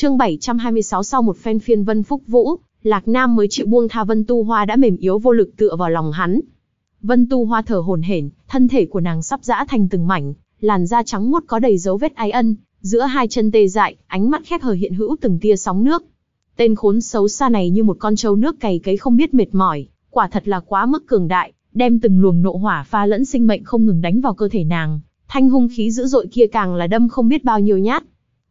Chương 726 sau một phen phiên vân phúc vũ, Lạc Nam mới chịu buông tha Vân Tu Hoa đã mềm yếu vô lực tựa vào lòng hắn. Vân Tu Hoa thở hổn hển, thân thể của nàng sắp rã thành từng mảnh, làn da trắng muốt có đầy dấu vết ái ân, giữa hai chân tê dại, ánh mắt khép hờ hiện hữu từng tia sóng nước. Tên khốn xấu xa này như một con trâu nước cày cấy không biết mệt mỏi, quả thật là quá mức cường đại, đem từng luồng nộ hỏa pha lẫn sinh mệnh không ngừng đánh vào cơ thể nàng, thanh hung khí dữ dội kia càng là đâm không biết bao nhiêu nhát.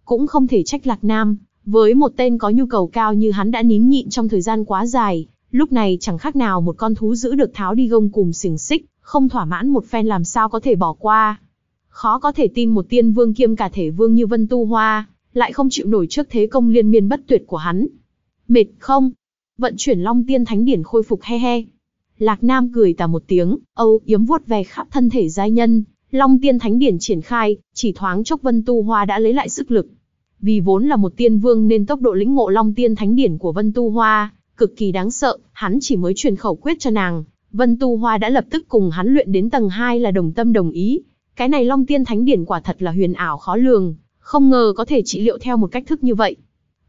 Cũng không thể trách Lạc Nam, với một tên có nhu cầu cao như hắn đã nín nhịn trong thời gian quá dài, lúc này chẳng khác nào một con thú giữ được tháo đi gông cùm xiềng xích, không thỏa mãn một phen làm sao có thể bỏ qua. Khó có thể tin một tiên vương kiêm cả thể vương như Vân Tu Hoa, lại không chịu nổi trước thế công liên miên bất tuyệt của hắn. Mệt không? Vận chuyển Long Tiên Thánh Điển khôi phục he he. Lạc Nam cười tà một tiếng, âu yếm vuốt về khắp thân thể giai nhân, Long Tiên Thánh Điển triển khai, chỉ thoáng chốc Vân Tu Hoa đã lấy lại sức lực. Vì vốn là một tiên vương nên tốc độ lĩnh ngộ Long Tiên Thánh Điển của Vân Tu Hoa cực kỳ đáng sợ, hắn chỉ mới truyền khẩu quyết cho nàng, Vân Tu Hoa đã lập tức cùng hắn luyện đến tầng 2 là đồng tâm đồng ý. Cái này Long Tiên Thánh Điển quả thật là huyền ảo khó lường, không ngờ có thể trị liệu theo một cách thức như vậy.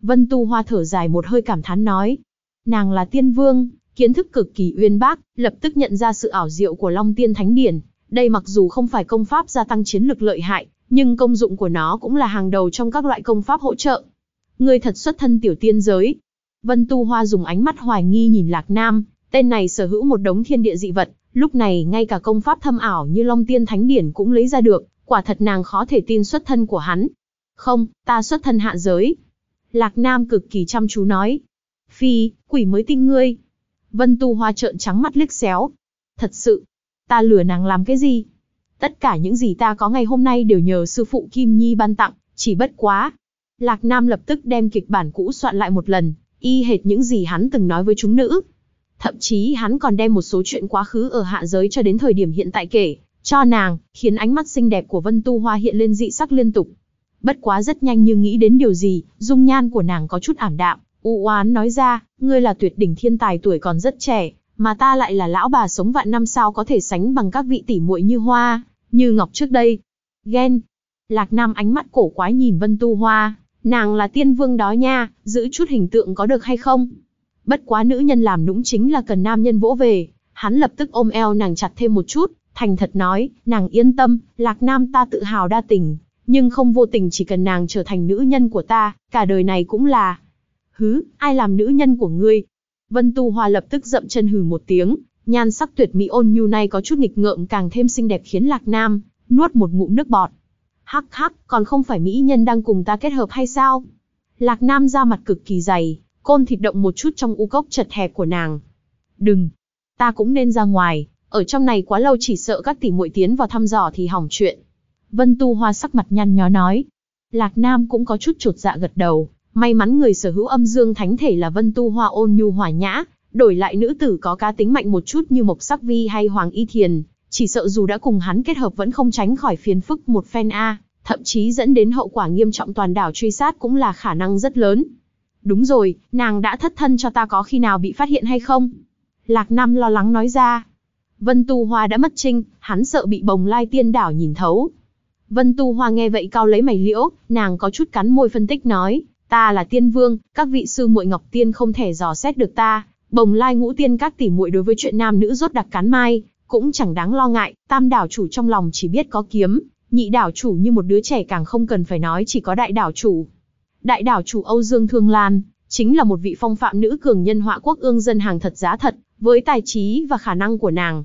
Vân Tu Hoa thở dài một hơi cảm thán nói, nàng là tiên vương, kiến thức cực kỳ uyên bác, lập tức nhận ra sự ảo diệu của Long Tiên Thánh Điển. Đây mặc dù không phải công pháp gia tăng chiến lực lợi hại, nhưng công dụng của nó cũng là hàng đầu trong các loại công pháp hỗ trợ. Người thật xuất thân tiểu tiên giới. Vân Tu Hoa dùng ánh mắt hoài nghi nhìn Lạc Nam, tên này sở hữu một đống thiên địa dị vật, lúc này ngay cả công pháp thâm ảo như Long Tiên Thánh Điển cũng lấy ra được, quả thật nàng khó thể tin xuất thân của hắn. Không, ta xuất thân hạ giới. Lạc Nam cực kỳ chăm chú nói. Phi, quỷ mới tin ngươi. Vân Tu Hoa trợn trắng mắt liếc xéo. Thật sự, ta lừa nàng làm cái gì? Tất cả những gì ta có ngày hôm nay đều nhờ sư phụ Kim Nhi ban tặng, chỉ bất quá. Lạc Nam lập tức đem kịch bản cũ soạn lại một lần, y hệt những gì hắn từng nói với chúng nữ. Thậm chí hắn còn đem một số chuyện quá khứ ở hạ giới cho đến thời điểm hiện tại kể, cho nàng, khiến ánh mắt xinh đẹp của Vân Tu Hoa hiện lên dị sắc liên tục. Bất quá rất nhanh như nghĩ đến điều gì, dung nhan của nàng có chút ảm đạm, u oán nói ra, ngươi là tuyệt đỉnh thiên tài tuổi còn rất trẻ, mà ta lại là lão bà sống vạn năm sao có thể sánh bằng các vị tỷ muội như hoa, như ngọc trước đây. Ghen. Lạc Nam ánh mắt cổ quái nhìn Vân Tu Hoa, nàng là tiên vương đó nha, giữ chút hình tượng có được hay không? Bất quá nữ nhân làm nũng chính là cần nam nhân vỗ về, hắn lập tức ôm eo nàng chặt thêm một chút, thành thật nói, nàng yên tâm, Lạc Nam ta tự hào đa tình, nhưng không vô tình chỉ cần nàng trở thành nữ nhân của ta, cả đời này cũng là. Hứ, ai làm nữ nhân của ngươi? Vân Tu Hoa lập tức dậm chân hừ một tiếng, nhan sắc tuyệt mỹ ôn nhu này có chút nghịch ngợm càng thêm xinh đẹp khiến Lạc Nam nuốt một ngụm nước bọt. Hắc hắc, còn không phải mỹ nhân đang cùng ta kết hợp hay sao? Lạc Nam ra mặt cực kỳ dày, côn thịt động một chút trong u cốc chật hẹp của nàng. Đừng, ta cũng nên ra ngoài, ở trong này quá lâu chỉ sợ các tỷ muội tiến vào thăm dò thì hỏng chuyện. Vân Tu Hoa sắc mặt nhăn nhó nói. Lạc Nam cũng có chút trột dạ gật đầu, may mắn người sở hữu âm dương thánh thể là Vân Tu Hoa ôn nhu hòa nhã, đổi lại nữ tử có cá tính mạnh một chút như Mộc Sắc Vi hay Hoàng Y Thiền, chỉ sợ dù đã cùng hắn kết hợp vẫn không tránh khỏi phiền phức một phen a, thậm chí dẫn đến hậu quả nghiêm trọng toàn đảo truy sát cũng là khả năng rất lớn. Đúng rồi, nàng đã thất thân cho ta có khi nào bị phát hiện hay không? Lạc Nam lo lắng nói ra. Vân Tu Hoa đã mất trinh, hắn sợ bị bồng lai tiên đảo nhìn thấu. Vân Tu Hoa nghe vậy cao lấy mày liễu, nàng có chút cắn môi phân tích nói, ta là tiên vương, các vị sư muội ngọc tiên không thể dò xét được ta, bồng lai ngũ tiên các tỷ muội đối với chuyện nam nữ rốt đặc cắn mai, cũng chẳng đáng lo ngại, tam đảo chủ trong lòng chỉ biết có kiếm, nhị đảo chủ như một đứa trẻ càng không cần phải nói chỉ có đại đảo chủ. Đại đảo chủ Âu Dương Thương Lan, chính là một vị phong phạm nữ cường nhân họa quốc ương dân hàng thật giá thật, với tài trí và khả năng của nàng.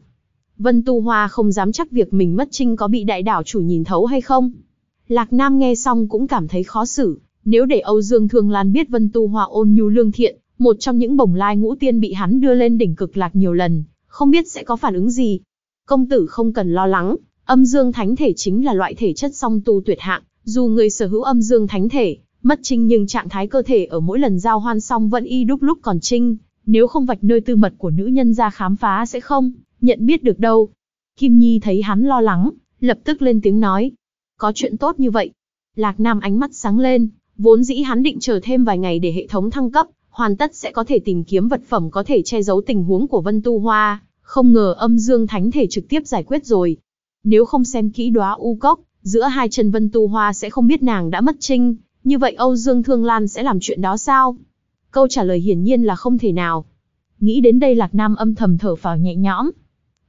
Vân Tu Hoa không dám chắc việc mình mất trinh có bị đại đảo chủ nhìn thấu hay không. Lạc Nam nghe xong cũng cảm thấy khó xử, nếu để Âu Dương Thương Lan biết Vân Tu Hoa ôn nhu lương thiện, một trong những bồng lai ngũ tiên bị hắn đưa lên đỉnh cực lạc nhiều lần, không biết sẽ có phản ứng gì. Công tử không cần lo lắng, âm dương thánh thể chính là loại thể chất song tu tuyệt hạng, dù người sở hữu âm dương thánh thể, mất trinh nhưng trạng thái cơ thể ở mỗi lần giao hoan xong vẫn y đúc lúc còn trinh, nếu không vạch nơi tư mật của nữ nhân ra khám phá sẽ không, nhận biết được đâu. Kim Nhi thấy hắn lo lắng, lập tức lên tiếng nói. Có chuyện tốt như vậy. Lạc Nam ánh mắt sáng lên, vốn dĩ hắn định chờ thêm vài ngày để hệ thống thăng cấp, hoàn tất sẽ có thể tìm kiếm vật phẩm có thể che giấu tình huống của Vân Tu Hoa, không ngờ âm dương thánh thể trực tiếp giải quyết rồi. Nếu không xem kỹ đóa u cốc, giữa hai chân Vân Tu Hoa sẽ không biết nàng đã mất trinh, Như vậy Âu Dương Thương Lan sẽ làm chuyện đó sao? Câu trả lời hiển nhiên là không thể nào. Nghĩ đến đây Lạc Nam âm thầm thở phào nhẹ nhõm.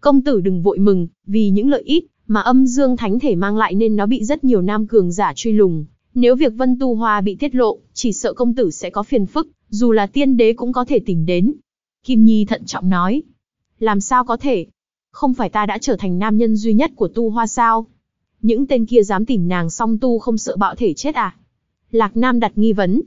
Công tử đừng vội mừng, vì những lợi ích mà âm dương thánh thể mang lại nên nó bị rất nhiều nam cường giả truy lùng. Nếu việc Vân Tu Hoa bị tiết lộ, chỉ sợ công tử sẽ có phiền phức, dù là tiên đế cũng có thể tìm đến. Kim Nhi thận trọng nói. Làm sao có thể? Không phải ta đã trở thành nam nhân duy nhất của Tu Hoa sao? Những tên kia dám tìm nàng song tu không sợ bạo thể chết à? Lạc Nam đặt nghi vấn.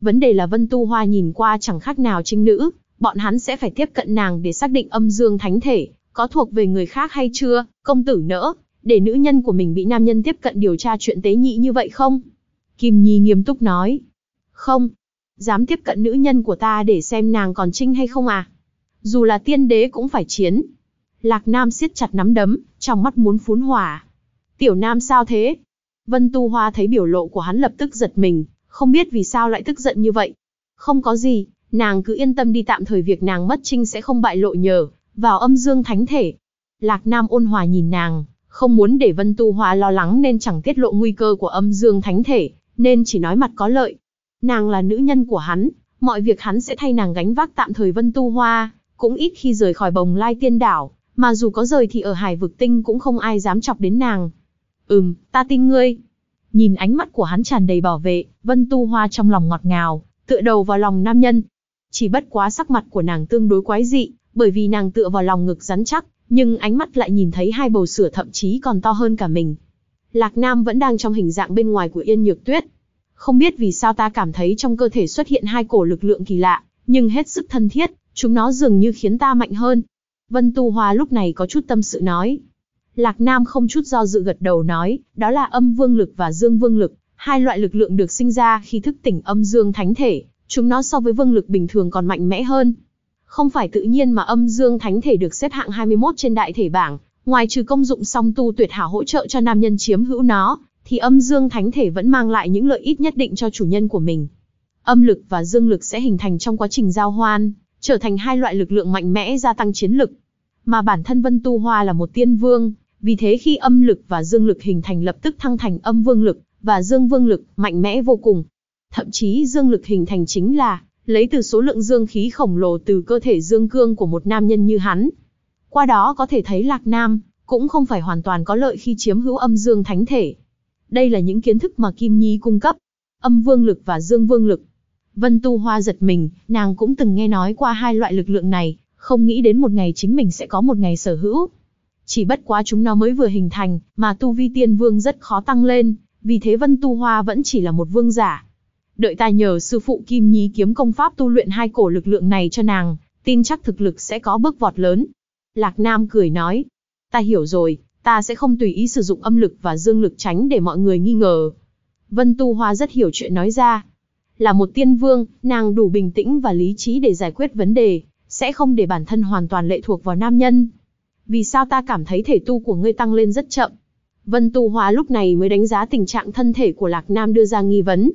Vấn đề là Vân Tu Hoa nhìn qua chẳng khác nào trinh nữ, bọn hắn sẽ phải tiếp cận nàng để xác định âm dương thánh thể, có thuộc về người khác hay chưa, công tử nỡ, để nữ nhân của mình bị nam nhân tiếp cận điều tra chuyện tế nhị như vậy không? Kim Nhi nghiêm túc nói. Không. Dám tiếp cận nữ nhân của ta để xem nàng còn trinh hay không à? Dù là tiên đế cũng phải chiến. Lạc Nam siết chặt nắm đấm, trong mắt muốn phún hỏa. Tiểu Nam sao thế? Vân Tu Hoa thấy biểu lộ của hắn lập tức giật mình, không biết vì sao lại tức giận như vậy. Không có gì, nàng cứ yên tâm đi tạm thời việc nàng mất trinh sẽ không bại lộ nhờ, vào âm dương thánh thể. Lạc Nam ôn hòa nhìn nàng, không muốn để Vân Tu Hoa lo lắng nên chẳng tiết lộ nguy cơ của âm dương thánh thể, nên chỉ nói mặt có lợi. Nàng là nữ nhân của hắn, mọi việc hắn sẽ thay nàng gánh vác tạm thời Vân Tu Hoa, cũng ít khi rời khỏi bồng lai tiên đảo, mà dù có rời thì ở hải vực tinh cũng không ai dám chọc đến nàng. Ừm, ta tin ngươi. Nhìn ánh mắt của hắn tràn đầy bảo vệ, Vân Tu Hoa trong lòng ngọt ngào, tựa đầu vào lòng nam nhân. Chỉ bất quá sắc mặt của nàng tương đối quái dị, bởi vì nàng tựa vào lòng ngực rắn chắc, nhưng ánh mắt lại nhìn thấy hai bầu sữa thậm chí còn to hơn cả mình. Lạc Nam vẫn đang trong hình dạng bên ngoài của Yên Nhược Tuyết. Không biết vì sao ta cảm thấy trong cơ thể xuất hiện hai cổ lực lượng kỳ lạ, nhưng hết sức thân thiết, chúng nó dường như khiến ta mạnh hơn. Vân Tu Hoa lúc này có chút tâm sự nói. Lạc Nam không chút do dự gật đầu nói, đó là âm vương lực và dương vương lực, hai loại lực lượng được sinh ra khi thức tỉnh âm dương thánh thể, chúng nó so với vương lực bình thường còn mạnh mẽ hơn. Không phải tự nhiên mà âm dương thánh thể được xếp hạng 21 trên đại thể bảng, ngoài trừ công dụng song tu tuyệt hảo hỗ trợ cho nam nhân chiếm hữu nó, thì âm dương thánh thể vẫn mang lại những lợi ích nhất định cho chủ nhân của mình. Âm lực và dương lực sẽ hình thành trong quá trình giao hoan, trở thành hai loại lực lượng mạnh mẽ gia tăng chiến lực. Mà bản thân Vân Tu Hoa là một tiên vương, vì thế khi âm lực và dương lực hình thành lập tức thăng thành âm vương lực và dương vương lực, mạnh mẽ vô cùng. Thậm chí dương lực hình thành chính là lấy từ số lượng dương khí khổng lồ từ cơ thể dương cương của một nam nhân như hắn. Qua đó có thể thấy Lạc Nam cũng không phải hoàn toàn có lợi khi chiếm hữu âm dương thánh thể. Đây là những kiến thức mà Kim Nhi cung cấp. Âm vương lực và dương vương lực. Vân Tu Hoa giật mình, nàng cũng từng nghe nói qua hai loại lực lượng này, không nghĩ đến một ngày chính mình sẽ có một ngày sở hữu. Chỉ bất quá chúng nó mới vừa hình thành, mà tu vi tiên vương rất khó tăng lên, vì thế Vân Tu Hoa vẫn chỉ là một vương giả. Đợi ta nhờ sư phụ Kim Nhi kiếm công pháp tu luyện hai cổ lực lượng này cho nàng, tin chắc thực lực sẽ có bước vọt lớn. Lạc Nam cười nói, ta hiểu rồi, ta sẽ không tùy ý sử dụng âm lực và dương lực tránh để mọi người nghi ngờ. Vân Tu Hoa rất hiểu chuyện nói ra. Là một tiên vương, nàng đủ bình tĩnh và lý trí để giải quyết vấn đề, sẽ không để bản thân hoàn toàn lệ thuộc vào nam nhân. Vì sao ta cảm thấy thể tu của ngươi tăng lên rất chậm? Vân Tu Hoa lúc này mới đánh giá tình trạng thân thể của Lạc Nam đưa ra nghi vấn.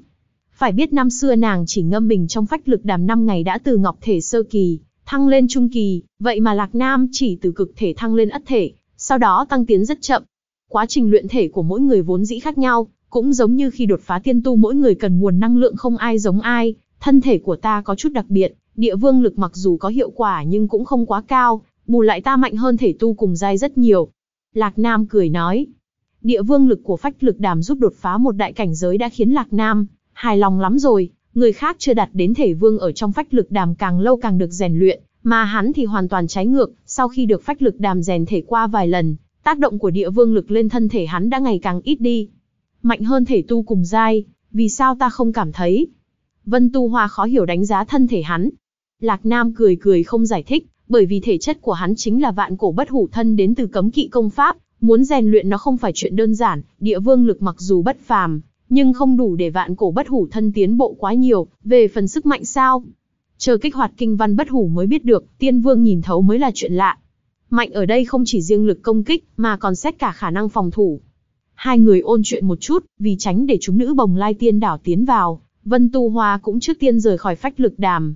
Phải biết năm xưa nàng chỉ ngâm mình trong phách lực đàm 5 ngày đã từ ngọc thể sơ kỳ, thăng lên trung kỳ, vậy mà Lạc Nam chỉ từ cực thể thăng lên ất thể, sau đó tăng tiến rất chậm. Quá trình luyện thể của mỗi người vốn dĩ khác nhau, cũng giống như khi đột phá tiên tu mỗi người cần nguồn năng lượng không ai giống ai, thân thể của ta có chút đặc biệt, địa vương lực mặc dù có hiệu quả nhưng cũng không quá cao, bù lại ta mạnh hơn thể tu cùng giai rất nhiều. Lạc Nam cười nói, địa vương lực của phách lực đàm giúp đột phá một đại cảnh giới đã khiến Lạc Nam hài lòng lắm rồi, người khác chưa đạt đến thể vương ở trong phách lực đàm càng lâu càng được rèn luyện, mà hắn thì hoàn toàn trái ngược, sau khi được phách lực đàm rèn thể qua vài lần, tác động của địa vương lực lên thân thể hắn đã ngày càng ít đi. Mạnh hơn thể tu cùng giai, vì sao ta không cảm thấy? Vân Tu Hoa khó hiểu đánh giá thân thể hắn. Lạc Nam cười cười không giải thích, bởi vì thể chất của hắn chính là vạn cổ bất hủ thân đến từ cấm kỵ công pháp, muốn rèn luyện nó không phải chuyện đơn giản, địa vương lực mặc dù bất phàm, nhưng không đủ để vạn cổ bất hủ thân tiến bộ quá nhiều, về phần sức mạnh sao? Chờ kích hoạt kinh văn bất hủ mới biết được, tiên vương nhìn thấu mới là chuyện lạ. Mạnh ở đây không chỉ riêng lực công kích, mà còn xét cả khả năng phòng thủ. Hai người ôn chuyện một chút, vì tránh để chúng nữ bồng lai tiên đảo tiến vào, Vân Tu Hoa cũng trước tiên rời khỏi phách lực đàm.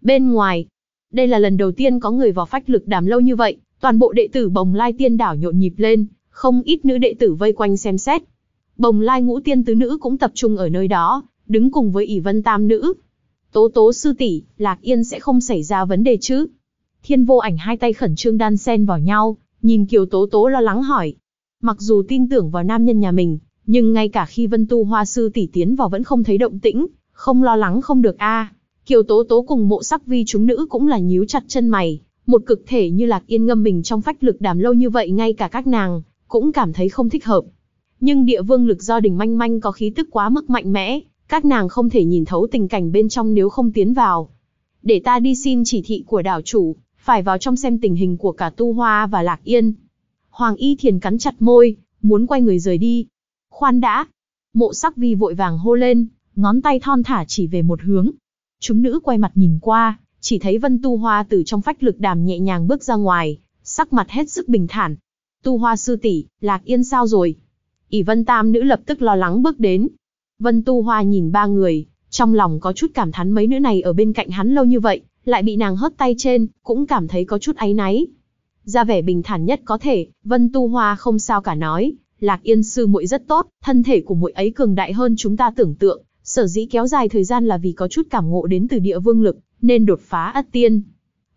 Bên ngoài, đây là lần đầu tiên có người vào phách lực đàm lâu như vậy, toàn bộ đệ tử bồng lai tiên đảo nhộn nhịp lên, không ít nữ đệ tử vây quanh xem xét. Bồng lai ngũ tiên tứ nữ cũng tập trung ở nơi đó, đứng cùng với ỷ vân tam nữ. Tố tố sư tỷ, Lạc Yên sẽ không xảy ra vấn đề chứ? Thiên vô ảnh hai tay khẩn trương đan sen vào nhau, nhìn Kiều Tố Tố lo lắng hỏi. Mặc dù tin tưởng vào nam nhân nhà mình, nhưng ngay cả khi Vân Tu Hoa sư tỷ tiến vào vẫn không thấy động tĩnh, không lo lắng không được a. Kiều Tố Tố cùng mộ sắc vi chúng nữ cũng là nhíu chặt chân mày, một cực thể như Lạc Yên ngâm mình trong phách lực đàm lâu như vậy ngay cả các nàng, cũng cảm thấy không thích hợp. Nhưng địa vương lực do đỉnh manh manh có khí tức quá mức mạnh mẽ, các nàng không thể nhìn thấu tình cảnh bên trong nếu không tiến vào. Để ta đi xin chỉ thị của đảo chủ, phải vào trong xem tình hình của cả Tu Hoa và Lạc Yên. Hoàng Y Thiền cắn chặt môi, muốn quay người rời đi. Khoan đã. Mộ sắc vi vội vàng hô lên, ngón tay thon thả chỉ về một hướng. Chúng nữ quay mặt nhìn qua, chỉ thấy Vân Tu Hoa từ trong phách lực đàm nhẹ nhàng bước ra ngoài, sắc mặt hết sức bình thản. Tu Hoa sư tỷ, Lạc Yên sao rồi? ỷ Vân Tam nữ lập tức lo lắng bước đến. Vân Tu Hoa nhìn ba người, trong lòng có chút cảm thán mấy nữ này ở bên cạnh hắn lâu như vậy, lại bị nàng hất tay trên, cũng cảm thấy có chút áy náy. Ra vẻ bình thản nhất có thể, Vân Tu Hoa không sao cả nói, Lạc Yên sư muội rất tốt, thân thể của muội ấy cường đại hơn chúng ta tưởng tượng, sở dĩ kéo dài thời gian là vì có chút cảm ngộ đến từ địa vương lực, nên đột phá ất tiên.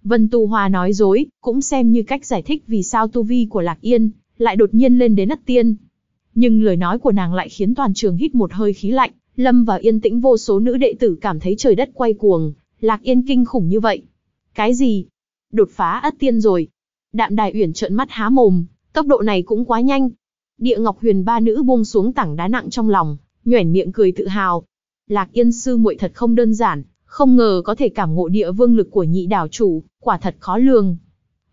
Vân Tu Hoa nói dối, cũng xem như cách giải thích vì sao tu vi của Lạc Yên lại đột nhiên lên đến ất tiên. Nhưng lời nói của nàng lại khiến toàn trường hít một hơi khí lạnh, lâm vào yên tĩnh vô số nữ đệ tử cảm thấy trời đất quay cuồng, Lạc Yên kinh khủng như vậy. Cái gì? Đột phá ất tiên rồi. Đạm Đài Uyển trợn mắt há mồm, tốc độ này cũng quá nhanh. Địa Ngọc Huyền ba nữ buông xuống tảng đá nặng trong lòng, nhoẻn miệng cười tự hào. Lạc Yên sư muội thật không đơn giản, không ngờ có thể cảm ngộ địa vương lực của nhị đảo chủ, quả thật khó lường.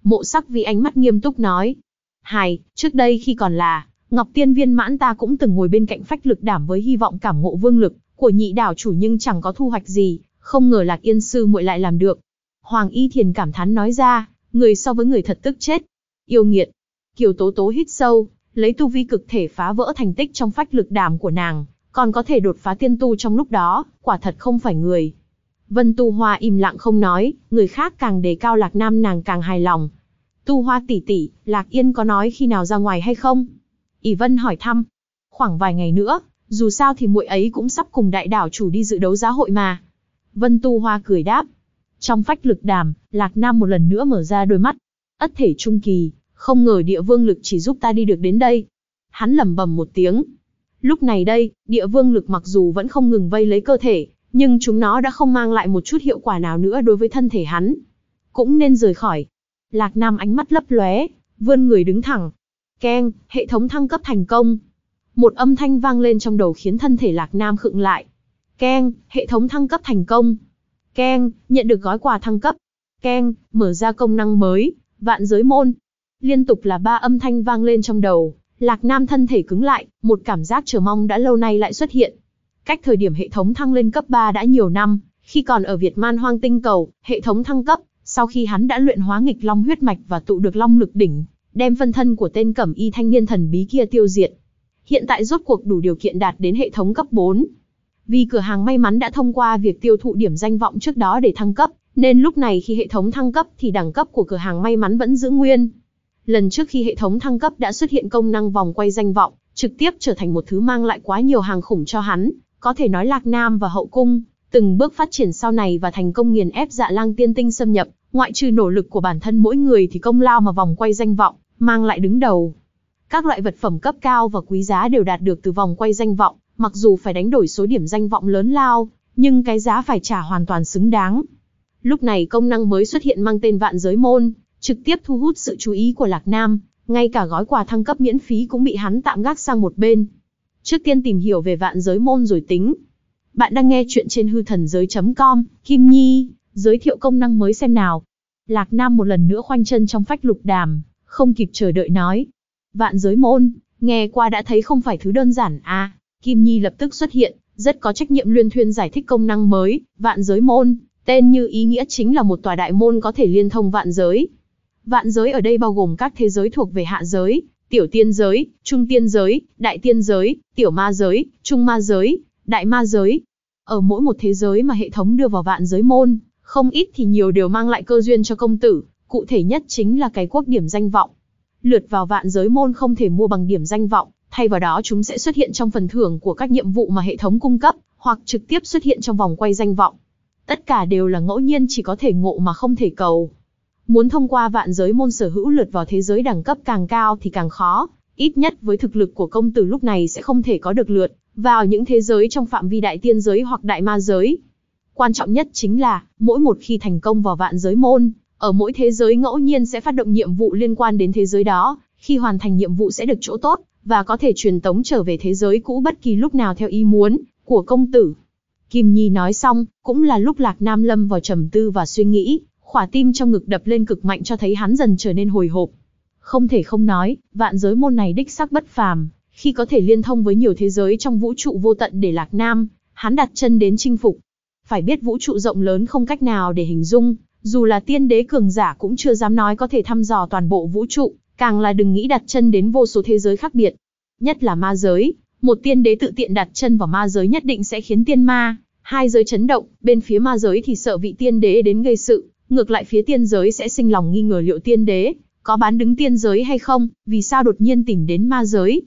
Mộ sắc vì ánh mắt nghiêm túc nói. Hài, trước đây khi còn là, Ngọc Tiên viên mãn ta cũng từng ngồi bên cạnh phách lực đảm với hy vọng cảm ngộ vương lực của nhị đảo chủ nhưng chẳng có thu hoạch gì, không ngờ Lạc Yên sư muội lại làm được. Hoàng Y Thiền cảm thán nói ra, người so với người thật tức chết. Yêu nghiệt. Kiều Tố Tố hít sâu, lấy tu vi cực thể phá vỡ thành tích trong phách lực đàm của nàng, còn có thể đột phá tiên tu trong lúc đó, quả thật không phải người. Vân Tu Hoa im lặng không nói, người khác càng đề cao Lạc Nam nàng càng hài lòng. Tu Hoa tỷ tỷ, Lạc Yên có nói khi nào ra ngoài hay không? Ỷ Vân hỏi thăm. Khoảng vài ngày nữa, dù sao thì muội ấy cũng sắp cùng đại đảo chủ đi dự đấu giá hội mà. Vân Tu Hoa cười đáp. Trong phách lực đàm, Lạc Nam một lần nữa mở ra đôi mắt. Ất thể trung kỳ, không ngờ địa vương lực chỉ giúp ta đi được đến đây. Hắn lẩm bẩm một tiếng. Lúc này đây, địa vương lực mặc dù vẫn không ngừng vây lấy cơ thể, nhưng chúng nó đã không mang lại một chút hiệu quả nào nữa đối với thân thể hắn. Cũng nên rời khỏi. Lạc Nam ánh mắt lấp lóe, vươn người đứng thẳng. Keng, hệ thống thăng cấp thành công. Một âm thanh vang lên trong đầu khiến thân thể Lạc Nam khựng lại. Keng, hệ thống thăng cấp thành công. Keng, nhận được gói quà thăng cấp. Keng, mở ra công năng mới, vạn giới môn. Liên tục là ba âm thanh vang lên trong đầu, Lạc Nam thân thể cứng lại, một cảm giác chờ mong đã lâu nay lại xuất hiện. Cách thời điểm hệ thống thăng lên cấp 3 đã nhiều năm, khi còn ở Việt Man Hoang Tinh Cầu, hệ thống thăng cấp, sau khi hắn đã luyện hóa nghịch long huyết mạch và tụ được long lực đỉnh, đem phân thân của tên cẩm y thanh niên thần bí kia tiêu diệt. Hiện tại rốt cuộc đủ điều kiện đạt đến hệ thống cấp 4. Vì cửa hàng may mắn đã thông qua việc tiêu thụ điểm danh vọng trước đó để thăng cấp, nên lúc này khi hệ thống thăng cấp thì đẳng cấp của cửa hàng may mắn vẫn giữ nguyên. Lần trước khi hệ thống thăng cấp đã xuất hiện công năng vòng quay danh vọng, trực tiếp trở thành một thứ mang lại quá nhiều hàng khủng cho hắn, có thể nói Lạc Nam và Hậu Cung, từng bước phát triển sau này và thành công nghiền ép dạ lang tiên tinh xâm nhập, ngoại trừ nỗ lực của bản thân mỗi người thì công lao mà vòng quay danh vọng, mang lại đứng đầu. Các loại vật phẩm cấp cao và quý giá đều đạt được từ vòng quay danh vọng, mặc dù phải đánh đổi số điểm danh vọng lớn lao, nhưng cái giá phải trả hoàn toàn xứng đáng. Lúc này công năng mới xuất hiện mang tên vạn giới môn, trực tiếp thu hút sự chú ý của Lạc Nam, ngay cả gói quà thăng cấp miễn phí cũng bị hắn tạm gác sang một bên. Trước tiên tìm hiểu về vạn giới môn rồi tính. Bạn đang nghe chuyện trên hư thần giới.com, Kim Nhi, giới thiệu công năng mới xem nào. Lạc Nam một lần nữa khoanh chân trong phách lục đàm, không kịp chờ đợi nói. Vạn giới môn, nghe qua đã thấy không phải thứ đơn giản à. Kim Nhi lập tức xuất hiện, rất có trách nhiệm luyên thuyên giải thích công năng mới, vạn giới môn, tên như ý nghĩa chính là một tòa đại môn có thể liên thông vạn giới. Vạn giới ở đây bao gồm các thế giới thuộc về hạ giới, tiểu tiên giới, trung tiên giới, đại tiên giới, tiểu ma giới, trung ma giới, đại ma giới. Ở mỗi một thế giới mà hệ thống đưa vào vạn giới môn, không ít thì nhiều đều mang lại cơ duyên cho công tử, cụ thể nhất chính là cái quốc điểm danh vọng. Lượt vào vạn giới môn không thể mua bằng điểm danh vọng, thay vào đó chúng sẽ xuất hiện trong phần thưởng của các nhiệm vụ mà hệ thống cung cấp, hoặc trực tiếp xuất hiện trong vòng quay danh vọng. Tất cả đều là ngẫu nhiên chỉ có thể ngộ mà không thể cầu. Muốn thông qua vạn giới môn sở hữu lượt vào thế giới đẳng cấp càng cao thì càng khó, ít nhất với thực lực của công tử lúc này sẽ không thể có được lượt vào những thế giới trong phạm vi đại tiên giới hoặc đại ma giới. Quan trọng nhất chính là, mỗi một khi thành công vào vạn giới môn, ở mỗi thế giới ngẫu nhiên sẽ phát động nhiệm vụ liên quan đến thế giới đó, khi hoàn thành nhiệm vụ sẽ được chỗ tốt, và có thể truyền tống trở về thế giới cũ bất kỳ lúc nào theo ý muốn của công tử. Kim Nhi nói xong, cũng là lúc Lạc Nam lâm vào trầm tư và suy nghĩ, khỏa tim trong ngực đập lên cực mạnh cho thấy hắn dần trở nên hồi hộp. Không thể không nói, vạn giới môn này đích xác bất phàm, khi có thể liên thông với nhiều thế giới trong vũ trụ vô tận để Lạc Nam, hắn đặt chân đến chinh phục. Phải biết vũ trụ rộng lớn không cách nào để hình dung, dù là tiên đế cường giả cũng chưa dám nói có thể thăm dò toàn bộ vũ trụ, càng là đừng nghĩ đặt chân đến vô số thế giới khác biệt. Nhất là ma giới, một tiên đế tự tiện đặt chân vào ma giới nhất định sẽ khiến tiên ma, hai giới chấn động, bên phía ma giới thì sợ vị tiên đế đến gây sự, ngược lại phía tiên giới sẽ sinh lòng nghi ngờ liệu tiên đế có bán đứng tiên giới hay không, vì sao đột nhiên tìm đến ma giới.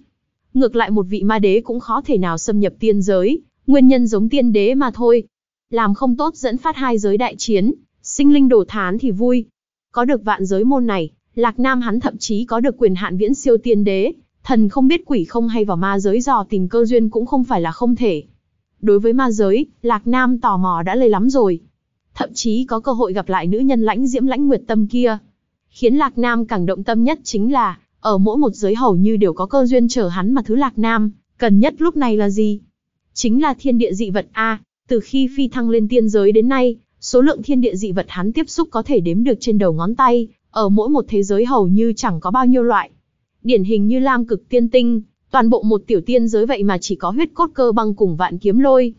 Ngược lại một vị ma đế cũng khó thể nào xâm nhập tiên giới, nguyên nhân giống tiên đế mà thôi. Làm không tốt dẫn phát hai giới đại chiến, sinh linh đổ thán thì vui. Có được vạn giới môn này, Lạc Nam hắn thậm chí có được quyền hạn viễn siêu tiên đế, thần không biết quỷ không hay vào ma giới dò tìm cơ duyên cũng không phải là không thể. Đối với ma giới, Lạc Nam tò mò đã lây lắm rồi. Thậm chí có cơ hội gặp lại nữ nhân lãnh diễm lãnh nguyệt tâm kia. Khiến Lạc Nam càng động tâm nhất chính là, ở mỗi một giới hầu như đều có cơ duyên chờ hắn mà thứ Lạc Nam, cần nhất lúc này là gì? Chính là thiên địa dị vật A, từ khi phi thăng lên tiên giới đến nay, số lượng thiên địa dị vật hắn tiếp xúc có thể đếm được trên đầu ngón tay, ở mỗi một thế giới hầu như chẳng có bao nhiêu loại. Điển hình như Lam cực tiên tinh, toàn bộ một tiểu tiên giới vậy mà chỉ có huyết cốt cơ băng cùng vạn kiếm lôi.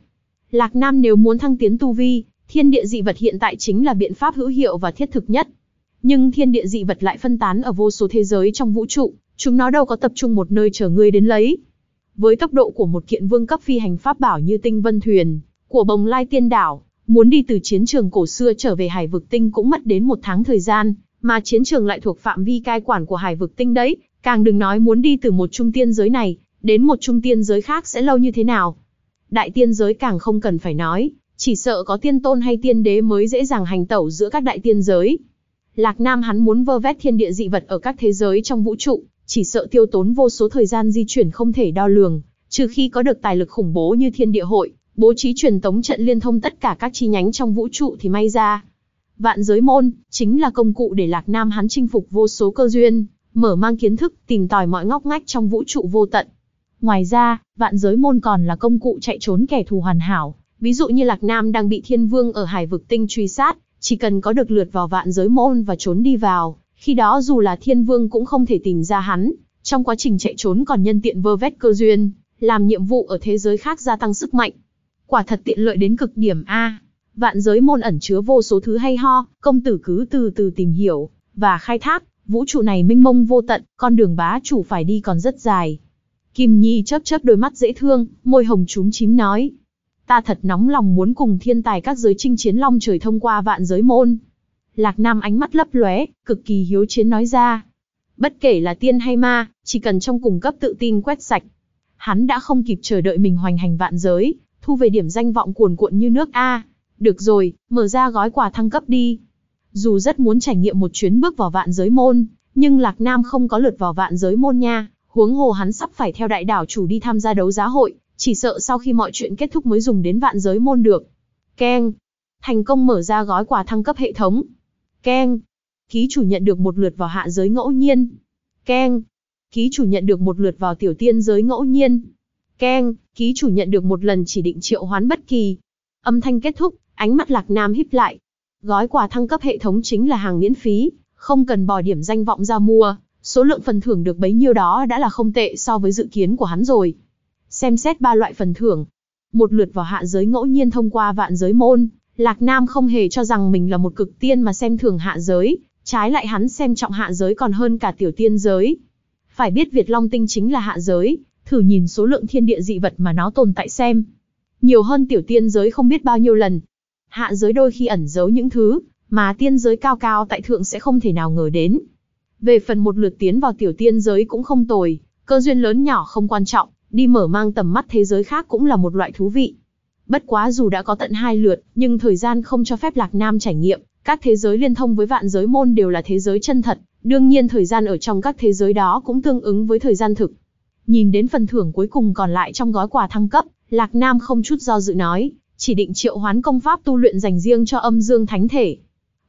Lạc Nam nếu muốn thăng tiến tu vi, thiên địa dị vật hiện tại chính là biện pháp hữu hiệu và thiết thực nhất. Nhưng thiên địa dị vật lại phân tán ở vô số thế giới trong vũ trụ, chúng nó đâu có tập trung một nơi chờ ngươi đến lấy. Với tốc độ của một kiện vương cấp phi hành pháp bảo như tinh vân thuyền, của bồng lai tiên đảo, muốn đi từ chiến trường cổ xưa trở về hải vực tinh cũng mất đến một tháng thời gian, mà chiến trường lại thuộc phạm vi cai quản của hải vực tinh đấy, càng đừng nói muốn đi từ một trung tiên giới này, đến một trung tiên giới khác sẽ lâu như thế nào. Đại tiên giới càng không cần phải nói, chỉ sợ có tiên tôn hay tiên đế mới dễ dàng hành tẩu giữa các đại tiên giới. Lạc Nam hắn muốn vơ vét thiên địa dị vật ở các thế giới trong vũ trụ, chỉ sợ tiêu tốn vô số thời gian di chuyển không thể đo lường, trừ khi có được tài lực khủng bố như thiên địa hội, bố trí truyền tống trận liên thông tất cả các chi nhánh trong vũ trụ thì may ra. Vạn giới môn, chính là công cụ để Lạc Nam hắn chinh phục vô số cơ duyên, mở mang kiến thức, tìm tòi mọi ngóc ngách trong vũ trụ vô tận. Ngoài ra, vạn giới môn còn là công cụ chạy trốn kẻ thù hoàn hảo, ví dụ như Lạc Nam đang bị thiên vương ở hải vực tinh truy sát, chỉ cần có được lượt vào vạn giới môn và trốn đi vào, khi đó dù là thiên vương cũng không thể tìm ra hắn, trong quá trình chạy trốn còn nhân tiện vơ vét cơ duyên, làm nhiệm vụ ở thế giới khác gia tăng sức mạnh. Quả thật tiện lợi đến cực điểm A. Vạn giới môn ẩn chứa vô số thứ hay ho, công tử cứ từ từ tìm hiểu, và khai thác, vũ trụ này mênh mông vô tận, con đường bá chủ phải đi còn rất dài. Kim Nhi chớp chớp đôi mắt dễ thương, môi hồng trúng chím nói. Ta thật nóng lòng muốn cùng thiên tài các giới chinh chiến long trời thông qua vạn giới môn. Lạc Nam ánh mắt lấp lóe, cực kỳ hiếu chiến nói ra. Bất kể là tiên hay ma, chỉ cần trong cùng cấp tự tin quét sạch. Hắn đã không kịp chờ đợi mình hoành hành vạn giới, thu về điểm danh vọng cuồn cuộn như nước A. Được rồi, mở ra gói quà thăng cấp đi. Dù rất muốn trải nghiệm một chuyến bước vào vạn giới môn, nhưng Lạc Nam không có lượt vào vạn giới môn nha, huống hồ hắn sắp phải theo đại đảo chủ đi tham gia đấu giá hội, chỉ sợ sau khi mọi chuyện kết thúc mới dùng đến vạn giới môn được. Keng. Thành công mở ra gói quà thăng cấp hệ thống. Keng. Ký chủ nhận được một lượt vào hạ giới ngẫu nhiên. Keng. Ký chủ nhận được một lượt vào tiểu tiên giới ngẫu nhiên. Keng. Ký chủ nhận được một lần chỉ định triệu hoán bất kỳ. Âm thanh kết thúc, ánh mắt lạc nam híp lại. Gói quà thăng cấp hệ thống chính là hàng miễn phí, không cần bỏ điểm danh vọng ra mua, số lượng phần thưởng được bấy nhiêu đó đã là không tệ so với dự kiến của hắn rồi. Xem xét ba loại phần thưởng. Một lượt vào hạ giới ngẫu nhiên thông qua vạn giới môn, Lạc Nam không hề cho rằng mình là một cực tiên mà xem thường hạ giới, trái lại hắn xem trọng hạ giới còn hơn cả tiểu tiên giới. Phải biết Việt Long Tinh chính là hạ giới, thử nhìn số lượng thiên địa dị vật mà nó tồn tại xem. Nhiều hơn tiểu tiên giới không biết bao nhiêu lần. Hạ giới đôi khi ẩn giấu những thứ, mà tiên giới cao cao tại thượng sẽ không thể nào ngờ đến. Về phần một lượt tiến vào tiểu tiên giới cũng không tồi, cơ duyên lớn nhỏ không quan trọng, đi mở mang tầm mắt thế giới khác cũng là một loại thú vị. Bất quá dù đã có tận hai lượt, nhưng thời gian không cho phép Lạc Nam trải nghiệm, các thế giới liên thông với vạn giới môn đều là thế giới chân thật, đương nhiên thời gian ở trong các thế giới đó cũng tương ứng với thời gian thực. Nhìn đến phần thưởng cuối cùng còn lại trong gói quà thăng cấp, Lạc Nam không chút do dự nói, chỉ định triệu hoán công pháp tu luyện dành riêng cho âm dương thánh thể.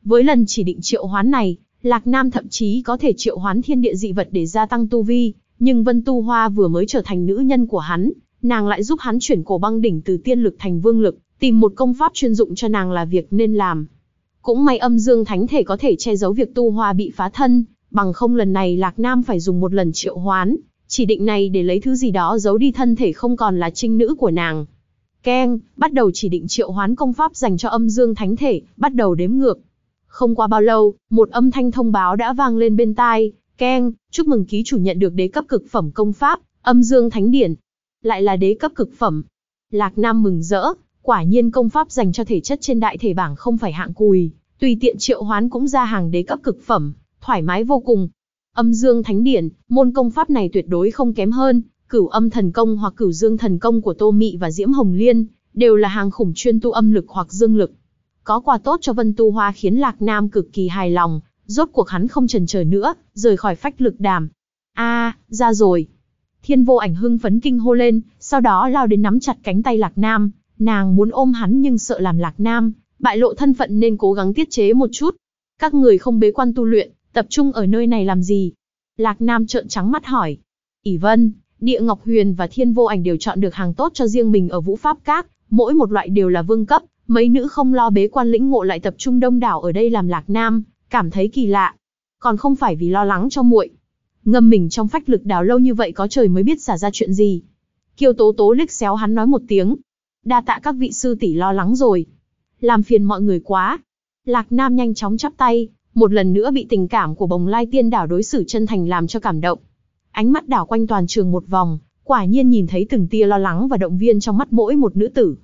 Với lần chỉ định triệu hoán này, Lạc Nam thậm chí có thể triệu hoán thiên địa dị vật để gia tăng tu vi, nhưng Vân Tu Hoa vừa mới trở thành nữ nhân của hắn, nàng lại giúp hắn chuyển cổ băng đỉnh từ tiên lực thành vương lực, tìm một công pháp chuyên dụng cho nàng là việc nên làm. Cũng may âm dương thánh thể có thể che giấu việc Tu Hoa bị phá thân, bằng không lần này Lạc Nam phải dùng một lần triệu hoán, chỉ định này để lấy thứ gì đó giấu đi thân thể không còn là trinh nữ của nàng. Keng, bắt đầu chỉ định triệu hoán công pháp dành cho âm dương thánh thể, bắt đầu đếm ngược. Không qua bao lâu, một âm thanh thông báo đã vang lên bên tai, Keng, chúc mừng ký chủ nhận được đế cấp cực phẩm công pháp, âm dương thánh điển. Lại là đế cấp cực phẩm. Lạc Nam mừng rỡ, quả nhiên công pháp dành cho thể chất trên đại thể bảng không phải hạng cùi, tùy tiện triệu hoán cũng ra hàng đế cấp cực phẩm, thoải mái vô cùng. Âm dương thánh điển, môn công pháp này tuyệt đối không kém hơn, cửu âm thần công hoặc cửu dương thần công của Tô Mị và Diễm Hồng Liên, đều là hàng khủng chuyên tu âm lực hoặc dương lực. Có quà tốt cho Vân Tu Hoa khiến Lạc Nam cực kỳ hài lòng, rốt cuộc hắn không chần chờ nữa, rời khỏi phách lực đàm. A, ra rồi. Thiên vô ảnh hưng phấn kinh hô lên, sau đó lao đến nắm chặt cánh tay Lạc Nam, nàng muốn ôm hắn nhưng sợ làm Lạc Nam, bại lộ thân phận nên cố gắng tiết chế một chút. Các người không bế quan tu luyện, tập trung ở nơi này làm gì? Lạc Nam trợn trắng mắt hỏi. ỉ Vân, Địa Ngọc Huyền và Thiên Vô Ảnh đều chọn được hàng tốt cho riêng mình ở Vũ Pháp Các, mỗi một loại đều là vương cấp, mấy nữ không lo bế quan lĩnh ngộ lại tập trung đông đảo ở đây làm Lạc Nam, cảm thấy kỳ lạ. Còn không phải vì lo lắng cho muội. Ngâm mình trong phách lực đào lâu như vậy có trời mới biết xả ra chuyện gì. Kiều Tố Tố liếc xéo hắn nói một tiếng. Đa tạ các vị sư tỷ lo lắng rồi. Làm phiền mọi người quá. Lạc Nam nhanh chóng chắp tay, một lần nữa bị tình cảm của bồng lai tiên đảo đối xử chân thành làm cho cảm động. Ánh mắt đảo quanh toàn trường một vòng, quả nhiên nhìn thấy từng tia lo lắng và động viên trong mắt mỗi một nữ tử.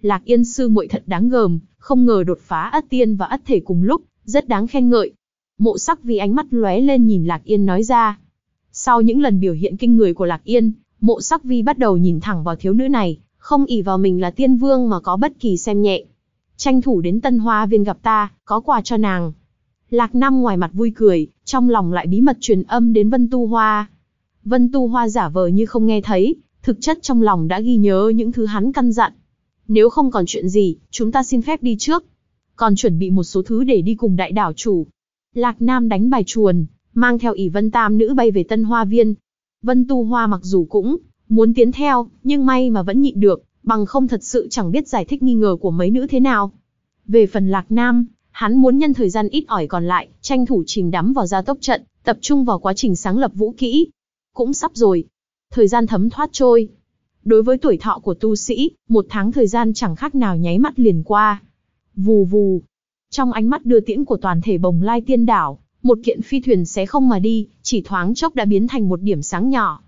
Lạc Yên sư muội thật đáng gờm, không ngờ đột phá ất tiên và ất thể cùng lúc, rất đáng khen ngợi. Mộ sắc vì ánh mắt lóe lên nhìn Lạc Yên nói ra. Sau những lần biểu hiện kinh người của Lạc Yên, mộ sắc vi bắt đầu nhìn thẳng vào thiếu nữ này, không ỷ vào mình là tiên vương mà có bất kỳ xem nhẹ. Tranh thủ đến tân hoa viên gặp ta, có quà cho nàng. Lạc Nam ngoài mặt vui cười, trong lòng lại bí mật truyền âm đến Vân Tu Hoa. Vân Tu Hoa giả vờ như không nghe thấy, thực chất trong lòng đã ghi nhớ những thứ hắn căn dặn. Nếu không còn chuyện gì, chúng ta xin phép đi trước. Còn chuẩn bị một số thứ để đi cùng đại đảo chủ. Lạc Nam đánh bài chuồn, mang theo ỷ Vân Tam nữ bay về Tân Hoa Viên. Vân Tu Hoa mặc dù cũng muốn tiến theo, nhưng may mà vẫn nhịn được, bằng không thật sự chẳng biết giải thích nghi ngờ của mấy nữ thế nào. Về phần Lạc Nam, hắn muốn nhân thời gian ít ỏi còn lại, tranh thủ chìm đắm vào gia tốc trận, tập trung vào quá trình sáng lập vũ kỹ. Cũng sắp rồi. Thời gian thấm thoát trôi. Đối với tuổi thọ của tu sĩ, một tháng thời gian chẳng khác nào nháy mắt liền qua. Vù vù. Trong ánh mắt đưa tiễn của toàn thể bồng lai tiên đảo, một kiện phi thuyền sẽ không mà đi, chỉ thoáng chốc đã biến thành một điểm sáng nhỏ.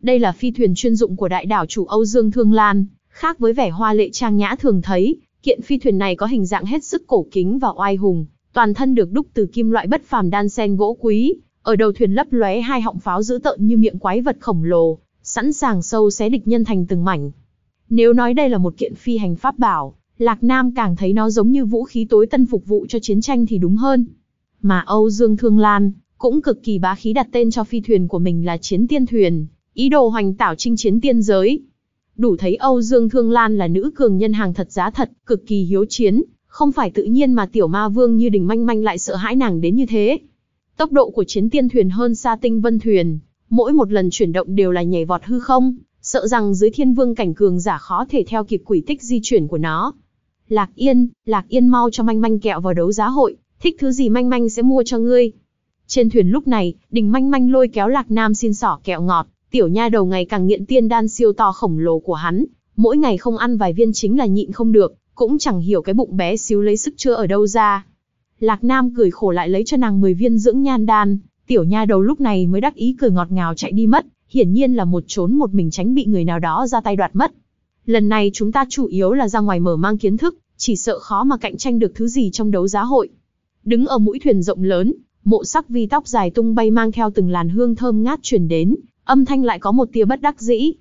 Đây là phi thuyền chuyên dụng của đại đảo chủ Âu Dương Thương Lan, khác với vẻ hoa lệ trang nhã thường thấy, kiện phi thuyền này có hình dạng hết sức cổ kính và oai hùng, toàn thân được đúc từ kim loại bất phàm đan sen gỗ quý, ở đầu thuyền lấp lóe hai họng pháo dữ tợn như miệng quái vật khổng lồ, sẵn sàng sâu xé địch nhân thành từng mảnh. Nếu nói đây là một kiện phi hành pháp bảo, Lạc Nam càng thấy nó giống như vũ khí tối tân phục vụ cho chiến tranh thì đúng hơn. Mà Âu Dương Thương Lan, cũng cực kỳ bá khí đặt tên cho phi thuyền của mình là chiến tiên thuyền, ý đồ hoành tảo chinh chiến tiên giới. Đủ thấy Âu Dương Thương Lan là nữ cường nhân hàng thật giá thật, cực kỳ hiếu chiến, không phải tự nhiên mà tiểu ma vương như đình manh manh lại sợ hãi nàng đến như thế. Tốc độ của chiến tiên thuyền hơn xa tinh vân thuyền, mỗi một lần chuyển động đều là nhảy vọt hư không, sợ rằng dưới thiên vương cảnh cường giả khó thể theo kịp quỷ tích di chuyển của nó. Lạc Yên, Lạc Yên mau cho manh manh kẹo vào đấu giá hội, thích thứ gì manh manh sẽ mua cho ngươi. Trên thuyền lúc này, đình manh manh lôi kéo Lạc Nam xin sỏ kẹo ngọt, tiểu nha đầu ngày càng nghiện tiên đan siêu to khổng lồ của hắn, mỗi ngày không ăn vài viên chính là nhịn không được, cũng chẳng hiểu cái bụng bé xíu lấy sức chưa ở đâu ra. Lạc Nam cười khổ lại lấy cho nàng 10 viên dưỡng nhan đan, tiểu nha đầu lúc này mới đắc ý cười ngọt ngào chạy đi mất, hiển nhiên là một trốn một mình tránh bị người nào đó ra tay đoạt mất. Lần này chúng ta chủ yếu là ra ngoài mở mang kiến thức, chỉ sợ khó mà cạnh tranh được thứ gì trong đấu giá hội. Đứng ở mũi thuyền rộng lớn, mộ sắc vi tóc dài tung bay mang theo từng làn hương thơm ngát truyền đến, âm thanh lại có một tia bất đắc dĩ.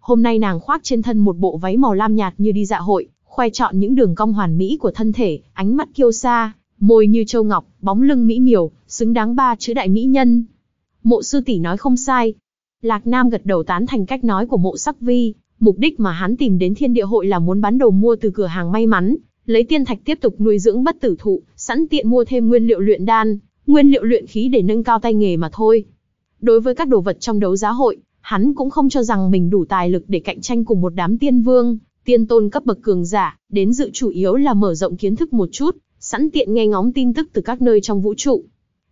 Hôm nay nàng khoác trên thân một bộ váy màu lam nhạt như đi dạ hội, khoe chọn những đường cong hoàn mỹ của thân thể, ánh mắt kiêu sa, môi như châu ngọc, bóng lưng mỹ miều, xứng đáng ba chữ đại mỹ nhân. Mộ sư tỷ nói không sai. Lạc Nam gật đầu tán thành cách nói của mộ sắc vi, mục đích mà hắn tìm đến thiên địa hội là muốn bán đồ mua từ cửa hàng may mắn, lấy tiên thạch tiếp tục nuôi dưỡng bất tử thụ, sẵn tiện mua thêm nguyên liệu luyện đan, nguyên liệu luyện khí để nâng cao tay nghề mà thôi. Đối với các đồ vật trong đấu giá hội, hắn cũng không cho rằng mình đủ tài lực để cạnh tranh cùng một đám tiên vương, tiên tôn cấp bậc cường giả, đến dự chủ yếu là mở rộng kiến thức một chút, sẵn tiện nghe ngóng tin tức từ các nơi trong vũ trụ.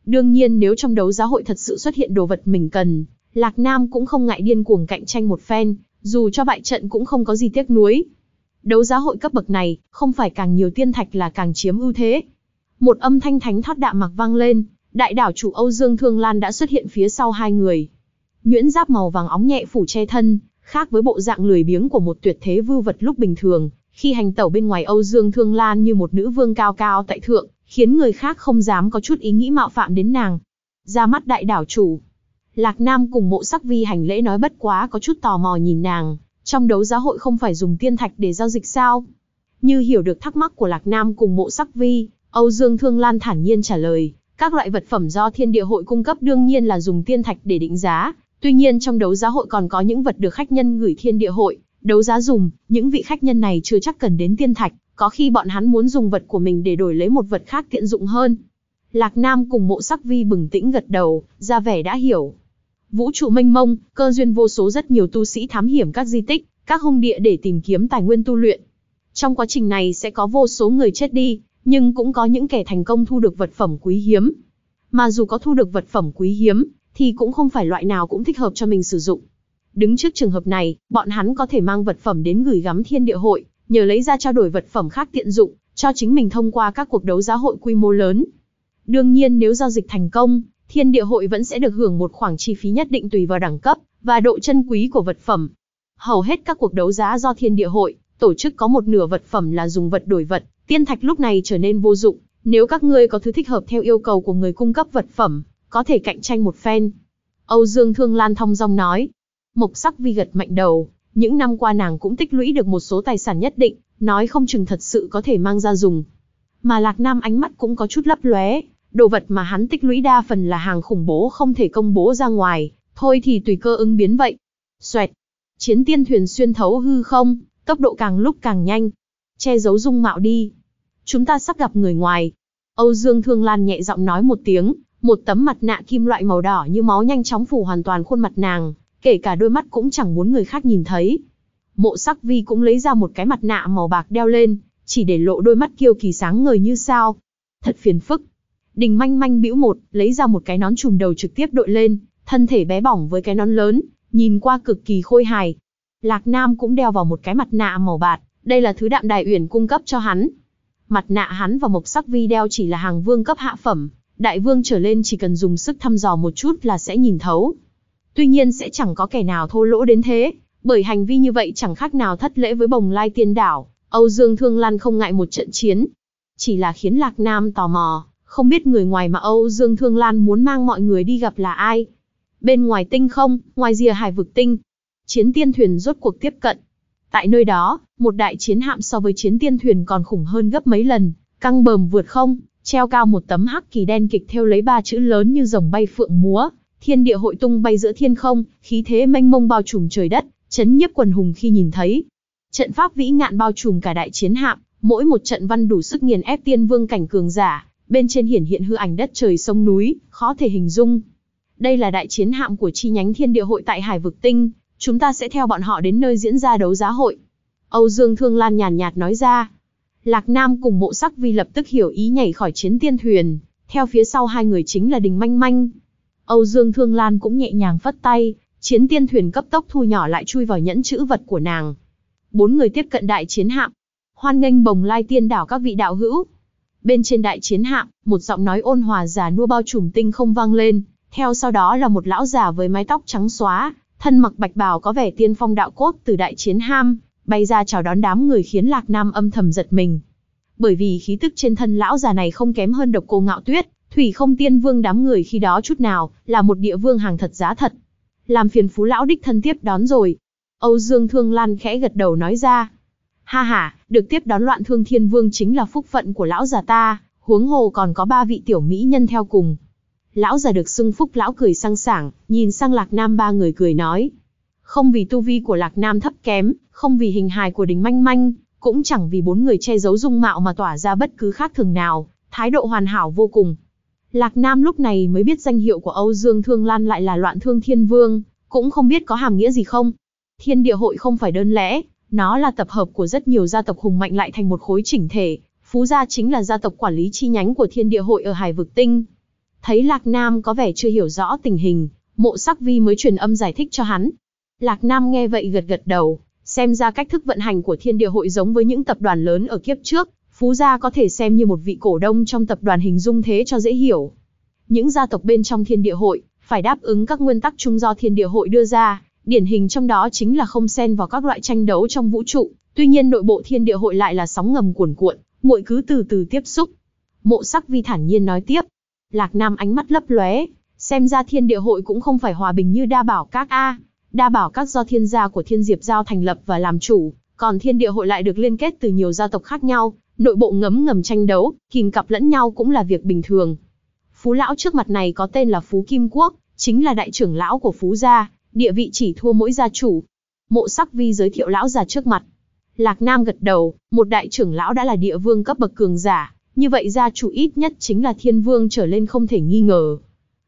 Đương nhiên nếu trong đấu giá hội thật sự xuất hiện đồ vật mình cần, Lạc Nam cũng không ngại điên cuồng cạnh tranh một phen, dù cho bại trận cũng không có gì tiếc nuối. Đấu giá hội cấp bậc này, không phải càng nhiều tiên thạch là càng chiếm ưu thế. Một âm thanh thánh thoát đạm mặc vang lên, đại đảo chủ Âu Dương Thương Lan đã xuất hiện phía sau hai người. Nhuyễn giáp màu vàng óng nhẹ phủ che thân, khác với bộ dạng lười biếng của một tuyệt thế vưu vật lúc bình thường, khi hành tẩu bên ngoài Âu Dương Thương Lan như một nữ vương cao cao tại thượng, khiến người khác không dám có chút ý nghĩ mạo phạm đến nàng. Ra mắt đại đảo chủ. Lạc Nam cùng mộ sắc vi hành lễ nói bất quá có chút tò mò nhìn nàng, trong đấu giá hội không phải dùng tiên thạch để giao dịch sao? Như hiểu được thắc mắc của Lạc Nam cùng mộ sắc vi, Âu Dương Thương Lan thản nhiên trả lời, các loại vật phẩm do thiên địa hội cung cấp đương nhiên là dùng tiên thạch để định giá, tuy nhiên trong đấu giá hội còn có những vật được khách nhân gửi thiên địa hội, đấu giá dùng, những vị khách nhân này chưa chắc cần đến tiên thạch, có khi bọn hắn muốn dùng vật của mình để đổi lấy một vật khác tiện dụng hơn. Lạc Nam cùng mộ sắc vi bừng tĩnh gật đầu, ra vẻ đã hiểu. Vũ trụ mênh mông, cơ duyên vô số rất nhiều tu sĩ thám hiểm các di tích, các hung địa để tìm kiếm tài nguyên tu luyện. Trong quá trình này sẽ có vô số người chết đi, nhưng cũng có những kẻ thành công thu được vật phẩm quý hiếm. Mà dù có thu được vật phẩm quý hiếm, thì cũng không phải loại nào cũng thích hợp cho mình sử dụng. Đứng trước trường hợp này, bọn hắn có thể mang vật phẩm đến gửi gắm thiên địa hội, nhờ lấy ra trao đổi vật phẩm khác tiện dụng, cho chính mình thông qua các cuộc đấu giá hội quy mô lớn. Đương nhiên nếu giao dịch thành công, thiên địa hội vẫn sẽ được hưởng một khoản chi phí nhất định tùy vào đẳng cấp và độ chân quý của vật phẩm. Hầu hết các cuộc đấu giá do thiên địa hội tổ chức có một nửa vật phẩm là dùng vật đổi vật, tiên thạch lúc này trở nên vô dụng. Nếu các ngươi có thứ thích hợp theo yêu cầu của người cung cấp vật phẩm, có thể cạnh tranh một phen. Âu Dương Thương Lan thong dong nói. Mộc sắc vi gật mạnh đầu, những năm qua nàng cũng tích lũy được một số tài sản nhất định, nói không chừng thật sự có thể mang ra dùng. Mà Lạc Nam ánh mắt cũng có chút lấp lóe, đồ vật mà hắn tích lũy đa phần là hàng khủng bố không thể công bố ra ngoài, thôi thì tùy cơ ứng biến vậy. Xoẹt, chiến tiên thuyền xuyên thấu hư không, tốc độ càng lúc càng nhanh. Che giấu dung mạo đi. Chúng ta sắp gặp người ngoài. Âu Dương Thương Lan nhẹ giọng nói một tiếng, một tấm mặt nạ kim loại màu đỏ như máu nhanh chóng phủ hoàn toàn khuôn mặt nàng, kể cả đôi mắt cũng chẳng muốn người khác nhìn thấy. Mộ sắc vi cũng lấy ra một cái mặt nạ màu bạc đeo lên, chỉ để lộ đôi mắt kiêu kỳ sáng ngời như sao. Thật phiền phức. Đình manh manh bĩu một, lấy ra một cái nón trùm đầu trực tiếp đội lên, thân thể bé bỏng với cái nón lớn, nhìn qua cực kỳ khôi hài. Lạc Nam cũng đeo vào một cái mặt nạ màu bạc, đây là thứ đạm đài uyển cung cấp cho hắn. Mặt nạ hắn và mộc sắc vi đeo chỉ là hàng vương cấp hạ phẩm, đại vương trở lên chỉ cần dùng sức thăm dò một chút là sẽ nhìn thấu. Tuy nhiên sẽ chẳng có kẻ nào thô lỗ đến thế, bởi hành vi như vậy chẳng khác nào thất lễ với bồng lai tiên đảo, Âu Dương Thương Lan không ngại một trận chiến. Chỉ là khiến Lạc Nam tò mò, không biết người ngoài mà Âu Dương Thương Lan muốn mang mọi người đi gặp là ai. Bên ngoài tinh không, ngoài rìa hải vực tinh, chiến tiên thuyền rốt cuộc tiếp cận. Tại nơi đó, một đại chiến hạm so với chiến tiên thuyền còn khủng hơn gấp mấy lần, căng bờm vượt không, treo cao một tấm hắc kỳ đen kịch theo lấy ba chữ lớn như rồng bay phượng múa, thiên địa hội tung bay giữa thiên không, khí thế mênh mông bao trùm trời đất, chấn nhiếp quần hùng khi nhìn thấy. Trận pháp vĩ ngạn bao trùm cả đại chiến hạm, mỗi một trận văn đủ sức nghiền ép tiên vương cảnh cường giả, bên trên hiển hiện hư ảnh đất trời sông núi, khó thể hình dung. Đây là đại chiến hạm của chi nhánh thiên địa hội tại Hải Vực Tinh, chúng ta sẽ theo bọn họ đến nơi diễn ra đấu giá hội. Âu Dương Thương Lan nhàn nhạt nói ra. Lạc Nam cùng mộ sắc vi lập tức hiểu ý nhảy khỏi chiến tiên thuyền, theo phía sau hai người chính là đình manh manh. Âu Dương Thương Lan cũng nhẹ nhàng phất tay, chiến tiên thuyền cấp tốc thu nhỏ lại chui vào nhẫn chữ vật của nàng. Bốn người tiếp cận đại chiến hạm. Hoan nghênh bồng lai tiên đảo các vị đạo hữu. Bên trên đại chiến hạm, một giọng nói ôn hòa già nua bao trùm tinh không vang lên, theo sau đó là một lão già với mái tóc trắng xóa, thân mặc bạch bào có vẻ tiên phong đạo cốt từ đại chiến ham, bay ra chào đón đám người khiến Lạc Nam âm thầm giật mình. Bởi vì khí tức trên thân lão già này không kém hơn độc cô ngạo tuyết, thủy không tiên vương đám người khi đó chút nào, là một địa vương hàng thật giá thật. Làm phiền phú lão đích thân tiếp đón rồi. Âu Dương Thương Lan khẽ gật đầu nói ra. Ha ha, được tiếp đón loạn thương thiên vương chính là phúc phận của lão già ta, huống hồ còn có ba vị tiểu mỹ nhân theo cùng. Lão già được xưng phúc lão cười sang sảng, nhìn sang Lạc Nam ba người cười nói. Không vì tu vi của Lạc Nam thấp kém, không vì hình hài của đình manh manh, cũng chẳng vì bốn người che giấu dung mạo mà tỏa ra bất cứ khác thường nào, thái độ hoàn hảo vô cùng. Lạc Nam lúc này mới biết danh hiệu của Âu Dương Thương Lan lại là loạn thương thiên vương, cũng không biết có hàm nghĩa gì không. Thiên địa hội không phải đơn lẽ, nó là tập hợp của rất nhiều gia tộc hùng mạnh lại thành một khối chỉnh thể. Phú gia chính là gia tộc quản lý chi nhánh của thiên địa hội ở Hải Vực Tinh. Thấy Lạc Nam có vẻ chưa hiểu rõ tình hình, mộ sắc vi mới truyền âm giải thích cho hắn. Lạc Nam nghe vậy gật gật đầu, xem ra cách thức vận hành của thiên địa hội giống với những tập đoàn lớn ở kiếp trước, Phú gia có thể xem như một vị cổ đông trong tập đoàn hình dung thế cho dễ hiểu. Những gia tộc bên trong thiên địa hội, phải đáp ứng các nguyên tắc chung do thiên địa hội đưa ra, điển hình trong đó chính là không xen vào các loại tranh đấu trong vũ trụ, tuy nhiên nội bộ thiên địa hội lại là sóng ngầm cuồn cuộn, muội cứ từ từ tiếp xúc. Mộ sắc vi thản nhiên nói tiếp. Lạc Nam ánh mắt lấp lóe, xem ra thiên địa hội cũng không phải hòa bình như đa bảo các A. Đa bảo các do thiên gia của thiên diệp giao thành lập và làm chủ, còn thiên địa hội lại được liên kết từ nhiều gia tộc khác nhau, nội bộ ngấm ngầm tranh đấu, kìm cặp lẫn nhau cũng là việc bình thường. Phú lão trước mặt này có tên là Phú Kim Quốc, chính là đại trưởng lão của Phú gia, địa vị chỉ thua mỗi gia chủ. Mộ sắc vi giới thiệu lão già trước mặt. Lạc Nam gật đầu, một đại trưởng lão đã là địa vương cấp bậc cường giả, như vậy gia chủ ít nhất chính là thiên vương trở lên không thể nghi ngờ.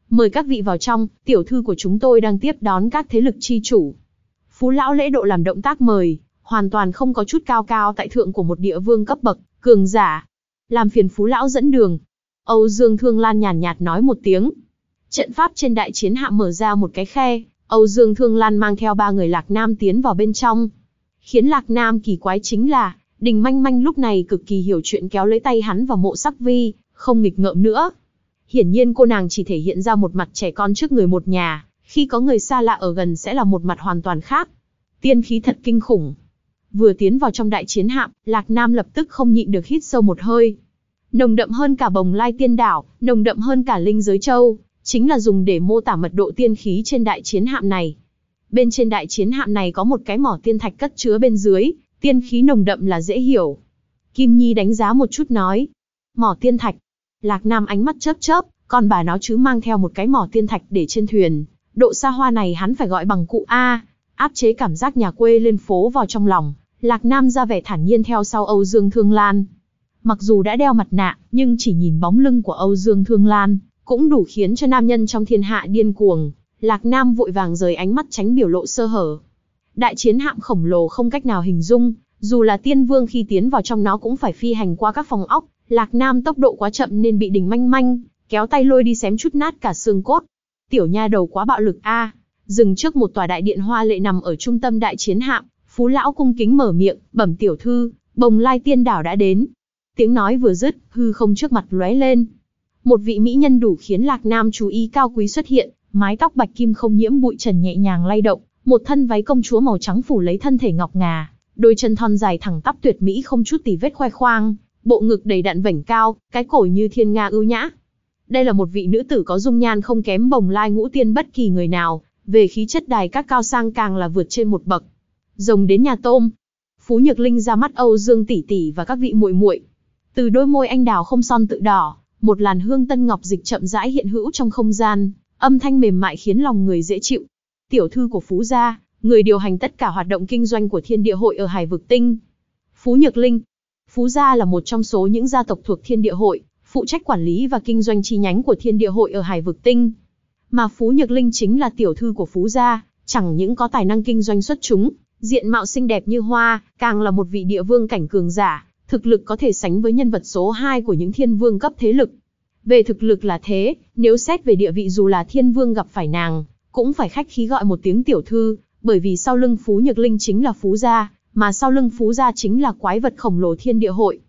Mời các vị vào trong, tiểu thư của chúng tôi đang tiếp đón các thế lực chi chủ. Phú lão lễ độ làm động tác mời, hoàn toàn không có chút cao cao tại thượng của một địa vương cấp bậc, cường giả. Làm phiền phú lão dẫn đường. Âu Dương Thương Lan nhàn nhạt nói một tiếng. Trận pháp trên đại chiến hạm mở ra một cái khe, Âu Dương Thương Lan mang theo ba người Lạc Nam tiến vào bên trong. Khiến Lạc Nam kỳ quái chính là, Đình Manh Manh lúc này cực kỳ hiểu chuyện kéo lấy tay hắn vào mộ sắc vi, không nghịch ngợm nữa. Hiển nhiên cô nàng chỉ thể hiện ra một mặt trẻ con trước người một nhà, khi có người xa lạ ở gần sẽ là một mặt hoàn toàn khác. Tiên khí thật kinh khủng. Vừa tiến vào trong đại chiến hạm, Lạc Nam lập tức không nhịn được hít sâu một hơi. Nồng đậm hơn cả bồng lai tiên đảo, nồng đậm hơn cả linh giới châu, chính là dùng để mô tả mật độ tiên khí trên đại chiến hạm này. Bên trên đại chiến hạm này có một cái mỏ tiên thạch cất chứa bên dưới, tiên khí nồng đậm là dễ hiểu. Kim Nhi đánh giá một chút nói. Mỏ tiên thạch. Lạc Nam ánh mắt chớp chớp, còn bà nó chứ mang theo một cái mỏ tiên thạch để trên thuyền. Độ xa hoa này hắn phải gọi bằng cụ A. Áp chế cảm giác nhà quê lên phố vào trong lòng. Lạc Nam ra vẻ thản nhiên theo sau Âu Dương Thương Lan. Mặc dù đã đeo mặt nạ, nhưng chỉ nhìn bóng lưng của Âu Dương Thương Lan, cũng đủ khiến cho nam nhân trong thiên hạ điên cuồng. Lạc Nam vội vàng rời ánh mắt tránh biểu lộ sơ hở. Đại chiến hạm khổng lồ không cách nào hình dung, dù là tiên vương khi tiến vào trong nó cũng phải phi hành qua các phòng ốc. Lạc Nam tốc độ quá chậm nên bị đình manh manh, kéo tay lôi đi xém chút nát cả xương cốt. Tiểu nha đầu quá bạo lực a. Dừng trước một tòa đại điện hoa lệ nằm ở trung tâm đại chiến hạm, Phú lão cung kính mở miệng, bẩm tiểu thư, bồng lai tiên đảo đã đến. Tiếng nói vừa dứt, hư không trước mặt lóe lên, một vị mỹ nhân đủ khiến Lạc Nam chú ý cao quý xuất hiện, mái tóc bạch kim không nhiễm bụi trần nhẹ nhàng lay động, một thân váy công chúa màu trắng phủ lấy thân thể ngọc ngà, đôi chân thon dài thẳng tắp tuyệt mỹ không chút tì vết khoe khoang, bộ ngực đầy đặn vảnh cao, cái cổ như thiên nga ưu nhã. Đây là một vị nữ tử có dung nhan không kém bồng lai ngũ tiên bất kỳ người nào, về khí chất đài các cao sang càng là vượt trên một bậc. Rồng đến nhà tôm. Phú Nhược Linh ra mắt Âu Dương tỷ tỷ và các vị muội muội. Từ đôi môi anh đào không son tự đỏ, một làn hương tân ngọc dịch chậm rãi hiện hữu trong không gian, âm thanh mềm mại khiến lòng người dễ chịu. Tiểu thư của Phú gia, người điều hành tất cả hoạt động kinh doanh của Thiên Địa hội ở Hải Vực Tinh. Phú Nhược Linh. Phú gia là một trong số những gia tộc thuộc Thiên Địa hội, phụ trách quản lý và kinh doanh chi nhánh của Thiên Địa hội ở Hải Vực Tinh. Mà Phú Nhược Linh chính là tiểu thư của Phú gia, chẳng những có tài năng kinh doanh xuất chúng, diện mạo xinh đẹp như hoa, càng là một vị địa vương cảnh cường giả, thực lực có thể sánh với nhân vật số 2 của những thiên vương cấp thế lực. Về thực lực là thế, nếu xét về địa vị dù là thiên vương gặp phải nàng, cũng phải khách khí gọi một tiếng tiểu thư, bởi vì sau lưng Phú Nhược Linh chính là Phú Gia, mà sau lưng Phú Gia chính là quái vật khổng lồ thiên địa hội.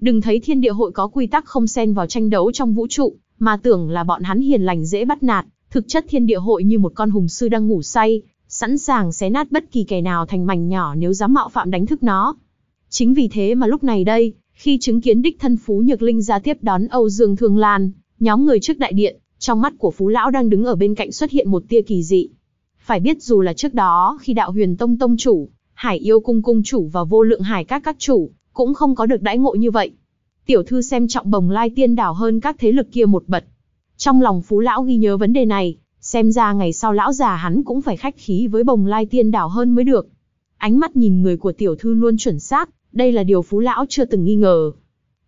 Đừng thấy thiên địa hội có quy tắc không xen vào tranh đấu trong vũ trụ, mà tưởng là bọn hắn hiền lành dễ bắt nạt, thực chất thiên địa hội như một con hùng sư đang ngủ say, sẵn sàng xé nát bất kỳ kẻ nào thành mảnh nhỏ nếu dám mạo phạm đánh thức nó. Chính vì thế mà lúc này đây, khi chứng kiến đích thân Phú Nhược Linh ra tiếp đón Âu Dương Thương Lan, nhóm người trước đại điện, trong mắt của Phú Lão đang đứng ở bên cạnh xuất hiện một tia kỳ dị. Phải biết dù là trước đó khi đạo huyền tông tông chủ, Hải yêu cung cung chủ và vô lượng hải các các chủ, cũng không có được đãi ngộ như vậy. Tiểu thư xem trọng bồng lai tiên đảo hơn các thế lực kia một bậc. Trong lòng phú lão ghi nhớ vấn đề này, xem ra ngày sau lão già hắn cũng phải khách khí với bồng lai tiên đảo hơn mới được. Ánh mắt nhìn người của tiểu thư luôn chuẩn xác, đây là điều phú lão chưa từng nghi ngờ.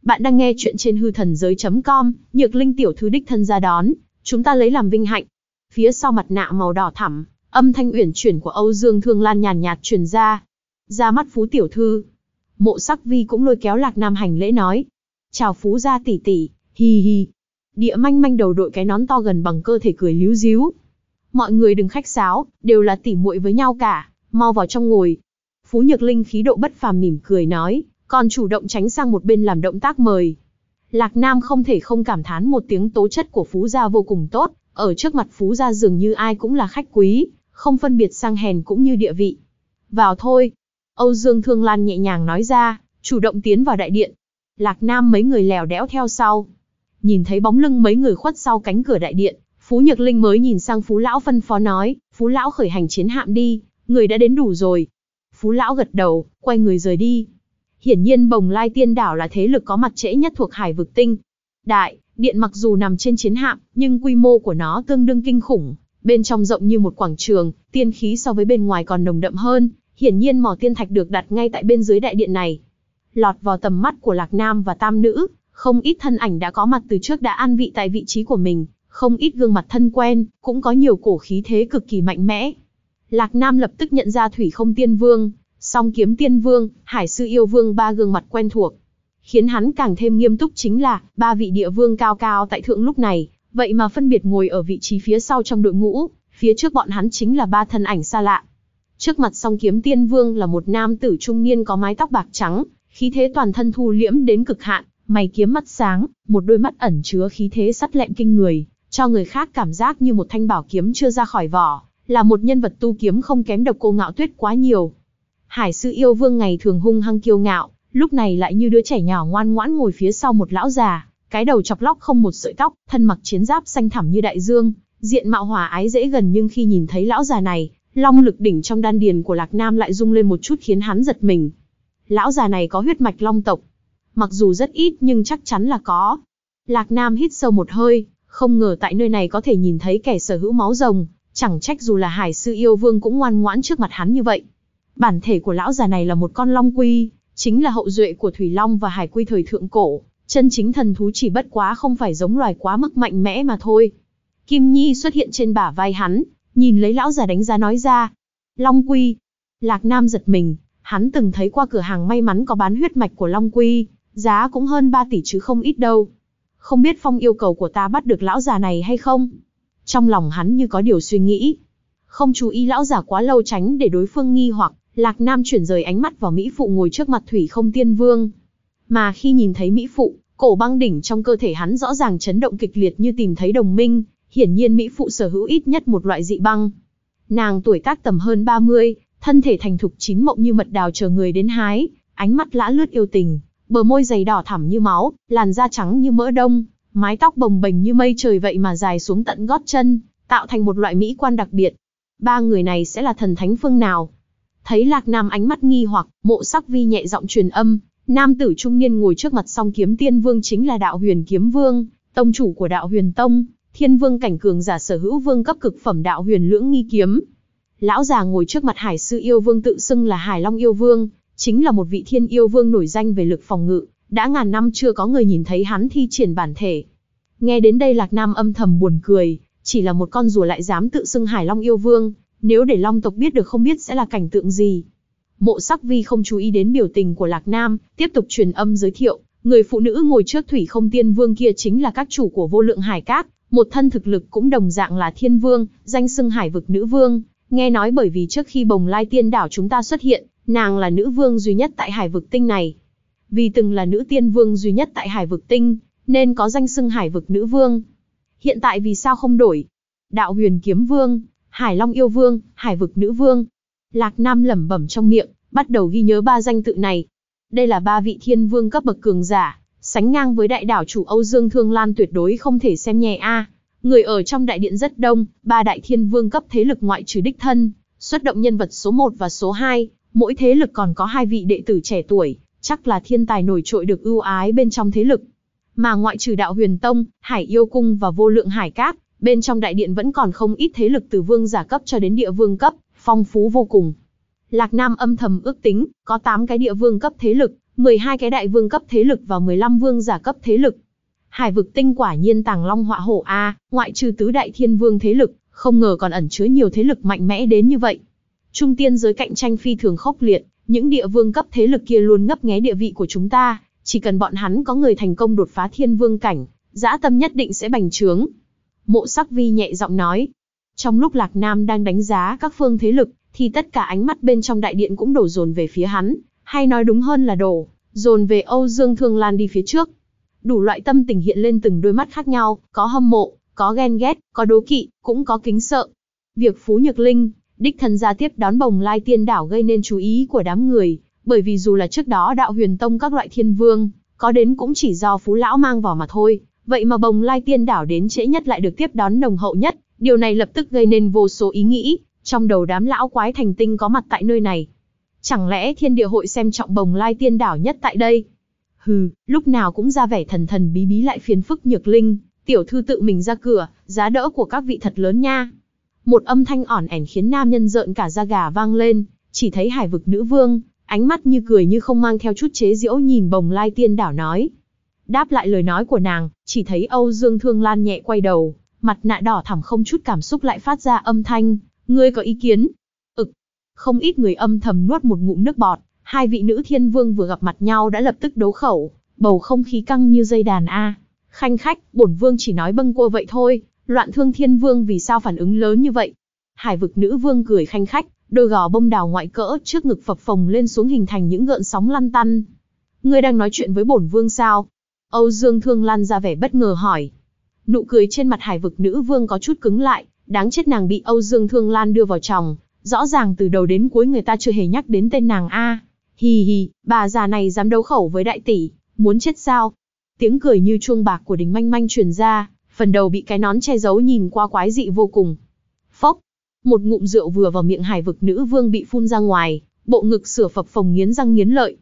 Bạn đang nghe chuyện trên hư thần giới.com, nhược linh tiểu thư đích thân ra đón, chúng ta lấy làm vinh hạnh. Phía sau mặt nạ màu đỏ thẳm, âm thanh uyển chuyển của Âu Dương Thương Lan nhàn nhạt truyền ra. Ra mắt phú tiểu thư. Mộ sắc vi cũng lôi kéo lạc nam hành lễ nói. Chào phú gia tỷ tỷ, hi hi. Địa manh manh đầu đội cái nón to gần bằng cơ thể cười líu díu. Mọi người đừng khách sáo, đều là tỷ muội với nhau cả, mau vào trong ngồi. Phú Nhược Linh khí độ bất phàm mỉm cười nói, còn chủ động tránh sang một bên làm động tác mời. Lạc Nam không thể không cảm thán một tiếng tố chất của Phú Gia vô cùng tốt, ở trước mặt Phú Gia dường như ai cũng là khách quý, không phân biệt sang hèn cũng như địa vị. Vào thôi. Âu Dương Thương Lan nhẹ nhàng nói ra, chủ động tiến vào đại điện. Lạc Nam mấy người lèo đẽo theo sau. Nhìn thấy bóng lưng mấy người khuất sau cánh cửa đại điện, Phú Nhược Linh mới nhìn sang Phú Lão phân phó nói, Phú Lão khởi hành chiến hạm đi, người đã đến đủ rồi. Phú Lão gật đầu, quay người rời đi. Hiển nhiên Bồng Lai Tiên Đảo là thế lực có mặt trễ nhất thuộc hải vực tinh. Đại, điện mặc dù nằm trên chiến hạm, nhưng quy mô của nó tương đương kinh khủng. Bên trong rộng như một quảng trường, tiên khí so với bên ngoài còn nồng đậm hơn. Hiển nhiên mỏ tiên thạch được đặt ngay tại bên dưới đại điện này. Lọt vào tầm mắt của Lạc Nam và Tam Nữ, không ít thân ảnh đã có mặt từ trước đã an vị tại vị trí của mình, không ít gương mặt thân quen, cũng có nhiều cổ khí thế cực kỳ mạnh mẽ. Lạc Nam lập tức nhận ra Thủy Không Tiên Vương, Song Kiếm Tiên Vương, Hải Sư Yêu Vương ba gương mặt quen thuộc. Khiến hắn càng thêm nghiêm túc chính là, ba vị địa vương cao cao tại thượng lúc này, vậy mà phân biệt ngồi ở vị trí phía sau trong đội ngũ, phía trước bọn hắn chính là ba thân ảnh xa lạ. Trước mặt Song Kiếm Tiên Vương là một nam tử trung niên có mái tóc bạc trắng, khí thế toàn thân thu liễm đến cực hạn, mày kiếm mắt sáng, một đôi mắt ẩn chứa khí thế sắt lẹm kinh người, cho người khác cảm giác như một thanh bảo kiếm chưa ra khỏi vỏ, là một nhân vật tu kiếm không kém độc cô ngạo tuyết quá nhiều. Hải sư yêu vương ngày thường hung hăng kiêu ngạo, lúc này lại như đứa trẻ nhỏ ngoan ngoãn ngồi phía sau một lão già, cái đầu chọc lóc không một sợi tóc, thân mặc chiến giáp xanh thẳm như đại dương, diện mạo hòa ái dễ gần nhưng khi nhìn thấy lão già này, long lực đỉnh trong đan điền của Lạc Nam lại rung lên một chút khiến hắn giật mình. Lão già này có huyết mạch long tộc, mặc dù rất ít nhưng chắc chắn là có. Lạc Nam hít sâu một hơi, không ngờ tại nơi này có thể nhìn thấy kẻ sở hữu máu rồng, chẳng trách dù là hải sư yêu vương cũng ngoan ngoãn trước mặt hắn như vậy. Bản thể của lão già này là một con long quy, chính là hậu duệ của thủy long và hải quy thời thượng cổ, chân chính thần thú chỉ bất quá không phải giống loài quá mức mạnh mẽ mà thôi. Kim Nhi xuất hiện trên bả vai hắn, nhìn lấy lão già đánh giá nói ra. Long quy. Lạc Nam giật mình, hắn từng thấy qua cửa hàng may mắn có bán huyết mạch của Long quy, giá cũng hơn 3 tỷ chứ không ít đâu. Không biết phong yêu cầu của ta bắt được lão già này hay không? Trong lòng hắn như có điều suy nghĩ. Không chú ý lão già quá lâu tránh để đối phương nghi hoặc, Lạc Nam chuyển rời ánh mắt vào Mỹ Phụ ngồi trước mặt Thủy không tiên vương. Mà khi nhìn thấy Mỹ Phụ, cổ băng đỉnh trong cơ thể hắn rõ ràng chấn động kịch liệt như tìm thấy đồng minh, hiển nhiên Mỹ Phụ sở hữu ít nhất một loại dị băng. Nàng tuổi tác tầm hơn 30, thân thể thành thục chín mộng như mật đào chờ người đến hái, ánh mắt lã lướt yêu tình, bờ môi dày đỏ thẳm như máu, làn da trắng như mỡ đông, mái tóc bồng bềnh như mây trời vậy mà dài xuống tận gót chân, tạo thành một loại mỹ quan đặc biệt. Ba người này sẽ là thần thánh phương nào? Thấy Lạc Nam ánh mắt nghi hoặc, mộ sắc vi nhẹ giọng truyền âm, nam tử trung niên ngồi trước mặt song kiếm tiên vương chính là đạo huyền kiếm vương, tông chủ của đạo huyền tông, thiên vương cảnh cường giả sở hữu vương cấp cực phẩm đạo huyền lưỡng nghi kiếm. Lão già ngồi trước mặt hải sư yêu vương tự xưng là hải long yêu vương, chính là một vị thiên yêu vương nổi danh về lực phòng ngự, đã ngàn năm chưa có người nhìn thấy hắn thi triển bản thể. Nghe đến đây Lạc Nam âm thầm buồn cười, chỉ là một con rùa lại dám tự xưng Hải Long yêu vương, nếu để Long tộc biết được không biết sẽ là cảnh tượng gì. Mộ sắc vi không chú ý đến biểu tình của Lạc Nam, tiếp tục truyền âm giới thiệu, người phụ nữ ngồi trước thủy không tiên vương kia chính là các chủ của vô lượng hải cát, một thân thực lực cũng đồng dạng là thiên vương, danh xưng hải vực nữ vương, nghe nói bởi vì trước khi bồng lai tiên đảo chúng ta xuất hiện, nàng là nữ vương duy nhất tại hải vực tinh này. Vì từng là nữ tiên vương duy nhất tại hải vực tinh, nên có danh xưng hải vực nữ vương. Hiện tại vì sao không đổi? Đạo huyền kiếm vương, hải long yêu vương, hải vực nữ vương. Lạc Nam lẩm bẩm trong miệng, bắt đầu ghi nhớ ba danh tự này. Đây là ba vị thiên vương cấp bậc cường giả, sánh ngang với đại đảo chủ Âu Dương Thương Lan tuyệt đối không thể xem nhẹ a. Người ở trong đại điện rất đông, ba đại thiên vương cấp thế lực ngoại trừ đích thân, xuất động nhân vật số 1 và số 2, Mỗi thế lực còn có hai vị đệ tử trẻ tuổi, chắc là thiên tài nổi trội được ưu ái bên trong thế lực. Mà ngoại trừ đạo huyền tông, hải yêu cung và vô lượng hải cát, bên trong đại điện vẫn còn không ít thế lực từ vương giả cấp cho đến địa vương cấp, phong phú vô cùng. Lạc Nam âm thầm ước tính, có 8 cái địa vương cấp thế lực, 12 cái đại vương cấp thế lực và 15 vương giả cấp thế lực. Hải vực tinh quả nhiên tàng long họa hổ A, ngoại trừ tứ đại thiên vương thế lực, không ngờ còn ẩn chứa nhiều thế lực mạnh mẽ đến như vậy. Trung tiên giới cạnh tranh phi thường khốc liệt, những địa vương cấp thế lực kia luôn ngấp nghé địa vị của chúng ta, chỉ cần bọn hắn có người thành công đột phá thiên vương cảnh, dã tâm nhất định sẽ bành trướng. Mộ sắc vi nhẹ giọng nói. Trong lúc Lạc Nam đang đánh giá các phương thế lực, thì tất cả ánh mắt bên trong đại điện cũng đổ dồn về phía hắn, hay nói đúng hơn là đổ, dồn về Âu Dương Thương Lan đi phía trước. Đủ loại tâm tình hiện lên từng đôi mắt khác nhau, có hâm mộ, có ghen ghét, có đố kỵ, cũng có kính sợ. Việc Phú Nhược Linh, đích thân ra tiếp đón bồng lai tiên đảo gây nên chú ý của đám người, bởi vì dù là trước đó đạo huyền tông các loại thiên vương, có đến cũng chỉ do Phú Lão mang vào mà thôi, vậy mà bồng lai tiên đảo đến trễ nhất lại được tiếp đón nồng hậu nhất, điều này lập tức gây nên vô số ý nghĩ, trong đầu đám lão quái thành tinh có mặt tại nơi này. Chẳng lẽ thiên địa hội xem trọng bồng lai tiên đảo nhất tại đây? Hừ, lúc nào cũng ra vẻ thần thần bí bí lại phiền phức nhược linh, tiểu thư tự mình ra cửa, giá đỡ của các vị thật lớn nha. Một âm thanh ỏn ẻn khiến nam nhân rợn cả da gà vang lên, chỉ thấy hải vực nữ vương, ánh mắt như cười như không mang theo chút chế giễu nhìn bồng lai tiên đảo nói. Đáp lại lời nói của nàng, chỉ thấy Âu Dương Thương Lan nhẹ quay đầu, mặt nạ đỏ thẳm không chút cảm xúc lại phát ra âm thanh, ngươi có ý kiến? Ực, không ít người âm thầm nuốt một ngụm nước bọt, hai vị nữ thiên vương vừa gặp mặt nhau đã lập tức đấu khẩu, bầu không khí căng như dây đàn A. Khanh khách, bổn vương chỉ nói bâng quơ vậy thôi, loạn thương thiên vương vì sao phản ứng lớn như vậy? Hải vực nữ vương cười khanh khách, đôi gò bông đào ngoại cỡ trước ngực phập phồng lên xuống hình thành những gợn sóng lăn tăn. Ngươi đang nói chuyện với bổn vương sao? Âu Dương Thương Lan ra vẻ bất ngờ hỏi. Nụ cười trên mặt hải vực nữ vương có chút cứng lại, đáng chết nàng bị Âu Dương Thương Lan đưa vào chồng, rõ ràng từ đầu đến cuối người ta chưa hề nhắc đến tên nàng A. Hì hì, bà già này dám đấu khẩu với đại tỷ, muốn chết sao? Tiếng cười như chuông bạc của đình manh manh truyền ra, phần đầu bị cái nón che giấu nhìn qua quái dị vô cùng. Phốc, một ngụm rượu vừa vào miệng hải vực nữ vương bị phun ra ngoài, bộ ngực sửa phập phồng nghiến răng nghiến lợi.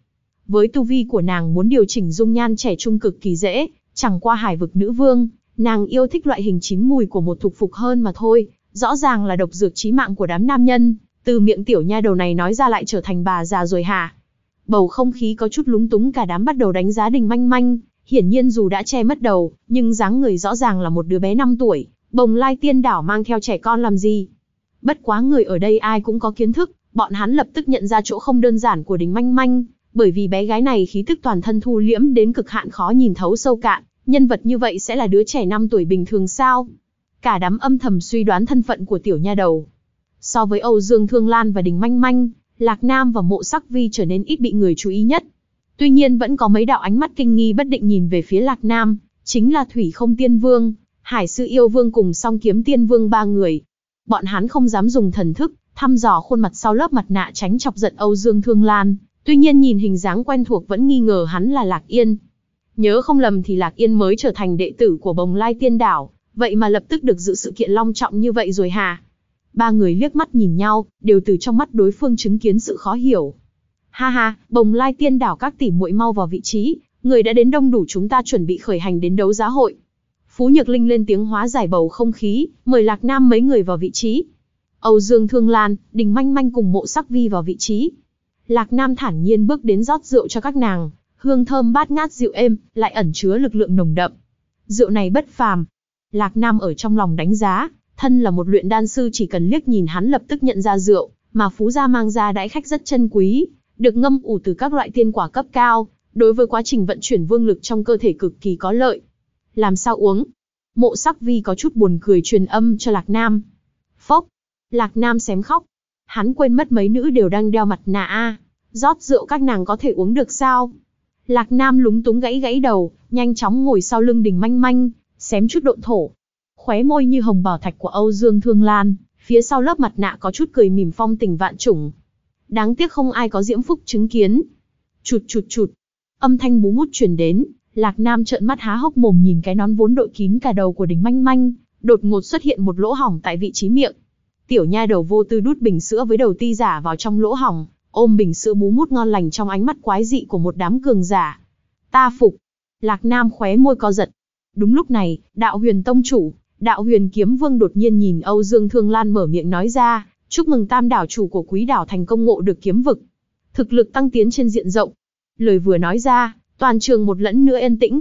Với tu vi của nàng muốn điều chỉnh dung nhan trẻ trung cực kỳ dễ, chẳng qua hải vực nữ vương, nàng yêu thích loại hình chín mùi của một thục phục hơn mà thôi, rõ ràng là độc dược chí mạng của đám nam nhân, từ miệng tiểu nha đầu này nói ra lại trở thành bà già rồi hả? Bầu không khí có chút lúng túng cả đám bắt đầu đánh giá đình manh manh, hiển nhiên dù đã che mất đầu, nhưng dáng người rõ ràng là một đứa bé 5 tuổi, bồng lai tiên đảo mang theo trẻ con làm gì? Bất quá người ở đây ai cũng có kiến thức, bọn hắn lập tức nhận ra chỗ không đơn giản của đình manh manh, bởi vì bé gái này khí tức toàn thân thu liễm đến cực hạn khó nhìn thấu sâu cạn, nhân vật như vậy sẽ là đứa trẻ 5 tuổi bình thường sao? Cả đám âm thầm suy đoán thân phận của tiểu nha đầu. So với Âu Dương Thương Lan và Đình Manh Manh, Lạc Nam và Mộ Sắc Vi trở nên ít bị người chú ý nhất. Tuy nhiên vẫn có mấy đạo ánh mắt kinh nghi bất định nhìn về phía Lạc Nam, chính là Thủy Không Tiên Vương, Hải Sư Yêu Vương cùng Song Kiếm Tiên Vương ba người. Bọn hắn không dám dùng thần thức, thăm dò khuôn mặt sau lớp mặt nạ tránh chọc giận Âu Dương Thương Lan, tuy nhiên nhìn hình dáng quen thuộc vẫn nghi ngờ hắn là Lạc Yên. Nhớ không lầm thì Lạc Yên mới trở thành đệ tử của Bồng Lai Tiên Đảo, vậy mà lập tức được dự sự kiện long trọng như vậy rồi hả? Ba người liếc mắt nhìn nhau, đều từ trong mắt đối phương chứng kiến sự khó hiểu. Ha ha, Bồng Lai Tiên Đảo các tỷ muội mau vào vị trí, người đã đến đông đủ chúng ta chuẩn bị khởi hành đến đấu giá hội. Phú Nhược Linh lên tiếng hóa giải bầu không khí, mời Lạc Nam mấy người vào vị trí. Âu Dương Thương Lan, Đình Manh Manh cùng Mộ Sắc Vi vào vị trí. Lạc Nam thản nhiên bước đến rót rượu cho các nàng, hương thơm bát ngát rượu êm, lại ẩn chứa lực lượng nồng đậm. Rượu này bất phàm. Lạc Nam ở trong lòng đánh giá, thân là một luyện đan sư chỉ cần liếc nhìn hắn lập tức nhận ra rượu, mà Phú gia mang ra đãi khách rất chân quý, được ngâm ủ từ các loại tiên quả cấp cao, đối với quá trình vận chuyển vương lực trong cơ thể cực kỳ có lợi. Làm sao uống? Mộ sắc vi có chút buồn cười truyền âm cho Lạc Nam. Phốc! Lạc Nam xém khóc. Hắn quên mất mấy nữ đều đang đeo mặt nạ a, rót rượu các nàng có thể uống được sao? Lạc Nam lúng túng gãy gãy đầu, nhanh chóng ngồi sau lưng đình manh manh, xém chút độn thổ. Khóe môi như hồng bảo thạch của Âu Dương Thương Lan, phía sau lớp mặt nạ có chút cười mỉm phong tình vạn trùng. Đáng tiếc không ai có diễm phúc chứng kiến. Chụt chụt chụt. Âm thanh bú mút truyền đến, Lạc Nam trợn mắt há hốc mồm nhìn cái nón vốn đội kín cả đầu của đình manh manh, đột ngột xuất hiện một lỗ hỏng tại vị trí miệng. Tiểu nha đầu vô tư đút bình sữa với đầu ti giả vào trong lỗ hỏng, ôm bình sữa bú mút ngon lành trong ánh mắt quái dị của một đám cường giả. Ta phục. Lạc Nam khóe môi co giật. Đúng lúc này, đạo huyền tông chủ, đạo huyền kiếm vương đột nhiên nhìn Âu Dương Thương Lan mở miệng nói ra, chúc mừng tam đảo chủ của quý đảo thành công ngộ được kiếm vực. Thực lực tăng tiến trên diện rộng. Lời vừa nói ra, toàn trường một lẫn nữa yên tĩnh.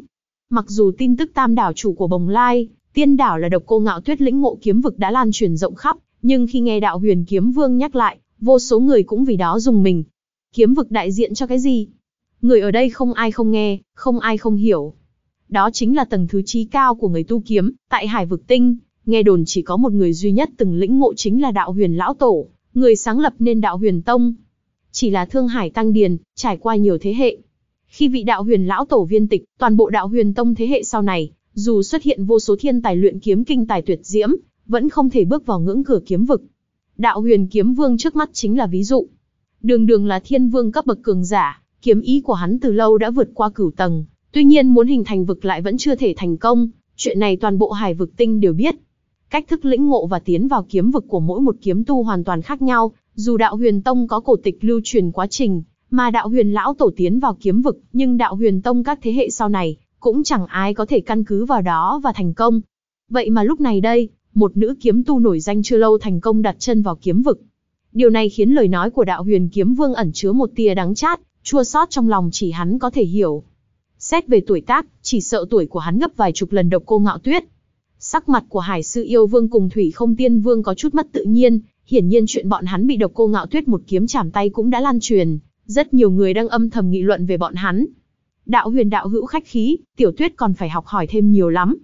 Mặc dù tin tức tam đảo chủ của Bồng Lai, tiên đảo là độc cô ngạo tuyết lĩnh ngộ kiếm vực đã lan truyền rộng khắp, nhưng khi nghe đạo huyền kiếm vương nhắc lại, vô số người cũng vì đó dùng mình. Kiếm vực đại diện cho cái gì? Người ở đây không ai không nghe, không ai không hiểu. Đó chính là tầng thứ trí cao của người tu kiếm, tại hải vực tinh, nghe đồn chỉ có một người duy nhất từng lĩnh ngộ chính là đạo huyền lão tổ, người sáng lập nên đạo huyền tông. Chỉ là thương hải tăng điền, trải qua nhiều thế hệ. Khi vị đạo huyền lão tổ viên tịch, toàn bộ đạo huyền tông thế hệ sau này, dù xuất hiện vô số thiên tài luyện kiếm kinh tài tuyệt diễm, vẫn không thể bước vào ngưỡng cửa kiếm vực. Đạo huyền kiếm vương trước mắt chính là ví dụ. Đường đường là thiên vương cấp bậc cường giả, kiếm ý của hắn từ lâu đã vượt qua cửu tầng, tuy nhiên muốn hình thành vực lại vẫn chưa thể thành công, chuyện này toàn bộ hải vực tinh đều biết. Cách thức lĩnh ngộ và tiến vào kiếm vực của mỗi một kiếm tu hoàn toàn khác nhau, dù đạo huyền tông có cổ tịch lưu truyền quá trình, mà đạo huyền lão tổ tiến vào kiếm vực, nhưng đạo huyền tông các thế hệ sau này, cũng chẳng ai có thể căn cứ vào đó và thành công. Vậy mà lúc này đây, một nữ kiếm tu nổi danh chưa lâu thành công đặt chân vào kiếm vực. Điều này khiến lời nói của đạo huyền kiếm vương ẩn chứa một tia đắng chát, chua xót trong lòng chỉ hắn có thể hiểu. Xét về tuổi tác, chỉ sợ tuổi của hắn gấp vài chục lần độc cô ngạo tuyết. Sắc mặt của hải sư yêu vương cùng thủy không tiên vương có chút mất tự nhiên, hiển nhiên chuyện bọn hắn bị độc cô ngạo tuyết một kiếm chảm tay cũng đã lan truyền, rất nhiều người đang âm thầm nghị luận về bọn hắn. Đạo huyền đạo hữu khách khí, tiểu tuyết còn phải học hỏi thêm nhiều lắm.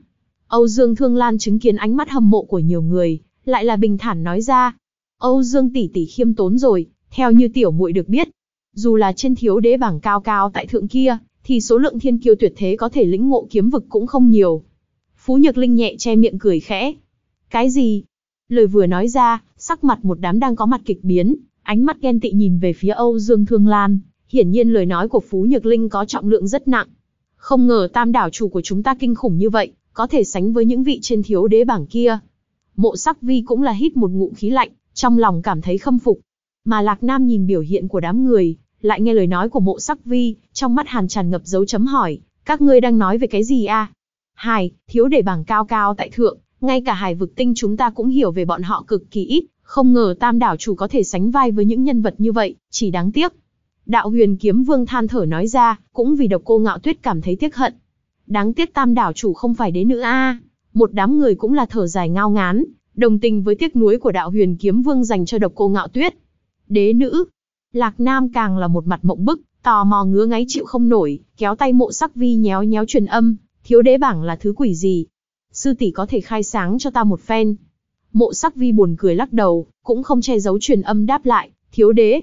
Âu Dương Thương Lan chứng kiến ánh mắt hâm mộ của nhiều người, lại là bình thản nói ra. Âu Dương tỷ tỷ khiêm tốn rồi, theo như tiểu muội được biết. Dù là trên thiếu đế bảng cao cao tại thượng kia, thì số lượng thiên kiêu tuyệt thế có thể lĩnh ngộ kiếm vực cũng không nhiều. Phú Nhược Linh nhẹ che miệng cười khẽ. Cái gì? Lời vừa nói ra, sắc mặt một đám đang có mặt kịch biến, ánh mắt ghen tị nhìn về phía Âu Dương Thương Lan. Hiển nhiên lời nói của Phú Nhược Linh có trọng lượng rất nặng. Không ngờ tam đảo chủ của chúng ta kinh khủng như vậy, có thể sánh với những vị trên thiếu đế bảng kia. Mộ sắc vi cũng là hít một ngụm khí lạnh, trong lòng cảm thấy khâm phục. Mà Lạc Nam nhìn biểu hiện của đám người, lại nghe lời nói của mộ sắc vi, trong mắt hàn tràn ngập dấu chấm hỏi, các ngươi đang nói về cái gì a? À? Hài, thiếu đế bảng cao cao tại thượng, ngay cả hải vực tinh chúng ta cũng hiểu về bọn họ cực kỳ ít, không ngờ tam đảo chủ có thể sánh vai với những nhân vật như vậy, chỉ đáng tiếc. Đạo huyền kiếm vương than thở nói ra, cũng vì độc cô ngạo tuyết cảm thấy tiếc hận. Đáng tiếc tam đảo chủ không phải đế nữ a Một đám người cũng là thở dài ngao ngán, đồng tình với tiếc nuối của đạo huyền kiếm vương dành cho độc cô ngạo tuyết. Đế nữ. Lạc Nam càng là một mặt mộng bức, tò mò ngứa ngáy chịu không nổi, kéo tay mộ sắc vi nhéo nhéo truyền âm, thiếu đế bảng là thứ quỷ gì? Sư tỷ có thể khai sáng cho ta một phen. Mộ sắc vi buồn cười lắc đầu, cũng không che giấu truyền âm đáp lại, thiếu đế.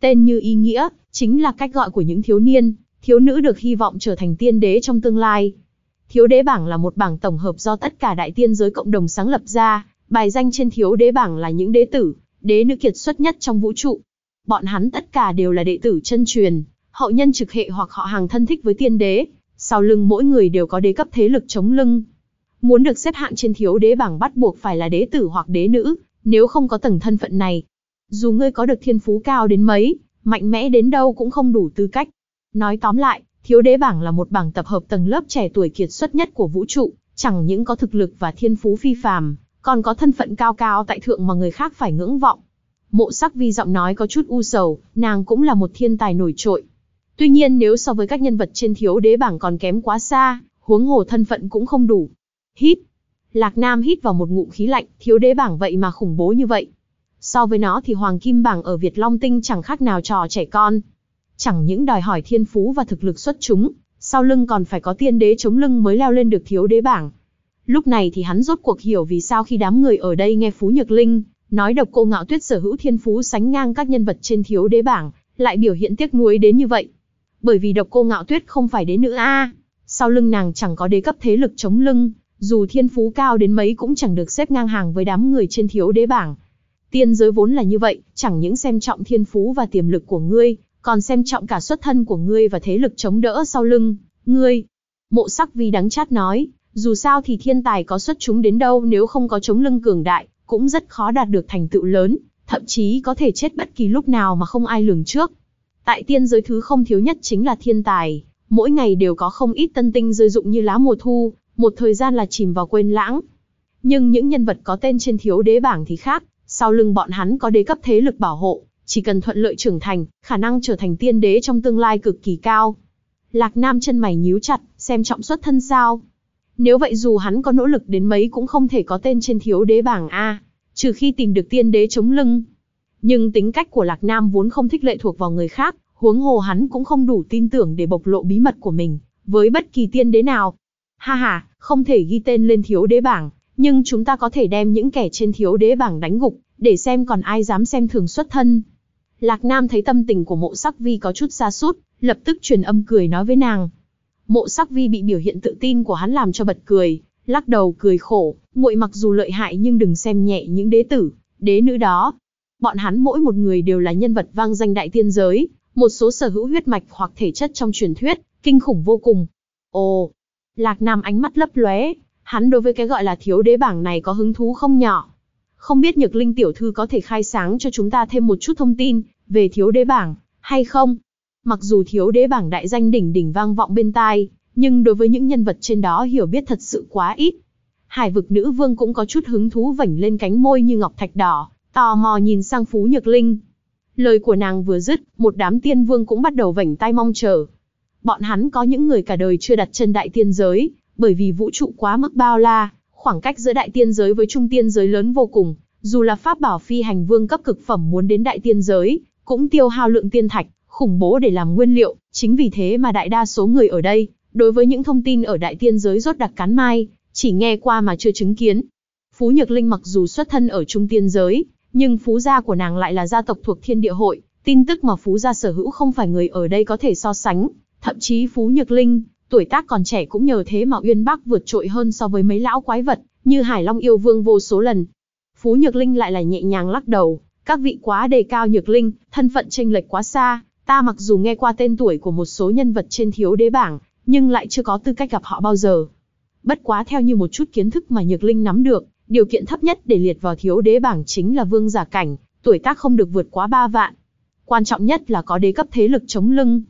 Tên như ý nghĩa, chính là cách gọi của những thiếu niên, thiếu nữ được hy vọng trở thành tiên đế trong tương lai. Thiếu đế bảng là một bảng tổng hợp do tất cả đại tiên giới cộng đồng sáng lập ra, bài danh trên thiếu đế bảng là những đế tử, đế nữ kiệt xuất nhất trong vũ trụ. Bọn hắn tất cả đều là đệ tử chân truyền, hậu nhân trực hệ hoặc họ hàng thân thích với tiên đế, sau lưng mỗi người đều có đế cấp thế lực chống lưng. Muốn được xếp hạng trên thiếu đế bảng bắt buộc phải là đế tử hoặc đế nữ, nếu không có tầng thân phận này. Dù ngươi có được thiên phú cao đến mấy, mạnh mẽ đến đâu cũng không đủ tư cách. Nói tóm lại, thiếu đế bảng là một bảng tập hợp tầng lớp trẻ tuổi kiệt xuất nhất của vũ trụ, chẳng những có thực lực và thiên phú phi phàm, còn có thân phận cao cao tại thượng mà người khác phải ngưỡng vọng. Mộ sắc vi giọng nói có chút u sầu, nàng cũng là một thiên tài nổi trội. Tuy nhiên nếu so với các nhân vật trên thiếu đế bảng còn kém quá xa, huống hồ thân phận cũng không đủ. Hít. Lạc Nam hít vào một ngụm khí lạnh, thiếu đế bảng vậy mà khủng bố như vậy. So với nó thì Hoàng Kim bảng ở Việt Long Tinh chẳng khác nào trò trẻ con. Chẳng những đòi hỏi thiên phú và thực lực xuất chúng, sau lưng còn phải có tiên đế chống lưng mới leo lên được thiếu đế bảng. Lúc này thì hắn rốt cuộc hiểu vì sao khi đám người ở đây nghe Phú Nhược Linh, nói độc cô ngạo tuyết sở hữu thiên phú sánh ngang các nhân vật trên thiếu đế bảng, lại biểu hiện tiếc nuối đến như vậy. Bởi vì độc cô ngạo tuyết không phải đế nữ A, sau lưng nàng chẳng có đế cấp thế lực chống lưng, dù thiên phú cao đến mấy cũng chẳng được xếp ngang hàng với đám người trên thiếu đế bảng. Tiên giới vốn là như vậy, chẳng những xem trọng thiên phú và tiềm lực của ngươi, còn xem trọng cả xuất thân của ngươi và thế lực chống đỡ sau lưng, ngươi. Mộ sắc vi đắng chát nói, dù sao thì thiên tài có xuất chúng đến đâu nếu không có chống lưng cường đại, cũng rất khó đạt được thành tựu lớn, thậm chí có thể chết bất kỳ lúc nào mà không ai lường trước. Tại tiên giới thứ không thiếu nhất chính là thiên tài, mỗi ngày đều có không ít tân tinh rơi dụng như lá mùa thu, một thời gian là chìm vào quên lãng. Nhưng những nhân vật có tên trên thiếu đế bảng thì khác, sau lưng bọn hắn có đế cấp thế lực bảo hộ, chỉ cần thuận lợi trưởng thành, khả năng trở thành tiên đế trong tương lai cực kỳ cao. Lạc Nam chân mày nhíu chặt, xem trọng xuất thân sao. Nếu vậy dù hắn có nỗ lực đến mấy cũng không thể có tên trên thiếu đế bảng A, trừ khi tìm được tiên đế chống lưng. Nhưng tính cách của Lạc Nam vốn không thích lệ thuộc vào người khác, huống hồ hắn cũng không đủ tin tưởng để bộc lộ bí mật của mình, với bất kỳ tiên đế nào. Ha ha, không thể ghi tên lên thiếu đế bảng, nhưng chúng ta có thể đem những kẻ trên thiếu đế bảng đánh gục, để xem còn ai dám xem thường xuất thân. Lạc Nam thấy tâm tình của mộ sắc vi có chút xa sút lập tức truyền âm cười nói với nàng. Mộ sắc vi bị biểu hiện tự tin của hắn làm cho bật cười, lắc đầu cười khổ, muội mặc dù lợi hại nhưng đừng xem nhẹ những đế tử, đế nữ đó. Bọn hắn mỗi một người đều là nhân vật vang danh đại tiên giới, một số sở hữu huyết mạch hoặc thể chất trong truyền thuyết, kinh khủng vô cùng. Ồ, Lạc Nam ánh mắt lấp lóe, hắn đối với cái gọi là thiếu đế bảng này có hứng thú không nhỏ. Không biết Nhược Linh tiểu thư có thể khai sáng cho chúng ta thêm một chút thông tin về thiếu đế bảng, hay không? Mặc dù thiếu đế bảng đại danh đỉnh đỉnh vang vọng bên tai, nhưng đối với những nhân vật trên đó hiểu biết thật sự quá ít. Hải vực nữ vương cũng có chút hứng thú vảnh lên cánh môi như ngọc thạch đỏ, tò mò nhìn sang Phú Nhược Linh. Lời của nàng vừa dứt, một đám tiên vương cũng bắt đầu vảnh tay mong chờ. Bọn hắn có những người cả đời chưa đặt chân đại tiên giới, bởi vì vũ trụ quá mức bao la, khoảng cách giữa đại tiên giới với trung tiên giới lớn vô cùng, dù là pháp bảo phi hành vương cấp cực phẩm muốn đến đại tiên giới, cũng tiêu hao lượng tiên thạch, khủng bố để làm nguyên liệu, chính vì thế mà đại đa số người ở đây, đối với những thông tin ở đại tiên giới rốt đặc cắn mai, chỉ nghe qua mà chưa chứng kiến. Phú Nhược Linh mặc dù xuất thân ở trung tiên giới, nhưng phú gia của nàng lại là gia tộc thuộc thiên địa hội, tin tức mà phú gia sở hữu không phải người ở đây có thể so sánh, thậm chí Phú Nhược Linh, tuổi tác còn trẻ cũng nhờ thế mà uyên bác vượt trội hơn so với mấy lão quái vật, như Hải Long yêu vương vô số lần. Phú Nhược Linh lại là nhẹ nhàng lắc đầu, các vị quá đề cao Nhược Linh, thân phận tranh lệch quá xa, ta mặc dù nghe qua tên tuổi của một số nhân vật trên thiếu đế bảng, nhưng lại chưa có tư cách gặp họ bao giờ. Bất quá theo như một chút kiến thức mà Nhược Linh nắm được, điều kiện thấp nhất để liệt vào thiếu đế bảng chính là vương giả cảnh, tuổi tác không được vượt quá ba vạn. Quan trọng nhất là có đế cấp thế lực chống lưng.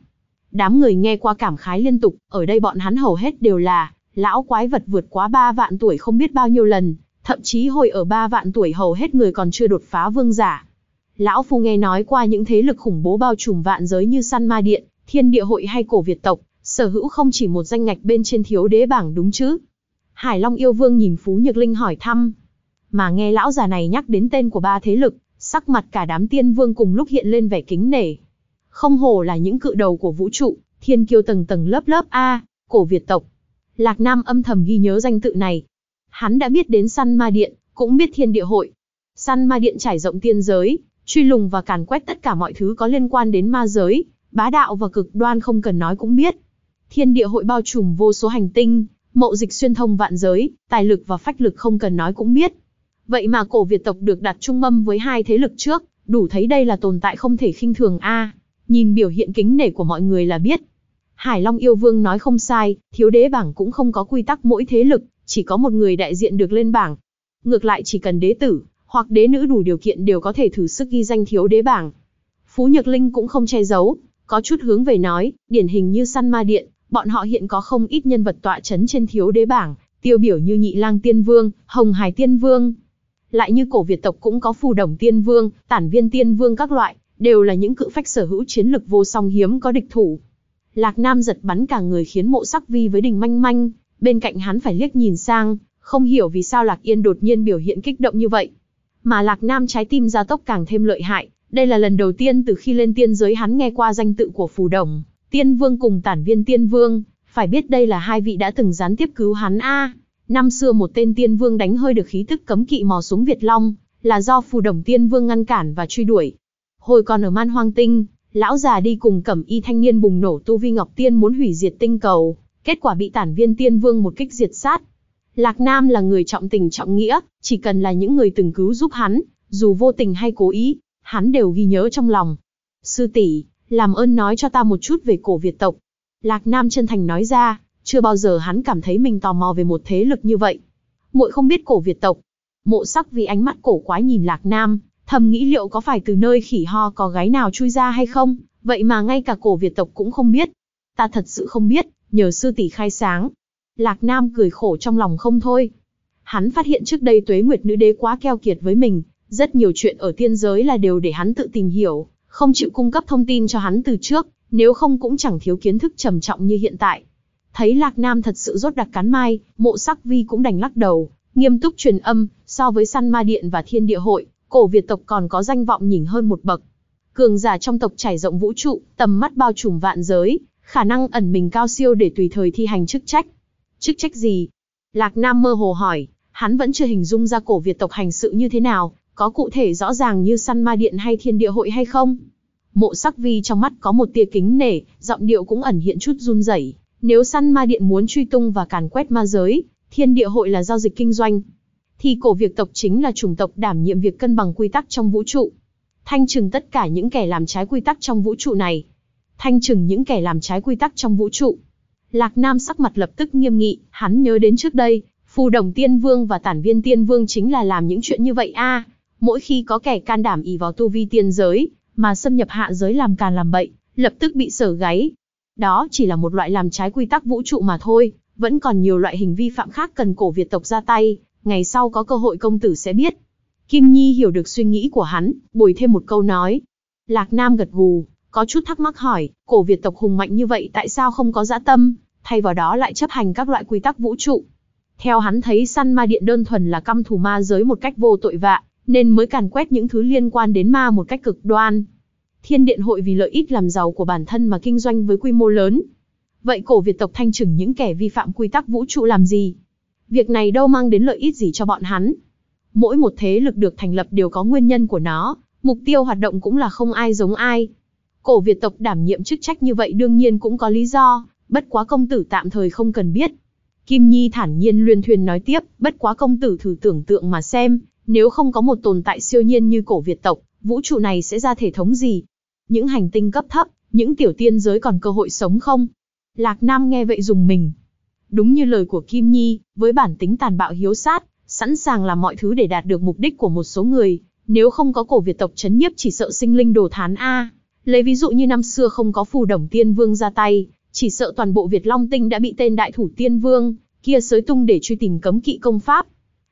Đám người nghe qua cảm khái liên tục, ở đây bọn hắn hầu hết đều là lão quái vật vượt quá 3 vạn tuổi không biết bao nhiêu lần, thậm chí hồi ở 3 vạn tuổi hầu hết người còn chưa đột phá vương giả. Lão Phu nghe nói qua những thế lực khủng bố bao trùm vạn giới như Săn Ma Điện, Thiên Địa Hội hay Cổ Việt Tộc, sở hữu không chỉ một danh ngạch bên trên thiếu đế bảng đúng chứ. Hải Long yêu vương nhìn Phú Nhược Linh hỏi thăm. Mà nghe lão già này nhắc đến tên của ba thế lực, sắc mặt cả đám tiên vương cùng lúc hiện lên vẻ kính nể. Không hổ là những cự đầu của vũ trụ, thiên kiêu tầng tầng lớp lớp A, cổ Việt tộc. Lạc Nam âm thầm ghi nhớ danh tự này. Hắn đã biết đến săn ma điện, cũng biết thiên địa hội. Săn ma điện trải rộng tiên giới, truy lùng và càn quét tất cả mọi thứ có liên quan đến ma giới, bá đạo và cực đoan không cần nói cũng biết. Thiên địa hội bao trùm vô số hành tinh, mậu dịch xuyên thông vạn giới, tài lực và phách lực không cần nói cũng biết. Vậy mà cổ Việt tộc được đặt trung mâm với hai thế lực trước, đủ thấy đây là tồn tại không thể khinh thường a nhìn biểu hiện kính nể của mọi người là biết. Hải Long yêu vương nói không sai, thiếu đế bảng cũng không có quy tắc mỗi thế lực, chỉ có một người đại diện được lên bảng. Ngược lại chỉ cần đế tử, hoặc đế nữ đủ điều kiện đều có thể thử sức ghi danh thiếu đế bảng. Phú Nhược Linh cũng không che giấu, có chút hướng về nói, điển hình như săn ma điện, bọn họ hiện có không ít nhân vật tọa chấn trên thiếu đế bảng, tiêu biểu như nhị lang tiên vương, hồng hải tiên vương. Lại như cổ Việt tộc cũng có phù đồng tiên vương, tản viên tiên vương các loại, đều là những cự phách sở hữu chiến lực vô song hiếm có địch thủ. Lạc Nam giật bắn cả người khiến mộ sắc vi với đình manh manh, bên cạnh hắn phải liếc nhìn sang, không hiểu vì sao Lạc Yên đột nhiên biểu hiện kích động như vậy. Mà Lạc Nam trái tim gia tốc càng thêm lợi hại, đây là lần đầu tiên từ khi lên tiên giới hắn nghe qua danh tự của Phù Đồng, Tiên Vương cùng Tản Viên Tiên Vương, phải biết đây là hai vị đã từng gián tiếp cứu hắn a. năm xưa một tên Tiên Vương đánh hơi được khí tức cấm kỵ mò xuống Việt Long, là do Phù Đồng Tiên Vương ngăn cản và truy đuổi. Hồi còn ở Man Hoang Tinh, lão già đi cùng Cẩm Y thanh niên bùng nổ tu vi Ngọc Tiên muốn hủy diệt tinh cầu, kết quả bị Tản Viên Tiên Vương một kích diệt sát. Lạc Nam là người trọng tình trọng nghĩa, chỉ cần là những người từng cứu giúp hắn, dù vô tình hay cố ý, hắn đều ghi nhớ trong lòng. Sư tỷ, làm ơn nói cho ta một chút về cổ Việt tộc. Lạc Nam chân thành nói ra, chưa bao giờ hắn cảm thấy mình tò mò về một thế lực như vậy. Muội không biết cổ Việt tộc. Mộ sắc vì ánh mắt cổ quái nhìn Lạc Nam, thầm nghĩ liệu có phải từ nơi khỉ ho có gái nào chui ra hay không, vậy mà ngay cả cổ Việt tộc cũng không biết. Ta thật sự không biết, nhờ sư tỷ khai sáng. Lạc Nam cười khổ trong lòng không thôi. Hắn phát hiện trước đây tuế nguyệt nữ đế quá keo kiệt với mình, rất nhiều chuyện ở tiên giới là đều để hắn tự tìm hiểu, không chịu cung cấp thông tin cho hắn từ trước, nếu không cũng chẳng thiếu kiến thức trầm trọng như hiện tại. Thấy Lạc Nam thật sự rốt đặc cắn mai, mộ sắc vi cũng đành lắc đầu, nghiêm túc truyền âm, so với săn ma điện và thiên địa hội, cổ Việt tộc còn có danh vọng nhỉnh hơn một bậc. Cường giả trong tộc trải rộng vũ trụ, tầm mắt bao trùm vạn giới, khả năng ẩn mình cao siêu để tùy thời thi hành chức trách. Chức trách gì? Lạc Nam mơ hồ hỏi, hắn vẫn chưa hình dung ra cổ Việt tộc hành sự như thế nào, có cụ thể rõ ràng như săn ma điện hay thiên địa hội hay không? Mộ sắc vi trong mắt có một tia kính nể, giọng điệu cũng ẩn hiện chút run rẩy. Nếu săn ma điện muốn truy tung và càn quét ma giới, thiên địa hội là giao dịch kinh doanh, thì cổ việc tộc chính là chủng tộc đảm nhiệm việc cân bằng quy tắc trong vũ trụ. Thanh trừng tất cả những kẻ làm trái quy tắc trong vũ trụ này. Thanh trừng những kẻ làm trái quy tắc trong vũ trụ. Lạc Nam sắc mặt lập tức nghiêm nghị, hắn nhớ đến trước đây, Phù Đồng Tiên Vương và Tản Viên Tiên Vương chính là làm những chuyện như vậy a. mỗi khi có kẻ can đảm ý vào tu vi tiên giới, mà xâm nhập hạ giới làm càn làm bậy, lập tức bị sở gáy. Đó chỉ là một loại làm trái quy tắc vũ trụ mà thôi, vẫn còn nhiều loại hình vi phạm khác cần cổ Việt tộc ra tay, ngày sau có cơ hội công tử sẽ biết. Kim Nhi hiểu được suy nghĩ của hắn, bồi thêm một câu nói. Lạc Nam gật gù, có chút thắc mắc hỏi, cổ Việt tộc hùng mạnh như vậy tại sao không có dã tâm, thay vào đó lại chấp hành các loại quy tắc vũ trụ. Theo hắn thấy săn ma điện đơn thuần là căm thù ma giới một cách vô tội vạ, nên mới càn quét những thứ liên quan đến ma một cách cực đoan. Thiên điện hội vì lợi ích làm giàu của bản thân mà kinh doanh với quy mô lớn. Vậy cổ Việt tộc thanh trừng những kẻ vi phạm quy tắc vũ trụ làm gì? Việc này đâu mang đến lợi ích gì cho bọn hắn. Mỗi một thế lực được thành lập đều có nguyên nhân của nó, mục tiêu hoạt động cũng là không ai giống ai. Cổ Việt tộc đảm nhiệm chức trách như vậy đương nhiên cũng có lý do, bất quá công tử tạm thời không cần biết. Kim Nhi thản nhiên luyên thuyền nói tiếp, bất quá công tử thử tưởng tượng mà xem, nếu không có một tồn tại siêu nhiên như cổ Việt tộc, vũ trụ này sẽ ra thể thống gì? Những hành tinh cấp thấp, những tiểu tiên giới còn cơ hội sống không? Lạc Nam nghe vậy dùng mình. Đúng như lời của Kim Nhi, với bản tính tàn bạo hiếu sát, sẵn sàng làm mọi thứ để đạt được mục đích của một số người, nếu không có cổ Việt tộc chấn nhiếp chỉ sợ sinh linh đồ thán A. Lấy ví dụ như năm xưa không có phù đồng tiên vương ra tay, chỉ sợ toàn bộ Việt Long Tinh đã bị tên đại thủ tiên vương, kia sới tung để truy tìm cấm kỵ công pháp.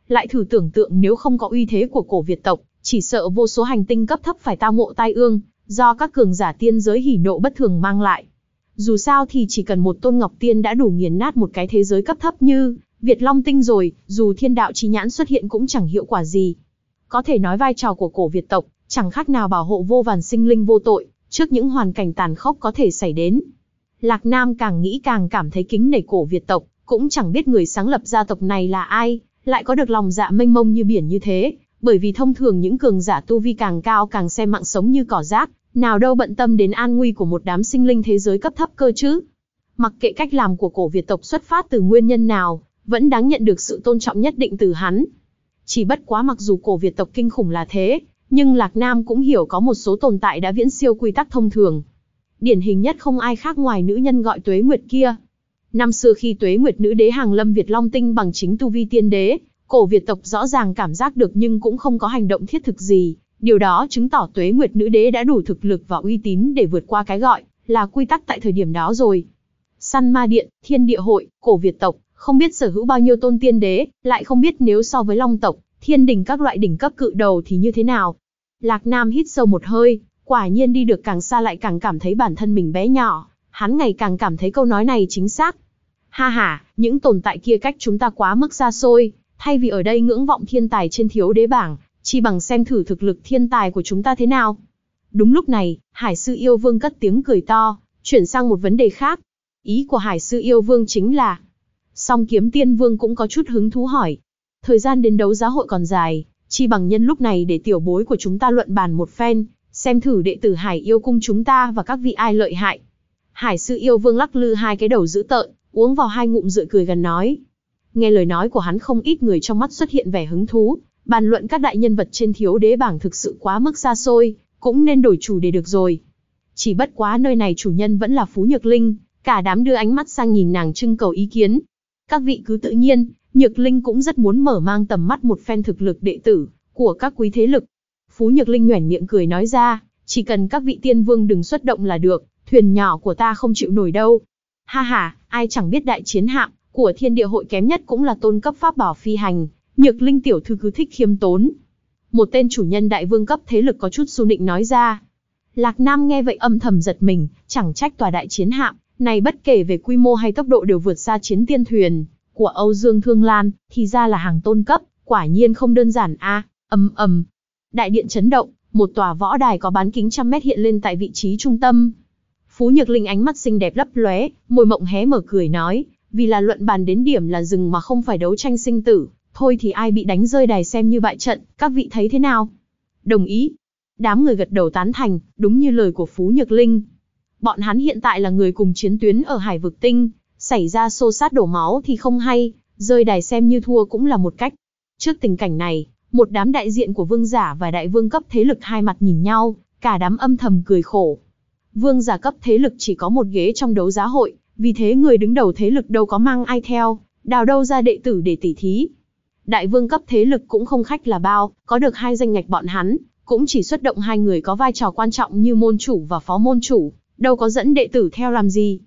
Lại thử tưởng tượng nếu không có uy thế của cổ Việt tộc, chỉ sợ vô số hành tinh cấp thấp phải tao ngộ tai ương, do các cường giả tiên giới hỉ nộ bất thường mang lại. Dù sao thì chỉ cần một tôn ngọc tiên đã đủ nghiền nát một cái thế giới cấp thấp như Việt Long Tinh rồi, dù thiên đạo chi nhãn xuất hiện cũng chẳng hiệu quả gì. Có thể nói vai trò của cổ Việt tộc, chẳng khác nào bảo hộ vô vàn sinh linh vô tội, trước những hoàn cảnh tàn khốc có thể xảy đến. Lạc Nam càng nghĩ càng cảm thấy kính nể cổ Việt tộc, cũng chẳng biết người sáng lập gia tộc này là ai, lại có được lòng dạ mênh mông như biển như thế, bởi vì thông thường những cường giả tu vi càng cao càng xem mạng sống như cỏ rác, nào đâu bận tâm đến an nguy của một đám sinh linh thế giới cấp thấp cơ chứ. Mặc kệ cách làm của cổ Việt tộc xuất phát từ nguyên nhân nào, vẫn đáng nhận được sự tôn trọng nhất định từ hắn. Chỉ bất quá mặc dù cổ Việt tộc kinh khủng là thế, nhưng Lạc Nam cũng hiểu có một số tồn tại đã viễn siêu quy tắc thông thường. Điển hình nhất không ai khác ngoài nữ nhân gọi Tuế Nguyệt kia. Năm xưa khi Tuế Nguyệt nữ đế hàng lâm Việt Long Tinh bằng chính tu vi tiên đế, cổ Việt tộc rõ ràng cảm giác được nhưng cũng không có hành động thiết thực gì. Điều đó chứng tỏ Tuế Nguyệt nữ đế đã đủ thực lực và uy tín để vượt qua cái gọi là quy tắc tại thời điểm đó rồi. Săn Ma Điện, Thiên Địa Hội, cổ Việt tộc, không biết sở hữu bao nhiêu tôn tiên đế, lại không biết nếu so với Long tộc, thiên đình các loại đỉnh cấp cự đầu thì như thế nào. Lạc Nam hít sâu một hơi, quả nhiên đi được càng xa lại càng cảm thấy bản thân mình bé nhỏ, hắn ngày càng cảm thấy câu nói này chính xác. Ha ha, những tồn tại kia cách chúng ta quá mức xa xôi, thay vì ở đây ngưỡng vọng thiên tài trên thiếu đế bảng, Chi bằng xem thử thực lực thiên tài của chúng ta thế nào. Đúng lúc này, Hải sư yêu vương cất tiếng cười to, chuyển sang một vấn đề khác. Ý của Hải sư yêu vương chính là, song kiếm tiên vương cũng có chút hứng thú hỏi. Thời gian đến đấu giá hội còn dài, chi bằng nhân lúc này để tiểu bối của chúng ta luận bàn một phen, xem thử đệ tử Hải yêu cung chúng ta và các vị ai lợi hại. Hải sư yêu vương lắc lư hai cái đầu dữ tợn, uống vào hai ngụm rượu cười gần nói. Nghe lời nói của hắn không ít người trong mắt xuất hiện vẻ hứng thú, bàn luận các đại nhân vật trên thiếu đế bảng thực sự quá mức xa xôi, cũng nên đổi chủ đề được rồi. Chỉ bất quá nơi này chủ nhân vẫn là Phú Nhược Linh, cả đám đưa ánh mắt sang nhìn nàng trưng cầu ý kiến. Các vị cứ tự nhiên, Nhược Linh cũng rất muốn mở mang tầm mắt một phen thực lực đệ tử của các quý thế lực. Phú Nhược Linh nhoẻn miệng cười nói ra, chỉ cần các vị tiên vương đừng xuất động là được, thuyền nhỏ của ta không chịu nổi đâu. Ha ha, ai chẳng biết đại chiến hạm của thiên địa hội kém nhất cũng là tôn cấp pháp bảo phi hành, nhược linh tiểu thư cứ thích khiêm tốn. Một tên chủ nhân đại vương cấp thế lực có chút su nịnh nói ra. Lạc Nam nghe vậy âm thầm giật mình, chẳng trách tòa đại chiến hạm, này bất kể về quy mô hay tốc độ đều vượt xa chiến tiên thuyền của Âu Dương Thương Lan, thì ra là hàng tôn cấp, quả nhiên không đơn giản a. ầm ầm. Đại điện chấn động, một tòa võ đài có bán kính trăm mét hiện lên tại vị trí trung tâm. Phú Nhược Linh ánh mắt xinh đẹp lấp lóe, môi mộng hé mở cười nói, vì là luận bàn đến điểm là dừng mà không phải đấu tranh sinh tử, thôi thì ai bị đánh rơi đài xem như bại trận, các vị thấy thế nào? Đồng ý. Đám người gật đầu tán thành, đúng như lời của Phú Nhược Linh. Bọn hắn hiện tại là người cùng chiến tuyến ở Hải Vực Tinh, xảy ra xô sát đổ máu thì không hay, rơi đài xem như thua cũng là một cách. Trước tình cảnh này, một đám đại diện của vương giả và đại vương cấp thế lực hai mặt nhìn nhau, cả đám âm thầm cười khổ. Vương giả cấp thế lực chỉ có một ghế trong đấu giá hội, vì thế người đứng đầu thế lực đâu có mang ai theo, đào đâu ra đệ tử để tỉ thí. Đại vương cấp thế lực cũng không khách là bao, có được hai danh ngạch bọn hắn, cũng chỉ xuất động hai người có vai trò quan trọng như môn chủ và phó môn chủ, đâu có dẫn đệ tử theo làm gì.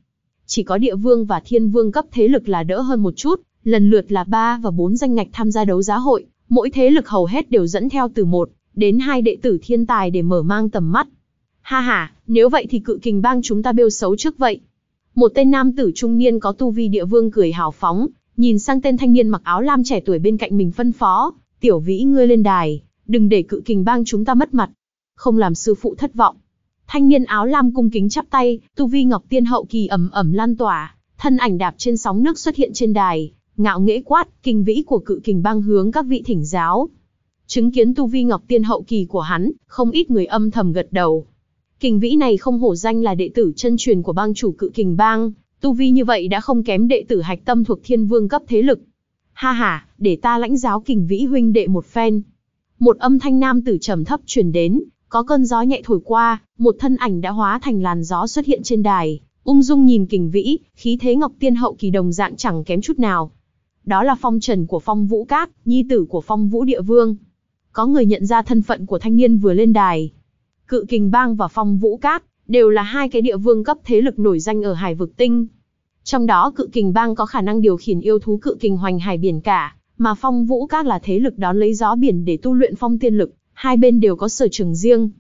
Chỉ có địa vương và thiên vương cấp thế lực là đỡ hơn một chút, lần lượt là ba và bốn danh ngạch tham gia đấu giá hội, mỗi thế lực hầu hết đều dẫn theo từ một đến hai đệ tử thiên tài để mở mang tầm mắt. Ha ha, nếu vậy thì cự kình bang chúng ta bêu xấu trước vậy. Một tên nam tử trung niên có tu vi địa vương cười hào phóng, nhìn sang tên thanh niên mặc áo lam trẻ tuổi bên cạnh mình phân phó, tiểu vĩ ngươi lên đài, đừng để cự kình bang chúng ta mất mặt, không làm sư phụ thất vọng. Thanh niên áo lam cung kính chắp tay, tu vi ngọc tiên hậu kỳ ẩm ẩm lan tỏa, thân ảnh đạp trên sóng nước xuất hiện trên đài, ngạo nghễ quát, kinh vĩ của cự kình bang hướng các vị thỉnh giáo. Chứng kiến tu vi ngọc tiên hậu kỳ của hắn, không ít người âm thầm gật đầu. Kình vĩ này không hổ danh là đệ tử chân truyền của bang chủ cự kình bang, tu vi như vậy đã không kém đệ tử hạch tâm thuộc thiên vương cấp thế lực. Ha ha, để ta lãnh giáo kình vĩ huynh đệ một phen. Một âm thanh nam tử trầm thấp truyền đến, có cơn gió nhẹ thổi qua, một thân ảnh đã hóa thành làn gió xuất hiện trên đài, ung dung nhìn kình vĩ, khí thế ngọc tiên hậu kỳ đồng dạng chẳng kém chút nào. Đó là phong trần của phong vũ cát, nhi tử của phong vũ địa vương. Có người nhận ra thân phận của thanh niên vừa lên đài. Cự kình bang và phong vũ cát, đều là hai cái địa vương cấp thế lực nổi danh ở hải vực tinh. Trong đó cự kình bang có khả năng điều khiển yêu thú cự kình hoành hải biển cả, mà phong vũ các là thế lực đón lấy gió biển để tu luyện phong tiên lực, hai bên đều có sở trường riêng.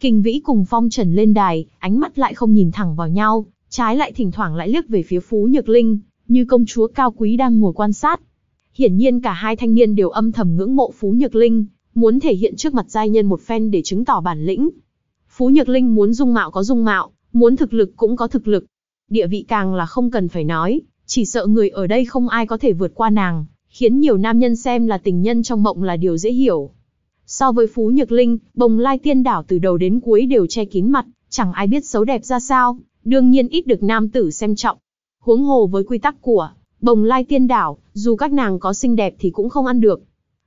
Kình vĩ cùng phong trần lên đài, ánh mắt lại không nhìn thẳng vào nhau, trái lại thỉnh thoảng lại liếc về phía Phú Nhược Linh, như công chúa cao quý đang ngồi quan sát. Hiển nhiên cả hai thanh niên đều âm thầm ngưỡng mộ Phú Nhược Linh, muốn thể hiện trước mặt giai nhân một phen để chứng tỏ bản lĩnh. Phú Nhược Linh muốn dung mạo có dung mạo, muốn thực lực cũng có thực lực. Địa vị càng là không cần phải nói, chỉ sợ người ở đây không ai có thể vượt qua nàng, khiến nhiều nam nhân xem là tình nhân trong mộng là điều dễ hiểu. So với Phú Nhược Linh, bồng lai tiên đảo từ đầu đến cuối đều che kín mặt, chẳng ai biết xấu đẹp ra sao, đương nhiên ít được nam tử xem trọng. Huống hồ với quy tắc của bồng lai tiên đảo, dù các nàng có xinh đẹp thì cũng không ăn được.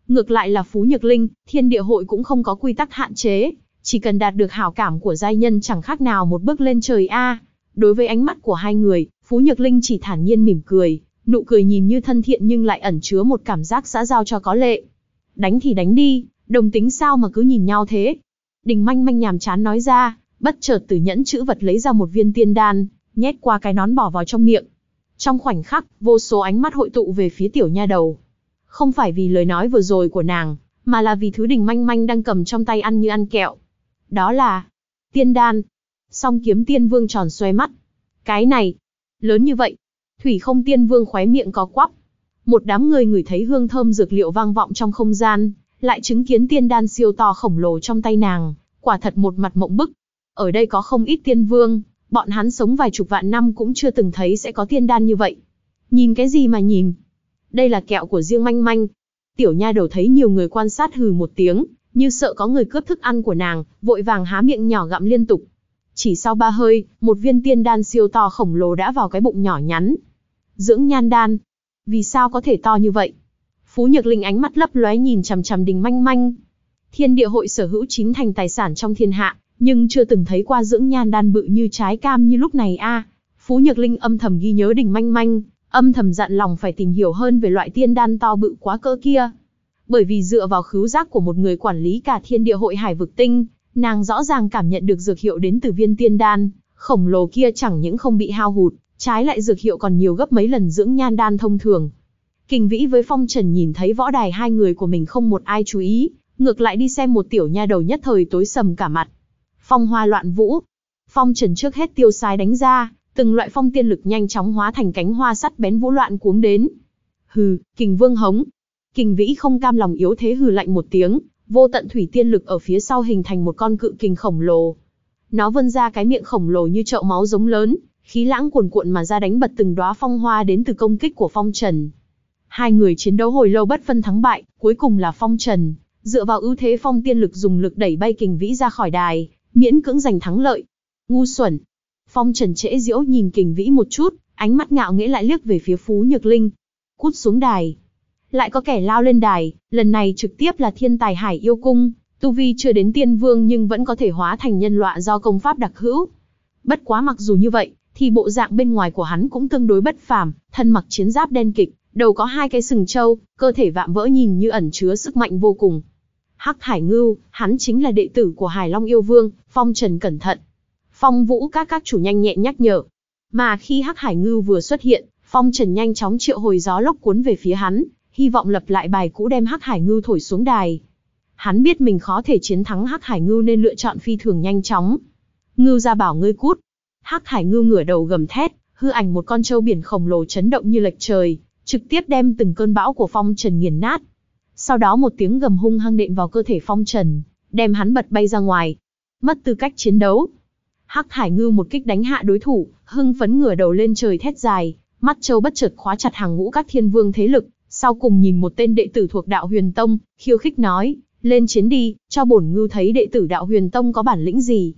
Ngược lại là Phú Nhược Linh, thiên địa hội cũng không có quy tắc hạn chế, chỉ cần đạt được hảo cảm của giai nhân chẳng khác nào một bước lên trời a. Đối với ánh mắt của hai người, Phú Nhược Linh chỉ thản nhiên mỉm cười, nụ cười nhìn như thân thiện nhưng lại ẩn chứa một cảm giác xã giao cho có lệ. Đánh thì đánh đi, đồng tính sao mà cứ nhìn nhau thế? Đình manh manh nhàm chán nói ra, bất chợt từ nhẫn chữ vật lấy ra một viên tiên đan, nhét qua cái nón bỏ vào trong miệng. Trong khoảnh khắc, vô số ánh mắt hội tụ về phía tiểu nha đầu. Không phải vì lời nói vừa rồi của nàng, mà là vì thứ đình manh manh đang cầm trong tay ăn như ăn kẹo. Đó là tiên đan. Song kiếm tiên vương tròn xoay mắt. Cái này, lớn như vậy. Thủy không tiên vương khóe miệng có quắp. Một đám người ngửi thấy hương thơm dược liệu vang vọng trong không gian, lại chứng kiến tiên đan siêu to khổng lồ trong tay nàng, quả thật một mặt mộng bức. Ở đây có không ít tiên vương, bọn hắn sống vài chục vạn năm cũng chưa từng thấy sẽ có tiên đan như vậy. Nhìn cái gì mà nhìn? Đây là kẹo của riêng manh manh. Tiểu nha đầu thấy nhiều người quan sát hừ một tiếng, như sợ có người cướp thức ăn của nàng, vội vàng há miệng nhỏ gặm liên tục. Chỉ sau ba hơi, một viên tiên đan siêu to khổng lồ đã vào cái bụng nhỏ nhắn. Dưỡng nhan đan. Vì sao có thể to như vậy? Phú Nhược Linh ánh mắt lấp lóe nhìn chằm chằm đình manh manh. Thiên địa hội sở hữu chín thành tài sản trong thiên hạ, nhưng chưa từng thấy qua dưỡng nhan đan bự như trái cam như lúc này a. Phú Nhược Linh âm thầm ghi nhớ đình manh manh, âm thầm dặn lòng phải tìm hiểu hơn về loại tiên đan to bự quá cỡ kia bởi vì dựa vào khứu giác của một người quản lý cả thiên địa hội hải vực tinh, nàng rõ ràng cảm nhận được dược hiệu đến từ viên tiên đan, khổng lồ kia chẳng những không bị hao hụt, trái lại dược hiệu còn nhiều gấp mấy lần dưỡng nhan đan thông thường. Kình Vĩ với Phong Trần nhìn thấy võ đài hai người của mình không một ai chú ý, ngược lại đi xem một tiểu nha đầu nhất thời tối sầm cả mặt. Phong hoa loạn vũ. Phong Trần trước hết tiêu sai đánh ra, từng loại phong tiên lực nhanh chóng hóa thành cánh hoa sắt bén vũ loạn cuống đến. Hừ, Kình Vương hống. Kình Vĩ không cam lòng yếu thế hừ lạnh một tiếng, vô tận thủy tiên lực ở phía sau hình thành một con cự kình khổng lồ. Nó vươn ra cái miệng khổng lồ như chậu máu giống lớn, khí lãng cuồn cuộn mà ra đánh bật từng đóa phong hoa đến từ công kích của Phong Trần. Hai người chiến đấu hồi lâu bất phân thắng bại, cuối cùng là Phong Trần, dựa vào ưu thế phong tiên lực dùng lực đẩy bay kình vĩ ra khỏi đài, miễn cưỡng giành thắng lợi. Ngu xuẩn. Phong Trần trễ diễu nhìn kình vĩ một chút, ánh mắt ngạo nghễ lại liếc về phía Phú Nhược Linh. Cút xuống đài. Lại có kẻ lao lên đài, lần này trực tiếp là thiên tài hải yêu cung, tu vi chưa đến tiên vương nhưng vẫn có thể hóa thành nhân loại do công pháp đặc hữu. Bất quá mặc dù như vậy, thì bộ dạng bên ngoài của hắn cũng tương đối bất phàm, thân mặc chiến giáp đen kịch, đầu có hai cái sừng trâu, cơ thể vạm vỡ nhìn như ẩn chứa sức mạnh vô cùng. Hắc Hải Ngưu, hắn chính là đệ tử của Hải Long Yêu Vương, Phong Trần cẩn thận. Phong Vũ các các chủ nhanh nhẹn nhắc nhở. Mà khi Hắc Hải Ngưu vừa xuất hiện, Phong Trần nhanh chóng triệu hồi gió lốc cuốn về phía hắn, hy vọng lập lại bài cũ đem Hắc Hải Ngưu thổi xuống đài. Hắn biết mình khó thể chiến thắng Hắc Hải Ngưu nên lựa chọn phi thường nhanh chóng. Ngưu ra bảo ngươi cút. Hắc Hải Ngưu ngửa đầu gầm thét, hư ảnh một con trâu biển khổng lồ chấn động như lệch trời, trực tiếp đem từng cơn bão của Phong Trần nghiền nát. Sau đó một tiếng gầm hung hăng đệm vào cơ thể Phong Trần, đem hắn bật bay ra ngoài. Mất tư cách chiến đấu. Hắc Hải Ngưu một kích đánh hạ đối thủ, hưng phấn ngửa đầu lên trời thét dài, mắt châu bất chợt khóa chặt hàng ngũ các thiên vương thế lực, sau cùng nhìn một tên đệ tử thuộc đạo huyền tông, khiêu khích nói, lên chiến đi, cho bổn ngưu thấy đệ tử đạo huyền tông có bản lĩnh gì.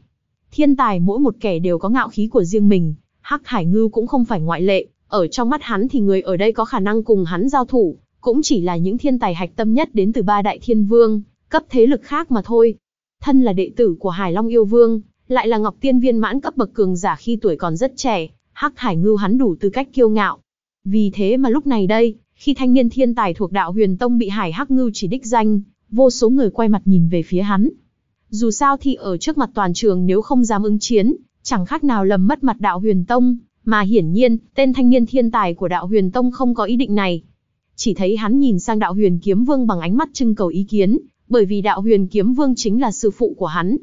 Thiên tài mỗi một kẻ đều có ngạo khí của riêng mình, Hắc Hải Ngưu cũng không phải ngoại lệ, ở trong mắt hắn thì người ở đây có khả năng cùng hắn giao thủ, cũng chỉ là những thiên tài hạch tâm nhất đến từ ba đại thiên vương, cấp thế lực khác mà thôi. Thân là đệ tử của Hải Long Yêu Vương, lại là Ngọc Tiên viên mãn cấp bậc cường giả khi tuổi còn rất trẻ, Hắc Hải Ngưu hắn đủ tư cách kiêu ngạo. Vì thế mà lúc này đây, khi thanh niên thiên tài thuộc đạo huyền tông bị Hải Hắc Ngưu chỉ đích danh, vô số người quay mặt nhìn về phía hắn. Dù sao thì ở trước mặt toàn trường nếu không dám ứng chiến, chẳng khác nào lầm mất mặt đạo huyền tông, mà hiển nhiên, tên thanh niên thiên tài của đạo huyền tông không có ý định này. Chỉ thấy hắn nhìn sang đạo huyền kiếm vương bằng ánh mắt trưng cầu ý kiến, bởi vì đạo huyền kiếm vương chính là sư phụ của hắn.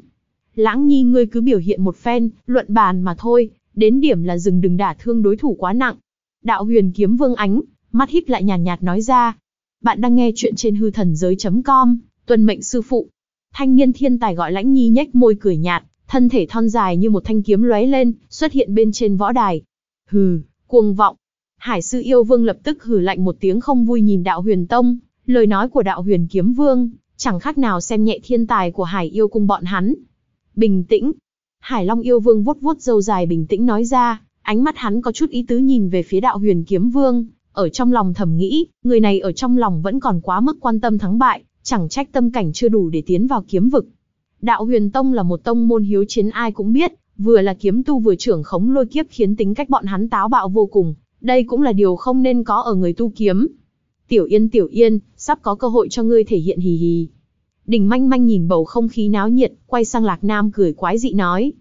Lãng nhi ngươi cứ biểu hiện một phen, luận bàn mà thôi, đến điểm là dừng đừng đả thương đối thủ quá nặng. Đạo huyền kiếm vương ánh, mắt híp lại nhàn nhạt, nhạt nói ra. Bạn đang nghe chuyện trên hư thần giới.com, tuần mệnh sư phụ. Thanh niên thiên tài gọi lãnh nhi nhếch môi cười nhạt, thân thể thon dài như một thanh kiếm lóe lên, xuất hiện bên trên võ đài. Hừ, cuồng vọng. Hải sư yêu vương lập tức hừ lạnh một tiếng không vui nhìn đạo huyền tông, lời nói của đạo huyền kiếm vương, chẳng khác nào xem nhẹ thiên tài của hải yêu cung bọn hắn. Bình tĩnh. Hải long yêu vương vuốt vuốt râu dài bình tĩnh nói ra, ánh mắt hắn có chút ý tứ nhìn về phía đạo huyền kiếm vương, ở trong lòng thầm nghĩ, người này ở trong lòng vẫn còn quá mức quan tâm thắng bại, chẳng trách tâm cảnh chưa đủ để tiến vào kiếm vực. Đạo huyền tông là một tông môn hiếu chiến ai cũng biết, vừa là kiếm tu vừa trưởng khống lôi kiếp khiến tính cách bọn hắn táo bạo vô cùng, đây cũng là điều không nên có ở người tu kiếm. Tiểu Yên Tiểu Yên, sắp có cơ hội cho ngươi thể hiện hì hì. Đình manh manh nhìn bầu không khí náo nhiệt, quay sang Lạc Nam cười quái dị nói.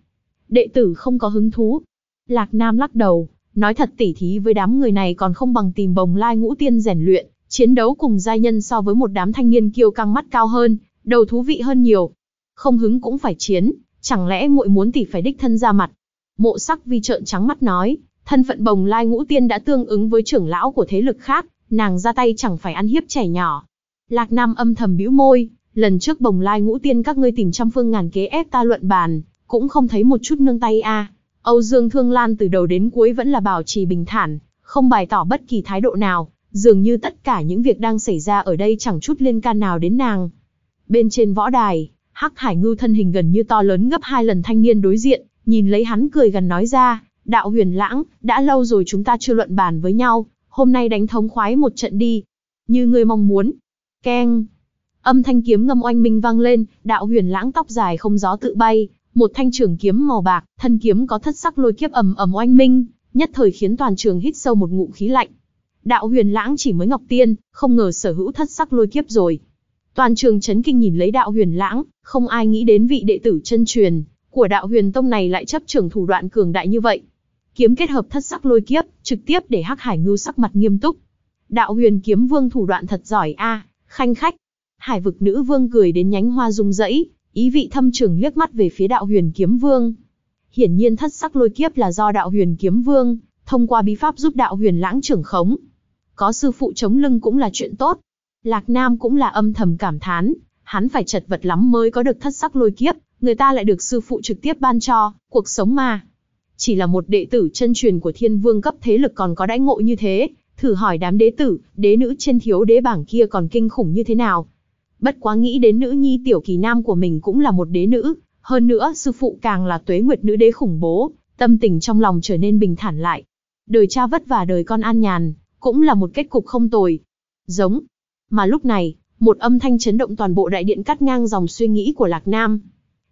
Đệ tử không có hứng thú. Lạc Nam lắc đầu, nói thật tỉ thí với đám người này còn không bằng tìm bồng lai ngũ tiên rèn luyện, chiến đấu cùng giai nhân so với một đám thanh niên kiêu căng mắt cao hơn, đầu thú vị hơn nhiều. Không hứng cũng phải chiến, chẳng lẽ muội muốn tỷ phải đích thân ra mặt? Mộ sắc vi trợn trắng mắt nói, thân phận bồng lai ngũ tiên đã tương ứng với trưởng lão của thế lực khác, nàng ra tay chẳng phải ăn hiếp trẻ nhỏ. Lạc Nam âm thầm bĩu môi, lần trước bồng lai ngũ tiên các ngươi tìm trăm phương ngàn kế ép ta luận bàn, cũng không thấy một chút nương tay a. Âu Dương Thương Lan từ đầu đến cuối vẫn là bảo trì bình thản, không bày tỏ bất kỳ thái độ nào, dường như tất cả những việc đang xảy ra ở đây chẳng chút liên can nào đến nàng. Bên trên võ đài, Hắc Hải Ngưu thân hình gần như to lớn gấp hai lần thanh niên đối diện, nhìn lấy hắn cười gần nói ra, đạo huyền lãng, đã lâu rồi chúng ta chưa luận bàn với nhau, hôm nay đánh thống khoái một trận đi. Như ngươi mong muốn. Keng. Âm thanh kiếm ngâm oanh minh vang lên, đạo huyền lãng tóc dài không gió tự bay, một thanh trường kiếm màu bạc, thân kiếm có thất sắc lôi kiếp ầm ầm oanh minh, nhất thời khiến toàn trường hít sâu một ngụm khí lạnh. Đạo huyền lãng chỉ mới ngọc tiên, không ngờ sở hữu thất sắc lôi kiếp rồi. Toàn trường chấn kinh nhìn lấy đạo huyền lãng, không ai nghĩ đến vị đệ tử chân truyền của đạo huyền tông này lại chấp trưởng thủ đoạn cường đại như vậy. Kiếm kết hợp thất sắc lôi kiếp, trực tiếp để Hắc Hải Ngưu sắc mặt nghiêm túc. Đạo huyền kiếm vương thủ đoạn thật giỏi a, khanh khách. Hải vực nữ vương cười đến nhánh hoa rung rẫy, ý vị thâm trường liếc mắt về phía đạo huyền kiếm vương. Hiển nhiên thất sắc lôi kiếp là do đạo huyền kiếm vương, thông qua bí pháp giúp đạo huyền lãng trưởng khống. Có sư phụ chống lưng cũng là chuyện tốt. Lạc Nam cũng là âm thầm cảm thán, hắn phải chật vật lắm mới có được thất sắc lôi kiếp, người ta lại được sư phụ trực tiếp ban cho, cuộc sống mà. Chỉ là một đệ tử chân truyền của thiên vương cấp thế lực còn có đãi ngộ như thế, thử hỏi đám đế tử, đế nữ trên thiếu đế bảng kia còn kinh khủng như thế nào. Bất quá nghĩ đến nữ nhi tiểu kỳ nam của mình cũng là một đế nữ, hơn nữa sư phụ càng là tuế nguyệt nữ đế khủng bố, tâm tình trong lòng trở nên bình thản lại. Đời cha vất vả đời con an nhàn, cũng là một kết cục không tồi. Giống. Mà lúc này, một âm thanh chấn động toàn bộ đại điện cắt ngang dòng suy nghĩ của Lạc Nam.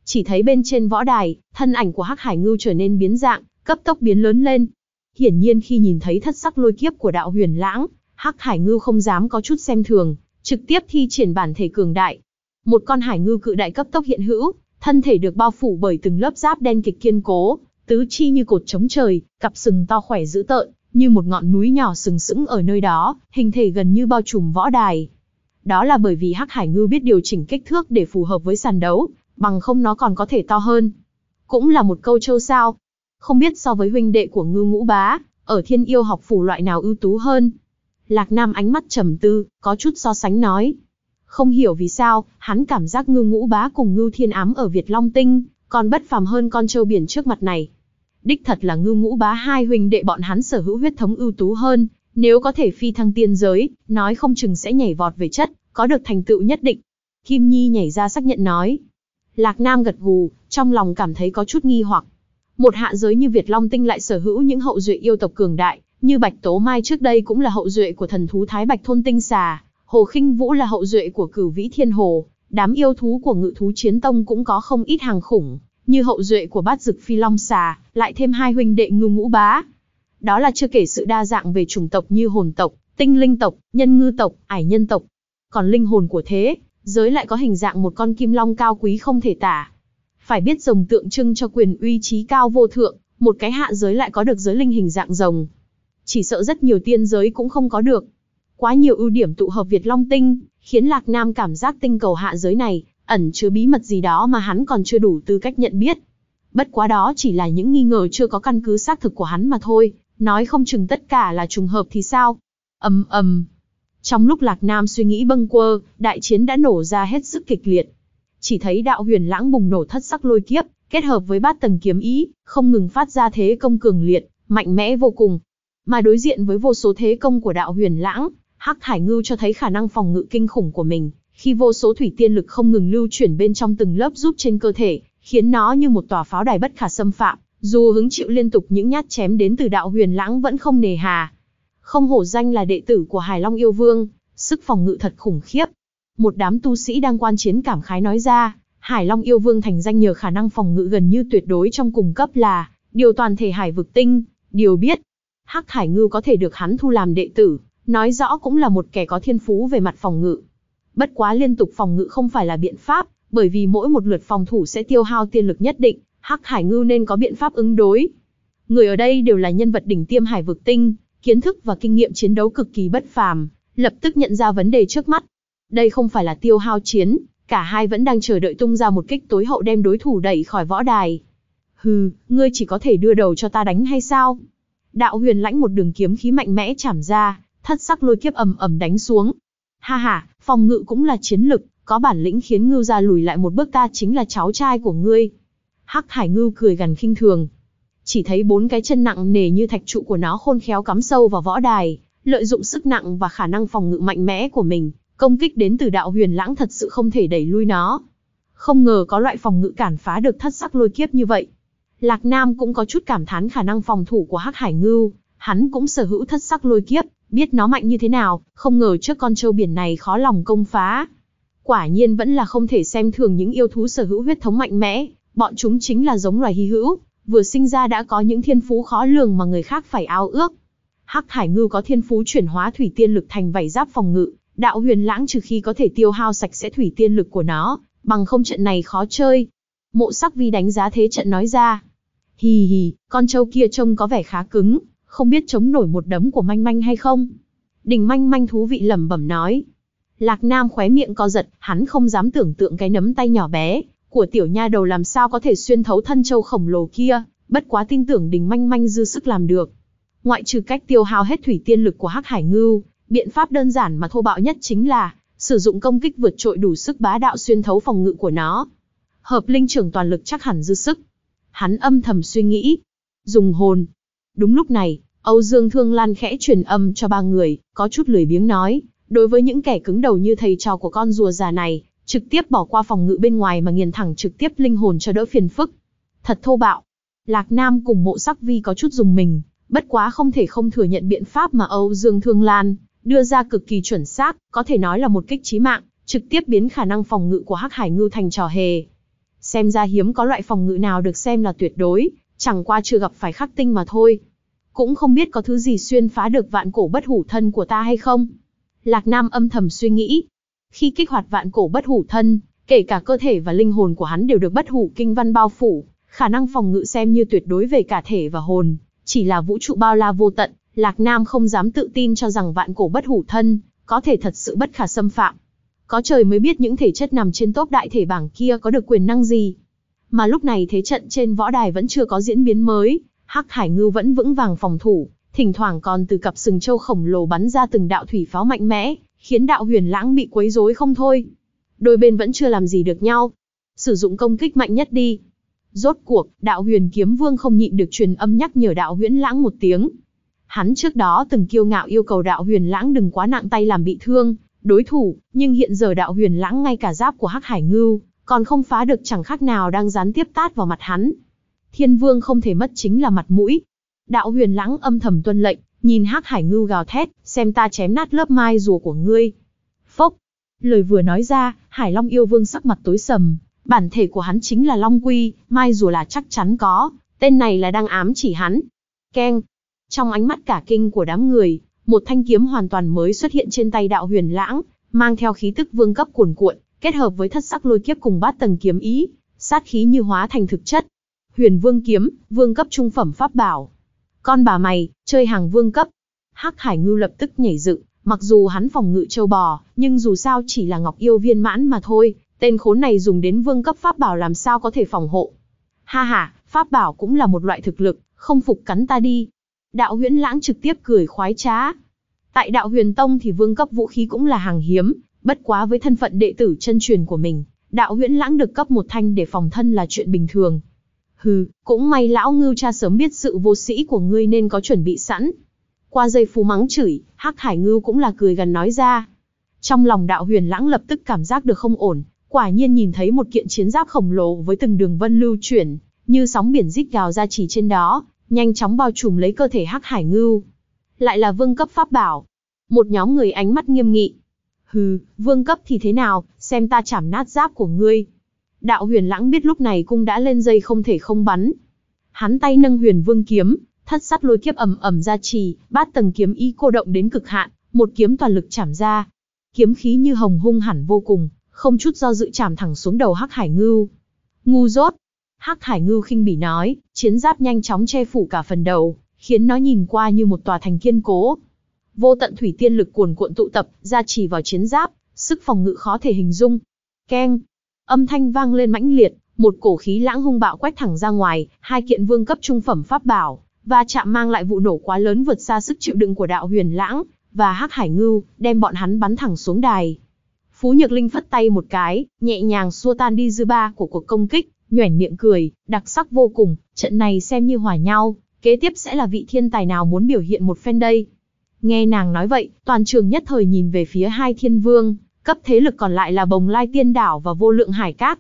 Chỉ thấy bên trên võ đài, thân ảnh của Hắc Hải Ngưu trở nên biến dạng, cấp tốc biến lớn lên. Hiển nhiên khi nhìn thấy thất sắc lôi kiếp của đạo huyền lãng, Hắc Hải Ngưu không dám có chút xem thường, trực tiếp thi triển bản thể cường đại. Một con hải ngư cự đại cấp tốc hiện hữu, thân thể được bao phủ bởi từng lớp giáp đen kịch kiên cố, tứ chi như cột chống trời, cặp sừng to khỏe dữ tợn, như một ngọn núi nhỏ sừng sững ở nơi đó, hình thể gần như bao trùm võ đài. Đó là bởi vì Hắc Hải ngư biết điều chỉnh kích thước để phù hợp với sàn đấu, bằng không nó còn có thể to hơn. Cũng là một câu châu sao. Không biết so với huynh đệ của ngư ngũ bá, ở thiên yêu học phủ loại nào ưu tú hơn. Lạc Nam ánh mắt trầm tư, có chút so sánh nói. Không hiểu vì sao, hắn cảm giác ngư ngũ bá cùng ngư thiên ám ở Việt Long Tinh, còn bất phàm hơn con trâu biển trước mặt này. Đích thật là ngư ngũ bá hai huynh đệ bọn hắn sở hữu huyết thống ưu tú hơn, nếu có thể phi thăng tiên giới, nói không chừng sẽ nhảy vọt về chất, có được thành tựu nhất định. Kim Nhi nhảy ra xác nhận nói. Lạc Nam gật gù, trong lòng cảm thấy có chút nghi hoặc. Một hạ giới như Việt Long Tinh lại sở hữu những hậu duệ yêu tộc cường đại, như Bạch Tố Mai trước đây cũng là hậu duệ của thần thú Thái Bạch Thôn Tinh Xà, Hồ Khinh Vũ là hậu duệ của Cửu Vĩ Thiên Hồ, đám yêu thú của Ngự thú Chiến Tông cũng có không ít hàng khủng, như hậu duệ của Bát Dực Phi Long Xà, lại thêm hai huynh đệ ngưu Ngũ Bá. Đó là chưa kể sự đa dạng về chủng tộc như hồn tộc, tinh linh tộc, nhân ngư tộc, ải nhân tộc. Còn linh hồn của thế, giới lại có hình dạng một con kim long cao quý không thể tả. Phải biết rồng tượng trưng cho quyền uy trí cao vô thượng, một cái hạ giới lại có được giới linh hình dạng rồng. Chỉ sợ rất nhiều tiên giới cũng không có được. Quá nhiều ưu điểm tụ hợp Việt Long Tinh, khiến Lạc Nam cảm giác tinh cầu hạ giới này, ẩn chứa bí mật gì đó mà hắn còn chưa đủ tư cách nhận biết. Bất quá đó chỉ là những nghi ngờ chưa có căn cứ xác thực của hắn mà thôi, nói không chừng tất cả là trùng hợp thì sao. ầm ầm. Trong lúc Lạc Nam suy nghĩ bâng quơ, đại chiến đã nổ ra hết sức kịch liệt. Chỉ thấy đạo huyền lãng bùng nổ thất sắc lôi kiếp, kết hợp với bát tầng kiếm ý, không ngừng phát ra thế công cường liệt, mạnh mẽ vô cùng. Mà đối diện với vô số thế công của đạo huyền lãng, Hắc Hải Ngưu cho thấy khả năng phòng ngự kinh khủng của mình, khi vô số thủy tiên lực không ngừng lưu chuyển bên trong từng lớp giúp trên cơ thể, khiến nó như một tòa pháo đài bất khả xâm phạm, dù hứng chịu liên tục những nhát chém đến từ đạo huyền lãng vẫn không nề hà. Không hổ danh là đệ tử của Hải Long yêu vương, sức phòng ngự thật khủng khiếp. Một đám tu sĩ đang quan chiến cảm khái nói ra, Hải Long yêu vương thành danh nhờ khả năng phòng ngự gần như tuyệt đối trong cùng cấp là điều toàn thể hải vực tinh, điều biết. Hắc Hải Ngưu có thể được hắn thu làm đệ tử, nói rõ cũng là một kẻ có thiên phú về mặt phòng ngự. Bất quá liên tục phòng ngự không phải là biện pháp, bởi vì mỗi một lượt phòng thủ sẽ tiêu hao tiên lực nhất định, Hắc Hải Ngưu nên có biện pháp ứng đối. Người ở đây đều là nhân vật đỉnh tiêm hải vực tinh, kiến thức và kinh nghiệm chiến đấu cực kỳ bất phàm, lập tức nhận ra vấn đề trước mắt. Đây không phải là tiêu hao chiến, cả hai vẫn đang chờ đợi tung ra một kích tối hậu đem đối thủ đẩy khỏi võ đài. Hừ, ngươi chỉ có thể đưa đầu cho ta đánh hay sao? Đạo huyền lãnh một đường kiếm khí mạnh mẽ chảm ra, thất sắc lôi kiếp ầm ầm đánh xuống. Ha ha, phòng ngự cũng là chiến lực, có bản lĩnh khiến ngưu ra lùi lại một bước ta chính là cháu trai của ngươi. Hắc Hải Ngưu cười gần khinh thường. Chỉ thấy bốn cái chân nặng nề như thạch trụ của nó khôn khéo cắm sâu vào võ đài, lợi dụng sức nặng và khả năng phòng ngự mạnh mẽ của mình, công kích đến từ đạo huyền lãng thật sự không thể đẩy lui nó. Không ngờ có loại phòng ngự cản phá được thất sắc lôi kiếp như vậy. Lạc Nam cũng có chút cảm thán khả năng phòng thủ của Hắc Hải Ngưu, hắn cũng sở hữu thất sắc lôi kiếp, biết nó mạnh như thế nào, không ngờ trước con trâu biển này khó lòng công phá. Quả nhiên vẫn là không thể xem thường những yêu thú sở hữu huyết thống mạnh mẽ, bọn chúng chính là giống loài hy hữu, vừa sinh ra đã có những thiên phú khó lường mà người khác phải ao ước. Hắc Hải Ngưu có thiên phú chuyển hóa thủy tiên lực thành vảy giáp phòng ngự, đạo huyền lãng trừ khi có thể tiêu hao sạch sẽ thủy tiên lực của nó, bằng không trận này khó chơi. Mộ sắc vi đánh giá thế trận nói ra. Hì hì, con trâu kia trông có vẻ khá cứng, không biết chống nổi một đấm của manh manh hay không. Đình manh manh thú vị lẩm bẩm nói. Lạc Nam khóe miệng co giật, hắn không dám tưởng tượng cái nấm tay nhỏ bé của tiểu nha đầu làm sao có thể xuyên thấu thân châu khổng lồ kia, bất quá tin tưởng đình manh manh dư sức làm được. Ngoại trừ cách tiêu hao hết thủy tiên lực của Hắc Hải Ngưu, biện pháp đơn giản mà thô bạo nhất chính là sử dụng công kích vượt trội đủ sức bá đạo xuyên thấu phòng ngự của nó. Hợp linh trưởng toàn lực chắc hẳn dư sức. Hắn âm thầm suy nghĩ. Dùng hồn. Đúng lúc này, Âu Dương Thương Lan khẽ truyền âm cho ba người, có chút lười biếng nói, đối với những kẻ cứng đầu như thầy trò của con rùa già này, trực tiếp bỏ qua phòng ngự bên ngoài mà nghiền thẳng trực tiếp linh hồn cho đỡ phiền phức. Thật thô bạo. Lạc Nam cùng mộ sắc vi có chút dùng mình, bất quá không thể không thừa nhận biện pháp mà Âu Dương Thương Lan đưa ra cực kỳ chuẩn xác, có thể nói là một kích trí mạng, trực tiếp biến khả năng phòng ngự của Hắc Hải Ngưu thành trò hề. Xem ra hiếm có loại phòng ngự nào được xem là tuyệt đối, chẳng qua chưa gặp phải khắc tinh mà thôi. Cũng không biết có thứ gì xuyên phá được vạn cổ bất hủ thân của ta hay không. Lạc Nam âm thầm suy nghĩ. Khi kích hoạt vạn cổ bất hủ thân, kể cả cơ thể và linh hồn của hắn đều được bất hủ kinh văn bao phủ, khả năng phòng ngự xem như tuyệt đối về cả thể và hồn, chỉ là vũ trụ bao la vô tận, Lạc Nam không dám tự tin cho rằng vạn cổ bất hủ thân, có thể thật sự bất khả xâm phạm. Có trời mới biết những thể chất nằm trên top đại thể bảng kia có được quyền năng gì. Mà lúc này thế trận trên võ đài vẫn chưa có diễn biến mới, Hắc Hải Ngư vẫn vững vàng phòng thủ, thỉnh thoảng còn từ cặp sừng châu khổng lồ bắn ra từng đạo thủy pháo mạnh mẽ, khiến đạo huyền lãng bị quấy rối không thôi. Đôi bên vẫn chưa làm gì được nhau. Sử dụng công kích mạnh nhất đi. Rốt cuộc, đạo huyền kiếm vương không nhịn được truyền âm nhắc nhở đạo huyễn lãng một tiếng. Hắn trước đó từng kiêu ngạo yêu cầu đạo huyền lãng đừng quá nặng tay làm bị thương, đối thủ, nhưng hiện giờ đạo huyền lãng ngay cả giáp của hắc hải ngưu, còn không phá được chẳng khác nào đang gián tiếp tát vào mặt hắn. Thiên vương không thể mất chính là mặt mũi. Đạo huyền lãng âm thầm tuân lệnh, nhìn hắc hải ngưu gào thét, xem ta chém nát lớp mai rùa của ngươi. Phốc. Lời vừa nói ra, hải long yêu vương sắc mặt tối sầm, bản thể của hắn chính là long quy, mai rùa là chắc chắn có, tên này là đang ám chỉ hắn. Keng. Trong ánh mắt cả kinh của đám người, một thanh kiếm hoàn toàn mới xuất hiện trên tay đạo huyền lãng, mang theo khí tức vương cấp cuồn cuộn, kết hợp với thất sắc lôi kiếp cùng bát tầng kiếm ý, sát khí như hóa thành thực chất. Huyền Vương kiếm, vương cấp trung phẩm pháp bảo. Con bà mày, chơi hàng vương cấp. Hắc Hải Ngưu lập tức nhảy dựng, mặc dù hắn phòng ngự châu bò, nhưng dù sao chỉ là ngọc yêu viên mãn mà thôi, tên khốn này dùng đến vương cấp pháp bảo làm sao có thể phòng hộ. Ha ha, pháp bảo cũng là một loại thực lực, không phục cắn ta đi. Đạo huyễn lãng trực tiếp cười khoái trá. Tại đạo huyền tông thì vương cấp vũ khí cũng là hàng hiếm, bất quá với thân phận đệ tử chân truyền của mình, đạo huyễn lãng được cấp một thanh để phòng thân là chuyện bình thường. Hừ, cũng may lão ngưu cha sớm biết sự vô sĩ của ngươi nên có chuẩn bị sẵn. Qua giây phú mắng chửi, hắc hải ngưu cũng là cười gần nói ra. Trong lòng đạo huyền lãng lập tức cảm giác được không ổn, quả nhiên nhìn thấy một kiện chiến giáp khổng lồ với từng đường vân lưu chuyển, như sóng biển rít gào ra chỉ trên đó, nhanh chóng bao trùm lấy cơ thể hắc hải ngưu. Lại là vương cấp pháp bảo. Một nhóm người ánh mắt nghiêm nghị. Hừ, vương cấp thì thế nào, xem ta chảm nát giáp của ngươi. Đạo huyền lãng biết lúc này cung đã lên dây không thể không bắn. Hắn tay nâng huyền vương kiếm, thất sắt lôi kiếp ầm ầm ra trì, bát tầng kiếm ý cô động đến cực hạn, một kiếm toàn lực chảm ra. Kiếm khí như hồng hung hẳn vô cùng, không chút do dự chảm thẳng xuống đầu Hắc Hải Ngưu. Ngu dốt. Hắc Hải Ngưu khinh bỉ nói, chiến giáp nhanh chóng che phủ cả phần đầu, khiến nó nhìn qua như một tòa thành kiên cố. Vô tận thủy tiên lực cuồn cuộn tụ tập, ra chỉ vào chiến giáp, sức phòng ngự khó thể hình dung. Keng, Âm thanh vang lên mãnh liệt, một cổ khí lãng hung bạo quét thẳng ra ngoài, hai kiện vương cấp trung phẩm pháp bảo, và chạm mang lại vụ nổ quá lớn vượt xa sức chịu đựng của đạo huyền lãng, và hắc hải ngưu, đem bọn hắn bắn thẳng xuống đài. Phú Nhược Linh phất tay một cái, nhẹ nhàng xua tan đi dư ba của cuộc công kích, nhoẻn miệng cười, đặc sắc vô cùng, trận này xem như hòa nhau, kế tiếp sẽ là vị thiên tài nào muốn biểu hiện một phen đây. Nghe nàng nói vậy, toàn trường nhất thời nhìn về phía hai thiên vương, Cấp thế lực còn lại là Bồng Lai Tiên Đảo và Vô Lượng Hải Cát.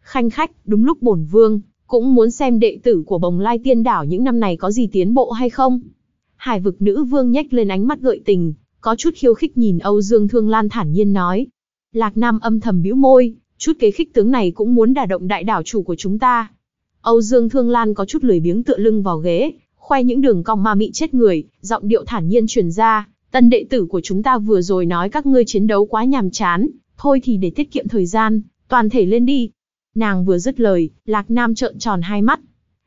Khanh khách, đúng lúc bổn vương, cũng muốn xem đệ tử của Bồng Lai Tiên Đảo những năm này có gì tiến bộ hay không. Hải vực nữ vương nhếch lên ánh mắt gợi tình, có chút khiêu khích nhìn Âu Dương Thương Lan thản nhiên nói. Lạc Nam âm thầm bĩu môi, chút kế khích tướng này cũng muốn đả động đại đảo chủ của chúng ta. Âu Dương Thương Lan có chút lười biếng tựa lưng vào ghế, khoe những đường cong ma mị chết người, giọng điệu thản nhiên truyền ra, Tân đệ tử của chúng ta vừa rồi nói các ngươi chiến đấu quá nhàm chán, thôi thì để tiết kiệm thời gian, toàn thể lên đi. Nàng vừa dứt lời, Lạc Nam trợn tròn hai mắt.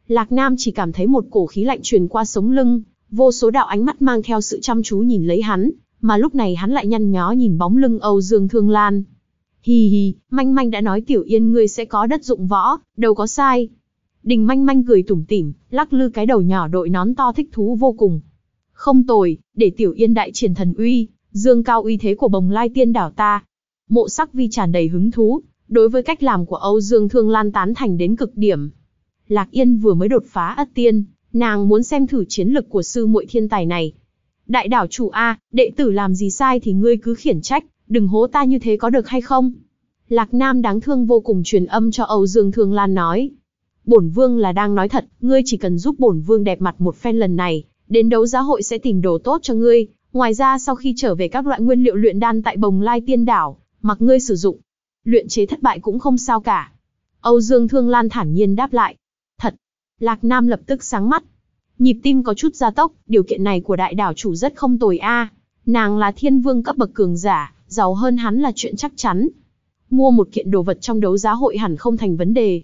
Lạc Nam chỉ cảm thấy một cổ khí lạnh truyền qua sống lưng, vô số đạo ánh mắt mang theo sự chăm chú nhìn lấy hắn, mà lúc này hắn lại nhăn nhó nhìn bóng lưng Âu Dương Thương Lan. Hi hi, manh manh đã nói tiểu yên ngươi sẽ có đất dụng võ, đâu có sai. Đình manh manh cười tủm tỉm, lắc lư cái đầu nhỏ đội nón to thích thú vô cùng. Không tồi, để tiểu yên đại triển thần uy, dương cao uy thế của bồng lai tiên đảo ta. Mộ sắc vi tràn đầy hứng thú, đối với cách làm của Âu Dương Thương Lan tán thành đến cực điểm. Lạc Yên vừa mới đột phá ất tiên, nàng muốn xem thử chiến lực của sư muội thiên tài này. Đại đảo chủ A, đệ tử làm gì sai thì ngươi cứ khiển trách, đừng hố ta như thế có được hay không? Lạc Nam đáng thương vô cùng truyền âm cho Âu Dương Thương Lan nói. Bổn vương là đang nói thật, ngươi chỉ cần giúp bổn vương đẹp mặt một phen lần này, đến đấu giá hội sẽ tìm đồ tốt cho ngươi. Ngoài ra sau khi trở về các loại nguyên liệu luyện đan tại Bồng Lai Tiên Đảo, mặc ngươi sử dụng, luyện chế thất bại cũng không sao cả. Âu Dương Thương Lan thản nhiên đáp lại. Thật. Lạc Nam lập tức sáng mắt. Nhịp tim có chút gia tốc, điều kiện này của đại đảo chủ rất không tồi a. Nàng là thiên vương cấp bậc cường giả, giàu hơn hắn là chuyện chắc chắn. Mua một kiện đồ vật trong đấu giá hội hẳn không thành vấn đề.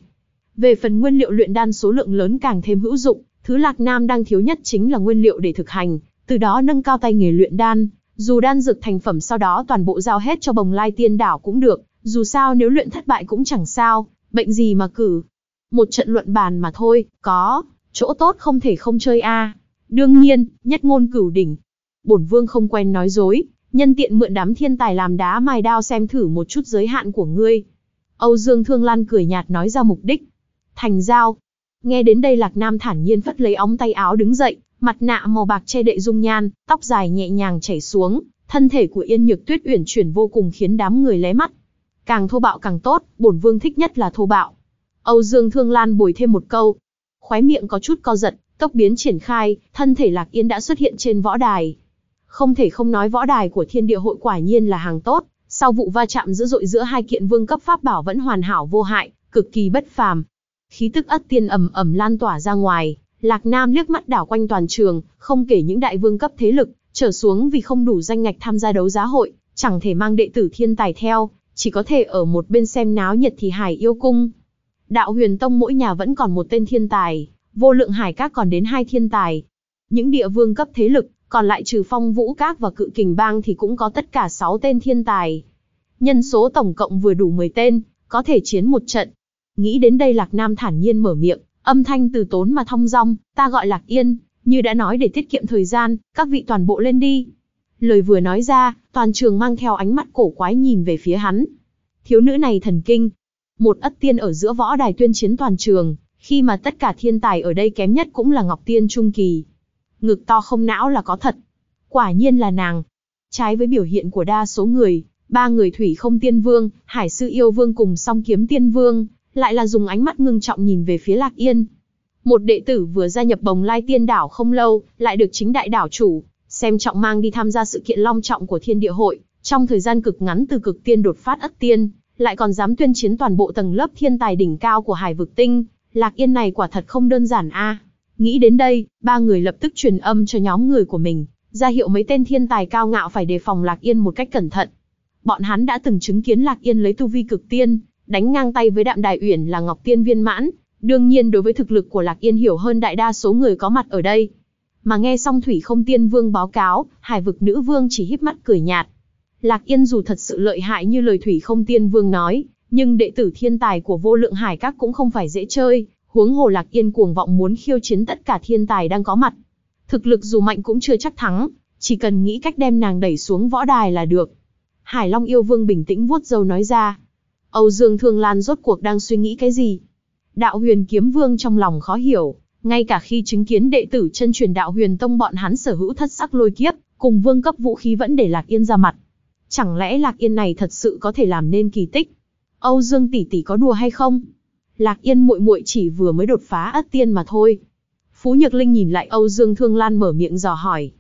Về phần nguyên liệu luyện đan số lượng lớn càng thêm hữu dụng, thứ Lạc Nam đang thiếu nhất chính là nguyên liệu để thực hành, từ đó nâng cao tay nghề luyện đan. Dù đan dược thành phẩm sau đó toàn bộ giao hết cho bồng lai tiên đảo cũng được, dù sao nếu luyện thất bại cũng chẳng sao, bệnh gì mà cử. Một trận luận bàn mà thôi, có, chỗ tốt không thể không chơi a. Đương nhiên, nhất ngôn cửu đỉnh. Bổn vương không quen nói dối, nhân tiện mượn đám thiên tài làm đá mài đao xem thử một chút giới hạn của ngươi. Âu Dương Thương Lan cười nhạt nói ra mục đích. Thành giao. Nghe đến đây Lạc Nam thản nhiên phất lấy ống tay áo đứng dậy, mặt nạ màu bạc che đậy dung nhan, tóc dài nhẹ nhàng chảy xuống, thân thể của Yên Nhược Tuyết uyển chuyển vô cùng khiến đám người lé mắt. Càng thô bạo càng tốt, bổn vương thích nhất là thô bạo. Âu Dương Thương Lan bồi thêm một câu. Khóe miệng có chút co giật, tốc biến triển khai, thân thể Lạc Yên đã xuất hiện trên võ đài. Không thể không nói võ đài của thiên địa hội quả nhiên là hàng tốt, sau vụ va chạm dữ dội giữa hai kiện vương cấp pháp bảo vẫn hoàn hảo vô hại, cực kỳ bất phàm. Khí tức ất tiên ầm ầm lan tỏa ra ngoài, Lạc Nam liếc mắt đảo quanh toàn trường, không kể những đại vương cấp thế lực, trở xuống vì không đủ danh ngạch tham gia đấu giá hội, chẳng thể mang đệ tử thiên tài theo, chỉ có thể ở một bên xem náo nhiệt thì hải yêu cung. Đạo huyền tông mỗi nhà vẫn còn một tên thiên tài, vô lượng hải các còn đến hai thiên tài. Những địa vương cấp thế lực, còn lại trừ phong vũ các và cự kình bang thì cũng có tất cả 6 tên thiên tài. Nhân số tổng cộng vừa đủ 10 tên, có thể chiến một trận. Nghĩ đến đây Lạc Nam thản nhiên mở miệng, âm thanh từ tốn mà thong dong, ta gọi Lạc Yên, như đã nói để tiết kiệm thời gian, các vị toàn bộ lên đi. Lời vừa nói ra, toàn trường mang theo ánh mắt cổ quái nhìn về phía hắn. Thiếu nữ này thần kinh. Một ất tiên ở giữa võ đài tuyên chiến toàn trường, khi mà tất cả thiên tài ở đây kém nhất cũng là Ngọc Tiên Trung Kỳ. Ngực to không não là có thật. Quả nhiên là nàng. Trái với biểu hiện của đa số người, ba người thủy không tiên vương, hải sư yêu vương cùng song kiếm tiên vương, lại là dùng ánh mắt ngưng trọng nhìn về phía Lạc Yên. Một đệ tử vừa gia nhập bồng lai tiên đảo không lâu, lại được chính đại đảo chủ, xem trọng mang đi tham gia sự kiện long trọng của thiên địa hội, trong thời gian cực ngắn từ cực tiên đột phát ất tiên, lại còn dám tuyên chiến toàn bộ tầng lớp thiên tài đỉnh cao của hải vực tinh, Lạc Yên này quả thật không đơn giản a. Nghĩ đến đây, ba người lập tức truyền âm cho nhóm người của mình, ra hiệu mấy tên thiên tài cao ngạo phải đề phòng Lạc Yên một cách cẩn thận. Bọn hắn đã từng chứng kiến Lạc Yên lấy tu vi cực tiên, đánh ngang tay với Đạm Đài Uyển là Ngọc Tiên viên mãn, đương nhiên đối với thực lực của Lạc Yên hiểu hơn đại đa số người có mặt ở đây. Mà nghe xong Thủy Không Tiên Vương báo cáo, Hải vực nữ vương chỉ híp mắt cười nhạt. Lạc Yên dù thật sự lợi hại như lời Thủy Không Tiên Vương nói, nhưng đệ tử thiên tài của vô lượng hải các cũng không phải dễ chơi, huống hồ Lạc Yên cuồng vọng muốn khiêu chiến tất cả thiên tài đang có mặt. Thực lực dù mạnh cũng chưa chắc thắng, chỉ cần nghĩ cách đem nàng đẩy xuống võ đài là được. Hải Long yêu vương bình tĩnh vuốt râu nói ra. Âu Dương Thương Lan rốt cuộc đang suy nghĩ cái gì? Đạo huyền kiếm vương trong lòng khó hiểu, ngay cả khi chứng kiến đệ tử chân truyền đạo huyền tông bọn hắn sở hữu thất sắc lôi kiếp, cùng vương cấp vũ khí vẫn để Lạc Yên ra mặt. Chẳng lẽ Lạc Yên này thật sự có thể làm nên kỳ tích? Âu Dương tỷ tỷ có đùa hay không? Lạc Yên muội muội chỉ vừa mới đột phá ất tiên mà thôi. Phú Nhược Linh nhìn lại Âu Dương Thương Lan mở miệng dò hỏi.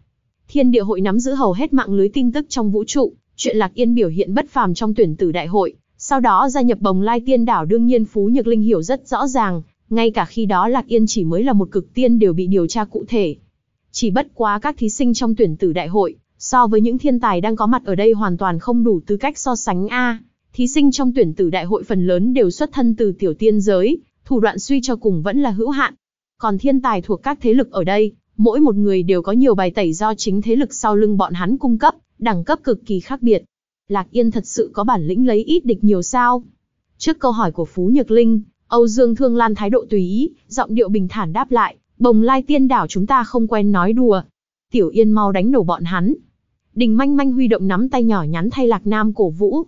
Thiên địa hội nắm giữ hầu hết mạng lưới tin tức trong vũ trụ, chuyện Lạc Yên biểu hiện bất phàm trong tuyển tử đại hội, sau đó gia nhập bồng lai tiên đảo đương nhiên Phú Nhược Linh hiểu rất rõ ràng, ngay cả khi đó Lạc Yên chỉ mới là một cực tiên đều bị điều tra cụ thể. Chỉ bất quá các thí sinh trong tuyển tử đại hội, So với những thiên tài đang có mặt ở đây hoàn toàn không đủ tư cách so sánh a. Thí sinh trong tuyển tử đại hội phần lớn đều xuất thân từ tiểu tiên giới, thủ đoạn suy cho cùng vẫn là hữu hạn. Còn thiên tài thuộc các thế lực ở đây, mỗi một người đều có nhiều bài tẩy do chính thế lực sau lưng bọn hắn cung cấp, đẳng cấp cực kỳ khác biệt. Lạc Yên thật sự có bản lĩnh lấy ít địch nhiều sao? Trước câu hỏi của Phú Nhược Linh, Âu Dương Thương Lan thái độ tùy ý, giọng điệu bình thản đáp lại, bồng lai tiên đảo chúng ta không quen nói đùa. Tiểu Yên mau đánh nổ bọn hắn. Đình manh manh huy động nắm tay nhỏ nhắn thay Lạc Nam cổ vũ.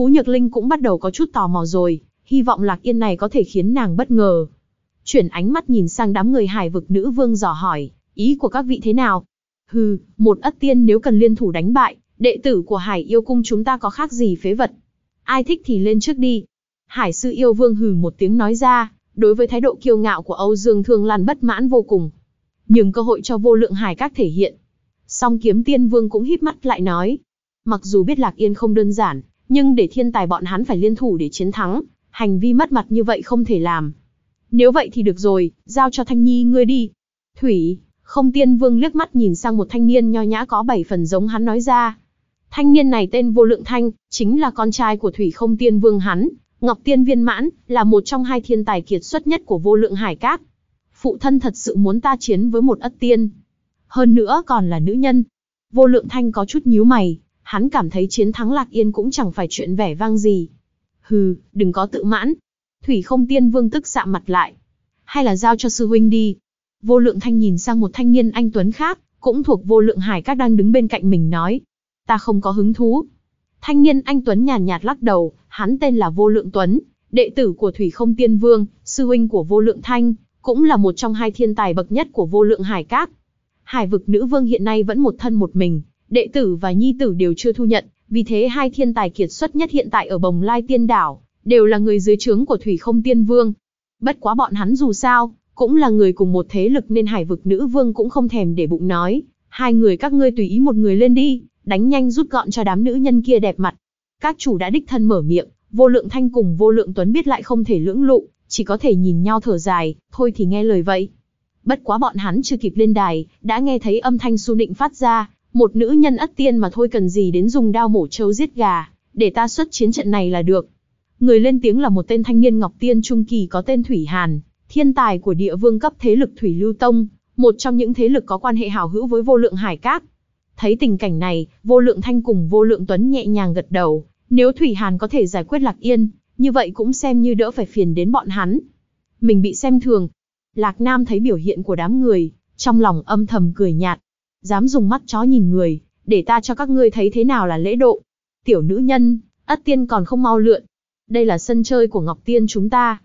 Phú Nhược Linh cũng bắt đầu có chút tò mò rồi, hy vọng Lạc Yên này có thể khiến nàng bất ngờ. Chuyển ánh mắt nhìn sang đám người hải vực nữ vương dò hỏi, ý của các vị thế nào? Hừ, một ất tiên nếu cần liên thủ đánh bại, đệ tử của hải yêu cung chúng ta có khác gì phế vật. Ai thích thì lên trước đi. Hải sư yêu vương hừ một tiếng nói ra, đối với thái độ kiêu ngạo của Âu Dương Thương Lan bất mãn vô cùng. Nhưng cơ hội cho vô lượng hải các thể hiện. Song kiếm tiên vương cũng híp mắt lại nói. Mặc dù biết Lạc Yên không đơn giản, nhưng để thiên tài bọn hắn phải liên thủ để chiến thắng, hành vi mất mặt như vậy không thể làm. Nếu vậy thì được rồi, giao cho Thanh Nhi ngươi đi. Thủy, không tiên vương liếc mắt nhìn sang một thanh niên nho nhã có bảy phần giống hắn nói ra. Thanh niên này tên Vô Lượng Thanh, chính là con trai của Thủy không tiên vương hắn, Ngọc Tiên Viên Mãn, là một trong hai thiên tài kiệt xuất nhất của Vô Lượng Hải Các. Phụ thân thật sự muốn ta chiến với một ất tiên. Hơn nữa còn là nữ nhân. Vô Lượng Thanh có chút nhíu mày, hắn cảm thấy chiến thắng Lạc Yên cũng chẳng phải chuyện vẻ vang gì. Hừ, đừng có tự mãn. Thủy không tiên vương tức sạm mặt lại. Hay là giao cho sư huynh đi. Vô lượng thanh nhìn sang một thanh niên anh Tuấn khác, cũng thuộc vô lượng hải các đang đứng bên cạnh mình nói. Ta không có hứng thú. Thanh niên anh Tuấn nhàn nhạt lắc đầu, hắn tên là Vô Lượng Tuấn, đệ tử của Thủy Không Tiên Vương, sư huynh của Vô Lượng Thanh, cũng là một trong hai thiên tài bậc nhất của Vô Lượng Hải Các. Hải vực nữ vương hiện nay vẫn một thân một mình, đệ tử và nhi tử đều chưa thu nhận, vì thế hai thiên tài kiệt xuất nhất hiện tại ở Bồng Lai Tiên Đảo, đều là người dưới trướng của Thủy Không Tiên Vương. Bất quá bọn hắn dù sao, cũng là người cùng một thế lực nên hải vực nữ vương cũng không thèm để bụng nói, hai người các ngươi tùy ý một người lên đi, đánh nhanh rút gọn cho đám nữ nhân kia đẹp mặt. Các chủ đã đích thân mở miệng, vô lượng thanh cùng vô lượng tuấn biết lại không thể lưỡng lụ, chỉ có thể nhìn nhau thở dài, thôi thì nghe lời vậy. Bất quá bọn hắn chưa kịp lên đài, đã nghe thấy âm thanh su nịnh phát ra, một nữ nhân ất tiên mà thôi cần gì đến dùng đao mổ trâu giết gà, để ta xuất chiến trận này là được. Người lên tiếng là một tên thanh niên ngọc tiên trung kỳ có tên Thủy Hàn, thiên tài của địa vương cấp thế lực Thủy Lưu Tông, một trong những thế lực có quan hệ hảo hữu với vô lượng hải các. Thấy tình cảnh này, vô lượng thanh cùng vô lượng tuấn nhẹ nhàng gật đầu, nếu Thủy Hàn có thể giải quyết Lạc Yên, như vậy cũng xem như đỡ phải phiền đến bọn hắn. Mình bị xem thường. Lạc Nam thấy biểu hiện của đám người, trong lòng âm thầm cười nhạt. Dám dùng mắt chó nhìn người, để ta cho các ngươi thấy thế nào là lễ độ. Tiểu nữ nhân, ất tiên còn không mau lượn. Đây là sân chơi của Ngọc Tiên chúng ta.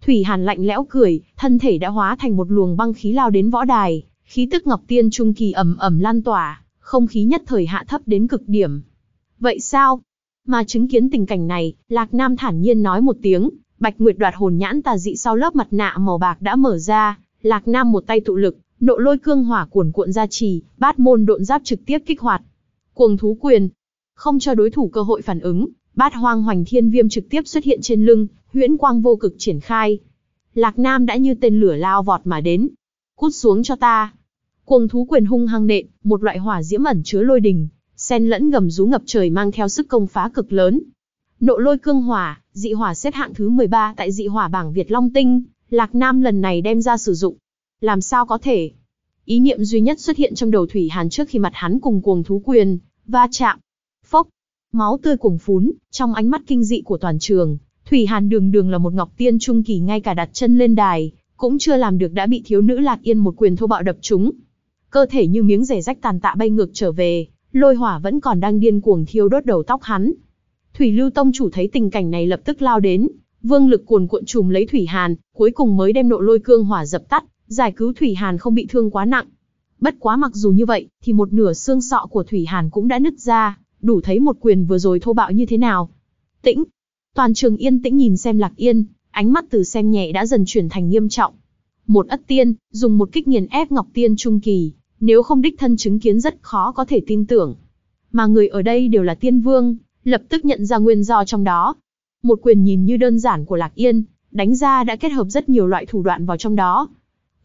Thủy Hàn lạnh lẽo cười, thân thể đã hóa thành một luồng băng khí lao đến võ đài, khí tức Ngọc Tiên trung kỳ ẩm ẩm lan tỏa, không khí nhất thời hạ thấp đến cực điểm. Vậy sao? Mà chứng kiến tình cảnh này, Lạc Nam thản nhiên nói một tiếng, Bạch Nguyệt đoạt hồn nhãn tà dị sau lớp mặt nạ màu bạc đã mở ra, Lạc Nam một tay tụ lực, nộ lôi cương hỏa cuồn cuộn ra trì, bát môn độn giáp trực tiếp kích hoạt. Cuồng thú quyền, không cho đối thủ cơ hội phản ứng, bát hoang hoành thiên viêm trực tiếp xuất hiện trên lưng, huyễn quang vô cực triển khai. Lạc Nam đã như tên lửa lao vọt mà đến. Cút xuống cho ta. Cuồng thú quyền hung hăng nện, một loại hỏa diễm ẩn chứa lôi đình, xen lẫn gầm rú ngập trời mang theo sức công phá cực lớn. Nộ lôi cương hỏa, dị hỏa xếp hạng thứ 13 tại dị hỏa bảng Việt Long Tinh, Lạc Nam lần này đem ra sử dụng. Làm sao có thể? Ý niệm duy nhất xuất hiện trong đầu Thủy Hàn trước khi mặt hắn cùng cuồng thú quyền, va chạm. Phốc, máu tươi cuồng phún, trong ánh mắt kinh dị của toàn trường, Thủy Hàn đường đường là một ngọc tiên trung kỳ ngay cả đặt chân lên đài, cũng chưa làm được đã bị thiếu nữ Lạc Yên một quyền thô bạo đập trúng. Cơ thể như miếng rẻ rách tàn tạ bay ngược trở về, lôi hỏa vẫn còn đang điên cuồng thiêu đốt đầu tóc hắn. Thủy Lưu Tông chủ thấy tình cảnh này lập tức lao đến, vương lực cuồn cuộn trùm lấy Thủy Hàn, cuối cùng mới đem nộ lôi cương hỏa dập tắt, giải cứu Thủy Hàn không bị thương quá nặng. Bất quá mặc dù như vậy, thì một nửa xương sọ của Thủy Hàn cũng đã nứt ra, đủ thấy một quyền vừa rồi thô bạo như thế nào. Tĩnh, toàn trường yên tĩnh nhìn xem Lạc Yên, ánh mắt từ xem nhẹ đã dần chuyển thành nghiêm trọng. Một ất tiên, dùng một kích nghiền ép Ngọc Tiên Trung Kỳ, nếu không đích thân chứng kiến rất khó có thể tin tưởng. Mà người ở đây đều là tiên vương, lập tức nhận ra nguyên do trong đó. Một quyền nhìn như đơn giản của Lạc Yên, đánh ra đã kết hợp rất nhiều loại thủ đoạn vào trong đó.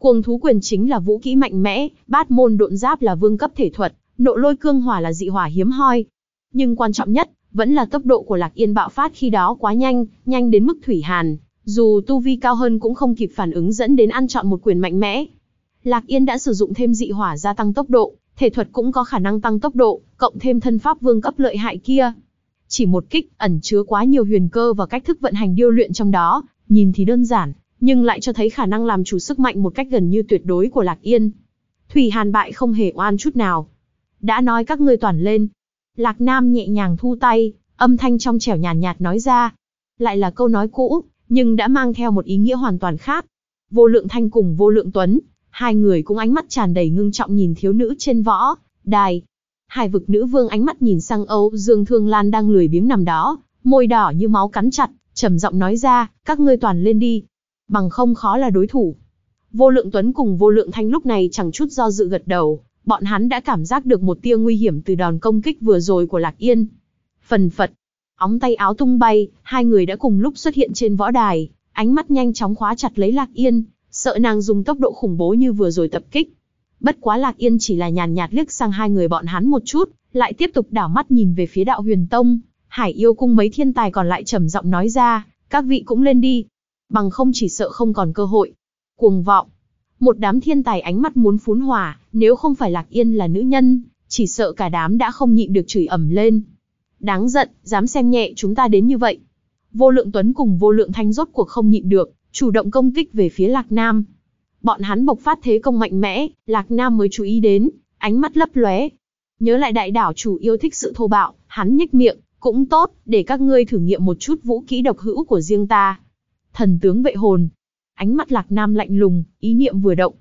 Cuồng thú quyền chính là vũ kỹ mạnh mẽ, bát môn độn giáp là vương cấp thể thuật, nộ lôi cương hỏa là dị hỏa hiếm hoi. Nhưng quan trọng nhất, vẫn là tốc độ của Lạc Yên bạo phát khi đó quá nhanh, nhanh đến mức thủy hàn, dù tu vi cao hơn cũng không kịp phản ứng dẫn đến ăn chọn một quyền mạnh mẽ. Lạc Yên đã sử dụng thêm dị hỏa gia tăng tốc độ, thể thuật cũng có khả năng tăng tốc độ, cộng thêm thân pháp vương cấp lợi hại kia. Chỉ một kích, ẩn chứa quá nhiều huyền cơ và cách thức vận hành điêu luyện trong đó, nhìn thì đơn giản, nhưng lại cho thấy khả năng làm chủ sức mạnh một cách gần như tuyệt đối của Lạc Yên. Thủy Hàn bại không hề oan chút nào. Đã nói các ngươi toàn lên. Lạc Nam nhẹ nhàng thu tay, âm thanh trong trẻo nhàn nhạt, nhạt nói ra. Lại là câu nói cũ, nhưng đã mang theo một ý nghĩa hoàn toàn khác. Vô lượng thanh cùng vô lượng tuấn, hai người cũng ánh mắt tràn đầy ngưng trọng nhìn thiếu nữ trên võ, đài. Hải vực nữ vương ánh mắt nhìn sang Âu Dương Thương Lan đang lười biếng nằm đó, môi đỏ như máu cắn chặt, trầm giọng nói ra, các ngươi toàn lên đi. Bằng không khó là đối thủ. Vô lượng tuấn cùng vô lượng thanh lúc này chẳng chút do dự gật đầu, bọn hắn đã cảm giác được một tia nguy hiểm từ đòn công kích vừa rồi của Lạc Yên. Phần phật, óng tay áo tung bay, hai người đã cùng lúc xuất hiện trên võ đài, ánh mắt nhanh chóng khóa chặt lấy Lạc Yên, sợ nàng dùng tốc độ khủng bố như vừa rồi tập kích. Bất quá Lạc Yên chỉ là nhàn nhạt liếc sang hai người bọn hắn một chút, lại tiếp tục đảo mắt nhìn về phía đạo huyền tông, hải yêu cung mấy thiên tài còn lại trầm giọng nói ra, các vị cũng lên đi, bằng không chỉ sợ không còn cơ hội. Cuồng vọng, một đám thiên tài ánh mắt muốn phún hỏa, nếu không phải Lạc Yên là nữ nhân, chỉ sợ cả đám đã không nhịn được chửi ẩm lên. Đáng giận, dám xem nhẹ chúng ta đến như vậy. Vô lượng tuấn cùng vô lượng thanh rốt cuộc không nhịn được, chủ động công kích về phía Lạc Nam. Bọn hắn bộc phát thế công mạnh mẽ, Lạc Nam mới chú ý đến, ánh mắt lấp lóe. Nhớ lại đại đảo chủ yêu thích sự thô bạo, hắn nhếch miệng, cũng tốt, để các ngươi thử nghiệm một chút vũ kỹ độc hữu của riêng ta. Thần tướng vệ hồn. Ánh mắt Lạc Nam lạnh lùng, ý niệm vừa động.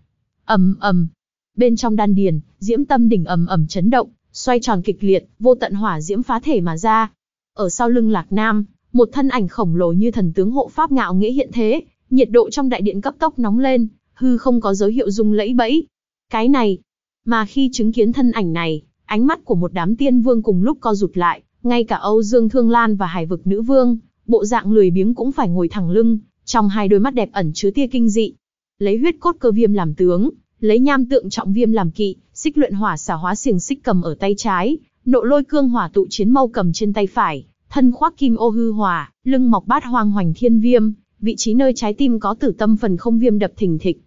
ầm ầm. Bên trong đan điền, diễm tâm đỉnh ầm ầm chấn động, xoay tròn kịch liệt, vô tận hỏa diễm phá thể mà ra. Ở sau lưng Lạc Nam, một thân ảnh khổng lồ như thần tướng hộ pháp ngạo nghĩa hiện thế, nhiệt độ trong đại điện cấp tốc nóng lên, hư không có dấu hiệu rung lẫy bẫy. Cái này, mà khi chứng kiến thân ảnh này, ánh mắt của một đám tiên vương cùng lúc co rụt lại, ngay cả Âu Dương Thương Lan và Hải vực nữ vương, bộ dạng lười biếng cũng phải ngồi thẳng lưng, trong hai đôi mắt đẹp ẩn chứa tia kinh dị. Lấy huyết cốt cơ viêm làm tướng, lấy nham tượng trọng viêm làm kỵ, xích luyện hỏa xả hóa xiềng xích cầm ở tay trái, nộ lôi cương hỏa tụ chiến mâu cầm trên tay phải, thân khoác kim ô hư hỏa, lưng mọc bát hoang hoành thiên viêm, vị trí nơi trái tim có tử tâm phần không viêm đập thình thịch.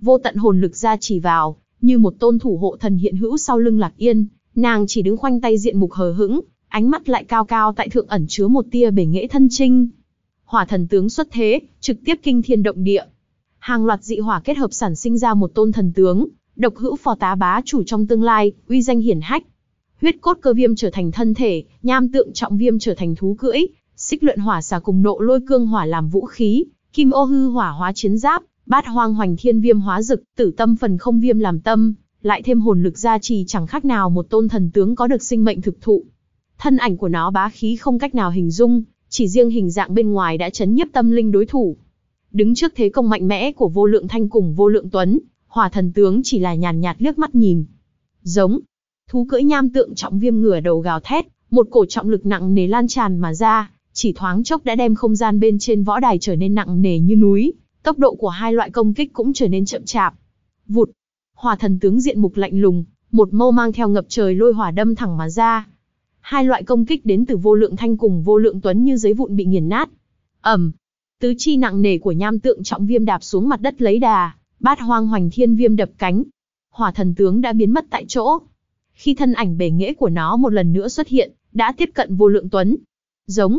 Vô tận hồn lực ra chỉ vào, như một tôn thủ hộ thần hiện hữu sau lưng Lạc Yên, nàng chỉ đứng khoanh tay diện mục hờ hững, ánh mắt lại cao cao tại thượng ẩn chứa một tia bể nghệ thân trinh. Hỏa thần tướng xuất thế, trực tiếp kinh thiên động địa. Hàng loạt dị hỏa kết hợp sản sinh ra một tôn thần tướng, độc hữu phò tá bá chủ trong tương lai, uy danh hiển hách. Huyết cốt cơ viêm trở thành thân thể, nham tượng trọng viêm trở thành thú cưỡi, xích luyện hỏa xà cùng nộ lôi cương hỏa làm vũ khí, kim ô hư hỏa hóa chiến giáp, bát hoang hoành thiên viêm hóa dực, tử tâm phần không viêm làm tâm, lại thêm hồn lực gia trì chẳng khác nào một tôn thần tướng có được sinh mệnh thực thụ. Thân ảnh của nó bá khí không cách nào hình dung, chỉ riêng hình dạng bên ngoài đã chấn nhiếp tâm linh đối thủ. Đứng trước thế công mạnh mẽ của vô lượng thanh cùng vô lượng tuấn, hỏa thần tướng chỉ là nhàn nhạt liếc mắt nhìn. Giống, thú cưỡi nham tượng trọng viêm ngửa đầu gào thét, một cổ trọng lực nặng nề lan tràn mà ra, chỉ thoáng chốc đã đem không gian bên trên võ đài trở nên nặng nề như núi, tốc độ của hai loại công kích cũng trở nên chậm chạp. Vụt, hỏa thần tướng diện mục lạnh lùng, một mâu mang theo ngập trời lôi hỏa đâm thẳng mà ra. Hai loại công kích đến từ vô lượng thanh cùng vô lượng tuấn như giấy vụn bị nghiền nát. ầm, tứ chi nặng nề của nham tượng trọng viêm đạp xuống mặt đất lấy đà, bát hoang hoành thiên viêm đập cánh. Hỏa thần tướng đã biến mất tại chỗ. Khi thân ảnh bề nghĩa của nó một lần nữa xuất hiện, đã tiếp cận vô lượng tuấn. Giống,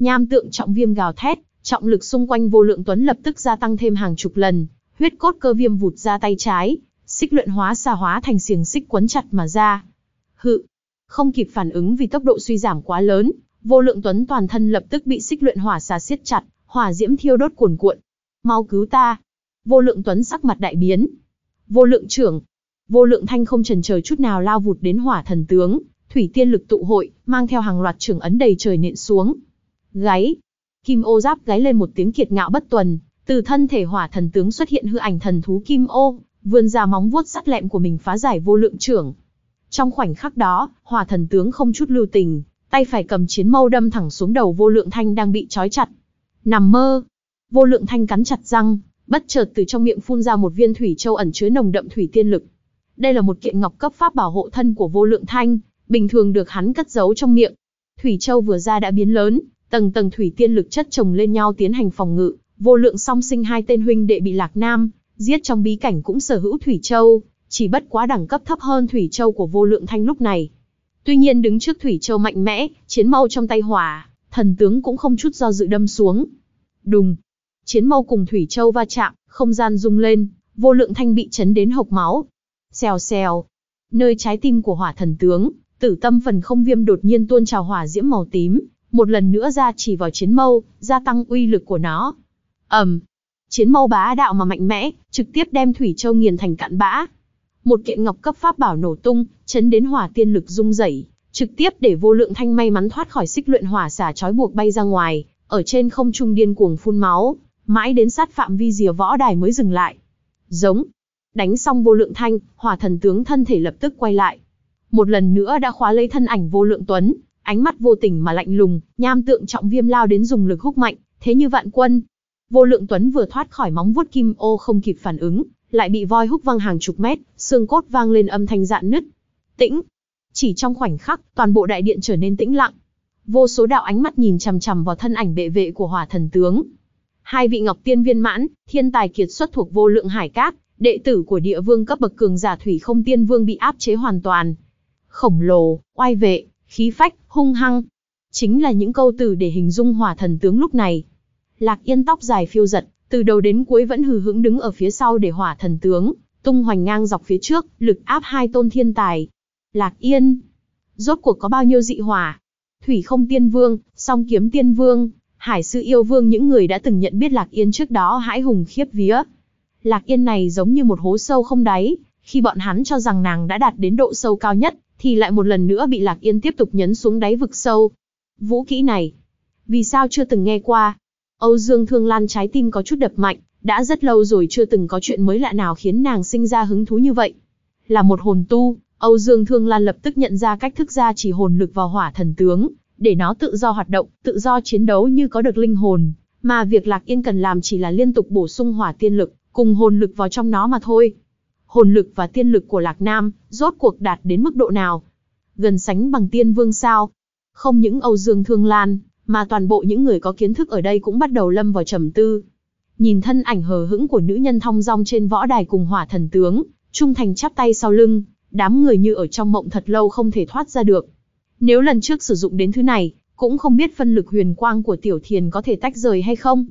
Nham tượng trọng viêm gào thét, trọng lực xung quanh vô lượng tuấn lập tức gia tăng thêm hàng chục lần, huyết cốt cơ viêm vụt ra tay trái, xích luyện hóa xà hóa thành xiềng xích quấn chặt mà ra. Hự, không kịp phản ứng vì tốc độ suy giảm quá lớn, vô lượng tuấn toàn thân lập tức bị xích luyện hỏa xà siết chặt, hỏa diễm thiêu đốt cuồn cuộn. Mau cứu ta! Vô lượng tuấn sắc mặt đại biến. Vô lượng trưởng, vô lượng thanh không chần chờ chút nào lao vụt đến hỏa thần tướng, thủy tiên lực tụ hội, mang theo hàng loạt trưởng ấn đầy trời nện xuống, gáy. Kim ô giáp gáy lên một tiếng kiệt ngạo bất tuần, từ thân thể hỏa thần tướng xuất hiện hư ảnh thần thú kim ô, vươn ra móng vuốt sắt lẹm của mình phá giải vô lượng trưởng. Trong khoảnh khắc đó, hòa thần tướng không chút lưu tình, tay phải cầm chiến mâu đâm thẳng xuống đầu vô lượng thanh đang bị trói chặt. Nằm mơ, vô lượng thanh cắn chặt răng, bất chợt từ trong miệng phun ra một viên thủy châu ẩn chứa nồng đậm thủy tiên lực. Đây là một kiện ngọc cấp pháp bảo hộ thân của vô lượng thanh, bình thường được hắn cất giấu trong miệng. Thủy Châu vừa ra đã biến lớn, tầng tầng thủy tiên lực chất chồng lên nhau tiến hành phòng ngự, vô lượng song sinh hai tên huynh đệ bị Lạc Nam giết trong bí cảnh cũng sở hữu Thủy Châu, chỉ bất quá đẳng cấp thấp hơn Thủy Châu của vô lượng thanh lúc này. Tuy nhiên đứng trước Thủy Châu mạnh mẽ, chiến mâu trong tay hỏa, thần tướng cũng không chút do dự đâm xuống. Đùng, chiến mâu cùng Thủy Châu va chạm, không gian rung lên, vô lượng thanh bị chấn đến hộc máu. Xèo xèo, nơi trái tim của hỏa thần tướng, tử tâm phần không viêm đột nhiên tuôn trào hỏa diễm màu tím, một lần nữa ra chỉ vào chiến mâu, gia tăng uy lực của nó. ầm, um, chiến mâu bá đạo mà mạnh mẽ, trực tiếp đem Thủy Châu nghiền thành cạn bã. Một kiện ngọc cấp pháp bảo nổ tung, chấn đến hỏa tiên lực rung rẩy, trực tiếp để vô lượng thanh may mắn thoát khỏi xích luyện hỏa xả trói buộc bay ra ngoài, ở trên không trung điên cuồng phun máu, mãi đến sát phạm vi rìa võ đài mới dừng lại. Giống. Đánh xong vô lượng thanh, hỏa thần tướng thân thể lập tức quay lại. Một lần nữa đã khóa lấy thân ảnh vô lượng tuấn, ánh mắt vô tình mà lạnh lùng, nham tượng trọng viêm lao đến dùng lực húc mạnh, thế như vạn quân. Vô lượng tuấn vừa thoát khỏi móng vuốt kim ô không kịp phản ứng, lại bị voi húc văng hàng chục mét, xương cốt vang lên âm thanh dạn nứt. Tĩnh. Chỉ trong khoảnh khắc, toàn bộ đại điện trở nên tĩnh lặng. Vô số đạo ánh mắt nhìn chằm chằm vào thân ảnh bệ vệ của hỏa thần tướng. Hai vị ngọc tiên viên mãn, thiên tài kiệt xuất thuộc vô lượng hải cát, đệ tử của địa vương cấp bậc cường giả thủy không tiên vương bị áp chế hoàn toàn. Khổng lồ, oai vệ, khí phách, hung hăng. Chính là những câu từ để hình dung hỏa thần tướng lúc này. Lạc yên tóc dài phiêu giật, từ đầu đến cuối vẫn hừ hững đứng ở phía sau để hỏa thần tướng, tung hoành ngang dọc phía trước, lực áp hai tôn thiên tài. Lạc yên, rốt cuộc có bao nhiêu dị hỏa? Thủy không tiên vương, song kiếm tiên vương, hải sư yêu vương những người đã từng nhận biết Lạc Yên trước đó hãi hùng khiếp vía. Lạc Yên này giống như một hố sâu không đáy, khi bọn hắn cho rằng nàng đã đạt đến độ sâu cao nhất, thì lại một lần nữa bị Lạc Yên tiếp tục nhấn xuống đáy vực sâu. Vũ kỹ này, vì sao chưa từng nghe qua? Âu Dương Thương Lan trái tim có chút đập mạnh, đã rất lâu rồi chưa từng có chuyện mới lạ nào khiến nàng sinh ra hứng thú như vậy. Là một hồn tu, Âu Dương Thương Lan lập tức nhận ra cách thức ra chỉ hồn lực vào hỏa thần tướng, để nó tự do hoạt động, tự do chiến đấu như có được linh hồn, mà việc Lạc Yên cần làm chỉ là liên tục bổ sung hỏa tiên lực, cùng hồn lực vào trong nó mà thôi. Hồn lực và tiên lực của Lạc Nam, rốt cuộc đạt đến mức độ nào? Gần sánh bằng tiên vương sao? Không những Âu Dương Thương Lan, mà toàn bộ những người có kiến thức ở đây cũng bắt đầu lâm vào trầm tư. Nhìn thân ảnh hờ hững của nữ nhân thong dong trên võ đài cùng hỏa thần tướng, trung thành chắp tay sau lưng, đám người như ở trong mộng thật lâu không thể thoát ra được. Nếu lần trước sử dụng đến thứ này, cũng không biết phân lực huyền quang của tiểu thiền có thể tách rời hay không.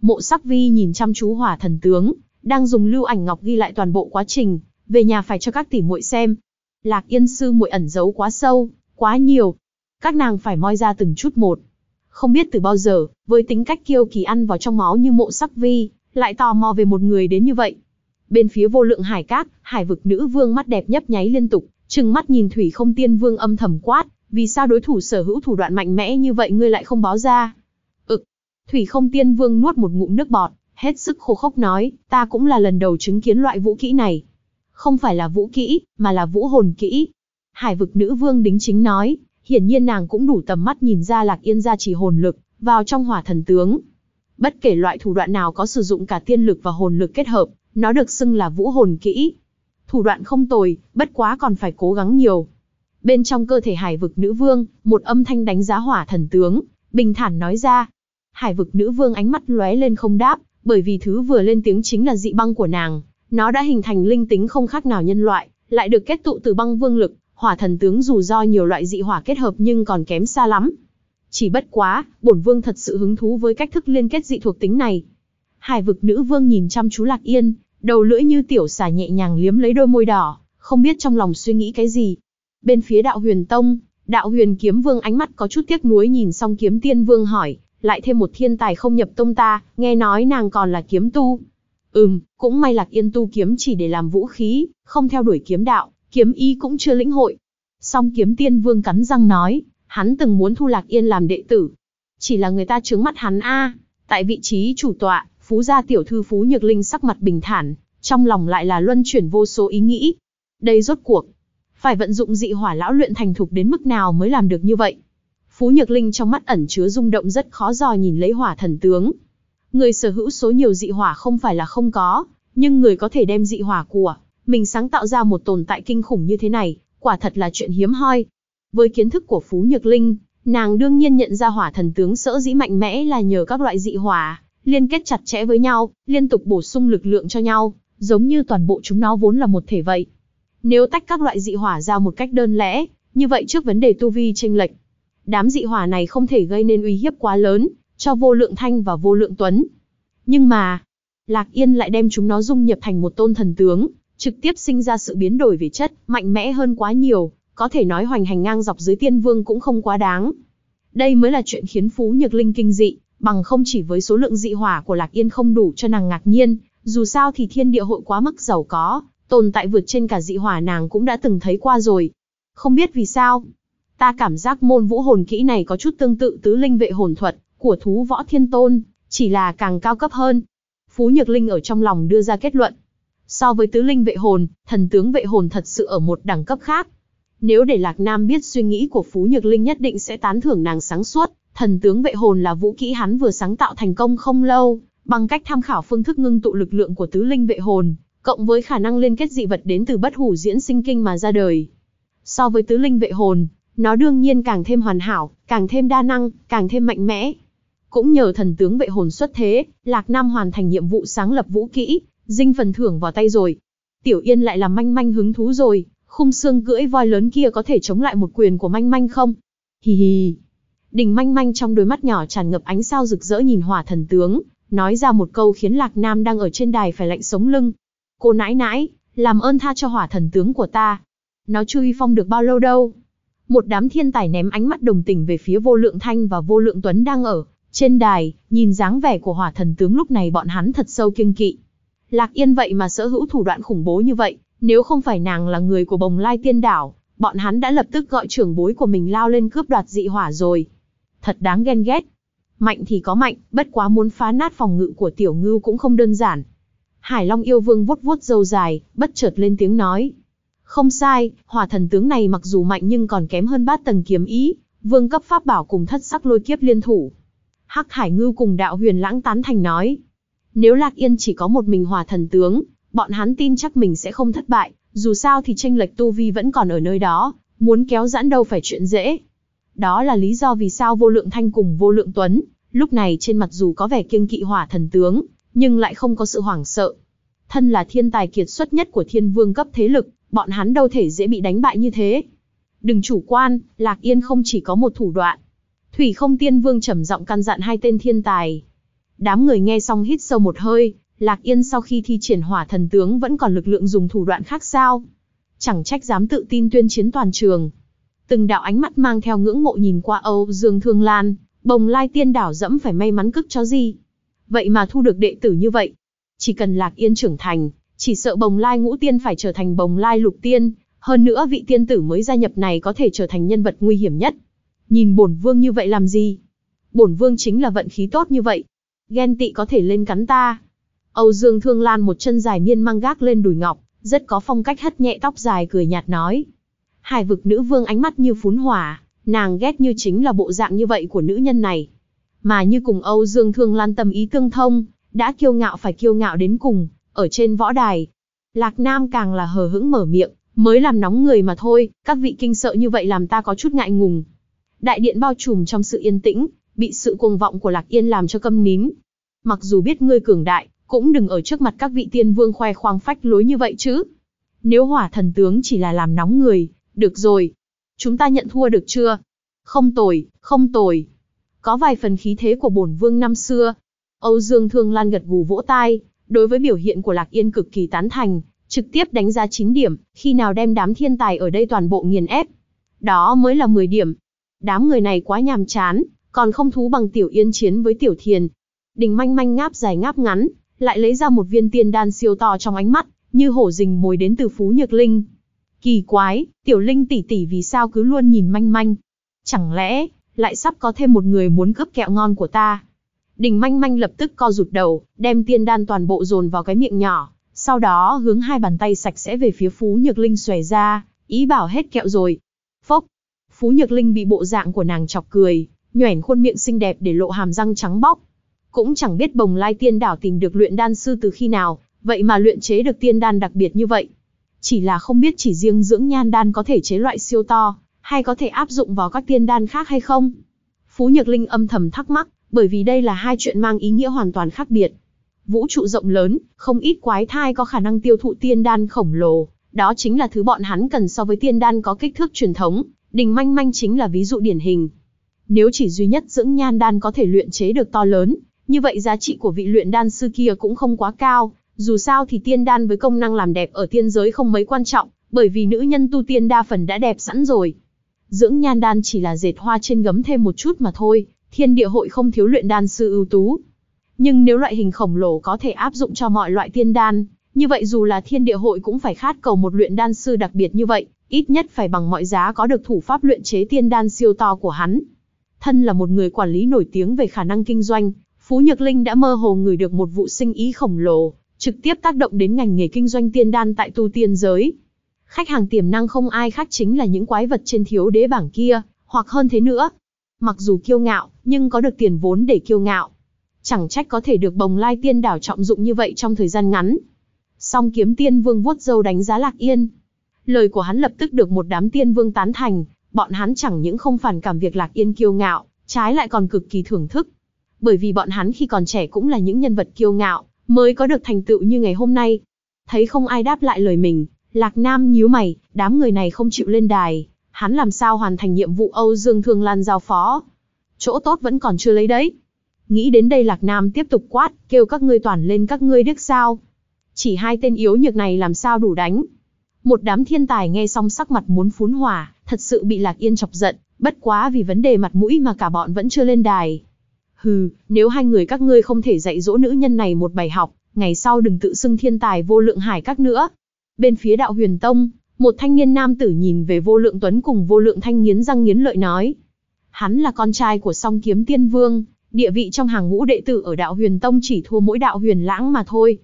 Mộ sắc vi nhìn chăm chú hỏa thần tướng, đang dùng lưu ảnh ngọc ghi lại toàn bộ quá trình, về nhà phải cho các tỷ muội xem. Lạc yên sư muội ẩn giấu quá sâu, quá nhiều. Các nàng phải moi ra từng chút một. Không biết từ bao giờ, với tính cách kiêu kỳ ăn vào trong máu như mộ sắc vi, lại tò mò về một người đến như vậy. Bên phía vô lượng hải cát, hải vực nữ vương mắt đẹp nhấp nháy liên tục, trừng mắt nhìn thủy không tiên vương âm thầm quát, vì sao đối thủ sở hữu thủ đoạn mạnh mẽ như vậy ngươi lại không báo ra? Ực. Thủy không tiên vương nuốt một ngụm nước bọt, hết sức khô khốc nói, ta cũng là lần đầu chứng kiến loại vũ kỹ này. Không phải là vũ kỹ, mà là vũ hồn kỹ. Hải vực nữ vương đính chính nói, hiển nhiên nàng cũng đủ tầm mắt nhìn ra lạc yên gia chỉ hồn lực, vào trong hỏa thần tướng. Bất kể loại thủ đoạn nào có sử dụng cả tiên lực và hồn lực kết hợp, nó được xưng là vũ hồn kỹ. Thủ đoạn không tồi, bất quá còn phải cố gắng nhiều. Bên trong cơ thể hải vực nữ vương, một âm thanh đánh giá hỏa thần tướng, bình thản nói ra. Hải vực nữ vương ánh mắt lóe lên không đáp, bởi vì thứ vừa lên tiếng chính là dị băng của nàng. Nó đã hình thành linh tính không khác nào nhân loại, lại được kết tụ từ băng vương lực, hỏa thần tướng dù do nhiều loại dị hỏa kết hợp nhưng còn kém xa lắm. Chỉ bất quá, bổn vương thật sự hứng thú với cách thức liên kết dị thuộc tính này. Hải vực nữ vương nhìn chăm chú lạc yên, đầu lưỡi như tiểu xà nhẹ nhàng liếm lấy đôi môi đỏ, không biết trong lòng suy nghĩ cái gì. Bên phía đạo huyền tông, đạo huyền kiếm vương ánh mắt có chút tiếc nuối nhìn xong kiếm tiên vương hỏi, lại thêm một thiên tài không nhập tông ta, nghe nói nàng còn là kiếm tu. Ừm, cũng may lạc yên tu kiếm chỉ để làm vũ khí, không theo đuổi kiếm đạo, kiếm y cũng chưa lĩnh hội. Song kiếm tiên vương cắn răng nói, hắn từng muốn thu lạc yên làm đệ tử. Chỉ là người ta trướng mắt hắn a tại vị trí chủ tọa, phú gia tiểu thư phú nhược linh sắc mặt bình thản, trong lòng lại là luân chuyển vô số ý nghĩ. Đây rốt cuộc, phải vận dụng dị hỏa lão luyện thành thục đến mức nào mới làm được như vậy. Phú Nhược Linh trong mắt ẩn chứa rung động rất khó dò nhìn lấy hỏa thần tướng. Người sở hữu số nhiều dị hỏa không phải là không có, nhưng người có thể đem dị hỏa của mình sáng tạo ra một tồn tại kinh khủng như thế này, quả thật là chuyện hiếm hoi. Với kiến thức của Phú Nhược Linh, nàng đương nhiên nhận ra hỏa thần tướng sỡ dĩ mạnh mẽ là nhờ các loại dị hỏa, liên kết chặt chẽ với nhau, liên tục bổ sung lực lượng cho nhau, giống như toàn bộ chúng nó vốn là một thể vậy. Nếu tách các loại dị hỏa ra một cách đơn lẻ, như vậy trước vấn đề tu vi chênh lệch, đám dị hỏa này không thể gây nên uy hiếp quá lớn cho vô lượng thanh và vô lượng tuấn. Nhưng mà, Lạc Yên lại đem chúng nó dung nhập thành một tôn thần tướng, trực tiếp sinh ra sự biến đổi về chất, mạnh mẽ hơn quá nhiều, có thể nói hoành hành ngang dọc dưới tiên vương cũng không quá đáng. Đây mới là chuyện khiến Phú Nhược Linh kinh dị, bằng không chỉ với số lượng dị hỏa của Lạc Yên không đủ cho nàng ngạc nhiên, dù sao thì thiên địa hội quá mức giàu có, tồn tại vượt trên cả dị hỏa nàng cũng đã từng thấy qua rồi. Không biết vì sao, ta cảm giác môn vũ hồn kỹ này có chút tương tự tứ linh vệ hồn thuật của thú võ thiên tôn, chỉ là càng cao cấp hơn. Phú Nhược Linh ở trong lòng đưa ra kết luận. So với tứ linh vệ hồn, thần tướng vệ hồn thật sự ở một đẳng cấp khác. Nếu để Lạc Nam biết suy nghĩ của Phú Nhược Linh nhất định sẽ tán thưởng nàng sáng suốt, thần tướng vệ hồn là vũ kỹ hắn vừa sáng tạo thành công không lâu, bằng cách tham khảo phương thức ngưng tụ lực lượng của tứ linh vệ hồn, cộng với khả năng liên kết dị vật đến từ bất hủ diễn sinh kinh mà ra đời. So với tứ linh vệ hồn, nó đương nhiên càng thêm hoàn hảo, càng thêm đa năng, càng thêm mạnh mẽ. Cũng nhờ thần tướng vệ hồn xuất thế, Lạc Nam hoàn thành nhiệm vụ sáng lập vũ kỹ, dinh phần thưởng vào tay rồi. Tiểu Yên lại làm manh manh hứng thú rồi, khung xương cưỡi voi lớn kia có thể chống lại một quyền của manh manh không? Hì hì. Đình manh manh trong đôi mắt nhỏ tràn ngập ánh sao rực rỡ nhìn hỏa thần tướng, nói ra một câu khiến Lạc Nam đang ở trên đài phải lạnh sống lưng. Cô nãi nãi, làm ơn tha cho hỏa thần tướng của ta. Nó chưa phong được bao lâu đâu. Một đám thiên tài ném ánh mắt đồng tình về phía vô lượng thanh và vô lượng tuấn đang ở trên đài, nhìn dáng vẻ của hỏa thần tướng lúc này bọn hắn thật sâu kiêng kỵ. Lạc Yên vậy mà sở hữu thủ đoạn khủng bố như vậy, nếu không phải nàng là người của bồng lai tiên đảo, bọn hắn đã lập tức gọi trưởng bối của mình lao lên cướp đoạt dị hỏa rồi. Thật đáng ghen ghét. Mạnh thì có mạnh, bất quá muốn phá nát phòng ngự của tiểu ngưu cũng không đơn giản. Hải Long yêu vương vuốt vuốt râu dài, bất chợt lên tiếng nói. Không sai, hỏa thần tướng này mặc dù mạnh nhưng còn kém hơn bát tầng kiếm ý, vương cấp pháp bảo cùng thất sắc lôi kiếp liên thủ. Hắc Hải Ngưu cùng đạo huyền lãng tán thành nói. Nếu Lạc Yên chỉ có một mình hỏa thần tướng, bọn hắn tin chắc mình sẽ không thất bại, dù sao thì tranh lệch tu vi vẫn còn ở nơi đó, muốn kéo giãn đâu phải chuyện dễ. Đó là lý do vì sao vô lượng thanh cùng vô lượng tuấn, lúc này trên mặt dù có vẻ kiêng kỵ hỏa thần tướng, nhưng lại không có sự hoảng sợ. Thân là thiên tài kiệt xuất nhất của thiên vương cấp thế lực, bọn hắn đâu thể dễ bị đánh bại như thế. Đừng chủ quan, Lạc Yên không chỉ có một thủ đoạn. Thủy không tiên vương trầm giọng căn dặn hai tên thiên tài. Đám người nghe xong hít sâu một hơi, Lạc Yên sau khi thi triển hỏa thần tướng vẫn còn lực lượng dùng thủ đoạn khác sao. Chẳng trách dám tự tin tuyên chiến toàn trường. Từng đạo ánh mắt mang theo ngưỡng mộ nhìn qua Âu Dương Thương Lan, bồng lai tiên đảo dẫm phải may mắn cức cho gì. Vậy mà thu được đệ tử như vậy. Chỉ cần Lạc Yên trưởng thành, chỉ sợ bồng lai ngũ tiên phải trở thành bồng lai lục tiên, hơn nữa vị tiên tử mới gia nhập này có thể trở thành nhân vật nguy hiểm nhất. Nhìn bổn vương như vậy làm gì? Bổn vương chính là vận khí tốt như vậy. Ghen tị có thể lên cắn ta. Âu Dương Thương Lan một chân dài niên mang gác lên đùi ngọc, rất có phong cách hất nhẹ tóc dài cười nhạt nói. Hải vực nữ vương ánh mắt như phún hỏa, nàng ghét như chính là bộ dạng như vậy của nữ nhân này. Mà như cùng Âu Dương Thương Lan tâm ý tương thông, đã kiêu ngạo phải kiêu ngạo đến cùng, ở trên võ đài. Lạc Nam càng là hờ hững mở miệng, mới làm nóng người mà thôi, các vị kinh sợ như vậy làm ta có chút ngại ngùng. Đại điện bao trùm trong sự yên tĩnh, bị sự cuồng vọng của Lạc Yên làm cho câm nín. Mặc dù biết ngươi cường đại, cũng đừng ở trước mặt các vị tiên vương khoe khoang phách lối như vậy chứ. Nếu hỏa thần tướng chỉ là làm nóng người, được rồi. Chúng ta nhận thua được chưa? Không tồi, không tồi. Có vài phần khí thế của bổn vương năm xưa. Âu Dương Thương Lan gật gù vỗ tai, đối với biểu hiện của Lạc Yên cực kỳ tán thành, trực tiếp đánh giá 9 điểm, khi nào đem đám thiên tài ở đây toàn bộ nghiền ép. Đó mới là 10 điểm, Đám người này quá nhàm chán, còn không thú bằng Tiểu Yên chiến với Tiểu Thiền. Đình manh manh ngáp dài ngáp ngắn, lại lấy ra một viên tiên đan siêu to trong ánh mắt, như hổ rình mồi đến từ Phú Nhược Linh. Kỳ quái, Tiểu Linh tỷ tỷ vì sao cứ luôn nhìn manh manh? Chẳng lẽ, lại sắp có thêm một người muốn cướp kẹo ngon của ta? Đình manh manh lập tức co rụt đầu, đem tiên đan toàn bộ dồn vào cái miệng nhỏ, sau đó hướng hai bàn tay sạch sẽ về phía Phú Nhược Linh xòe ra, ý bảo hết kẹo rồi. Phốc, Phú Nhược Linh bị bộ dạng của nàng chọc cười, nhoẻn khuôn miệng xinh đẹp để lộ hàm răng trắng bóc. Cũng chẳng biết bồng lai tiên đảo tìm được luyện đan sư từ khi nào, vậy mà luyện chế được tiên đan đặc biệt như vậy. Chỉ là không biết chỉ riêng dưỡng nhan đan có thể chế loại siêu to, hay có thể áp dụng vào các tiên đan khác hay không? Phú Nhược Linh âm thầm thắc mắc, bởi vì đây là hai chuyện mang ý nghĩa hoàn toàn khác biệt. Vũ trụ rộng lớn, không ít quái thai có khả năng tiêu thụ tiên đan khổng lồ, đó chính là thứ bọn hắn cần so với tiên đan có kích thước truyền thống, đình manh manh chính là ví dụ điển hình. Nếu chỉ duy nhất dưỡng nhan đan có thể luyện chế được to lớn, như vậy giá trị của vị luyện đan sư kia cũng không quá cao, dù sao thì tiên đan với công năng làm đẹp ở tiên giới không mấy quan trọng, bởi vì nữ nhân tu tiên đa phần đã đẹp sẵn rồi. Dưỡng nhan đan chỉ là dệt hoa trên gấm thêm một chút mà thôi, thiên địa hội không thiếu luyện đan sư ưu tú. Nhưng nếu loại hình khổng lồ có thể áp dụng cho mọi loại tiên đan, như vậy dù là thiên địa hội cũng phải khát cầu một luyện đan sư đặc biệt như vậy, ít nhất phải bằng mọi giá có được thủ pháp luyện chế tiên đan siêu to của hắn. Thân là một người quản lý nổi tiếng về khả năng kinh doanh, Phú Nhược Linh đã mơ hồ ngửi được một vụ sinh ý khổng lồ, trực tiếp tác động đến ngành nghề kinh doanh tiên đan tại tu tiên giới. Khách hàng tiềm năng không ai khác chính là những quái vật trên thiếu đế bảng kia, hoặc hơn thế nữa. Mặc dù kiêu ngạo, nhưng có được tiền vốn để kiêu ngạo. Chẳng trách có thể được bồng lai tiên đảo trọng dụng như vậy trong thời gian ngắn. Song kiếm tiên vương vuốt dâu đánh giá lạc yên. Lời của hắn lập tức được một đám tiên vương tán thành, bọn hắn chẳng những không phản cảm việc lạc yên kiêu ngạo, trái lại còn cực kỳ thưởng thức. Bởi vì bọn hắn khi còn trẻ cũng là những nhân vật kiêu ngạo, mới có được thành tựu như ngày hôm nay. Thấy không ai đáp lại lời mình, Lạc Nam nhíu mày, đám người này không chịu lên đài, hắn làm sao hoàn thành nhiệm vụ Âu Dương Thương Lan giao phó. Chỗ tốt vẫn còn chưa lấy đấy. Nghĩ đến đây Lạc Nam tiếp tục quát, kêu các ngươi toàn lên các ngươi đếc sao. Chỉ hai tên yếu nhược này làm sao đủ đánh. Một đám thiên tài nghe xong sắc mặt muốn phún hỏa, thật sự bị Lạc Yên chọc giận, bất quá vì vấn đề mặt mũi mà cả bọn vẫn chưa lên đài. Hừ, nếu hai người các ngươi không thể dạy dỗ nữ nhân này một bài học, ngày sau đừng tự xưng thiên tài vô lượng hải các nữa. Bên phía đạo huyền tông, một thanh niên nam tử nhìn về vô lượng tuấn cùng vô lượng thanh nghiến răng nghiến lợi nói. Hắn là con trai của song kiếm tiên vương, địa vị trong hàng ngũ đệ tử ở đạo huyền tông chỉ thua mỗi đạo huyền lãng mà thôi.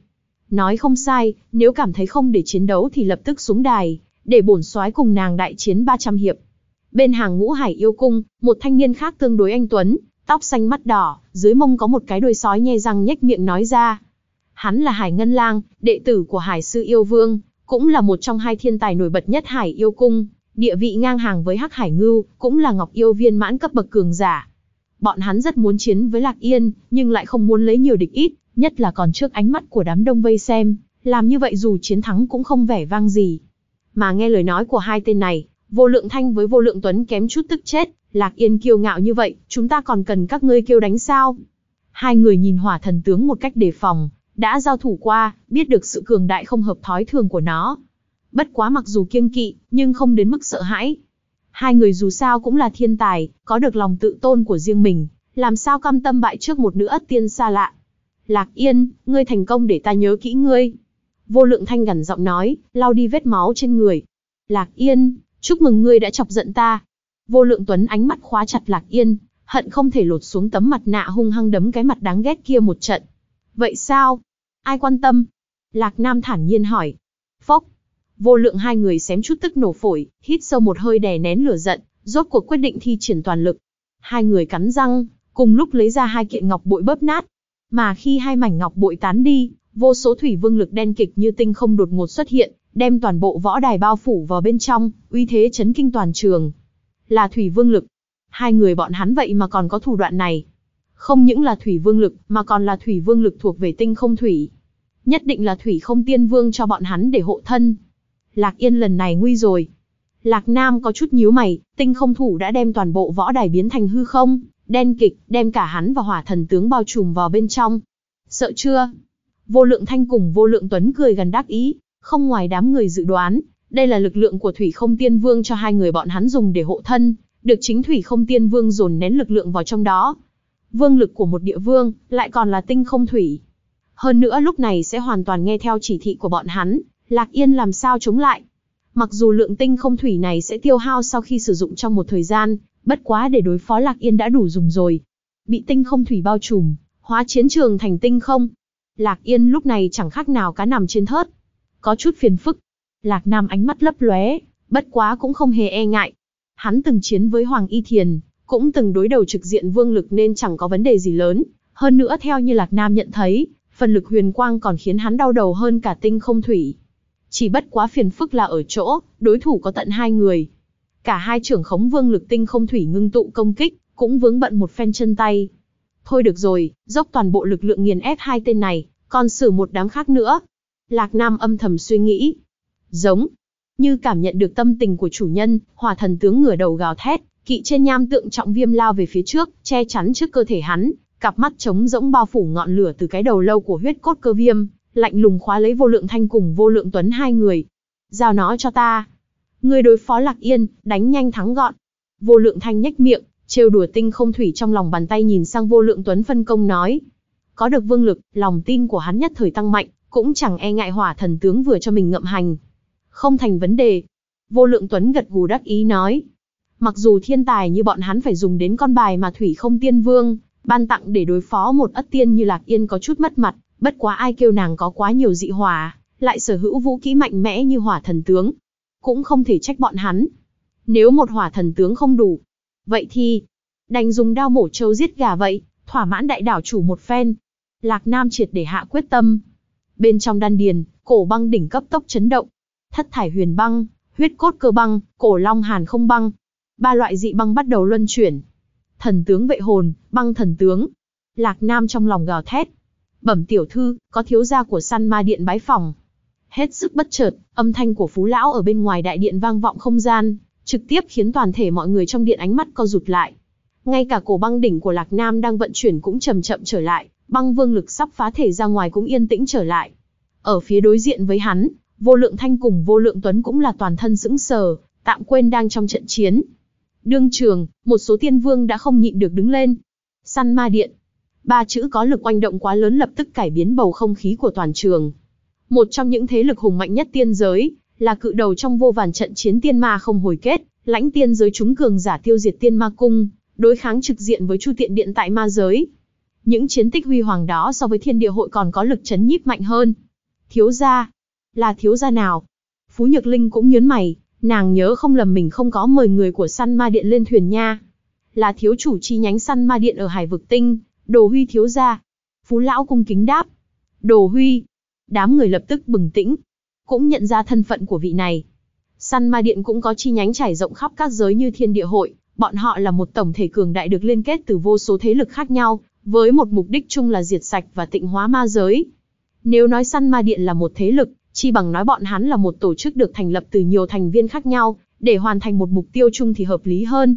Nói không sai, nếu cảm thấy không để chiến đấu thì lập tức xuống đài, để bổn soái cùng nàng đại chiến 300 hiệp. Bên hàng ngũ hải yêu cung, một thanh niên khác tương đối anh Tuấn, tóc xanh mắt đỏ, dưới mông có một cái đuôi sói nhe răng nhếch miệng nói ra. Hắn là Hải Ngân Lang, đệ tử của Hải Sư Yêu Vương, cũng là một trong hai thiên tài nổi bật nhất Hải Yêu Cung, địa vị ngang hàng với Hắc Hải Ngưu, cũng là Ngọc Yêu viên mãn cấp bậc cường giả. Bọn hắn rất muốn chiến với Lạc Yên, nhưng lại không muốn lấy nhiều địch ít, nhất là còn trước ánh mắt của đám đông vây xem, làm như vậy dù chiến thắng cũng không vẻ vang gì. Mà nghe lời nói của hai tên này, vô lượng thanh với vô lượng tuấn kém chút tức chết, Lạc Yên kiêu ngạo như vậy, chúng ta còn cần các ngươi kêu đánh sao? Hai người nhìn hỏa thần tướng một cách đề phòng, đã giao thủ qua, biết được sự cường đại không hợp thói thường của nó. Bất quá mặc dù kiêng kỵ, nhưng không đến mức sợ hãi. Hai người dù sao cũng là thiên tài, có được lòng tự tôn của riêng mình, làm sao cam tâm bại trước một nữ ất tiên xa lạ. Lạc Yên, ngươi thành công để ta nhớ kỹ ngươi. Vô lượng thanh gằn giọng nói, lau đi vết máu trên người. Lạc Yên, chúc mừng ngươi đã chọc giận ta, Vô lượng tuấn ánh mắt khóa chặt lạc yên, hận không thể lột xuống tấm mặt nạ hung hăng đấm cái mặt đáng ghét kia một trận. Vậy sao? Ai quan tâm? Lạc Nam thản nhiên hỏi. Phốc. Vô lượng hai người xém chút tức nổ phổi, hít sâu một hơi đè nén lửa giận, rốt cuộc quyết định thi triển toàn lực. Hai người cắn răng, cùng lúc lấy ra hai kiện ngọc bội bóp nát. Mà khi hai mảnh ngọc bội tán đi, vô số thủy vương lực đen kịch như tinh không đột ngột xuất hiện, đem toàn bộ võ đài bao phủ vào bên trong, uy thế chấn kinh toàn trường là thủy vương lực. Hai người bọn hắn vậy mà còn có thủ đoạn này. Không những là thủy vương lực, mà còn là thủy vương lực thuộc về tinh không thủy. Nhất định là thủy không tiên vương cho bọn hắn để hộ thân. Lạc Yên lần này nguy rồi. Lạc Nam có chút nhíu mày, tinh không thủ đã đem toàn bộ võ đài biến thành hư không, đen kịch, đem cả hắn và hỏa thần tướng bao trùm vào bên trong. Sợ chưa? Vô lượng thanh cùng vô lượng tuấn cười gần đắc ý, không ngoài đám người dự đoán, đây là lực lượng của Thủy Không Tiên Vương cho hai người bọn hắn dùng để hộ thân, được chính Thủy Không Tiên Vương dồn nén lực lượng vào trong đó. Vương lực của một địa vương, lại còn là tinh không thủy. Hơn nữa lúc này sẽ hoàn toàn nghe theo chỉ thị của bọn hắn, Lạc Yên làm sao chống lại. Mặc dù lượng tinh không thủy này sẽ tiêu hao sau khi sử dụng trong một thời gian, bất quá để đối phó Lạc Yên đã đủ dùng rồi. Bị tinh không thủy bao trùm, hóa chiến trường thành tinh không. Lạc Yên lúc này chẳng khác nào cá nằm trên thớt. Có chút phiền phức, Lạc Nam ánh mắt lấp lóe, bất quá cũng không hề e ngại. Hắn từng chiến với Hoàng Y Thiền, cũng từng đối đầu trực diện vương lực nên chẳng có vấn đề gì lớn. Hơn nữa theo như Lạc Nam nhận thấy, phần lực huyền quang còn khiến hắn đau đầu hơn cả tinh không thủy. Chỉ bất quá phiền phức là ở chỗ, đối thủ có tận hai người. Cả hai trưởng khống vương lực tinh không thủy ngưng tụ công kích, cũng vướng bận một phen chân tay. Thôi được rồi, dốc toàn bộ lực lượng nghiền ép hai tên này, còn xử một đám khác nữa. Lạc Nam âm thầm suy nghĩ. Giống. Như cảm nhận được tâm tình của chủ nhân, hỏa thần tướng ngửa đầu gào thét, kỵ trên nham tượng trọng viêm lao về phía trước, che chắn trước cơ thể hắn, cặp mắt trống rỗng bao phủ ngọn lửa từ cái đầu lâu của huyết cốt cơ viêm, lạnh lùng khóa lấy vô lượng thanh cùng vô lượng tuấn hai người. Giao nó cho ta. Người đối phó lạc yên, đánh nhanh thắng gọn. Vô lượng thanh nhếch miệng, trêu đùa tinh không thủy trong lòng bàn tay nhìn sang vô lượng tuấn phân công nói. Có được vương lực, lòng tin của hắn nhất thời tăng mạnh, cũng chẳng e ngại hỏa thần tướng vừa cho mình ngậm hành. Không thành vấn đề. Vô lượng tuấn gật gù đắc ý nói. Mặc dù thiên tài như bọn hắn phải dùng đến con bài mà thủy không tiên vương, ban tặng để đối phó một ất tiên như lạc yên có chút mất mặt, bất quá ai kêu nàng có quá nhiều dị hỏa, lại sở hữu vũ kỹ mạnh mẽ như hỏa thần tướng. Cũng không thể trách bọn hắn. Nếu một hỏa thần tướng không đủ, vậy thì, đành dùng đao mổ trâu giết gà vậy, thỏa mãn đại đảo chủ một phen. Lạc Nam triệt để hạ quyết tâm. Bên trong đan điền, cổ băng đỉnh cấp tốc chấn động. Thất thải huyền băng, huyết cốt cơ băng, cổ long hàn không băng. Ba loại dị băng bắt đầu luân chuyển. Thần tướng vệ hồn, băng thần tướng. Lạc Nam trong lòng gào thét. Bẩm tiểu thư, có thiếu gia của săn ma điện bái phòng. Hết sức bất chợt, âm thanh của phú lão ở bên ngoài đại điện vang vọng không gian, trực tiếp khiến toàn thể mọi người trong điện ánh mắt co rụt lại. Ngay cả cổ băng đỉnh của Lạc Nam đang vận chuyển cũng chậm chậm trở lại, băng vương lực sắp phá thể ra ngoài cũng yên tĩnh trở lại. Ở phía đối diện với hắn, vô lượng thanh cùng vô lượng tuấn cũng là toàn thân sững sờ, tạm quên đang trong trận chiến. Đương trường, một số tiên vương đã không nhịn được đứng lên. Săn ma điện. Ba chữ có lực oanh động quá lớn lập tức cải biến bầu không khí của toàn trường. Một trong những thế lực hùng mạnh nhất tiên giới, là cự đầu trong vô vàn trận chiến tiên ma không hồi kết, lãnh tiên giới chúng cường giả tiêu diệt tiên ma cung, đối kháng trực diện với chu tiện điện tại ma giới. Những chiến tích huy hoàng đó so với thiên địa hội còn có lực chấn nhíp mạnh hơn. Thiếu gia, là thiếu gia nào? Phú Nhược Linh cũng nhớn mày, nàng nhớ không lầm mình không có mời người của săn ma điện lên thuyền nha. Là thiếu chủ chi nhánh săn ma điện ở Hải Vực Tinh, Đồ Huy thiếu gia. Phú Lão cung kính đáp. Đồ Huy. Đám người lập tức bừng tĩnh. Cũng nhận ra thân phận của vị này. Săn ma điện cũng có chi nhánh trải rộng khắp các giới như thiên địa hội. Bọn họ là một tổng thể cường đại được liên kết từ vô số thế lực khác nhau, với một mục đích chung là diệt sạch và tịnh hóa ma giới. Nếu nói săn ma điện là một thế lực, chi bằng nói bọn hắn là một tổ chức được thành lập từ nhiều thành viên khác nhau, để hoàn thành một mục tiêu chung thì hợp lý hơn.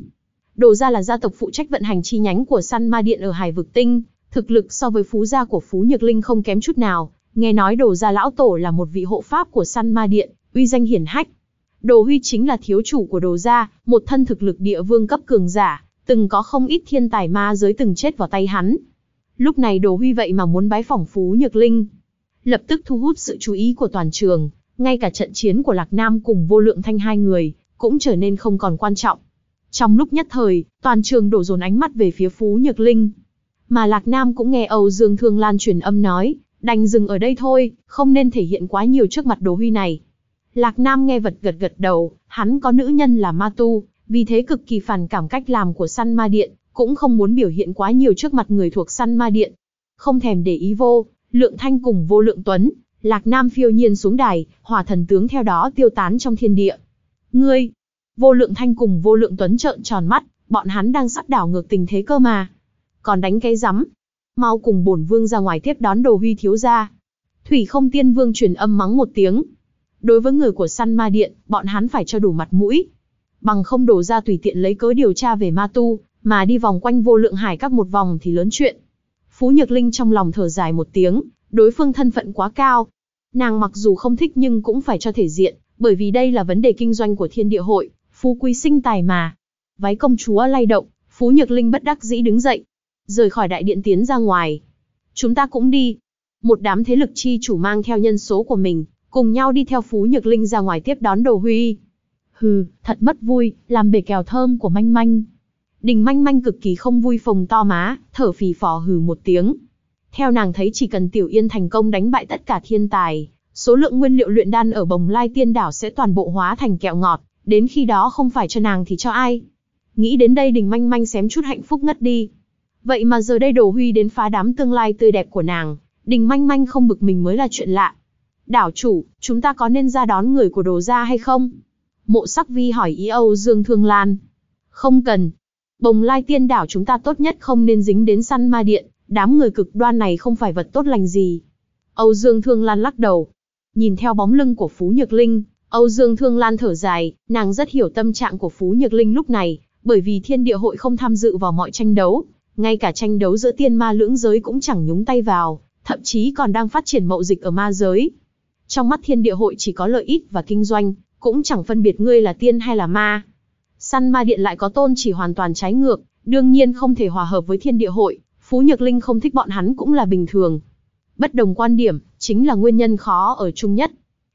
Đồ gia là gia tộc phụ trách vận hành chi nhánh của săn ma điện ở Hải Vực Tinh, thực lực so với phú gia của Phú Nhược Linh không kém chút nào, nghe nói đồ gia lão tổ là một vị hộ pháp của săn ma điện, uy danh hiển hách. Đồ Huy chính là thiếu chủ của đồ gia, một thân thực lực địa vương cấp cường giả, từng có không ít thiên tài ma giới từng chết vào tay hắn. Lúc này Đồ Huy vậy mà muốn bái phỏng Phú Nhược Linh, lập tức thu hút sự chú ý của toàn trường, ngay cả trận chiến của Lạc Nam cùng vô lượng thanh hai người, cũng trở nên không còn quan trọng. Trong lúc nhất thời, toàn trường đổ dồn ánh mắt về phía Phú Nhược Linh. Mà Lạc Nam cũng nghe Âu Dương Thương Lan truyền âm nói, đành dừng ở đây thôi, không nên thể hiện quá nhiều trước mặt Đồ Huy này. Lạc Nam nghe vật gật gật đầu, hắn có nữ nhân là Ma Tu, vì thế cực kỳ phản cảm cách làm của săn ma điện, cũng không muốn biểu hiện quá nhiều trước mặt người thuộc săn ma điện. Không thèm để ý vô, lượng thanh cùng vô lượng tuấn, Lạc Nam phiêu nhiên xuống đài, hỏa thần tướng theo đó tiêu tán trong thiên địa. Ngươi, vô lượng thanh cùng vô lượng tuấn trợn tròn mắt, bọn hắn đang sắp đảo ngược tình thế cơ mà. Còn đánh cái rắm, mau cùng bổn vương ra ngoài tiếp đón đồ huy thiếu gia. Thủy không tiên vương truyền âm mắng một tiếng. Đối với người của săn ma điện, bọn hắn phải cho đủ mặt mũi. Bằng không đổ ra tùy tiện lấy cớ điều tra về ma tu, mà đi vòng quanh vô lượng hải các một vòng thì lớn chuyện. Phú Nhược Linh trong lòng thở dài một tiếng, đối phương thân phận quá cao. Nàng mặc dù không thích nhưng cũng phải cho thể diện, bởi vì đây là vấn đề kinh doanh của thiên địa hội, phú quý sinh tài mà. Váy công chúa lay động, Phú Nhược Linh bất đắc dĩ đứng dậy, rời khỏi đại điện tiến ra ngoài. Chúng ta cũng đi. Một đám thế lực chi chủ mang theo nhân số của mình, cùng nhau đi theo Phú Nhược Linh ra ngoài tiếp đón Đồ Huy. Hừ, thật mất vui, làm bể kèo thơm của manh manh. Đình manh manh cực kỳ không vui phồng to má, thở phì phò hừ một tiếng. Theo nàng thấy chỉ cần Tiểu Yên thành công đánh bại tất cả thiên tài, số lượng nguyên liệu luyện đan ở bồng lai tiên đảo sẽ toàn bộ hóa thành kẹo ngọt, đến khi đó không phải cho nàng thì cho ai. Nghĩ đến đây đình manh manh xém chút hạnh phúc ngất đi. Vậy mà giờ đây đồ huy đến phá đám tương lai tươi đẹp của nàng, đình manh manh không bực mình mới là chuyện lạ. Đảo chủ, chúng ta có nên ra đón người của đồ gia hay không? Mộ sắc vi hỏi ý Âu Dương Thương Lan. Không cần. Bồng lai tiên đảo chúng ta tốt nhất không nên dính đến săn ma điện, đám người cực đoan này không phải vật tốt lành gì. Âu Dương Thương Lan lắc đầu. Nhìn theo bóng lưng của Phú Nhược Linh, Âu Dương Thương Lan thở dài, nàng rất hiểu tâm trạng của Phú Nhược Linh lúc này, bởi vì thiên địa hội không tham dự vào mọi tranh đấu, ngay cả tranh đấu giữa tiên ma lưỡng giới cũng chẳng nhúng tay vào, thậm chí còn đang phát triển mậu dịch ở ma giới. Trong mắt thiên địa hội chỉ có lợi ích và kinh doanh, cũng chẳng phân biệt ngươi là tiên hay là ma. Săn ma điện lại có tôn chỉ hoàn toàn trái ngược, đương nhiên không thể hòa hợp với thiên địa hội, Phú Nhược Linh không thích bọn hắn cũng là bình thường. Bất đồng quan điểm, chính là nguyên nhân khó ở chung nhất.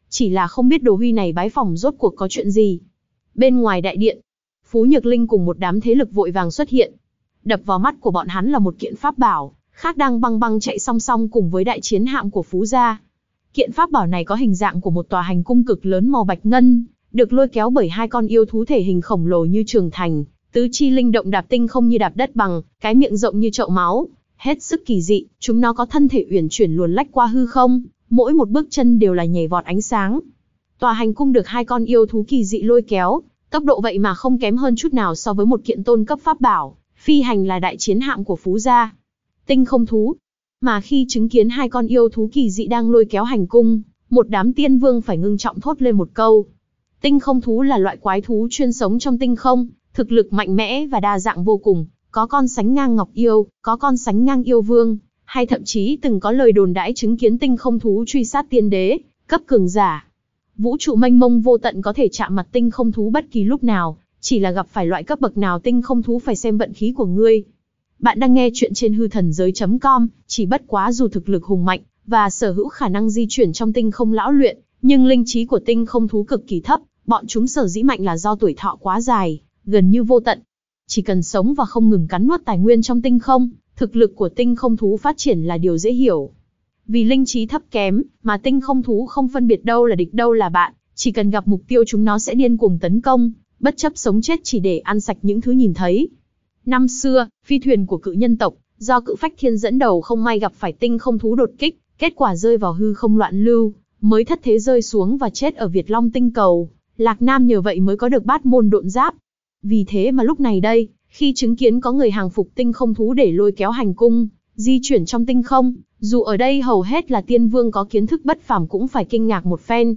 Chỉ là không biết đồ huy này bái phòng rốt cuộc có chuyện gì. Bên ngoài đại điện, Phú Nhược Linh cùng một đám thế lực vội vàng xuất hiện. Đập vào mắt của bọn hắn là một kiện pháp bảo, khác đang băng băng chạy song song cùng với đại chiến hạm của Phú Gia. Kiện pháp bảo này có hình dạng của một tòa hành cung cực lớn màu bạch ngân, được lôi kéo bởi hai con yêu thú thể hình khổng lồ như trường thành, tứ chi linh động đạp tinh không như đạp đất bằng, cái miệng rộng như chậu máu, hết sức kỳ dị, chúng nó có thân thể uyển chuyển luồn lách qua hư không, mỗi một bước chân đều là nhảy vọt ánh sáng. Tòa hành cung được hai con yêu thú kỳ dị lôi kéo, tốc độ vậy mà không kém hơn chút nào so với một kiện tôn cấp pháp bảo, phi hành là đại chiến hạm của Phú gia. Tinh không thú. Mà khi chứng kiến hai con yêu thú kỳ dị đang lôi kéo hành cung, một đám tiên vương phải ngưng trọng thốt lên một câu. Tinh không thú là loại quái thú chuyên sống trong tinh không, thực lực mạnh mẽ và đa dạng vô cùng, có con sánh ngang ngọc yêu, có con sánh ngang yêu vương, hay thậm chí từng có lời đồn đãi chứng kiến tinh không thú truy sát tiên đế, cấp cường giả. Vũ trụ mênh mông vô tận có thể chạm mặt tinh không thú bất kỳ lúc nào, chỉ là gặp phải loại cấp bậc nào tinh không thú phải xem vận khí của ngươi. Bạn đang nghe chuyện trên hư thần giới.com, chỉ bất quá dù thực lực hùng mạnh, và sở hữu khả năng di chuyển trong tinh không lão luyện, nhưng linh trí của tinh không thú cực kỳ thấp, bọn chúng sở dĩ mạnh là do tuổi thọ quá dài, gần như vô tận. Chỉ cần sống và không ngừng cắn nuốt tài nguyên trong tinh không, thực lực của tinh không thú phát triển là điều dễ hiểu. Vì linh trí thấp kém, mà tinh không thú không phân biệt đâu là địch đâu là bạn, chỉ cần gặp mục tiêu chúng nó sẽ điên cuồng tấn công, bất chấp sống chết chỉ để ăn sạch những thứ nhìn thấy. Năm xưa, phi thuyền của cự nhân tộc, do cự phách thiên dẫn đầu không may gặp phải tinh không thú đột kích, kết quả rơi vào hư không loạn lưu, mới thất thế rơi xuống và chết ở Việt Long tinh cầu. Lạc Nam nhờ vậy mới có được bát môn độn giáp. Vì thế mà lúc này đây, khi chứng kiến có người hàng phục tinh không thú để lôi kéo hành cung, di chuyển trong tinh không, dù ở đây hầu hết là tiên vương có kiến thức bất phàm cũng phải kinh ngạc một phen.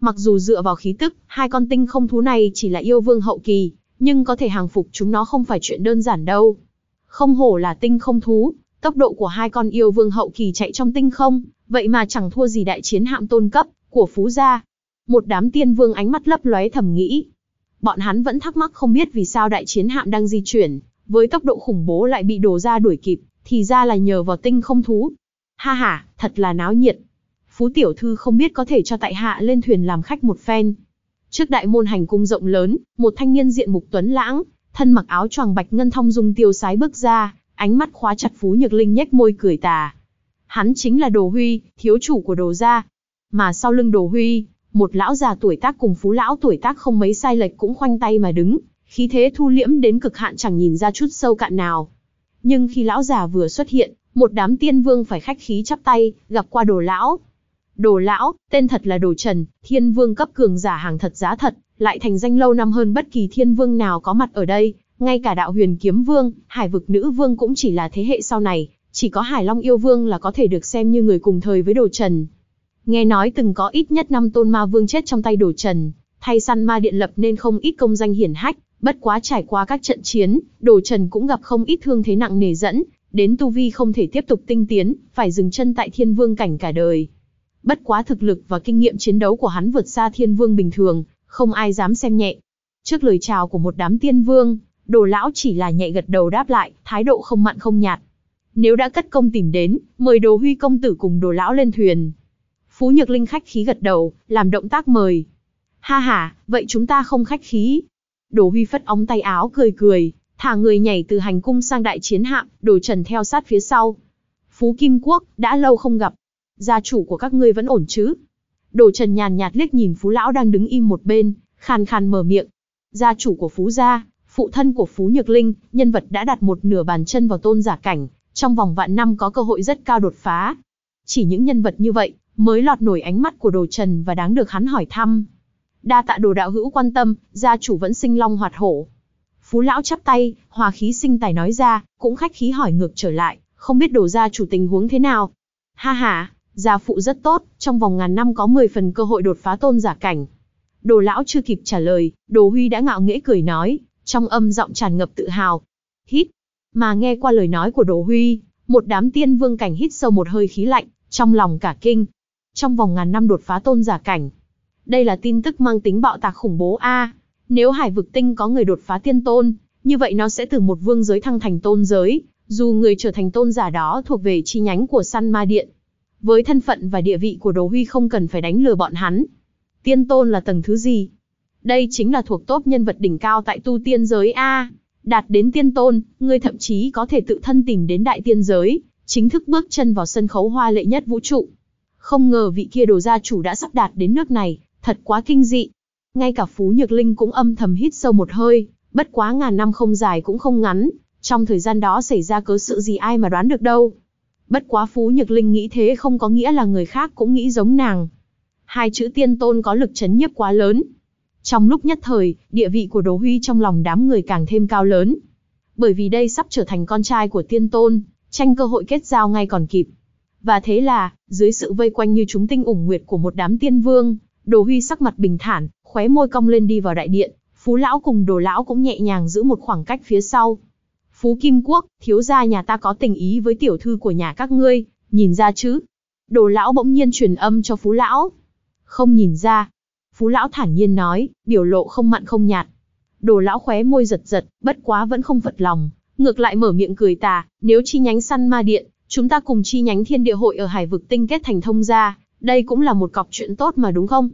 Mặc dù dựa vào khí tức, hai con tinh không thú này chỉ là yêu vương hậu kỳ, nhưng có thể hàng phục chúng nó không phải chuyện đơn giản đâu. Không hổ là tinh không thú, tốc độ của hai con yêu vương hậu kỳ chạy trong tinh không, vậy mà chẳng thua gì đại chiến hạm tôn cấp của Phú gia. Một đám tiên vương ánh mắt lấp lóe thầm nghĩ. Bọn hắn vẫn thắc mắc không biết vì sao đại chiến hạm đang di chuyển, với tốc độ khủng bố lại bị đổ ra đuổi kịp, thì ra là nhờ vào tinh không thú. Ha ha, thật là náo nhiệt. Phú tiểu thư không biết có thể cho tại hạ lên thuyền làm khách một phen. Trước đại môn hành cung rộng lớn, một thanh niên diện mục tuấn lãng, thân mặc áo choàng bạch ngân thông dung tiêu sái bước ra, ánh mắt khóa chặt Phú Nhược Linh nhếch môi cười tà. Hắn chính là Đồ Huy, thiếu chủ của Đồ gia. Mà sau lưng Đồ Huy, một lão già tuổi tác cùng Phú lão tuổi tác không mấy sai lệch cũng khoanh tay mà đứng, khí thế thu liễm đến cực hạn chẳng nhìn ra chút sâu cạn nào. Nhưng khi lão già vừa xuất hiện, một đám tiên vương phải khách khí chắp tay, gặp qua Đồ lão, Đồ lão, tên thật là Đồ Trần, thiên vương cấp cường giả hàng thật giá thật, lại thành danh lâu năm hơn bất kỳ thiên vương nào có mặt ở đây, ngay cả đạo huyền kiếm vương, hải vực nữ vương cũng chỉ là thế hệ sau này, chỉ có hải long yêu vương là có thể được xem như người cùng thời với Đồ Trần. Nghe nói từng có ít nhất năm tôn ma vương chết trong tay Đồ Trần, thay săn ma điện lập nên không ít công danh hiển hách, bất quá trải qua các trận chiến, Đồ Trần cũng gặp không ít thương thế nặng nề dẫn, đến tu vi không thể tiếp tục tinh tiến, phải dừng chân tại thiên vương cảnh cả đời. Bất quá thực lực và kinh nghiệm chiến đấu của hắn vượt xa thiên vương bình thường, không ai dám xem nhẹ. Trước lời chào của một đám tiên vương, đồ lão chỉ là nhẹ gật đầu đáp lại, thái độ không mặn không nhạt. Nếu đã cất công tìm đến, mời đồ huy công tử cùng đồ lão lên thuyền. Phú Nhược Linh khách khí gật đầu, làm động tác mời. Ha ha, vậy chúng ta không khách khí. Đồ huy phất ống tay áo cười cười, thả người nhảy từ hành cung sang đại chiến hạm, đồ trần theo sát phía sau. Phú Kim Quốc, đã lâu không gặp, gia chủ của các ngươi vẫn ổn chứ? Đồ Trần nhàn nhạt liếc nhìn Phú lão đang đứng im một bên, khàn khàn mở miệng. Gia chủ của Phú gia, phụ thân của Phú Nhược Linh, nhân vật đã đặt một nửa bàn chân vào tôn giả cảnh, trong vòng vạn năm có cơ hội rất cao đột phá. Chỉ những nhân vật như vậy, mới lọt nổi ánh mắt của Đồ Trần và đáng được hắn hỏi thăm. Đa tạ Đồ đạo hữu quan tâm, gia chủ vẫn sinh long hoạt hổ. Phú lão chắp tay, hòa khí sinh tài nói ra, cũng khách khí hỏi ngược trở lại, không biết Đồ gia chủ tình huống thế nào. Ha ha, gia phụ rất tốt, trong vòng ngàn năm có 10 phần cơ hội đột phá tôn giả cảnh. Đồ lão chưa kịp trả lời, Đồ Huy đã ngạo nghễ cười nói, trong âm giọng tràn ngập tự hào. Hít. Mà nghe qua lời nói của Đồ Huy, một đám tiên vương cảnh hít sâu một hơi khí lạnh, trong lòng cả kinh. Trong vòng ngàn năm đột phá tôn giả cảnh. Đây là tin tức mang tính bạo tạc khủng bố a. nếu hải vực tinh có người đột phá tiên tôn, như vậy nó sẽ từ một vương giới thăng thành tôn giới, dù người trở thành tôn giả đó thuộc về chi nhánh của săn ma điện. Với thân phận và địa vị của Đồ Huy không cần phải đánh lừa bọn hắn. Tiên tôn là tầng thứ gì? Đây chính là thuộc tốt nhân vật đỉnh cao tại tu tiên giới A. Đạt đến tiên tôn, ngươi thậm chí có thể tự thân tìm đến đại tiên giới, chính thức bước chân vào sân khấu hoa lệ nhất vũ trụ. Không ngờ vị kia đồ gia chủ đã sắp đạt đến nước này, thật quá kinh dị. Ngay cả Phú Nhược Linh cũng âm thầm hít sâu một hơi, bất quá ngàn năm không dài cũng không ngắn, trong thời gian đó xảy ra cớ sự gì ai mà đoán được đâu. Bất quá Phú Nhược Linh nghĩ thế không có nghĩa là người khác cũng nghĩ giống nàng. Hai chữ tiên tôn có lực chấn nhiếp quá lớn, trong lúc nhất thời, địa vị của Đỗ Huy trong lòng đám người càng thêm cao lớn. Bởi vì đây sắp trở thành con trai của tiên tôn, tranh cơ hội kết giao ngay còn kịp. Và thế là, dưới sự vây quanh như chúng tinh ủng nguyệt của một đám tiên vương, Đồ Huy sắc mặt bình thản, khóe môi cong lên đi vào đại điện, Phú lão cùng Đồ lão cũng nhẹ nhàng giữ một khoảng cách phía sau. Phú Kim Quốc, thiếu gia nhà ta có tình ý với tiểu thư của nhà các ngươi, nhìn ra chứ? Đồ lão bỗng nhiên truyền âm cho Phú lão. Không nhìn ra, Phú lão thản nhiên nói, biểu lộ không mặn không nhạt. Đồ lão khóe môi giật giật, bất quá vẫn không phật lòng, ngược lại mở miệng cười tà, nếu chi nhánh săn ma điện, chúng ta cùng chi nhánh thiên địa hội ở hải vực tinh kết thành thông gia, đây cũng là một cọc chuyện tốt mà đúng không?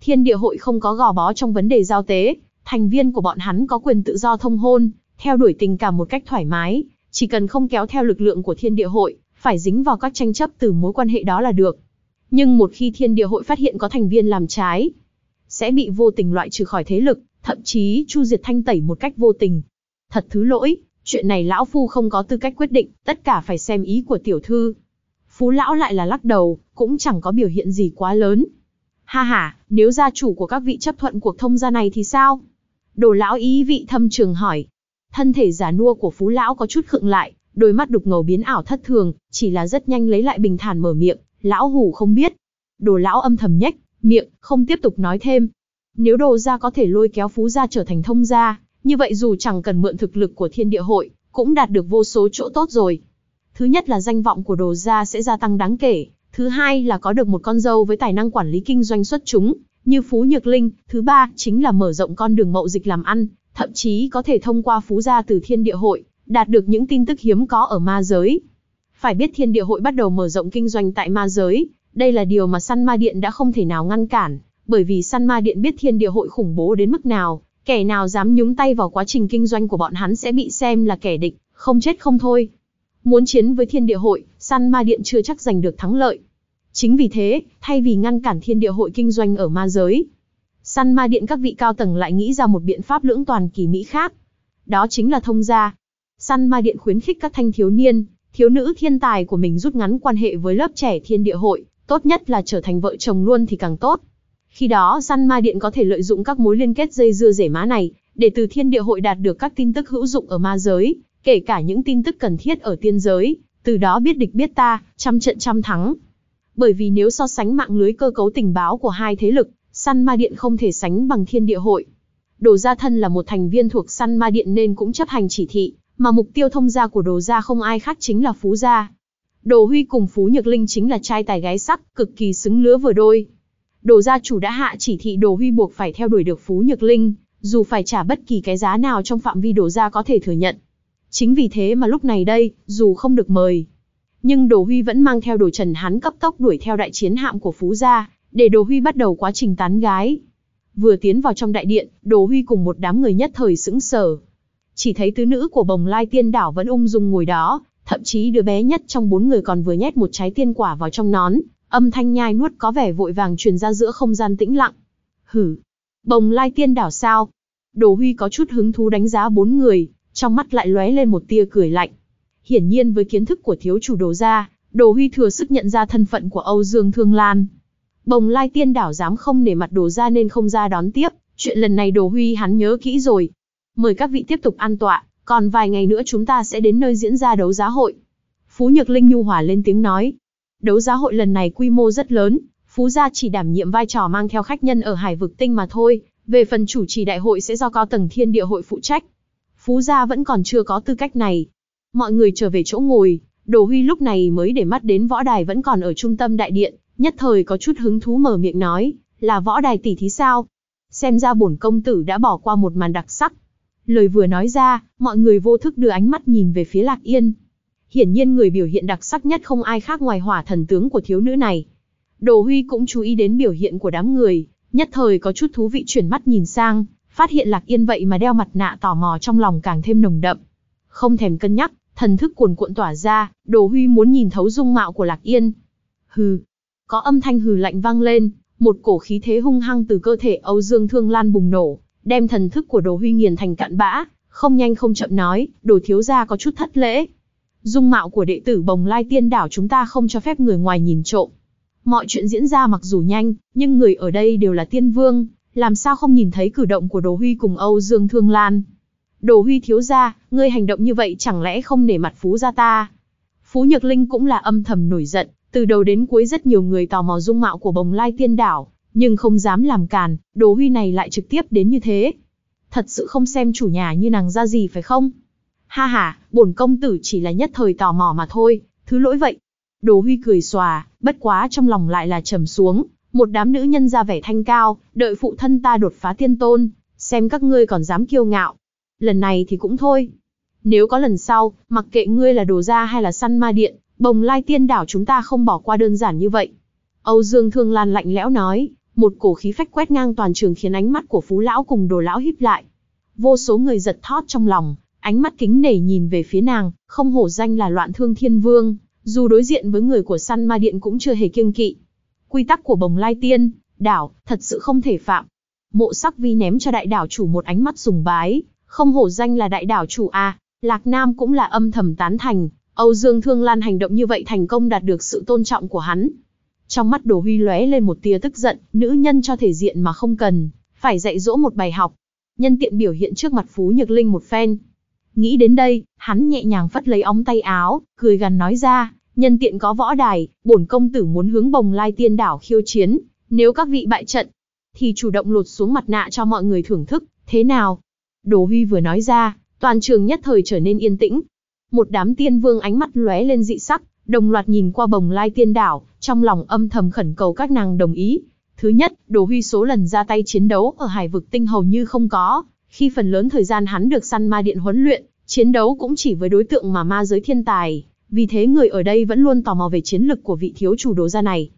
Thiên địa hội không có gò bó trong vấn đề giao tế, thành viên của bọn hắn có quyền tự do thông hôn, theo đuổi tình cảm một cách thoải mái, chỉ cần không kéo theo lực lượng của thiên địa hội, phải dính vào các tranh chấp từ mối quan hệ đó là được. Nhưng một khi thiên địa hội phát hiện có thành viên làm trái, sẽ bị vô tình loại trừ khỏi thế lực, thậm chí chu diệt thanh tẩy một cách vô tình. Thật thứ lỗi, chuyện này lão phu không có tư cách quyết định, tất cả phải xem ý của tiểu thư. Phú lão lại là lắc đầu, cũng chẳng có biểu hiện gì quá lớn. Ha ha, nếu gia chủ của các vị chấp thuận cuộc thông gia này thì sao? Đồ lão ý vị thâm trường hỏi. Thân thể già nua của phú lão có chút khựng lại, đôi mắt đục ngầu biến ảo thất thường, chỉ là rất nhanh lấy lại bình thản mở miệng, lão hủ không biết. Đồ lão âm thầm nhếch, miệng, không tiếp tục nói thêm. Nếu đồ gia có thể lôi kéo phú gia trở thành thông gia, như vậy dù chẳng cần mượn thực lực của thiên địa hội, cũng đạt được vô số chỗ tốt rồi. Thứ nhất là danh vọng của đồ gia sẽ gia tăng đáng kể, thứ hai là có được một con dâu với tài năng quản lý kinh doanh xuất chúng, như Phú Nhược Linh, thứ ba chính là mở rộng con đường mậu dịch làm ăn, thậm chí có thể thông qua phú gia từ thiên địa hội, đạt được những tin tức hiếm có ở ma giới. Phải biết thiên địa hội bắt đầu mở rộng kinh doanh tại ma giới, đây là điều mà săn ma điện đã không thể nào ngăn cản, bởi vì săn ma điện biết thiên địa hội khủng bố đến mức nào, kẻ nào dám nhúng tay vào quá trình kinh doanh của bọn hắn sẽ bị xem là kẻ địch, không chết không thôi. Muốn chiến với thiên địa hội, săn ma điện chưa chắc giành được thắng lợi. Chính vì thế, thay vì ngăn cản thiên địa hội kinh doanh ở ma giới, săn ma điện các vị cao tầng lại nghĩ ra một biện pháp lưỡng toàn kỳ mỹ khác. Đó chính là thông gia. Săn ma điện khuyến khích các thanh thiếu niên, thiếu nữ thiên tài của mình rút ngắn quan hệ với lớp trẻ thiên địa hội, tốt nhất là trở thành vợ chồng luôn thì càng tốt. Khi đó săn ma điện có thể lợi dụng các mối liên kết dây dưa rể má này, để từ thiên địa hội đạt được các tin tức hữu dụng ở ma giới, kể cả những tin tức cần thiết ở tiên giới, từ đó biết địch biết ta, trăm trận trăm thắng. Bởi vì nếu so sánh mạng lưới cơ cấu tình báo của hai thế lực, săn ma điện không thể sánh bằng thiên địa hội. Đồ gia thân là một thành viên thuộc săn ma điện nên cũng chấp hành chỉ thị, mà mục tiêu thông gia của đồ gia không ai khác chính là phú gia. Đồ Huy cùng Phú Nhược Linh chính là trai tài gái sắc, cực kỳ xứng lứa vừa đôi. Đồ gia chủ đã hạ chỉ thị Đồ Huy buộc phải theo đuổi được Phú Nhược Linh, dù phải trả bất kỳ cái giá nào trong phạm vi Đồ gia có thể thừa nhận. Chính vì thế mà lúc này đây, dù không được mời, nhưng Đồ Huy vẫn mang theo Đồ Trần hắn cấp tốc đuổi theo đại chiến hạm của Phú gia, để Đồ Huy bắt đầu quá trình tán gái. Vừa tiến vào trong đại điện, Đồ Huy cùng một đám người nhất thời sững sờ. Chỉ thấy tứ nữ của Bồng Lai Tiên đảo vẫn ung dung ngồi đó, Thậm chí đứa bé nhất trong bốn người còn vừa nhét một trái tiên quả vào trong nón, âm thanh nhai nuốt có vẻ vội vàng truyền ra giữa không gian tĩnh lặng. Hử, bồng lai tiên đảo sao? Đồ Huy có chút hứng thú đánh giá bốn người, trong mắt lại lóe lên một tia cười lạnh. Hiển nhiên với kiến thức của thiếu chủ đồ gia, Đồ Huy thừa sức nhận ra thân phận của Âu Dương Thương Lan. Bồng Lai Tiên Đảo dám không để mặt đồ ra nên không ra đón tiếp, chuyện lần này Đồ Huy hắn nhớ kỹ rồi. Mời các vị tiếp tục an tọa, còn vài ngày nữa chúng ta sẽ đến nơi diễn ra đấu giá hội. Phú Nhược Linh nhu hòa lên tiếng nói. Đấu giá hội lần này quy mô rất lớn, Phú gia chỉ đảm nhiệm vai trò mang theo khách nhân ở Hải vực tinh mà thôi, về phần chủ trì đại hội sẽ do cao tầng thiên địa hội phụ trách. Phú gia vẫn còn chưa có tư cách này. Mọi người trở về chỗ ngồi, Đồ Huy lúc này mới để mắt đến võ đài vẫn còn ở trung tâm đại điện, nhất thời có chút hứng thú mở miệng nói, là võ đài tỷ thí sao? Xem ra bổn công tử đã bỏ qua một màn đặc sắc. Lời vừa nói ra, mọi người vô thức đưa ánh mắt nhìn về phía Lạc Yên. Hiển nhiên người biểu hiện đặc sắc nhất không ai khác ngoài hỏa thần tướng của thiếu nữ này. Đồ Huy cũng chú ý đến biểu hiện của đám người, nhất thời có chút thú vị chuyển mắt nhìn sang, phát hiện Lạc Yên vậy mà đeo mặt nạ tò mò trong lòng càng thêm nồng đậm. Không thèm cân nhắc, thần thức cuồn cuộn tỏa ra, Đồ Huy muốn nhìn thấu dung mạo của Lạc Yên. Hừ, có âm thanh hừ lạnh vang lên, một cổ khí thế hung hăng từ cơ thể Âu Dương Thương Lan bùng nổ, đem thần thức của Đồ Huy nghiền thành cạn bã, không nhanh không chậm nói, Đồ thiếu gia có chút thất lễ. Dung mạo của đệ tử Bồng Lai Tiên đảo chúng ta không cho phép người ngoài nhìn trộm. Mọi chuyện diễn ra mặc dù nhanh, nhưng người ở đây đều là tiên vương, làm sao không nhìn thấy cử động của Đồ Huy cùng Âu Dương Thương Lan. Đồ Huy thiếu gia, ngươi hành động như vậy chẳng lẽ không nể mặt Phú gia ta? Phú Nhược Linh cũng là âm thầm nổi giận, từ đầu đến cuối rất nhiều người tò mò dung mạo của bồng lai tiên đảo, nhưng không dám làm càn, Đồ Huy này lại trực tiếp đến như thế. Thật sự không xem chủ nhà như nàng ra gì phải không? Ha ha, bổn công tử chỉ là nhất thời tò mò mà thôi, thứ lỗi vậy. Đồ Huy cười xòa, bất quá trong lòng lại là trầm xuống, một đám nữ nhân ra vẻ thanh cao, đợi phụ thân ta đột phá tiên tôn, xem các ngươi còn dám kiêu ngạo. Lần này thì cũng thôi. Nếu có lần sau, mặc kệ ngươi là đồ gia hay là săn ma điện, bồng lai tiên đảo chúng ta không bỏ qua đơn giản như vậy. Âu Dương Thương Lan lạnh lẽo nói, một cổ khí phách quét ngang toàn trường khiến ánh mắt của phú lão cùng đồ lão híp lại. Vô số người giật thót trong lòng, ánh mắt kính nể nhìn về phía nàng, không hổ danh là loạn thương thiên vương, dù đối diện với người của săn ma điện cũng chưa hề kiêng kỵ. Quy tắc của bồng lai tiên, đảo, thật sự không thể phạm. Mộ sắc vi ném cho đại đảo chủ một ánh mắt sùng bái, không hổ danh là đại đảo chủ à, Lạc Nam cũng là âm thầm tán thành, Âu Dương Thương Lan hành động như vậy thành công đạt được sự tôn trọng của hắn. Trong mắt Đồ Huy lóe lên một tia tức giận, nữ nhân cho thể diện mà không cần, phải dạy dỗ một bài học. Nhân tiện biểu hiện trước mặt Phú Nhược Linh một phen. Nghĩ đến đây, hắn nhẹ nhàng phất lấy ống tay áo, cười gần nói ra, nhân tiện có võ đài, bổn công tử muốn hướng bồng lai tiên đảo khiêu chiến, nếu các vị bại trận, thì chủ động lột xuống mặt nạ cho mọi người thưởng thức, thế nào? Đồ Huy vừa nói ra, toàn trường nhất thời trở nên yên tĩnh. Một đám tiên vương ánh mắt lóe lên dị sắc, đồng loạt nhìn qua bồng lai tiên đảo, trong lòng âm thầm khẩn cầu các nàng đồng ý. Thứ nhất, Đồ Huy số lần ra tay chiến đấu ở hải vực tinh hầu như không có, khi phần lớn thời gian hắn được săn ma điện huấn luyện, chiến đấu cũng chỉ với đối tượng mà ma giới thiên tài, vì thế người ở đây vẫn luôn tò mò về chiến lực của vị thiếu chủ đồ gia này.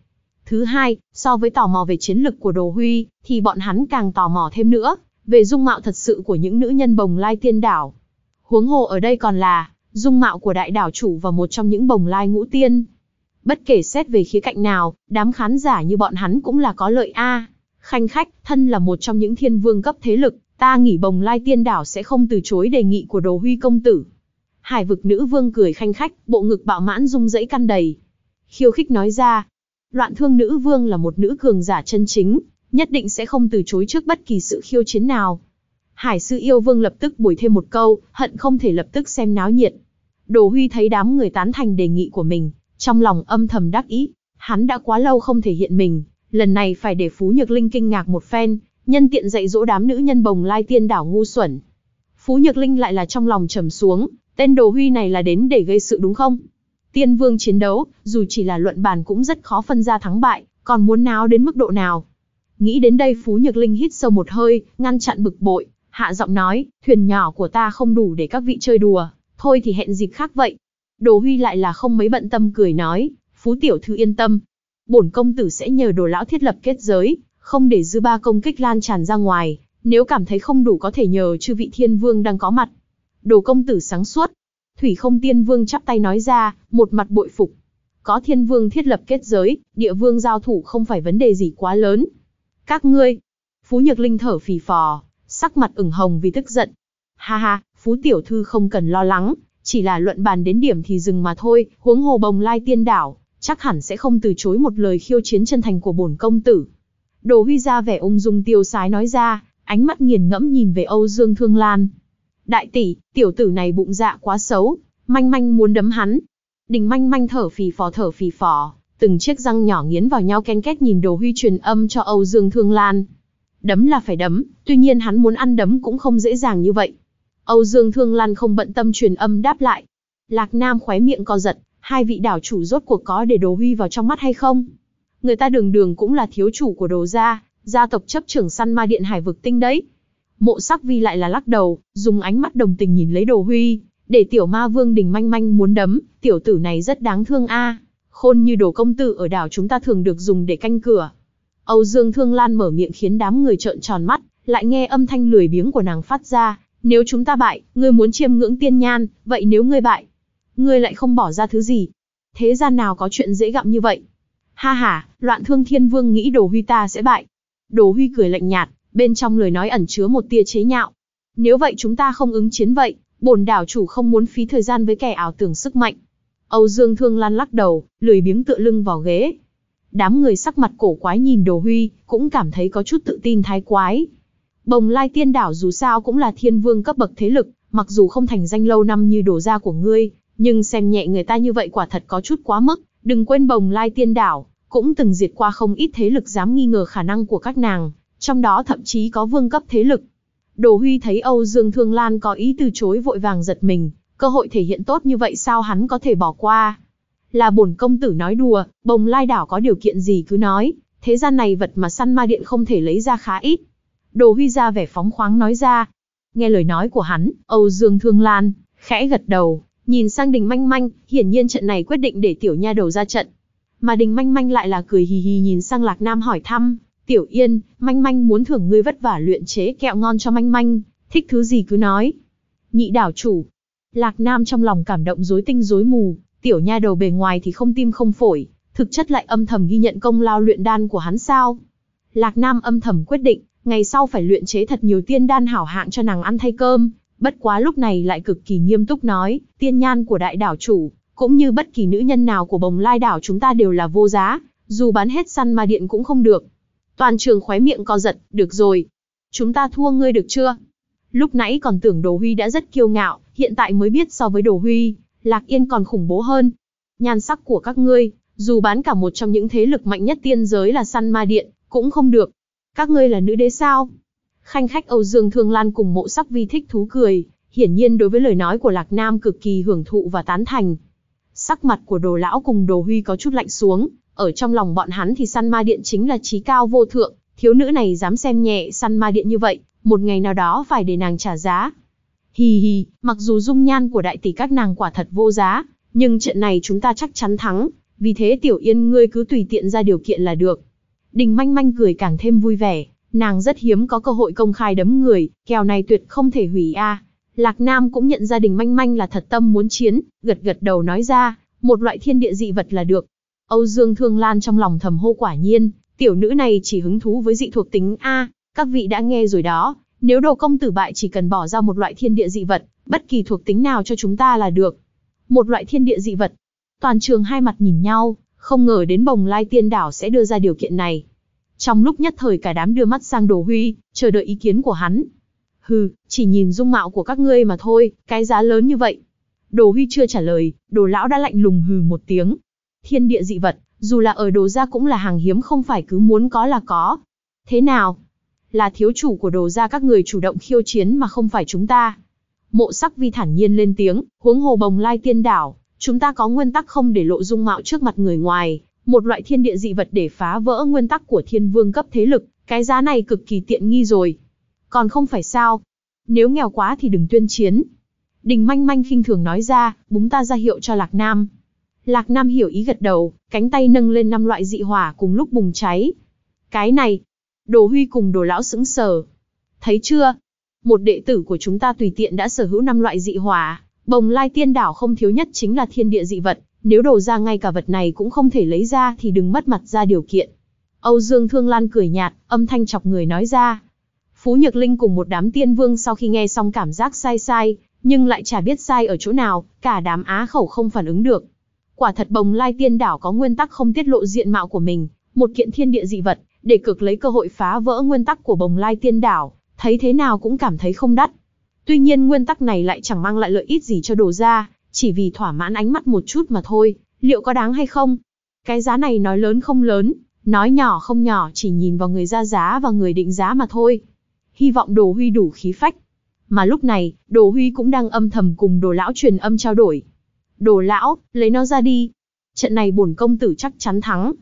Thứ hai, so với tò mò về chiến lực của Đồ Huy, thì bọn hắn càng tò mò thêm nữa, về dung mạo thật sự của những nữ nhân bồng lai tiên đảo. Huống hồ ở đây còn là, dung mạo của đại đảo chủ và một trong những bồng lai ngũ tiên. Bất kể xét về khía cạnh nào, đám khán giả như bọn hắn cũng là có lợi a. Khanh khách, thân là một trong những thiên vương cấp thế lực, ta nghĩ bồng lai tiên đảo sẽ không từ chối đề nghị của đồ huy công tử. Hải vực nữ vương cười khanh khách, bộ ngực bạo mãn rung rẫy căn đầy. Khiêu khích nói ra, loạn thương nữ vương là một nữ cường giả chân chính, nhất định sẽ không từ chối trước bất kỳ sự khiêu chiến nào. Hải sư yêu vương lập tức bồi thêm một câu, hận không thể lập tức xem náo nhiệt. Đồ Huy thấy đám người tán thành đề nghị của mình, trong lòng âm thầm đắc ý, hắn đã quá lâu không thể hiện mình, lần này phải để Phú Nhược Linh kinh ngạc một phen, nhân tiện dạy dỗ đám nữ nhân bồng lai tiên đảo ngu xuẩn. Phú Nhược Linh lại là trong lòng trầm xuống, tên Đồ Huy này là đến để gây sự đúng không? Tiên vương chiến đấu, dù chỉ là luận bàn cũng rất khó phân ra thắng bại, còn muốn náo đến mức độ nào. Nghĩ đến đây Phú Nhược Linh hít sâu một hơi, ngăn chặn bực bội, hạ giọng nói, thuyền nhỏ của ta không đủ để các vị chơi đùa, thôi thì hẹn dịp khác vậy. Đồ Huy lại là không mấy bận tâm cười nói, Phú Tiểu Thư yên tâm. Bổn công tử sẽ nhờ đồ lão thiết lập kết giới, không để dư ba công kích lan tràn ra ngoài, nếu cảm thấy không đủ có thể nhờ chư vị thiên vương đang có mặt. Đồ công tử sáng suốt. Thủy không tiên vương chắp tay nói ra, một mặt bội phục. Có thiên vương thiết lập kết giới, địa vương giao thủ không phải vấn đề gì quá lớn. Các ngươi, Phú Nhược Linh thở phì phò, sắc mặt ửng hồng vì tức giận. Ha ha, Phú Tiểu Thư không cần lo lắng, chỉ là luận bàn đến điểm thì dừng mà thôi, huống hồ bồng lai tiên đảo, chắc hẳn sẽ không từ chối một lời khiêu chiến chân thành của bổn công tử. Đồ Huy ra vẻ ung dung tiêu sái nói ra, ánh mắt nghiền ngẫm nhìn về Âu Dương Thương Lan. Đại tỷ, tiểu tử này bụng dạ quá xấu, manh manh muốn đấm hắn. Đình manh manh thở phì phò thở phì phò, từng chiếc răng nhỏ nghiến vào nhau ken két nhìn Đồ Huy truyền âm cho Âu Dương Thương Lan. Đấm là phải đấm, tuy nhiên hắn muốn ăn đấm cũng không dễ dàng như vậy. Âu Dương Thương Lan không bận tâm truyền âm đáp lại. Lạc Nam khóe miệng co giật, hai vị đảo chủ rốt cuộc có để Đồ Huy vào trong mắt hay không? Người ta đường đường cũng là thiếu chủ của đồ gia, gia tộc chấp trưởng săn ma điện hải vực tinh đấy. Mộ sắc vi lại là lắc đầu, dùng ánh mắt đồng tình nhìn lấy đồ huy, để tiểu ma vương đình manh manh muốn đấm, tiểu tử này rất đáng thương a. Khôn như đồ công tử ở đảo chúng ta thường được dùng để canh cửa. Âu Dương Thương Lan mở miệng khiến đám người trợn tròn mắt, lại nghe âm thanh lười biếng của nàng phát ra, nếu chúng ta bại, ngươi muốn chiêm ngưỡng tiên nhan, vậy nếu ngươi bại, ngươi lại không bỏ ra thứ gì. Thế gian nào có chuyện dễ gặm như vậy? Ha ha, loạn thương thiên vương nghĩ đồ huy ta sẽ bại. Đồ huy cười lạnh nhạt, bên trong lời nói ẩn chứa một tia chế nhạo. Nếu vậy chúng ta không ứng chiến vậy, bổn đảo chủ không muốn phí thời gian với kẻ ảo tưởng sức mạnh. Âu Dương Thương Lan lắc đầu, lười biếng tựa lưng vào ghế. Đám người sắc mặt cổ quái nhìn Đồ Huy, cũng cảm thấy có chút tự tin thái quái. Bồng Lai Tiên Đảo dù sao cũng là thiên vương cấp bậc thế lực, mặc dù không thành danh lâu năm như đồ gia của ngươi, nhưng xem nhẹ người ta như vậy quả thật có chút quá mức. Đừng quên Bồng Lai Tiên Đảo, cũng từng diệt qua không ít thế lực dám nghi ngờ khả năng của các nàng, trong đó thậm chí có vương cấp thế lực. Đồ Huy thấy Âu Dương Thương Lan có ý từ chối vội vàng giật mình, cơ hội thể hiện tốt như vậy sao hắn có thể bỏ qua. Là bổn công tử nói đùa, bồng lai đảo có điều kiện gì cứ nói, thế gian này vật mà săn ma điện không thể lấy ra khá ít. Đồ Huy ra vẻ phóng khoáng nói ra. Nghe lời nói của hắn, Âu Dương Thương Lan, khẽ gật đầu, nhìn sang đình manh manh, hiển nhiên trận này quyết định để tiểu nha đầu ra trận. Mà đình manh manh lại là cười hì hì nhìn sang Lạc Nam hỏi thăm, Tiểu Yên, manh manh muốn thưởng ngươi vất vả luyện chế kẹo ngon cho manh manh, thích thứ gì cứ nói. Nhị đảo chủ. Lạc Nam trong lòng cảm động rối tinh rối mù, tiểu nha đầu bề ngoài thì không tim không phổi, thực chất lại âm thầm ghi nhận công lao luyện đan của hắn sao. Lạc Nam âm thầm quyết định, ngày sau phải luyện chế thật nhiều tiên đan hảo hạng cho nàng ăn thay cơm, bất quá lúc này lại cực kỳ nghiêm túc nói, tiên nhan của đại đảo chủ, cũng như bất kỳ nữ nhân nào của bồng lai đảo chúng ta đều là vô giá, dù bán hết săn ma điện cũng không được. Toàn trường khóe miệng co giật, được rồi. Chúng ta thua ngươi được chưa? Lúc nãy còn tưởng Đồ Huy đã rất kiêu ngạo, hiện tại mới biết so với Đồ Huy, Lạc Yên còn khủng bố hơn. Nhan sắc của các ngươi, dù bán cả một trong những thế lực mạnh nhất tiên giới là săn ma điện, cũng không được. Các ngươi là nữ đế sao? Khanh khách Âu Dương Thương Lan cùng mộ sắc vi thích thú cười, hiển nhiên đối với lời nói của Lạc Nam cực kỳ hưởng thụ và tán thành. Sắc mặt của đồ lão cùng đồ huy có chút lạnh xuống, ở trong lòng bọn hắn thì săn ma điện chính là trí cao vô thượng, thiếu nữ này dám xem nhẹ săn ma điện như vậy, một ngày nào đó phải để nàng trả giá. Hì hì, mặc dù dung nhan của đại tỷ các nàng quả thật vô giá, nhưng trận này chúng ta chắc chắn thắng, vì thế tiểu yên ngươi cứ tùy tiện ra điều kiện là được. Đình manh manh cười càng thêm vui vẻ, nàng rất hiếm có cơ hội công khai đấm người, kèo này tuyệt không thể hủy a. Lạc Nam cũng nhận ra đình manh manh là thật tâm muốn chiến, gật gật đầu nói ra, một loại thiên địa dị vật là được, Âu Dương Thương Lan trong lòng thầm hô quả nhiên, tiểu nữ này chỉ hứng thú với dị thuộc tính A, các vị đã nghe rồi đó, nếu đồ công tử bại chỉ cần bỏ ra một loại thiên địa dị vật, bất kỳ thuộc tính nào cho chúng ta là được. Một loại thiên địa dị vật. Toàn trường hai mặt nhìn nhau, không ngờ đến bồng lai tiên đảo sẽ đưa ra điều kiện này. Trong lúc nhất thời cả đám đưa mắt sang đồ huy, chờ đợi ý kiến của hắn. Hừ, chỉ nhìn dung mạo của các ngươi mà thôi, cái giá lớn như vậy. Đồ huy chưa trả lời, đồ lão đã lạnh lùng hừ một tiếng, thiên địa dị vật, dù là ở đồ gia cũng là hàng hiếm không phải cứ muốn có là có. Thế nào? Là thiếu chủ của đồ gia các người chủ động khiêu chiến mà không phải chúng ta. Mộ sắc vi thản nhiên lên tiếng, huống hồ bồng lai tiên đảo, chúng ta có nguyên tắc không để lộ dung mạo trước mặt người ngoài, một loại thiên địa dị vật để phá vỡ nguyên tắc của thiên vương cấp thế lực, cái giá này cực kỳ tiện nghi rồi. Còn không phải sao? Nếu nghèo quá thì đừng tuyên chiến. Đình manh manh khinh thường nói ra, búng ta ra hiệu cho Lạc Nam. Lạc Nam hiểu ý gật đầu, cánh tay nâng lên năm loại dị hỏa cùng lúc bùng cháy. Cái này, Đồ Huy cùng Đồ Lão sững sờ. Thấy chưa? Một đệ tử của chúng ta tùy tiện đã sở hữu năm loại dị hỏa, bồng lai tiên đảo không thiếu nhất chính là thiên địa dị vật, nếu đồ ra ngay cả vật này cũng không thể lấy ra thì đừng mất mặt ra điều kiện. Âu Dương Thương Lan cười nhạt, âm thanh chọc người nói ra. Phú Nhược Linh cùng một đám tiên vương sau khi nghe xong cảm giác sai sai, nhưng lại chả biết sai ở chỗ nào, cả đám á khẩu không phản ứng được. Quả thật bồng lai tiên đảo có nguyên tắc không tiết lộ diện mạo của mình, một kiện thiên địa dị vật, để cực lấy cơ hội phá vỡ nguyên tắc của bồng lai tiên đảo, thấy thế nào cũng cảm thấy không đắt. Tuy nhiên nguyên tắc này lại chẳng mang lại lợi ích gì cho đồ ra, chỉ vì thỏa mãn ánh mắt một chút mà thôi, liệu có đáng hay không? Cái giá này nói lớn không lớn, nói nhỏ không nhỏ chỉ nhìn vào người ra giá và người định giá mà thôi. Hy vọng đồ huy đủ khí phách. Mà lúc này, đồ huy cũng đang âm thầm cùng đồ lão truyền âm trao đổi. Đồ lão, lấy nó ra đi. Trận này bổn công tử chắc chắn thắng.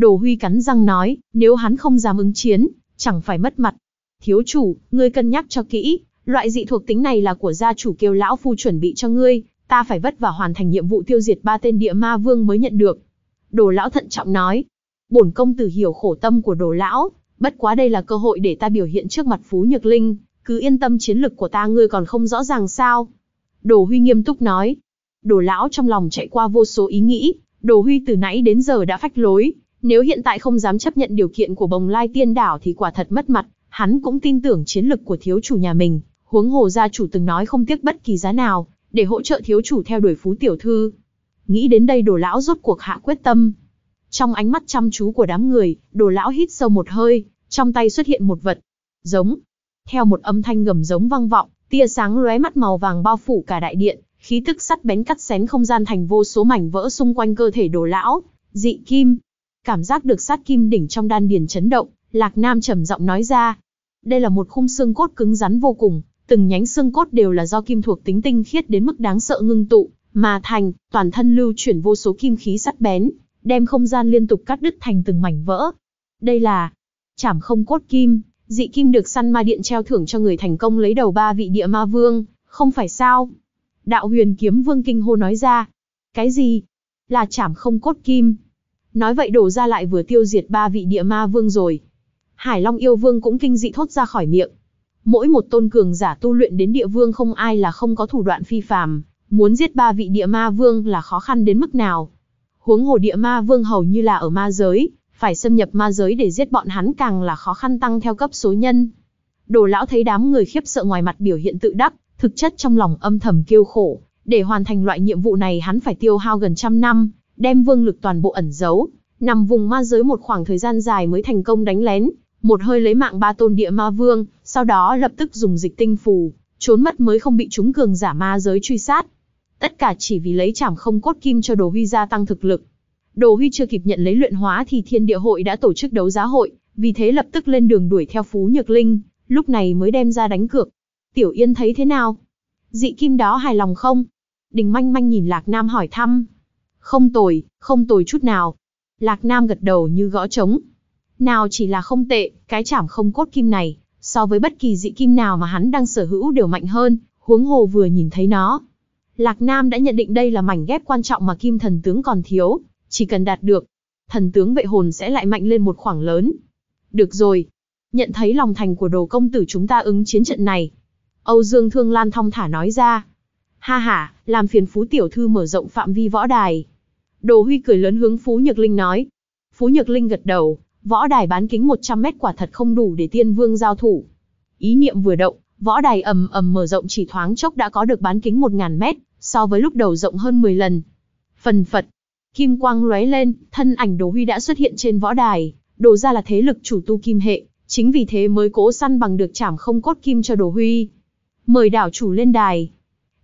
Đồ huy cắn răng nói, nếu hắn không dám ứng chiến, chẳng phải mất mặt. Thiếu chủ, ngươi cân nhắc cho kỹ, loại dị thuộc tính này là của gia chủ kêu lão phu chuẩn bị cho ngươi, ta phải vất vả hoàn thành nhiệm vụ tiêu diệt ba tên địa ma vương mới nhận được. Đồ lão thận trọng nói, bổn công tử hiểu khổ tâm của đồ lão, bất quá đây là cơ hội để ta biểu hiện trước mặt Phú Nhược Linh, cứ yên tâm chiến lực của ta ngươi còn không rõ ràng sao. Đồ Huy nghiêm túc nói, đồ lão trong lòng chạy qua vô số ý nghĩ, đồ Huy từ nãy đến giờ đã phách lối, nếu hiện tại không dám chấp nhận điều kiện của bồng lai tiên đảo thì quả thật mất mặt, hắn cũng tin tưởng chiến lực của thiếu chủ nhà mình, huống hồ gia chủ từng nói không tiếc bất kỳ giá nào, để hỗ trợ thiếu chủ theo đuổi phú tiểu thư. Nghĩ đến đây đồ lão rốt cuộc hạ quyết tâm. Trong ánh mắt chăm chú của đám người, đồ lão hít sâu một hơi, trong tay xuất hiện một vật. Giống. Theo một âm thanh gầm giống vang vọng, tia sáng lóe mắt màu vàng bao phủ cả đại điện, khí tức sắt bén cắt xén không gian thành vô số mảnh vỡ xung quanh cơ thể đồ lão. Dị kim. Cảm giác được sát kim đỉnh trong đan điền chấn động, Lạc Nam trầm giọng nói ra. Đây là một khung xương cốt cứng rắn vô cùng, từng nhánh xương cốt đều là do kim thuộc tính tinh khiết đến mức đáng sợ ngưng tụ, mà thành, toàn thân lưu chuyển vô số kim khí sắt bén, đem không gian liên tục cắt đứt thành từng mảnh vỡ. Đây là chảm không cốt kim, dị kim được săn ma điện treo thưởng cho người thành công lấy đầu ba vị địa ma vương, không phải sao? Đạo huyền kiếm vương kinh hô nói ra. Cái gì? Là chảm không cốt kim. Nói vậy đổ ra lại vừa tiêu diệt ba vị địa ma vương rồi. Hải Long yêu vương cũng kinh dị thốt ra khỏi miệng. Mỗi một tôn cường giả tu luyện đến địa vương không ai là không có thủ đoạn phi phàm, muốn giết ba vị địa ma vương là khó khăn đến mức nào. Huống hồ địa ma vương hầu như là ở ma giới, phải xâm nhập ma giới để giết bọn hắn càng là khó khăn tăng theo cấp số nhân. Đồ lão thấy đám người khiếp sợ ngoài mặt biểu hiện tự đắc, thực chất trong lòng âm thầm kêu khổ, để hoàn thành loại nhiệm vụ này hắn phải tiêu hao gần trăm năm, đem vương lực toàn bộ ẩn giấu, nằm vùng ma giới một khoảng thời gian dài mới thành công đánh lén, một hơi lấy mạng ba tôn địa ma vương, sau đó lập tức dùng dịch tinh phù, trốn mất mới không bị chúng cường giả ma giới truy sát. Tất cả chỉ vì lấy chảm không cốt kim cho Đồ Huy gia tăng thực lực. Đồ Huy chưa kịp nhận lấy luyện hóa thì Thiên Địa hội đã tổ chức đấu giá hội, vì thế lập tức lên đường đuổi theo Phú Nhược Linh, lúc này mới đem ra đánh cược. Tiểu Yên thấy thế nào? Dị kim đó hài lòng không? Đình manh manh nhìn Lạc Nam hỏi thăm. Không tồi, không tồi chút nào. Lạc Nam gật đầu như gõ trống. Nào chỉ là không tệ, cái chảm không cốt kim này, so với bất kỳ dị kim nào mà hắn đang sở hữu đều mạnh hơn, huống hồ vừa nhìn thấy nó. Lạc Nam đã nhận định đây là mảnh ghép quan trọng mà kim thần tướng còn thiếu, chỉ cần đạt được, thần tướng vệ hồn sẽ lại mạnh lên một khoảng lớn. Được rồi, nhận thấy lòng thành của đồ công tử chúng ta ứng chiến trận này. Âu Dương Thương Lan thong thả nói ra. Ha ha, làm phiền Phú Tiểu Thư mở rộng phạm vi võ đài. Đồ Huy cười lớn hướng Phú Nhược Linh nói. Phú Nhược Linh gật đầu, võ đài bán kính 100 mét quả thật không đủ để tiên vương giao thủ. Ý niệm vừa động, võ đài ầm ầm mở rộng chỉ thoáng chốc đã có được bán kính 1000 mét, so với lúc đầu rộng hơn 10 lần. Phần phật, kim quang lóe lên, thân ảnh Đồ Huy đã xuất hiện trên võ đài, đồ ra là thế lực chủ tu kim hệ, chính vì thế mới cố săn bằng được chảm không cốt kim cho Đồ Huy. Mời đảo chủ lên đài.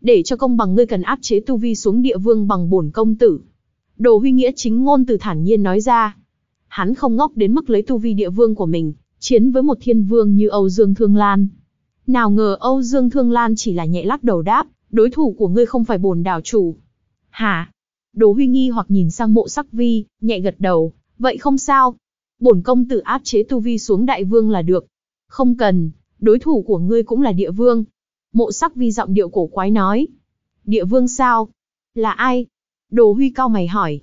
Để cho công bằng ngươi cần áp chế tu vi xuống địa vương bằng bổn công tử. Đồ Huy nghĩa chính ngôn từ thản nhiên nói ra. Hắn không ngốc đến mức lấy tu vi địa vương của mình, chiến với một thiên vương như Âu Dương Thương Lan. Nào ngờ Âu Dương Thương Lan chỉ là nhẹ lắc đầu đáp, đối thủ của ngươi không phải bổn đảo chủ. Hả? Đồ Huy nghi hoặc nhìn sang mộ sắc vi, nhẹ gật đầu, vậy không sao. Bổn công tử áp chế tu vi xuống đại vương là được. Không cần, đối thủ của ngươi cũng là địa vương. Mộ sắc vi giọng điệu cổ quái nói. Địa vương sao? Là ai? Đồ Huy cao mày hỏi.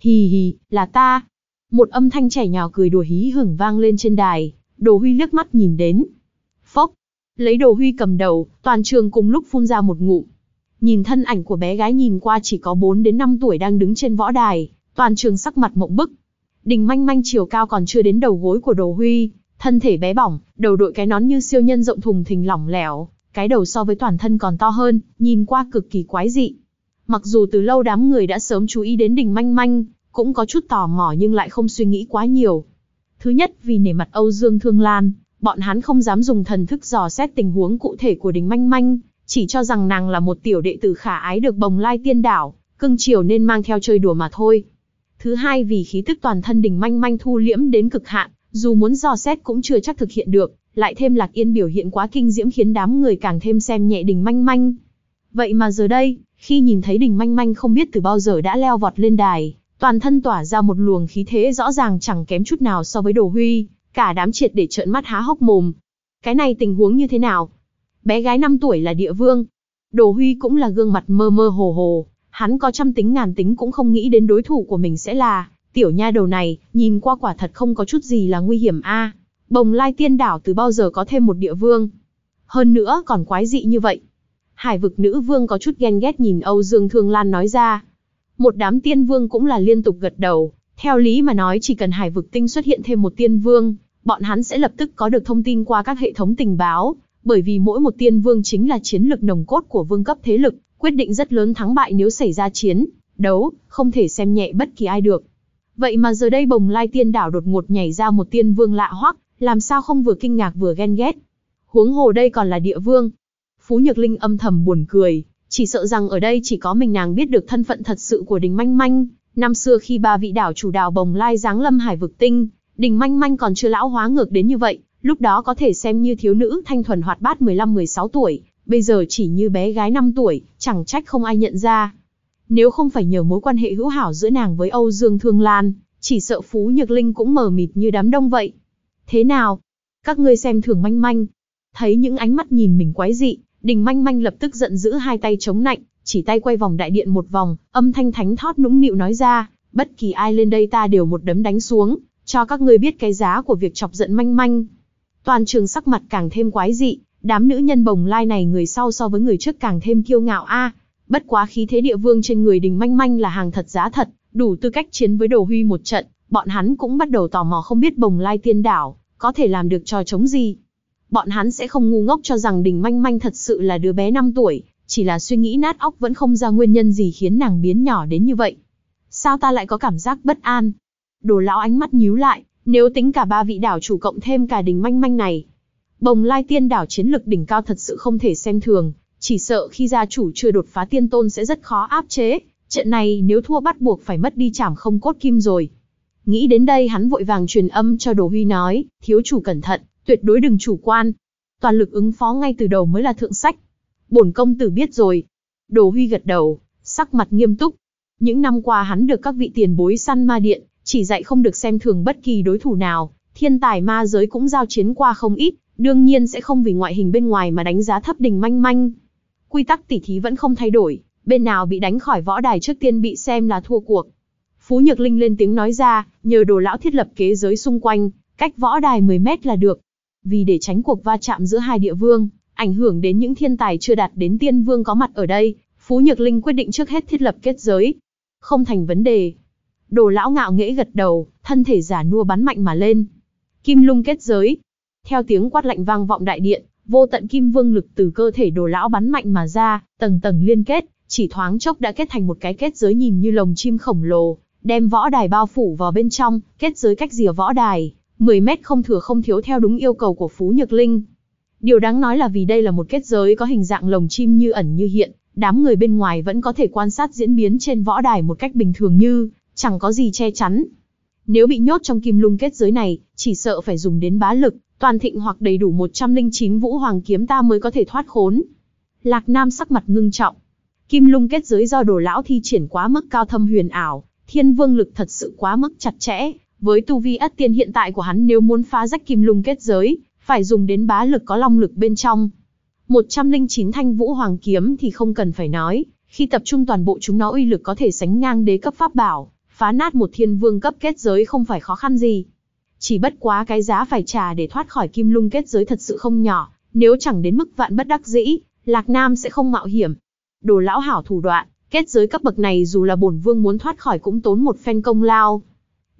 Hì hì, là ta. Một âm thanh trẻ nhỏ cười đùa hí hửng vang lên trên đài, Đồ Huy liếc mắt nhìn đến. Phốc, lấy Đồ Huy cầm đầu, toàn trường cùng lúc phun ra một ngụm. Nhìn thân ảnh của bé gái nhìn qua chỉ có 4 đến 5 tuổi đang đứng trên võ đài, toàn trường sắc mặt mộng bức. Đình manh manh chiều cao còn chưa đến đầu gối của Đồ Huy, thân thể bé bỏng, đầu đội cái nón như siêu nhân rộng thùng thình lỏng lẻo, cái đầu so với toàn thân còn to hơn, nhìn qua cực kỳ quái dị. Mặc dù từ lâu đám người đã sớm chú ý đến đình manh manh, cũng có chút tò mò nhưng lại không suy nghĩ quá nhiều. Thứ nhất vì nể mặt Âu Dương Thương Lan, bọn hắn không dám dùng thần thức dò xét tình huống cụ thể của đình manh manh, chỉ cho rằng nàng là một tiểu đệ tử khả ái được bồng lai tiên đảo, cưng chiều nên mang theo chơi đùa mà thôi. Thứ hai vì khí tức toàn thân đình manh manh thu liễm đến cực hạn, dù muốn dò xét cũng chưa chắc thực hiện được, lại thêm lạc yên biểu hiện quá kinh diễm khiến đám người càng thêm xem nhẹ đình manh manh. Vậy mà giờ đây, khi nhìn thấy đình manh manh không biết từ bao giờ đã leo vọt lên đài, toàn thân tỏa ra một luồng khí thế rõ ràng chẳng kém chút nào so với đồ huy, cả đám triệt để trợn mắt há hốc mồm. Cái này tình huống như thế nào? Bé gái 5 tuổi là địa vương. Đồ huy cũng là gương mặt mơ mơ hồ hồ, hắn có trăm tính ngàn tính cũng không nghĩ đến đối thủ của mình sẽ là, tiểu nha đầu này, nhìn qua quả thật không có chút gì là nguy hiểm a. Bồng lai tiên đảo từ bao giờ có thêm một địa vương. Hơn nữa còn quái dị như vậy. Hải vực nữ vương có chút ghen ghét nhìn Âu Dương Thương Lan nói ra. Một đám tiên vương cũng là liên tục gật đầu. Theo lý mà nói chỉ cần hải vực tinh xuất hiện thêm một tiên vương, bọn hắn sẽ lập tức có được thông tin qua các hệ thống tình báo, bởi vì mỗi một tiên vương chính là chiến lực nồng cốt của vương cấp thế lực, quyết định rất lớn thắng bại nếu xảy ra chiến, đấu, không thể xem nhẹ bất kỳ ai được. Vậy mà giờ đây bồng lai tiên đảo đột ngột nhảy ra một tiên vương lạ hoắc, làm sao không vừa kinh ngạc vừa ghen ghét. Huống hồ đây còn là địa vương. Phú Nhược Linh âm thầm buồn cười, chỉ sợ rằng ở đây chỉ có mình nàng biết được thân phận thật sự của Đình Manh Manh. Năm xưa khi ba vị đảo chủ đảo bồng lai giáng lâm hải vực tinh, Đình Manh Manh còn chưa lão hóa ngược đến như vậy, lúc đó có thể xem như thiếu nữ thanh thuần hoạt bát 15-16 tuổi, bây giờ chỉ như bé gái 5 tuổi, chẳng trách không ai nhận ra. Nếu không phải nhờ mối quan hệ hữu hảo giữa nàng với Âu Dương Thương Lan, chỉ sợ Phú Nhược Linh cũng mờ mịt như đám đông vậy. Thế nào? Các ngươi xem thường manh manh. Thấy những ánh mắt nhìn mình quái dị, đình manh manh lập tức giận dữ hai tay chống nạnh, chỉ tay quay vòng đại điện một vòng, âm thanh thánh thót nũng nịu nói ra, bất kỳ ai lên đây ta đều một đấm đánh xuống, cho các ngươi biết cái giá của việc chọc giận manh manh. Toàn trường sắc mặt càng thêm quái dị, đám nữ nhân bồng lai này người sau so với người trước càng thêm kiêu ngạo a. bất quá khí thế địa vương trên người đình manh manh là hàng thật giá thật, đủ tư cách chiến với đồ huy một trận, bọn hắn cũng bắt đầu tò mò không biết bồng lai tiên đảo, có thể làm được trò chống gì. Bọn hắn sẽ không ngu ngốc cho rằng đình manh manh thật sự là đứa bé 5 tuổi, chỉ là suy nghĩ nát óc vẫn không ra nguyên nhân gì khiến nàng biến nhỏ đến như vậy. Sao ta lại có cảm giác bất an? Đồ lão ánh mắt nhíu lại, nếu tính cả ba vị đảo chủ cộng thêm cả đình manh manh này. Bồng lai tiên đảo chiến lực đỉnh cao thật sự không thể xem thường, chỉ sợ khi gia chủ chưa đột phá tiên tôn sẽ rất khó áp chế, trận này nếu thua bắt buộc phải mất đi chảm không cốt kim rồi. Nghĩ đến đây hắn vội vàng truyền âm cho Đồ Huy nói, thiếu chủ cẩn thận, tuyệt đối đừng chủ quan. Toàn lực ứng phó ngay từ đầu mới là thượng sách. Bổn công tử biết rồi. Đồ Huy gật đầu, sắc mặt nghiêm túc. Những năm qua hắn được các vị tiền bối săn ma điện, chỉ dạy không được xem thường bất kỳ đối thủ nào. Thiên tài ma giới cũng giao chiến qua không ít, đương nhiên sẽ không vì ngoại hình bên ngoài mà đánh giá thấp đình manh manh. Quy tắc tỉ thí vẫn không thay đổi, bên nào bị đánh khỏi võ đài trước tiên bị xem là thua cuộc. Phú Nhược Linh lên tiếng nói ra, nhờ đồ lão thiết lập kế giới xung quanh, cách võ đài 10 mét là được. Vì để tránh cuộc va chạm giữa hai địa vương, ảnh hưởng đến những thiên tài chưa đạt đến tiên vương có mặt ở đây, Phú Nhược Linh quyết định trước hết thiết lập kết giới. Không thành vấn đề. Đồ lão ngạo nghễ gật đầu, thân thể giả nua bắn mạnh mà lên. Kim lung kết giới. Theo tiếng quát lạnh vang vọng đại điện, vô tận kim vương lực từ cơ thể đồ lão bắn mạnh mà ra, tầng tầng liên kết, chỉ thoáng chốc đã kết thành một cái kết giới nhìn như lồng chim khổng lồ, đem võ đài bao phủ vào bên trong, kết giới cách rìa võ đài, 10 mét không thừa không thiếu theo đúng yêu cầu của Phú Nhược Linh. Điều đáng nói là vì đây là một kết giới có hình dạng lồng chim như ẩn như hiện, đám người bên ngoài vẫn có thể quan sát diễn biến trên võ đài một cách bình thường như, chẳng có gì che chắn. Nếu bị nhốt trong kim lung kết giới này, chỉ sợ phải dùng đến bá lực, toàn thịnh hoặc đầy đủ 109 vũ hoàng kiếm ta mới có thể thoát khốn. Lạc Nam sắc mặt ngưng trọng. Kim lung kết giới do đồ lão thi triển quá mức cao thâm huyền ảo, thiên vương lực thật sự quá mức chặt chẽ. Với tu vi ất tiên hiện tại của hắn nếu muốn phá rách kim lung kết giới, phải dùng đến bá lực có long lực bên trong. 109 thanh vũ hoàng kiếm thì không cần phải nói, khi tập trung toàn bộ chúng nó uy lực có thể sánh ngang đế cấp pháp bảo, phá nát một thiên vương cấp kết giới không phải khó khăn gì. Chỉ bất quá cái giá phải trả để thoát khỏi kim lung kết giới thật sự không nhỏ, nếu chẳng đến mức vạn bất đắc dĩ, Lạc Nam sẽ không mạo hiểm. Đồ lão hảo thủ đoạn, kết giới cấp bậc này dù là bổn vương muốn thoát khỏi cũng tốn một phen công lao.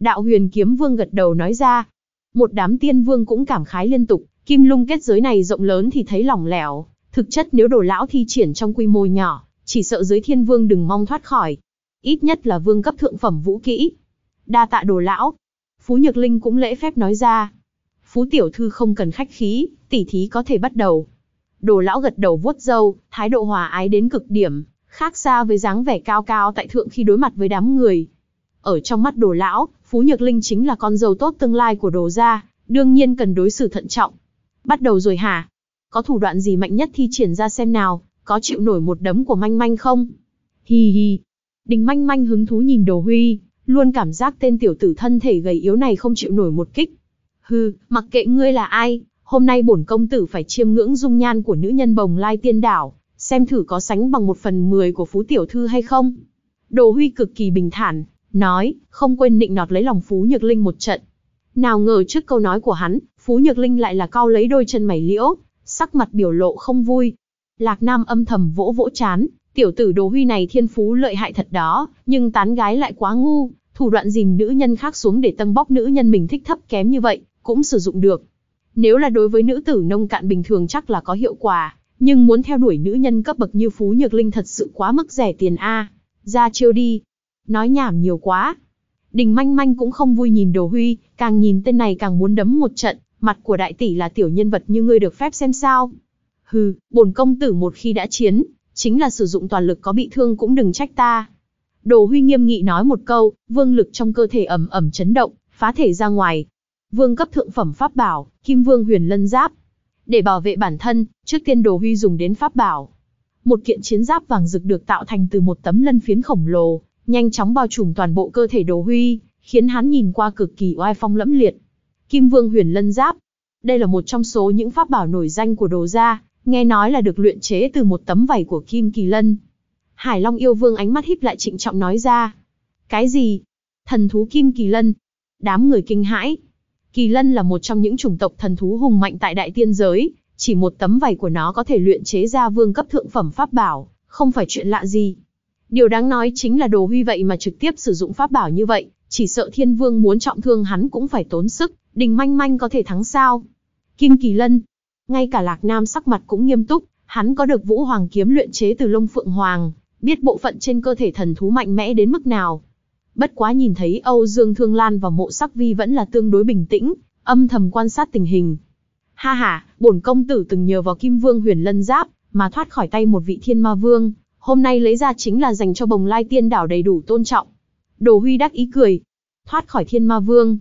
Đạo huyền kiếm vương gật đầu nói ra. Một đám tiên vương cũng cảm khái liên tục, kim lung kết giới này rộng lớn thì thấy lỏng lẻo, Thực chất nếu đồ lão thi triển trong quy mô nhỏ, chỉ sợ dưới thiên vương đừng mong thoát khỏi. Ít nhất là vương cấp thượng phẩm vũ kỹ. Đa tạ đồ lão. Phú Nhược Linh cũng lễ phép nói ra. Phú tiểu thư không cần khách khí, tỉ thí có thể bắt đầu. Đồ lão gật đầu vuốt râu, thái độ hòa ái đến cực điểm, khác xa với dáng vẻ cao cao tại thượng khi đối mặt với đám người. Ở trong mắt đồ lão, Phú Nhược Linh chính là con dâu tốt tương lai của đồ gia, đương nhiên cần đối xử thận trọng. Bắt đầu rồi hả? Có thủ đoạn gì mạnh nhất thi triển ra xem nào, có chịu nổi một đấm của manh manh không? Hi hi. Đình manh manh hứng thú nhìn đồ huy, luôn cảm giác tên tiểu tử thân thể gầy yếu này không chịu nổi một kích. Hừ, mặc kệ ngươi là ai, hôm nay bổn công tử phải chiêm ngưỡng dung nhan của nữ nhân bồng lai tiên đảo, xem thử có sánh bằng một phần mười của phú tiểu thư hay không. Đồ Huy cực kỳ bình thản, nói, không quên nịnh nọt lấy lòng Phú Nhược Linh một trận. Nào ngờ trước câu nói của hắn, Phú Nhược Linh lại là cao lấy đôi chân mày liễu, sắc mặt biểu lộ không vui. Lạc Nam âm thầm vỗ vỗ chán, tiểu tử Đồ Huy này thiên phú lợi hại thật đó, nhưng tán gái lại quá ngu, thủ đoạn dìm nữ nhân khác xuống để tâng bóc nữ nhân mình thích thấp kém như vậy, cũng sử dụng được. Nếu là đối với nữ tử nông cạn bình thường chắc là có hiệu quả, nhưng muốn theo đuổi nữ nhân cấp bậc như Phú Nhược Linh thật sự quá mức rẻ tiền a. Ra chiêu đi. Nói nhảm nhiều quá. Đình manh manh cũng không vui nhìn Đồ Huy, càng nhìn tên này càng muốn đấm một trận, mặt của đại tỷ là tiểu nhân vật như ngươi được phép xem sao. Hừ, bổn công tử một khi đã chiến, chính là sử dụng toàn lực có bị thương cũng đừng trách ta. Đồ Huy nghiêm nghị nói một câu, vương lực trong cơ thể ẩm ẩm chấn động, phá thể ra ngoài. Vương cấp thượng phẩm pháp bảo, Kim Vương Huyền Lân Giáp, để bảo vệ bản thân, trước tiên Đồ Huy dùng đến pháp bảo. Một kiện chiến giáp vàng rực được tạo thành từ một tấm lân phiến khổng lồ, nhanh chóng bao trùm toàn bộ cơ thể Đồ Huy, khiến hắn nhìn qua cực kỳ oai phong lẫm liệt. Kim Vương Huyền Lân Giáp. Đây là một trong số những pháp bảo nổi danh của Đồ gia, nghe nói là được luyện chế từ một tấm vảy của Kim Kỳ Lân. Hải Long yêu vương ánh mắt híp lại trịnh trọng nói ra. Cái gì? Thần thú Kim Kỳ Lân. Đám người kinh hãi, Kỳ lân là một trong những chủng tộc thần thú hùng mạnh tại đại tiên giới, chỉ một tấm vảy của nó có thể luyện chế ra vương cấp thượng phẩm pháp bảo, không phải chuyện lạ gì. Điều đáng nói chính là đồ huy vậy mà trực tiếp sử dụng pháp bảo như vậy, chỉ sợ thiên vương muốn trọng thương hắn cũng phải tốn sức, đình manh manh có thể thắng sao. Kim Kỳ Lân, ngay cả Lạc Nam sắc mặt cũng nghiêm túc, hắn có được vũ hoàng kiếm luyện chế từ lông phượng hoàng, biết bộ phận trên cơ thể thần thú mạnh mẽ đến mức nào. Bất quá nhìn thấy Âu Dương Thương Lan và mộ sắc vi vẫn là tương đối bình tĩnh, âm thầm quan sát tình hình. Ha ha, bổn công tử từng nhờ vào Kim Vương huyền lân giáp, mà thoát khỏi tay một vị thiên ma vương, hôm nay lấy ra chính là dành cho bồng lai tiên đảo đầy đủ tôn trọng. Đồ Huy đắc ý cười, thoát khỏi thiên ma vương.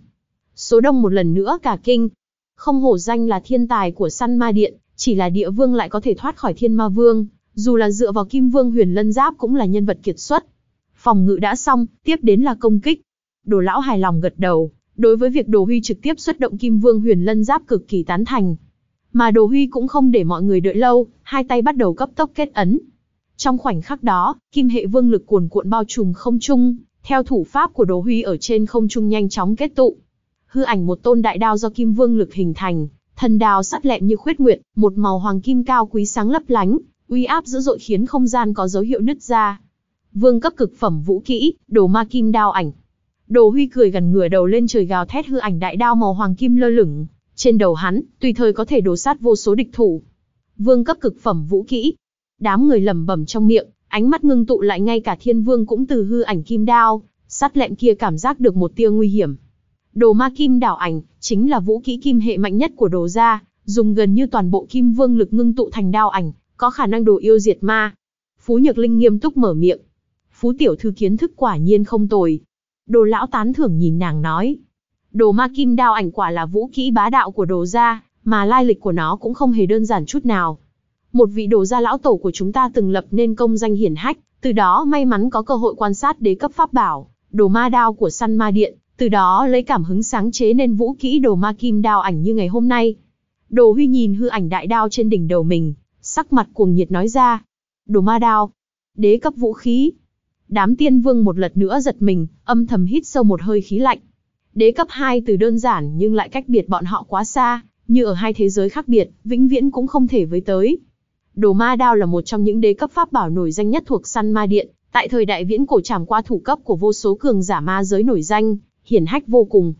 Số đông một lần nữa cả kinh. Không hổ danh là thiên tài của săn ma điện, chỉ là địa vương lại có thể thoát khỏi thiên ma vương, dù là dựa vào kim vương huyền lân giáp cũng là nhân vật kiệt xuất. Phòng ngự đã xong, tiếp đến là công kích. Đồ lão hài lòng gật đầu, đối với việc Đồ Huy trực tiếp xuất động Kim Vương Huyền Lân Giáp cực kỳ tán thành. Mà Đồ Huy cũng không để mọi người đợi lâu, hai tay bắt đầu cấp tốc kết ấn. Trong khoảnh khắc đó, kim hệ vương lực cuồn cuộn bao trùm không trung, theo thủ pháp của Đồ Huy ở trên không trung nhanh chóng kết tụ. Hư ảnh một tôn đại đao do kim vương lực hình thành, thần đao sắt lẹm như khuyết nguyệt, một màu hoàng kim cao quý sáng lấp lánh, uy áp dữ dội khiến không gian có dấu hiệu nứt ra. Vương cấp cực phẩm vũ kỹ, đồ ma kim đao ảnh. Đồ Huy cười gần ngửa đầu lên trời gào thét hư ảnh đại đao màu hoàng kim lơ lửng, trên đầu hắn, tùy thời có thể đổ sát vô số địch thủ. Vương cấp cực phẩm vũ kỹ. Đám người lẩm bẩm trong miệng, ánh mắt ngưng tụ lại ngay cả thiên vương cũng từ hư ảnh kim đao, sắt lẹm kia cảm giác được một tia nguy hiểm. Đồ ma kim đảo ảnh, chính là vũ kỹ kim hệ mạnh nhất của đồ gia, dùng gần như toàn bộ kim vương lực ngưng tụ thành đao ảnh, có khả năng đồ yêu diệt ma. Phú Nhược Linh nghiêm túc mở miệng, Phú tiểu thư kiến thức quả nhiên không tồi. Đồ lão tán thưởng nhìn nàng nói. Đồ ma kim đao ảnh quả là vũ kỹ bá đạo của đồ gia, mà lai lịch của nó cũng không hề đơn giản chút nào. Một vị đồ gia lão tổ của chúng ta từng lập nên công danh hiển hách, từ đó may mắn có cơ hội quan sát đế cấp pháp bảo, đồ ma đao của săn ma điện, từ đó lấy cảm hứng sáng chế nên vũ kỹ đồ ma kim đao ảnh như ngày hôm nay. Đồ Huy nhìn hư ảnh đại đao trên đỉnh đầu mình, sắc mặt cuồng nhiệt nói ra. Đồ ma đao, đế cấp vũ khí, Đám tiên vương một lật nữa giật mình, âm thầm hít sâu một hơi khí lạnh. Đế cấp 2 từ đơn giản nhưng lại cách biệt bọn họ quá xa, như ở hai thế giới khác biệt, vĩnh viễn cũng không thể với tới. Đồ ma đao là một trong những đế cấp pháp bảo nổi danh nhất thuộc săn ma điện, tại thời đại viễn cổ trảm qua thủ cấp của vô số cường giả ma giới nổi danh, hiển hách vô cùng.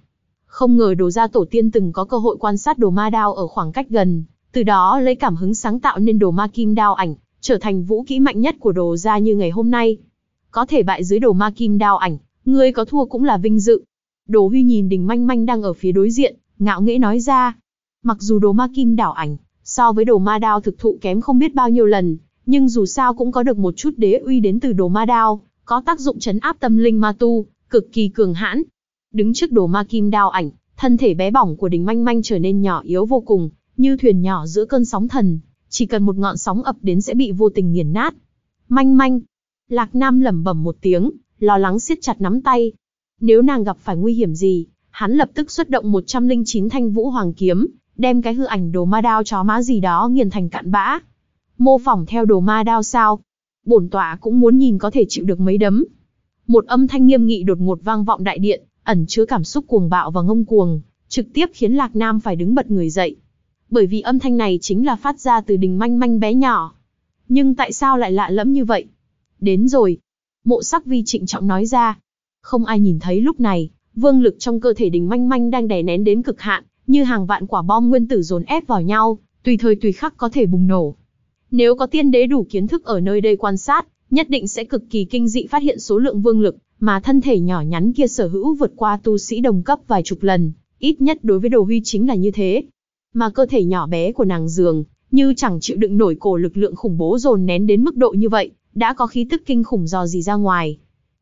Không ngờ đồ gia tổ tiên từng có cơ hội quan sát đồ ma đao ở khoảng cách gần, từ đó lấy cảm hứng sáng tạo nên đồ ma kim đao ảnh, trở thành vũ kỹ mạnh nhất của đồ gia như ngày hôm nay. Có thể bại dưới đồ ma kim đao ảnh, ngươi có thua cũng là vinh dự. Đồ Huy nhìn Đình Manh Manh đang ở phía đối diện, ngạo nghễ nói ra. Mặc dù đồ ma kim đảo ảnh, so với đồ ma đao thực thụ kém không biết bao nhiêu lần, nhưng dù sao cũng có được một chút đế uy đến từ đồ ma đao, có tác dụng chấn áp tâm linh ma tu, cực kỳ cường hãn. Đứng trước đồ ma kim đao ảnh, thân thể bé bỏng của Đình Manh Manh trở nên nhỏ yếu vô cùng, như thuyền nhỏ giữa cơn sóng thần, chỉ cần một ngọn sóng ập đến sẽ bị vô tình nghiền nát. Manh manh. Lạc Nam lẩm bẩm một tiếng, lo lắng siết chặt nắm tay. Nếu nàng gặp phải nguy hiểm gì, hắn lập tức xuất động 109 thanh vũ hoàng kiếm, đem cái hư ảnh đồ ma đao chó má gì đó nghiền thành cặn bã. Mô phỏng theo đồ ma đao sao? Bổn tọa cũng muốn nhìn có thể chịu được mấy đấm. Một âm thanh nghiêm nghị đột ngột vang vọng đại điện, ẩn chứa cảm xúc cuồng bạo và ngông cuồng, trực tiếp khiến Lạc Nam phải đứng bật người dậy. Bởi vì âm thanh này chính là phát ra từ đình manh manh bé nhỏ. Nhưng tại sao lại lạ lẫm như vậy? Đến rồi. Mộ sắc vi trịnh trọng nói ra. Không ai nhìn thấy lúc này, vương lực trong cơ thể đình manh manh đang đè nén đến cực hạn, như hàng vạn quả bom nguyên tử dồn ép vào nhau, tùy thời tùy khắc có thể bùng nổ. Nếu có tiên đế đủ kiến thức ở nơi đây quan sát, nhất định sẽ cực kỳ kinh dị phát hiện số lượng vương lực mà thân thể nhỏ nhắn kia sở hữu vượt qua tu sĩ đồng cấp vài chục lần, ít nhất đối với Đồ Huy chính là như thế. Mà cơ thể nhỏ bé của nàng dường, như chẳng chịu đựng nổi cổ lực lượng khủng bố dồn nén đến mức độ như vậy, đã có khí tức kinh khủng dò gì ra ngoài.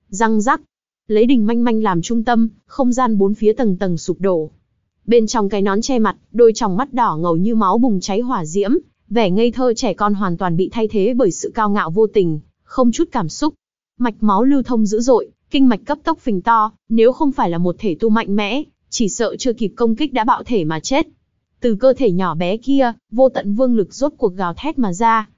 Răng rắc, lấy đình manh manh làm trung tâm, không gian bốn phía tầng tầng sụp đổ. Bên trong cái nón che mặt, đôi tròng mắt đỏ ngầu như máu bùng cháy hỏa diễm, vẻ ngây thơ trẻ con hoàn toàn bị thay thế bởi sự cao ngạo vô tình, không chút cảm xúc. Mạch máu lưu thông dữ dội, kinh mạch cấp tốc phình to, nếu không phải là một thể tu mạnh mẽ, chỉ sợ chưa kịp công kích đã bạo thể mà chết. Từ cơ thể nhỏ bé kia, vô tận vương lực rốt cuộc gào thét mà ra.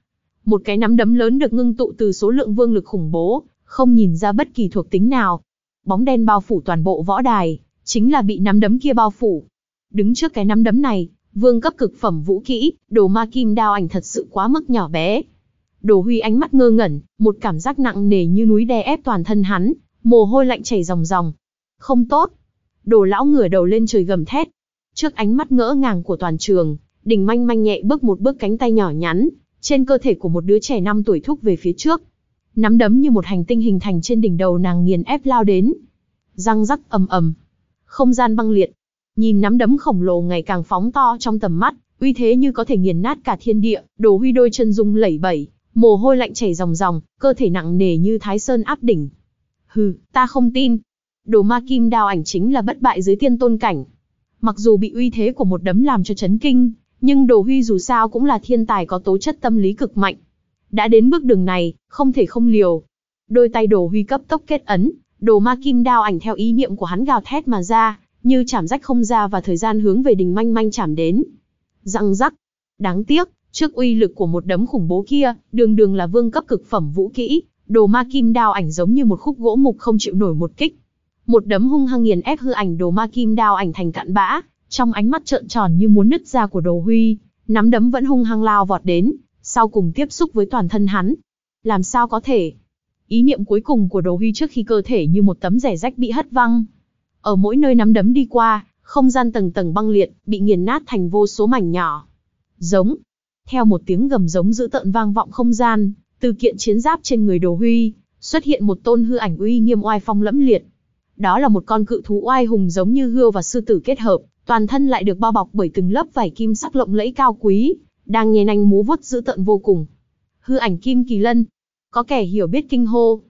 Một cái nắm đấm lớn được ngưng tụ từ số lượng vương lực khủng bố, không nhìn ra bất kỳ thuộc tính nào. Bóng đen bao phủ toàn bộ võ đài, chính là bị nắm đấm kia bao phủ. Đứng trước cái nắm đấm này, vương cấp cực phẩm vũ kỹ, đồ ma kim đao ảnh thật sự quá mức nhỏ bé. Đồ Huy ánh mắt ngơ ngẩn, một cảm giác nặng nề như núi đè ép toàn thân hắn, mồ hôi lạnh chảy ròng ròng. Không tốt. Đồ lão ngửa đầu lên trời gầm thét. Trước ánh mắt ngỡ ngàng của toàn trường, đỉnh manh manh nhẹ bước một bước cánh tay nhỏ nhắn, trên cơ thể của một đứa trẻ 5 tuổi thúc về phía trước. Nắm đấm như một hành tinh hình thành trên đỉnh đầu nàng nghiền ép lao đến. Răng rắc ầm ầm. Không gian băng liệt. Nhìn nắm đấm khổng lồ ngày càng phóng to trong tầm mắt, uy thế như có thể nghiền nát cả thiên địa, đồ huy đôi chân rung lẩy bẩy, mồ hôi lạnh chảy ròng ròng, cơ thể nặng nề như thái sơn áp đỉnh. Hừ, ta không tin. Đồ ma kim đao ảnh chính là bất bại dưới tiên tôn cảnh. Mặc dù bị uy thế của một đấm làm cho chấn kinh, nhưng Đồ Huy dù sao cũng là thiên tài có tố chất tâm lý cực mạnh. Đã đến bước đường này, không thể không liều. Đôi tay Đồ Huy cấp tốc kết ấn, đồ ma kim đao ảnh theo ý niệm của hắn gào thét mà ra, như chạm rách không ra và thời gian hướng về đình manh manh chạm đến. Răng rắc. Đáng tiếc, trước uy lực của một đấm khủng bố kia, đường đường là vương cấp cực phẩm vũ kỹ, đồ ma kim đao ảnh giống như một khúc gỗ mục không chịu nổi một kích. Một đấm hung hăng nghiền ép hư ảnh đồ ma kim đao ảnh thành cạn bã, trong ánh mắt trợn tròn như muốn nứt ra của đồ huy, nắm đấm vẫn hung hăng lao vọt đến, sau cùng tiếp xúc với toàn thân hắn. Làm sao có thể? Ý niệm cuối cùng của đồ huy trước khi cơ thể như một tấm rẻ rách bị hất văng. Ở mỗi nơi nắm đấm đi qua, không gian tầng tầng băng liệt, bị nghiền nát thành vô số mảnh nhỏ. Giống. Theo một tiếng gầm giống dữ tợn vang vọng không gian, từ kiện chiến giáp trên người đồ huy, xuất hiện một tôn hư ảnh uy nghiêm oai phong lẫm liệt. Đó là một con cự thú oai hùng giống như hươu và sư tử kết hợp, toàn thân lại được bao bọc bởi từng lớp vải kim sắc lộng lẫy cao quý, đang nhè nanh múa vuốt dữ tợn vô cùng. Hư ảnh kim kỳ lân. Có kẻ hiểu biết kinh hô.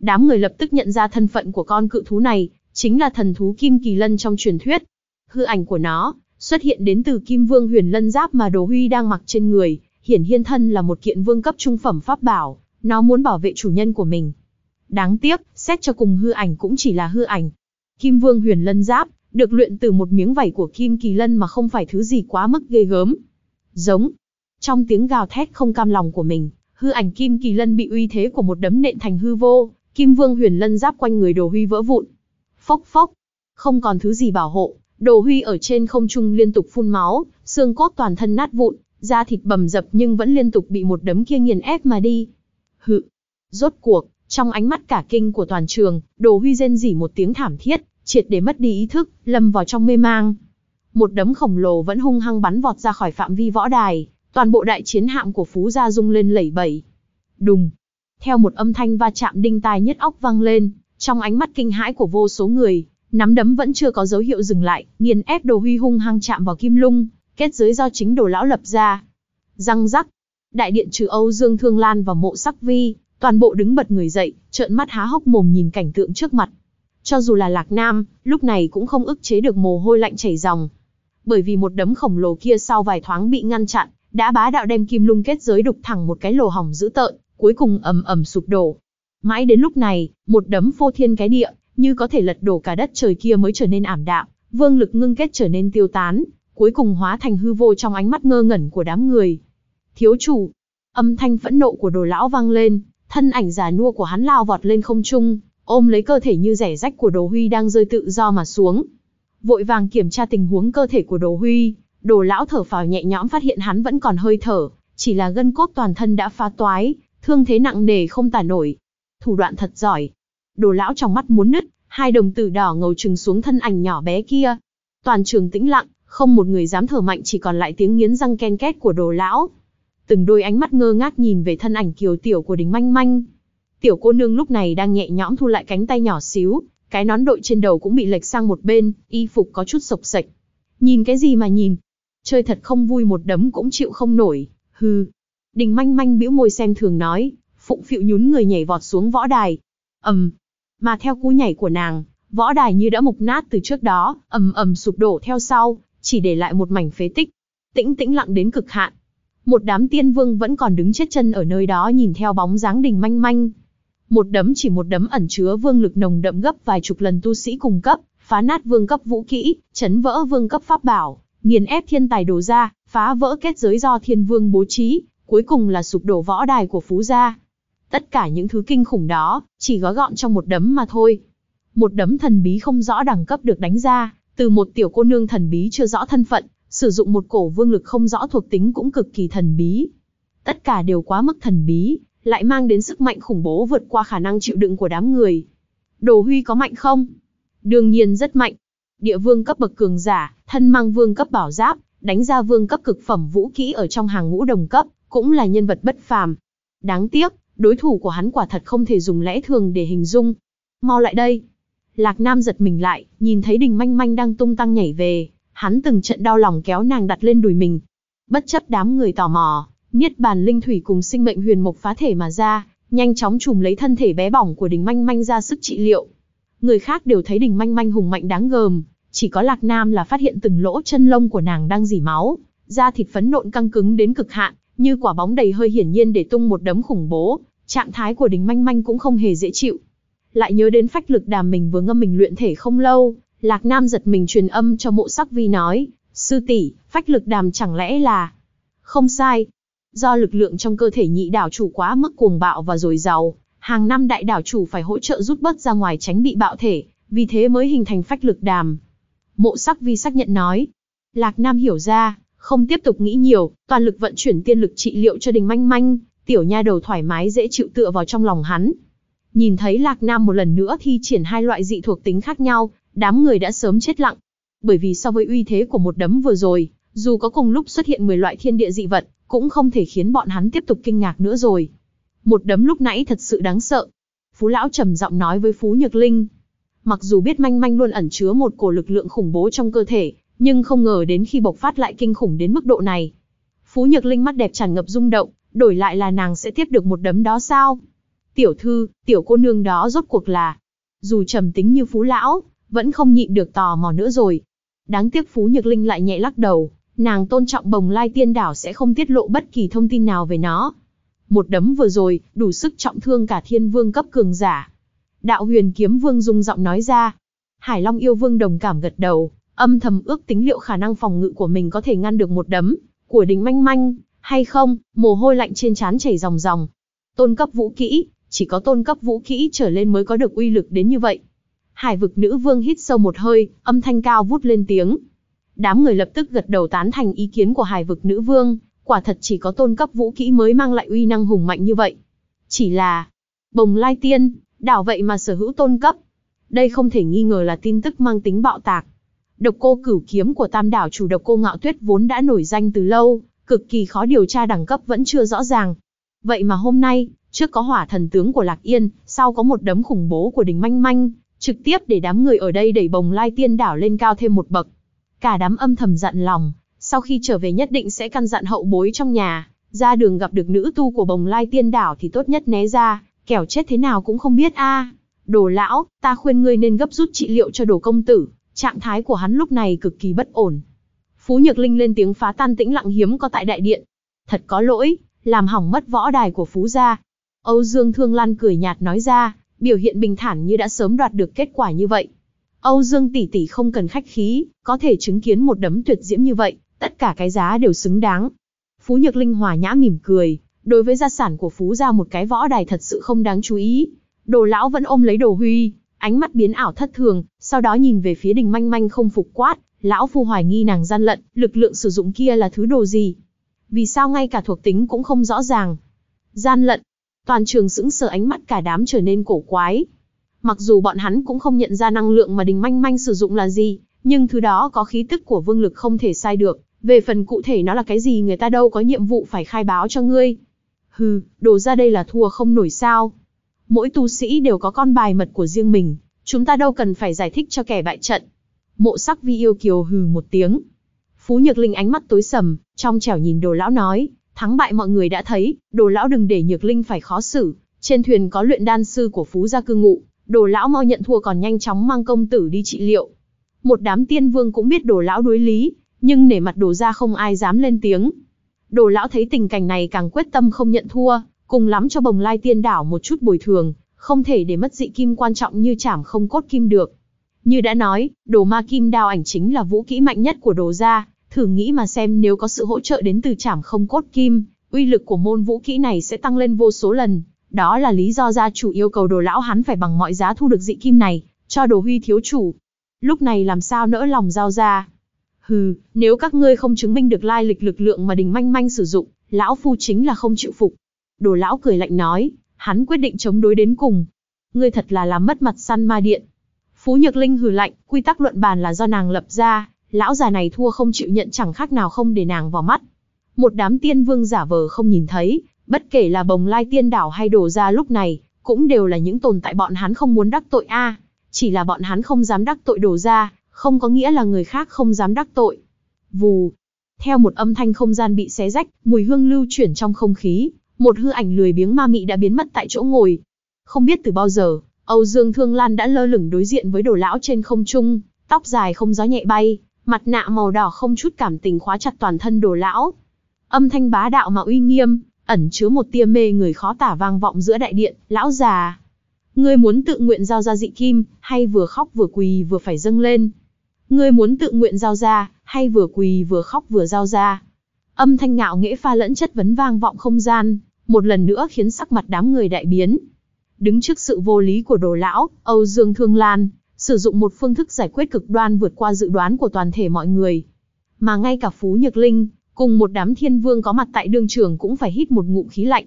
Đám người lập tức nhận ra thân phận của con cự thú này, chính là thần thú kim kỳ lân trong truyền thuyết. Hư ảnh của nó, xuất hiện đến từ kim vương huyền lân giáp mà Đồ Huy đang mặc trên người, hiển hiên thân là một kiện vương cấp trung phẩm pháp bảo, nó muốn bảo vệ chủ nhân của mình. Đáng tiếc, xét cho cùng hư ảnh cũng chỉ là hư ảnh. Kim Vương Huyền Lân Giáp, được luyện từ một miếng vảy của Kim Kỳ Lân mà không phải thứ gì quá mức ghê gớm. Giống. Trong tiếng gào thét không cam lòng của mình, hư ảnh Kim Kỳ Lân bị uy thế của một đấm nện thành hư vô, Kim Vương Huyền Lân Giáp quanh người Đồ Huy vỡ vụn. Phốc phốc. Không còn thứ gì bảo hộ, Đồ Huy ở trên không trung liên tục phun máu, xương cốt toàn thân nát vụn, da thịt bầm dập nhưng vẫn liên tục bị một đấm kia nghiền ép mà đi. Hự. Rốt cuộc, trong ánh mắt cả kinh của toàn trường, Đồ Huy rên rỉ một tiếng thảm thiết, triệt để mất đi ý thức, lâm vào trong mê mang. Một đấm khổng lồ vẫn hung hăng bắn vọt ra khỏi phạm vi võ đài, toàn bộ đại chiến hạm của Phú Gia rung lên lẩy bẩy. Đùng. Theo một âm thanh va chạm đinh tai nhất óc vang lên, trong ánh mắt kinh hãi của vô số người, nắm đấm vẫn chưa có dấu hiệu dừng lại, nghiền ép đồ huy hung hăng chạm vào kim lung, kết giới do chính đồ lão lập ra. Răng rắc. Đại điện trừ Âu Dương Thương Lan và mộ sắc vi, toàn bộ đứng bật người dậy, trợn mắt há hốc mồm nhìn cảnh tượng trước mặt. Cho dù là Lạc Nam, lúc này cũng không ức chế được mồ hôi lạnh chảy ròng. Bởi vì một đấm khổng lồ kia sau vài thoáng bị ngăn chặn, đã bá đạo đem kim lung kết giới đục thẳng một cái lồ hỏng dữ tợn, cuối cùng ầm ầm sụp đổ. Mãi đến lúc này, một đấm phô thiên cái địa, như có thể lật đổ cả đất trời kia mới trở nên ảm đạm, vương lực ngưng kết trở nên tiêu tán, cuối cùng hóa thành hư vô trong ánh mắt ngơ ngẩn của đám người. Thiếu chủ, âm thanh phẫn nộ của đồ lão vang lên, thân ảnh già nua của hắn lao vọt lên không trung, ôm lấy cơ thể như rẻ rách của đồ huy đang rơi tự do mà xuống. Vội vàng kiểm tra tình huống cơ thể của đồ huy, đồ lão thở phào nhẹ nhõm phát hiện hắn vẫn còn hơi thở, chỉ là gân cốt toàn thân đã phá toái, thương thế nặng nề không tả nổi. Thủ đoạn thật giỏi. Đồ lão trong mắt muốn nứt, hai đồng tử đỏ ngầu trừng xuống thân ảnh nhỏ bé kia. Toàn trường tĩnh lặng, không một người dám thở mạnh chỉ còn lại tiếng nghiến răng ken két của đồ lão. Từng đôi ánh mắt ngơ ngác nhìn về thân ảnh kiều tiểu của đỉnh manh manh. Tiểu cô nương lúc này đang nhẹ nhõm thu lại cánh tay nhỏ xíu, cái nón đội trên đầu cũng bị lệch sang một bên, y phục có chút sộc sạch. Nhìn cái gì mà nhìn? Chơi thật không vui một đấm cũng chịu không nổi, hư. Đình manh manh bĩu môi xem thường nói, phụng phịu nhún người nhảy vọt xuống võ đài. ầm, mà theo cú nhảy của nàng, võ đài như đã mục nát từ trước đó, ầm ầm sụp đổ theo sau, chỉ để lại một mảnh phế tích. Tĩnh tĩnh lặng đến cực hạn. Một đám tiên vương vẫn còn đứng chết chân ở nơi đó nhìn theo bóng dáng đình manh manh. Một đấm chỉ một đấm ẩn chứa vương lực nồng đậm gấp vài chục lần tu sĩ cùng cấp, phá nát vương cấp vũ kỹ, chấn vỡ vương cấp pháp bảo, nghiền ép thiên tài đồ ra, phá vỡ kết giới do thiên vương bố trí, cuối cùng là sụp đổ võ đài của phú gia. Tất cả những thứ kinh khủng đó, chỉ gói gọn trong một đấm mà thôi. Một đấm thần bí không rõ đẳng cấp được đánh ra, từ một tiểu cô nương thần bí chưa rõ thân phận, sử dụng một cổ vương lực không rõ thuộc tính cũng cực kỳ thần bí. Tất cả đều quá mức thần bí, lại mang đến sức mạnh khủng bố vượt qua khả năng chịu đựng của đám người. Đồ Huy có mạnh không? Đương nhiên rất mạnh. Địa vương cấp bậc cường giả, thân mang vương cấp bảo giáp, đánh ra vương cấp cực phẩm vũ kỹ ở trong hàng ngũ đồng cấp, cũng là nhân vật bất phàm. Đáng tiếc, đối thủ của hắn quả thật không thể dùng lẽ thường để hình dung. Mau lại đây. Lạc Nam giật mình lại, nhìn thấy đình manh manh đang tung tăng nhảy về, hắn từng trận đau lòng kéo nàng đặt lên đùi mình. Bất chấp đám người tò mò, Niết bàn linh thủy cùng sinh mệnh huyền mộc phá thể mà ra, nhanh chóng trùm lấy thân thể bé bỏng của Đình Manh Manh ra sức trị liệu. Người khác đều thấy Đình Manh Manh hùng mạnh đáng gờm, chỉ có Lạc Nam là phát hiện từng lỗ chân lông của nàng đang dỉ máu, da thịt phấn nộn căng cứng đến cực hạn, như quả bóng đầy hơi hiển nhiên để tung một đấm khủng bố, trạng thái của Đình Manh Manh cũng không hề dễ chịu. Lại nhớ đến phách lực đàm mình vừa ngâm mình luyện thể không lâu, Lạc Nam giật mình truyền âm cho mộ sắc vi nói, sư tỷ, phách lực đàm chẳng lẽ là... Không sai, Do lực lượng trong cơ thể nhị đảo chủ quá mức cuồng bạo và dồi dào, hàng năm đại đảo chủ phải hỗ trợ rút bớt ra ngoài tránh bị bạo thể, vì thế mới hình thành phách lực đàm. Mộ sắc vi xác nhận nói. Lạc Nam hiểu ra, không tiếp tục nghĩ nhiều, toàn lực vận chuyển tiên lực trị liệu cho đình manh manh, tiểu nha đầu thoải mái dễ chịu tựa vào trong lòng hắn. Nhìn thấy Lạc Nam một lần nữa thi triển hai loại dị thuộc tính khác nhau, đám người đã sớm chết lặng. Bởi vì so với uy thế của một đấm vừa rồi, dù có cùng lúc xuất hiện 10 loại thiên địa dị vật, cũng không thể khiến bọn hắn tiếp tục kinh ngạc nữa rồi. Một đấm lúc nãy thật sự đáng sợ. Phú lão trầm giọng nói với Phú Nhược Linh. Mặc dù biết manh manh luôn ẩn chứa một cổ lực lượng khủng bố trong cơ thể, nhưng không ngờ đến khi bộc phát lại kinh khủng đến mức độ này. Phú Nhược Linh mắt đẹp tràn ngập rung động, đổi lại là nàng sẽ tiếp được một đấm đó sao? Tiểu thư, tiểu cô nương đó rốt cuộc là... Dù trầm tính như Phú Lão, vẫn không nhịn được tò mò nữa rồi. Đáng tiếc Phú Nhược Linh lại nhẹ lắc đầu, nàng tôn trọng bồng lai tiên đảo sẽ không tiết lộ bất kỳ thông tin nào về nó. Một đấm vừa rồi, đủ sức trọng thương cả thiên vương cấp cường giả. Đạo huyền kiếm vương dung giọng nói ra. Hải Long yêu vương đồng cảm gật đầu, âm thầm ước tính liệu khả năng phòng ngự của mình có thể ngăn được một đấm, của đỉnh manh manh, hay không, mồ hôi lạnh trên trán chảy ròng ròng. Tôn cấp vũ kỹ, chỉ có tôn cấp vũ kỹ trở lên mới có được uy lực đến như vậy. Hải vực nữ vương hít sâu một hơi, âm thanh cao vút lên tiếng, Đám người lập tức gật đầu tán thành ý kiến của hải vực nữ vương, quả thật chỉ có tôn cấp vũ kỹ mới mang lại uy năng hùng mạnh như vậy. Chỉ là, bồng lai tiên, đảo vậy mà sở hữu tôn cấp. Đây không thể nghi ngờ là tin tức mang tính bạo tạc. Độc cô cửu kiếm của tam đảo chủ độc cô ngạo tuyết vốn đã nổi danh từ lâu, cực kỳ khó điều tra đẳng cấp vẫn chưa rõ ràng. Vậy mà hôm nay, trước có hỏa thần tướng của Lạc Yên, sau có một đấm khủng bố của đình manh manh, trực tiếp để đám người ở đây đẩy bồng lai tiên đảo lên cao thêm một bậc. Cả đám âm thầm dặn lòng, sau khi trở về nhất định sẽ căn dặn hậu bối trong nhà, ra đường gặp được nữ tu của bồng lai tiên đảo thì tốt nhất né ra, kẻo chết thế nào cũng không biết a. Đồ lão, ta khuyên ngươi nên gấp rút trị liệu cho đồ công tử, trạng thái của hắn lúc này cực kỳ bất ổn. Phú Nhược Linh lên tiếng phá tan tĩnh lặng hiếm có tại đại điện. Thật có lỗi, làm hỏng mất võ đài của Phú gia. Âu Dương Thương Lan cười nhạt nói ra, biểu hiện bình thản như đã sớm đoạt được kết quả như vậy. Âu Dương tỷ tỷ không cần khách khí, có thể chứng kiến một đấm tuyệt diễm như vậy, tất cả cái giá đều xứng đáng. Phú Nhược Linh hòa nhã mỉm cười, đối với gia sản của Phú gia một cái võ đài thật sự không đáng chú ý. Đồ lão vẫn ôm lấy Đồ Huy, ánh mắt biến ảo thất thường, sau đó nhìn về phía Đình Manh Manh không phục quát, lão phu hoài nghi nàng gian lận, lực lượng sử dụng kia là thứ đồ gì? Vì sao ngay cả thuộc tính cũng không rõ ràng? Gian lận. Toàn trường sững sờ ánh mắt cả đám trở nên cổ quái. Mặc dù bọn hắn cũng không nhận ra năng lượng mà Đình Manh Manh sử dụng là gì, nhưng thứ đó có khí tức của vương lực không thể sai được, về phần cụ thể nó là cái gì người ta đâu có nhiệm vụ phải khai báo cho ngươi. Hừ, đồ ra đây là thua không nổi sao. Mỗi tu sĩ đều có con bài mật của riêng mình, chúng ta đâu cần phải giải thích cho kẻ bại trận. Mộ sắc vi yêu kiều hừ một tiếng. Phú Nhược Linh ánh mắt tối sầm, trong trẻo nhìn đồ lão nói, thắng bại mọi người đã thấy, đồ lão đừng để Nhược Linh phải khó xử. Trên thuyền có luyện đan sư của Phú gia cư ngụ, đồ lão mau nhận thua còn nhanh chóng mang công tử đi trị liệu. Một đám tiên vương cũng biết đồ lão đối lý, nhưng nể mặt đồ ra không ai dám lên tiếng. Đồ lão thấy tình cảnh này càng quyết tâm không nhận thua, cùng lắm cho bồng lai tiên đảo một chút bồi thường, không thể để mất dị kim quan trọng như chảm không cốt kim được. Như đã nói, đồ ma kim đao ảnh chính là vũ kỹ mạnh nhất của đồ gia, thử nghĩ mà xem nếu có sự hỗ trợ đến từ chảm không cốt kim, uy lực của môn vũ kỹ này sẽ tăng lên vô số lần. Đó là lý do gia chủ yêu cầu đồ lão hắn phải bằng mọi giá thu được dị kim này, cho đồ huy thiếu chủ. Lúc này làm sao nỡ lòng giao ra. Hừ, nếu các ngươi không chứng minh được lai lịch lực lượng mà đình manh manh sử dụng, lão phu chính là không chịu phục. Đồ lão cười lạnh nói, hắn quyết định chống đối đến cùng. Ngươi thật là làm mất mặt săn ma điện. Phú Nhược Linh hừ lạnh, quy tắc luận bàn là do nàng lập ra, lão già này thua không chịu nhận chẳng khác nào không để nàng vào mắt. Một đám tiên vương giả vờ không nhìn thấy, bất kể là bồng lai tiên đảo hay đổ ra lúc này, cũng đều là những tồn tại bọn hắn không muốn đắc tội a. Chỉ là bọn hắn không dám đắc tội đổ ra, không có nghĩa là người khác không dám đắc tội. Vù. Theo một âm thanh không gian bị xé rách, mùi hương lưu chuyển trong không khí, một hư ảnh lười biếng ma mị đã biến mất tại chỗ ngồi. Không biết từ bao giờ, Âu Dương Thương Lan đã lơ lửng đối diện với đồ lão trên không trung, tóc dài không gió nhẹ bay, mặt nạ màu đỏ không chút cảm tình khóa chặt toàn thân đồ lão. Âm thanh bá đạo mà uy nghiêm, ẩn chứa một tia mê người khó tả vang vọng giữa đại điện, lão già. Ngươi muốn tự nguyện giao ra dị kim, hay vừa khóc vừa quỳ vừa phải dâng lên? Ngươi muốn tự nguyện giao ra, hay vừa quỳ vừa khóc vừa giao ra? Âm thanh ngạo nghễ pha lẫn chất vấn vang vọng không gian, một lần nữa khiến sắc mặt đám người đại biến. Đứng trước sự vô lý của đồ lão, Âu Dương Thương Lan, sử dụng một phương thức giải quyết cực đoan vượt qua dự đoán của toàn thể mọi người. Mà ngay cả Phú Nhược Linh, cùng một đám thiên vương có mặt tại đương trường cũng phải hít một ngụm khí lạnh.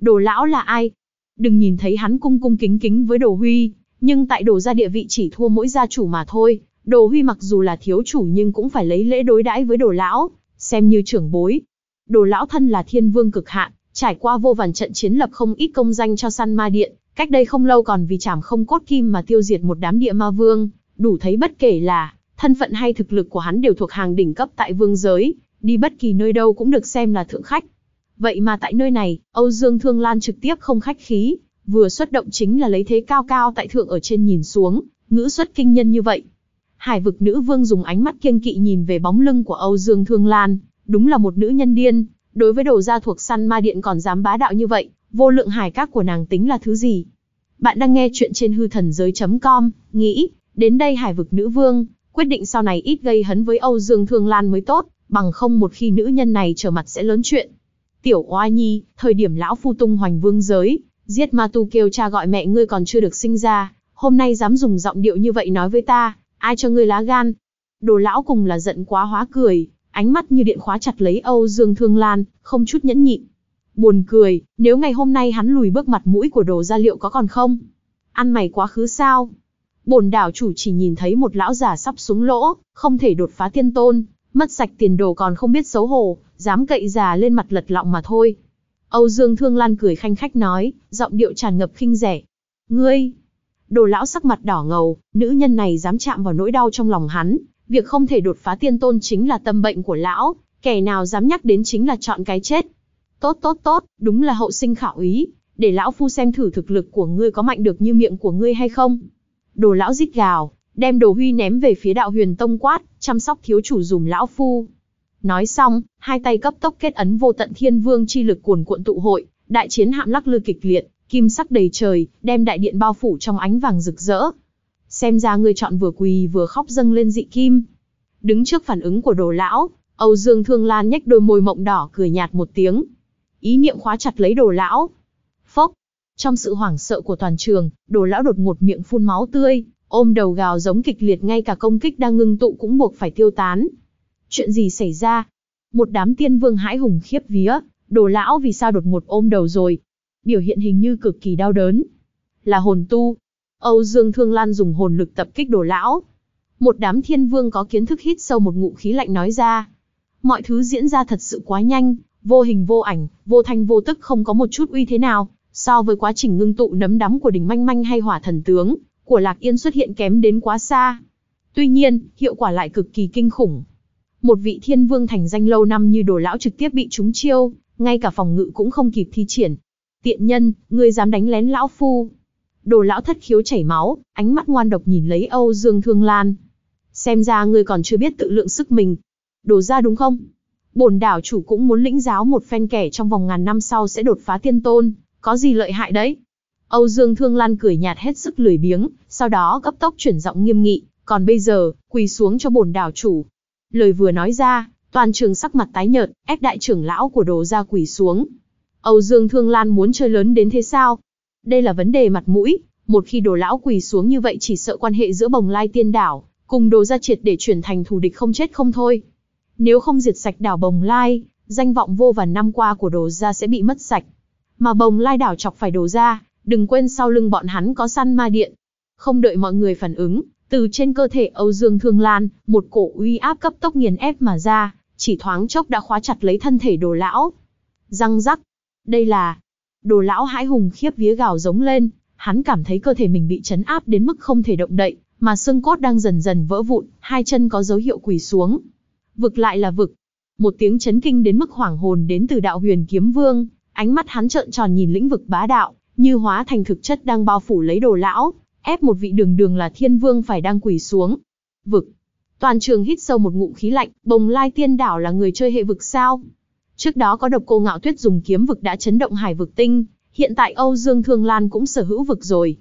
Đồ lão là ai? Đừng nhìn thấy hắn cung cung kính kính với đồ huy, nhưng tại đồ gia địa vị chỉ thua mỗi gia chủ mà thôi. Đồ huy mặc dù là thiếu chủ nhưng cũng phải lấy lễ đối đãi với đồ lão, xem như trưởng bối. Đồ lão thân là thiên vương cực hạn, trải qua vô vàn trận chiến lập không ít công danh cho săn ma điện, cách đây không lâu còn vì chảm không cốt kim mà tiêu diệt một đám địa ma vương, đủ thấy bất kể là thân phận hay thực lực của hắn đều thuộc hàng đỉnh cấp tại vương giới, đi bất kỳ nơi đâu cũng được xem là thượng khách. Vậy mà tại nơi này, Âu Dương Thương Lan trực tiếp không khách khí, vừa xuất động chính là lấy thế cao cao tại thượng ở trên nhìn xuống, ngữ xuất kinh nhân như vậy. Hải vực nữ vương dùng ánh mắt kiêng kỵ nhìn về bóng lưng của Âu Dương Thương Lan, đúng là một nữ nhân điên, đối với đồ gia thuộc săn ma điện còn dám bá đạo như vậy, vô lượng hải các của nàng tính là thứ gì? Bạn đang nghe chuyện trên hư thần giới.com, nghĩ, đến đây hải vực nữ vương, quyết định sau này ít gây hấn với Âu Dương Thương Lan mới tốt, bằng không một khi nữ nhân này trở mặt sẽ lớn chuyện. Tiểu Oa Nhi, thời điểm lão phu tung hoành vương giới, giết ma tu kêu cha gọi mẹ ngươi còn chưa được sinh ra, hôm nay dám dùng giọng điệu như vậy nói với ta, ai cho ngươi lá gan? Đồ lão cùng là giận quá hóa cười, ánh mắt như điện khóa chặt lấy Âu Dương Thương Lan, không chút nhẫn nhịn. Buồn cười, nếu ngày hôm nay hắn lùi bước mặt mũi của đồ gia liệu có còn không? Ăn mày quá khứ sao? Bổn đảo chủ chỉ nhìn thấy một lão già sắp xuống lỗ, không thể đột phá tiên tôn, mất sạch tiền đồ còn không biết xấu hổ, dám cậy già lên mặt lật lọng mà thôi. Âu Dương Thương Lan cười khanh khách nói, giọng điệu tràn ngập khinh rẻ. Ngươi! Đồ lão sắc mặt đỏ ngầu, nữ nhân này dám chạm vào nỗi đau trong lòng hắn, việc không thể đột phá tiên tôn chính là tâm bệnh của lão, kẻ nào dám nhắc đến chính là chọn cái chết. Tốt tốt tốt, đúng là hậu sinh khảo ý, để lão phu xem thử thực lực của ngươi có mạnh được như miệng của ngươi hay không. Đồ lão rít gào, đem đồ huy ném về phía đạo huyền tông quát, chăm sóc thiếu chủ dùm lão phu. Nói xong, hai tay cấp tốc kết ấn vô tận thiên vương chi lực cuồn cuộn tụ hội, đại chiến hạm lắc lư kịch liệt, kim sắc đầy trời, đem đại điện bao phủ trong ánh vàng rực rỡ. Xem ra ngươi chọn vừa quỳ vừa khóc dâng lên dị kim. Đứng trước phản ứng của đồ lão, Âu Dương Thương Lan nhếch đôi môi mộng đỏ cười nhạt một tiếng. Ý niệm khóa chặt lấy đồ lão. Phốc. Trong sự hoảng sợ của toàn trường, đồ lão đột ngột miệng phun máu tươi, ôm đầu gào giống kịch liệt ngay cả công kích đang ngưng tụ cũng buộc phải tiêu tán. Chuyện gì xảy ra? Một đám tiên vương hãi hùng khiếp vía, đồ lão vì sao đột ngột ôm đầu rồi? Biểu hiện hình như cực kỳ đau đớn. Là hồn tu. Âu Dương Thương Lan dùng hồn lực tập kích đồ lão. Một đám thiên vương có kiến thức hít sâu một ngụ khí lạnh nói ra. Mọi thứ diễn ra thật sự quá nhanh, vô hình vô ảnh, vô thanh vô tức không có một chút uy thế nào, so với quá trình ngưng tụ nấm đắm của đỉnh manh manh hay hỏa thần tướng, của Lạc Yên xuất hiện kém đến quá xa. Tuy nhiên, hiệu quả lại cực kỳ kinh khủng. Một vị thiên vương thành danh lâu năm như đồ lão trực tiếp bị trúng chiêu, ngay cả phòng ngự cũng không kịp thi triển. Tiện nhân, ngươi dám đánh lén lão phu. Đồ lão thất khiếu chảy máu, ánh mắt ngoan độc nhìn lấy Âu Dương Thương Lan. Xem ra ngươi còn chưa biết tự lượng sức mình. Đồ ra đúng không? Bổn đảo chủ cũng muốn lĩnh giáo một phen kẻ trong vòng ngàn năm sau sẽ đột phá tiên tôn, có gì lợi hại đấy? Âu Dương Thương Lan cười nhạt hết sức lười biếng, sau đó gấp tốc chuyển giọng nghiêm nghị, còn bây giờ, quỳ xuống cho bổn đảo chủ. Lời vừa nói ra, toàn trường sắc mặt tái nhợt, ép đại trưởng lão của đồ ra quỳ xuống. Âu Dương Thương Lan muốn chơi lớn đến thế sao? Đây là vấn đề mặt mũi, một khi đồ lão quỳ xuống như vậy chỉ sợ quan hệ giữa bồng lai tiên đảo, cùng đồ ra triệt để chuyển thành thù địch không chết không thôi. Nếu không diệt sạch đảo bồng lai, danh vọng vô vàn năm qua của đồ ra sẽ bị mất sạch. Mà bồng lai đảo chọc phải đồ ra, đừng quên sau lưng bọn hắn có săn ma điện. Không đợi mọi người phản ứng, từ trên cơ thể Âu Dương Thương Lan, một cổ uy áp cấp tốc nghiền ép mà ra, chỉ thoáng chốc đã khóa chặt lấy thân thể đồ lão. Răng rắc. Đây là... Đồ lão hãi hùng khiếp vía gào giống lên, hắn cảm thấy cơ thể mình bị chấn áp đến mức không thể động đậy, mà xương cốt đang dần dần vỡ vụn, hai chân có dấu hiệu quỳ xuống. Vực lại là vực. Một tiếng chấn kinh đến mức hoảng hồn đến từ đạo huyền kiếm vương, ánh mắt hắn trợn tròn nhìn lĩnh vực bá đạo, như hóa thành thực chất đang bao phủ lấy đồ lão, ép một vị đường đường là thiên vương phải đang quỳ xuống. Vực. Toàn trường hít sâu một ngụm khí lạnh, bồng lai tiên đảo là người chơi hệ vực sao? Trước đó có độc cô ngạo tuyết dùng kiếm vực đã chấn động hải vực tinh, hiện tại Âu Dương Thương Lan cũng sở hữu vực rồi.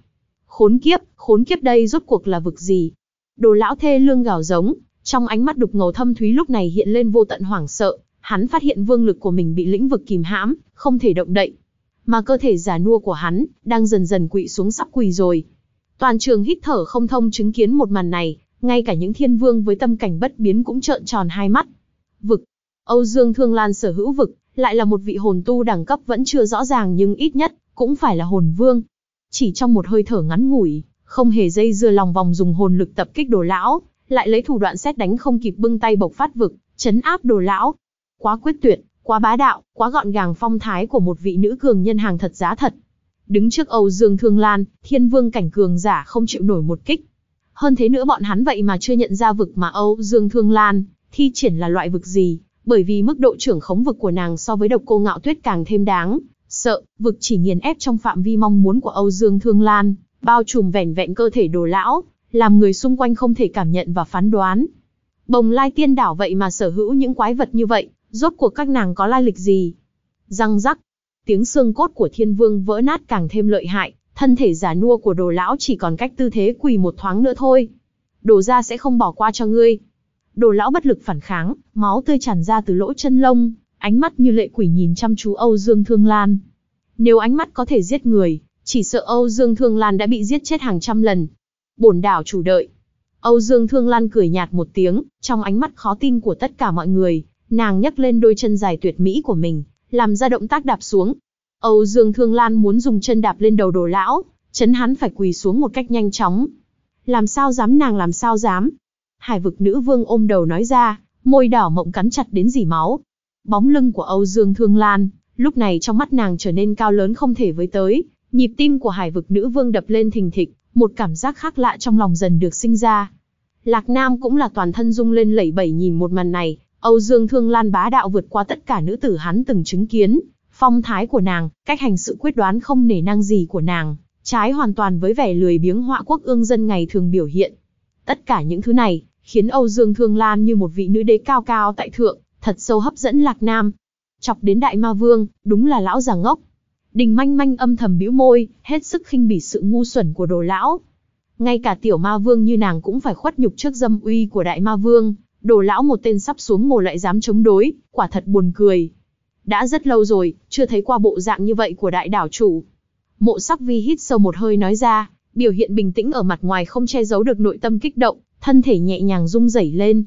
Khốn kiếp, khốn kiếp đây rốt cuộc là vực gì? Đồ lão thê lương gào giống, trong ánh mắt đục ngầu thâm thúy lúc này hiện lên vô tận hoảng sợ, hắn phát hiện vương lực của mình bị lĩnh vực kìm hãm, không thể động đậy. Mà cơ thể giả nua của hắn, đang dần dần quỵ xuống sắp quỳ rồi. Toàn trường hít thở không thông chứng kiến một màn này, ngay cả những thiên vương với tâm cảnh bất biến cũng trợn tròn hai mắt. Vực. Âu Dương Thương Lan sở hữu vực, lại là một vị hồn tu đẳng cấp vẫn chưa rõ ràng nhưng ít nhất, cũng phải là hồn vương. Chỉ trong một hơi thở ngắn ngủi, không hề dây dưa lòng vòng dùng hồn lực tập kích đồ lão, lại lấy thủ đoạn xét đánh không kịp bưng tay bộc phát vực, chấn áp đồ lão. Quá quyết tuyệt, quá bá đạo, quá gọn gàng phong thái của một vị nữ cường nhân hàng thật giá thật. Đứng trước Âu Dương Thương Lan, thiên vương cảnh cường giả không chịu nổi một kích. Hơn thế nữa bọn hắn vậy mà chưa nhận ra vực mà Âu Dương Thương Lan, thi triển là loại vực gì, bởi vì mức độ trưởng khống vực của nàng so với độc cô ngạo tuyết càng thêm đáng. Sợ, vực chỉ nghiền ép trong phạm vi mong muốn của Âu Dương Thương Lan, bao trùm vẻn vẹn cơ thể đồ lão, làm người xung quanh không thể cảm nhận và phán đoán. Bồng lai tiên đảo vậy mà sở hữu những quái vật như vậy, rốt cuộc các nàng có lai lịch gì? Răng rắc, tiếng xương cốt của thiên vương vỡ nát càng thêm lợi hại, thân thể giả nua của đồ lão chỉ còn cách tư thế quỳ một thoáng nữa thôi. Đồ ra sẽ không bỏ qua cho ngươi. Đồ lão bất lực phản kháng, máu tươi tràn ra từ lỗ chân lông, ánh mắt như lệ quỷ nhìn chăm chú Âu Dương Thương Lan. Nếu ánh mắt có thể giết người, chỉ sợ Âu Dương Thương Lan đã bị giết chết hàng trăm lần, bổn đảo chủ đợi. Âu Dương Thương Lan cười nhạt một tiếng, trong ánh mắt khó tin của tất cả mọi người, nàng nhấc lên đôi chân dài tuyệt mỹ của mình, làm ra động tác đạp xuống. Âu Dương Thương Lan muốn dùng chân đạp lên đầu đồ lão, chấn hắn phải quỳ xuống một cách nhanh chóng. Làm sao dám nàng làm sao dám. Hải vực nữ vương ôm đầu nói ra, môi đỏ mộng cắn chặt đến dỉ máu. Bóng lưng của Âu Dương Thương Lan, lúc này trong mắt nàng trở nên cao lớn không thể với tới. Nhịp tim của hải vực nữ vương đập lên thình thịch, một cảm giác khác lạ trong lòng dần được sinh ra. Lạc Nam cũng là toàn thân rung lên lẩy bẩy nhìn một màn này, Âu Dương Thương Lan bá đạo vượt qua tất cả nữ tử hắn từng chứng kiến, phong thái của nàng, cách hành sự quyết đoán không nể năng gì của nàng, trái hoàn toàn với vẻ lười biếng họa quốc ương dân ngày thường biểu hiện. Tất cả những thứ này, khiến Âu Dương Thương Lan như một vị nữ đế cao cao tại thượng, thật sâu hấp dẫn Lạc Nam. Chọc đến Đại Ma Vương, đúng là lão già ngốc. Đình manh manh âm thầm bĩu môi, hết sức khinh bỉ sự ngu xuẩn của đồ lão. Ngay cả tiểu ma vương như nàng cũng phải khuất nhục trước dâm uy của đại ma vương, đồ lão một tên sắp xuống mồ lại dám chống đối, quả thật buồn cười. Đã rất lâu rồi, chưa thấy qua bộ dạng như vậy của đại đảo chủ. Mộ sắc vi hít sâu một hơi nói ra, biểu hiện bình tĩnh ở mặt ngoài không che giấu được nội tâm kích động, thân thể nhẹ nhàng rung rẩy lên.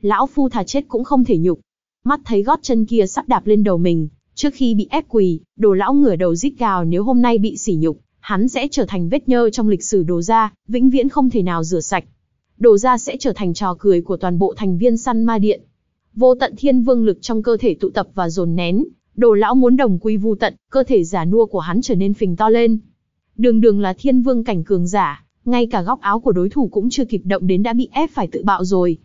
Lão phu thà chết cũng không thể nhục. Mắt thấy gót chân kia sắp đạp lên đầu mình, trước khi bị ép quỳ, đồ lão ngửa đầu rít gào nếu hôm nay bị sỉ nhục, hắn sẽ trở thành vết nhơ trong lịch sử đồ gia, vĩnh viễn không thể nào rửa sạch. Đồ gia sẽ trở thành trò cười của toàn bộ thành viên săn ma điện. Vô tận thiên vương lực trong cơ thể tụ tập và dồn nén, đồ lão muốn đồng quy vu tận, cơ thể giả nua của hắn trở nên phình to lên. Đường đường là thiên vương cảnh cường giả, ngay cả góc áo của đối thủ cũng chưa kịp động đến đã bị ép phải tự bạo rồi.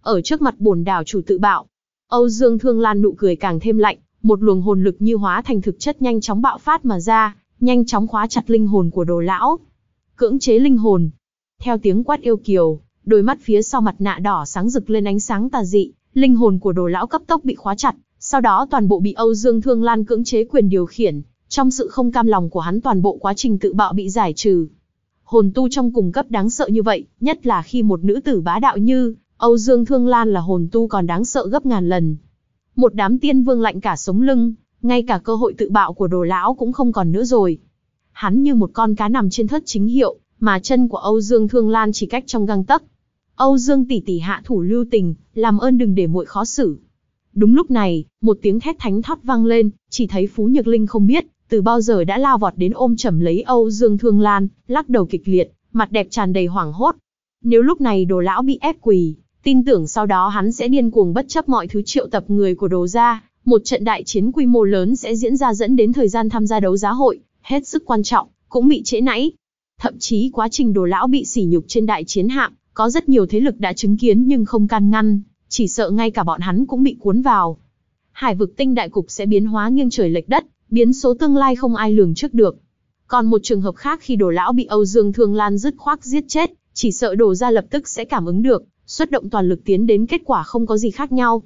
Ở trước mặt bổn đảo chủ tự bạo, Âu Dương Thương Lan nụ cười càng thêm lạnh, một luồng hồn lực như hóa thành thực chất nhanh chóng bạo phát mà ra, nhanh chóng khóa chặt linh hồn của đồ lão. Cưỡng chế linh hồn. Theo tiếng quát yêu kiều, đôi mắt phía sau mặt nạ đỏ sáng rực lên ánh sáng tà dị, linh hồn của đồ lão cấp tốc bị khóa chặt, sau đó toàn bộ bị Âu Dương Thương Lan cưỡng chế quyền điều khiển, trong sự không cam lòng của hắn toàn bộ quá trình tự bạo bị giải trừ. Hồn tu trong cùng cấp đáng sợ như vậy, nhất là khi một nữ tử bá đạo như Âu Dương Thương Lan là hồn tu còn đáng sợ gấp ngàn lần. Một đám tiên vương lạnh cả sống lưng, ngay cả cơ hội tự bạo của đồ lão cũng không còn nữa rồi. Hắn như một con cá nằm trên thất chính hiệu, mà chân của Âu Dương Thương Lan chỉ cách trong găng tấc. Âu Dương tỷ tỷ hạ thủ lưu tình, làm ơn đừng để muội khó xử. Đúng lúc này, một tiếng thét thánh thót vang lên, chỉ thấy Phú Nhược Linh không biết, từ bao giờ đã lao vọt đến ôm chầm lấy Âu Dương Thương Lan, lắc đầu kịch liệt, mặt đẹp tràn đầy hoảng hốt. Nếu lúc này đồ lão bị ép quỳ, tin tưởng sau đó hắn sẽ điên cuồng bất chấp mọi thứ triệu tập người của đồ ra, một trận đại chiến quy mô lớn sẽ diễn ra dẫn đến thời gian tham gia đấu giá hội, hết sức quan trọng, cũng bị trễ nãy. Thậm chí quá trình đồ lão bị sỉ nhục trên đại chiến hạm, có rất nhiều thế lực đã chứng kiến nhưng không can ngăn, chỉ sợ ngay cả bọn hắn cũng bị cuốn vào. Hải vực tinh đại cục sẽ biến hóa nghiêng trời lệch đất, biến số tương lai không ai lường trước được. Còn một trường hợp khác khi đồ lão bị Âu Dương Thương Lan dứt khoác giết chết, chỉ sợ đồ ra lập tức sẽ cảm ứng được, xuất động toàn lực tiến đến kết quả không có gì khác nhau.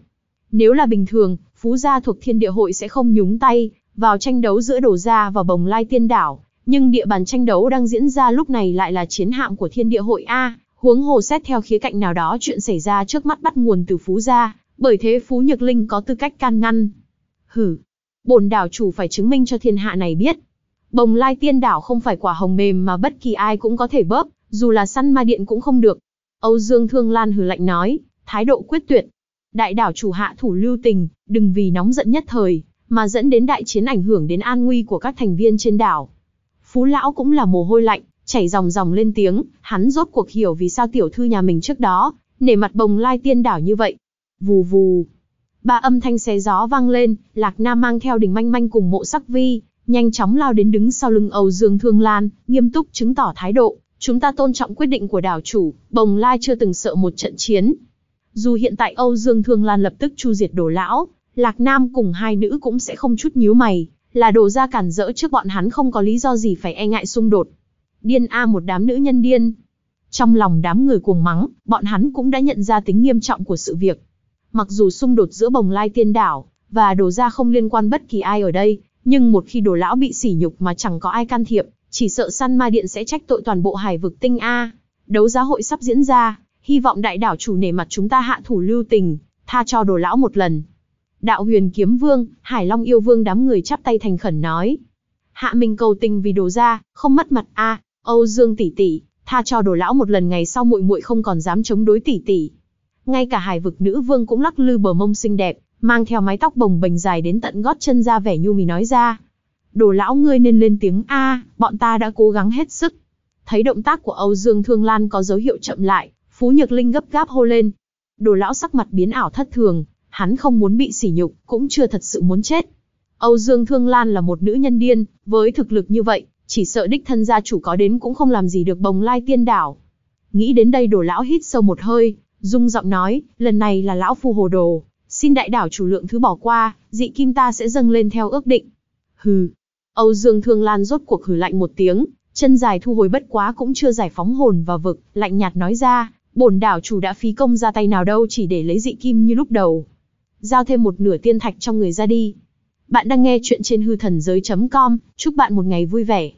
Nếu là bình thường, Phú gia thuộc thiên địa hội sẽ không nhúng tay vào tranh đấu giữa đồ gia và bồng lai tiên đảo, nhưng địa bàn tranh đấu đang diễn ra lúc này lại là chiến hạm của thiên địa hội A, huống hồ xét theo khía cạnh nào đó chuyện xảy ra trước mắt bắt nguồn từ Phú gia, bởi thế Phú Nhược Linh có tư cách can ngăn. Hử, bổn đảo chủ phải chứng minh cho thiên hạ này biết. Bồng lai tiên đảo không phải quả hồng mềm mà bất kỳ ai cũng có thể bóp, dù là săn ma điện cũng không được. Âu Dương Thương Lan hừ lạnh nói, thái độ quyết tuyệt, Đại đảo chủ hạ thủ lưu tình, đừng vì nóng giận nhất thời, mà dẫn đến đại chiến ảnh hưởng đến an nguy của các thành viên trên đảo. Phú lão cũng là mồ hôi lạnh, chảy dòng dòng lên tiếng, hắn rốt cuộc hiểu vì sao tiểu thư nhà mình trước đó, nể mặt bồng lai tiên đảo như vậy. Vù vù. Ba âm thanh xé gió vang lên, Lạc Nam mang theo đỉnh manh manh cùng mộ sắc vi, nhanh chóng lao đến đứng sau lưng Âu Dương Thương Lan, nghiêm túc chứng tỏ thái độ. Chúng ta tôn trọng quyết định của đảo chủ, bồng lai chưa từng sợ một trận chiến, dù hiện tại Âu Dương Thương Lan lập tức chu diệt đồ lão, Lạc Nam cùng hai nữ cũng sẽ không chút nhíu mày, là đồ ra cản rỡ trước bọn hắn không có lý do gì phải e ngại xung đột. Điên A một đám nữ nhân điên. Trong lòng đám người cuồng mắng, bọn hắn cũng đã nhận ra tính nghiêm trọng của sự việc. Mặc dù xung đột giữa bồng lai tiên đảo, và đồ Gia không liên quan bất kỳ ai ở đây, nhưng một khi đồ lão bị sỉ nhục mà chẳng có ai can thiệp, chỉ sợ săn ma điện sẽ trách tội toàn bộ hải vực tinh A. Đấu giá hội sắp diễn ra, hy vọng đại đảo chủ nể mặt chúng ta hạ thủ lưu tình, tha cho đồ lão một lần. Đạo huyền kiếm vương, hải long yêu vương đám người chắp tay thành khẩn nói. Hạ mình cầu tình vì đồ ra, không mất mặt a Âu Dương tỷ tỷ, tha cho đồ lão một lần ngày sau muội muội không còn dám chống đối tỷ tỷ. Ngay cả hải vực nữ vương cũng lắc lư bờ mông xinh đẹp, mang theo mái tóc bồng bềnh dài đến tận gót chân ra vẻ nhu mì nói ra. Đồ lão ngươi nên lên tiếng A, bọn ta đã cố gắng hết sức. Thấy động tác của Âu Dương Thương Lan có dấu hiệu chậm lại, Phú Nhược Linh gấp gáp hô lên. Đồ lão sắc mặt biến ảo thất thường, hắn không muốn bị sỉ nhục, cũng chưa thật sự muốn chết. Âu Dương Thương Lan là một nữ nhân điên, với thực lực như vậy, chỉ sợ đích thân gia chủ có đến cũng không làm gì được bồng lai tiên đảo. Nghĩ đến đây đồ lão hít sâu một hơi, rung giọng nói, lần này là lão phu hồ đồ, xin đại đảo chủ lượng thứ bỏ qua, dị kim ta sẽ dâng lên theo ước định. Hừ. Âu Dương Thương Lan rốt cuộc hừ lạnh một tiếng, chân dài thu hồi bất quá cũng chưa giải phóng hồn và vực, lạnh nhạt nói ra, bổn đảo chủ đã phí công ra tay nào đâu chỉ để lấy dị kim như lúc đầu. Giao thêm một nửa tiên thạch trong người ra đi. Bạn đang nghe chuyện trên hư thần giới.com, chúc bạn một ngày vui vẻ.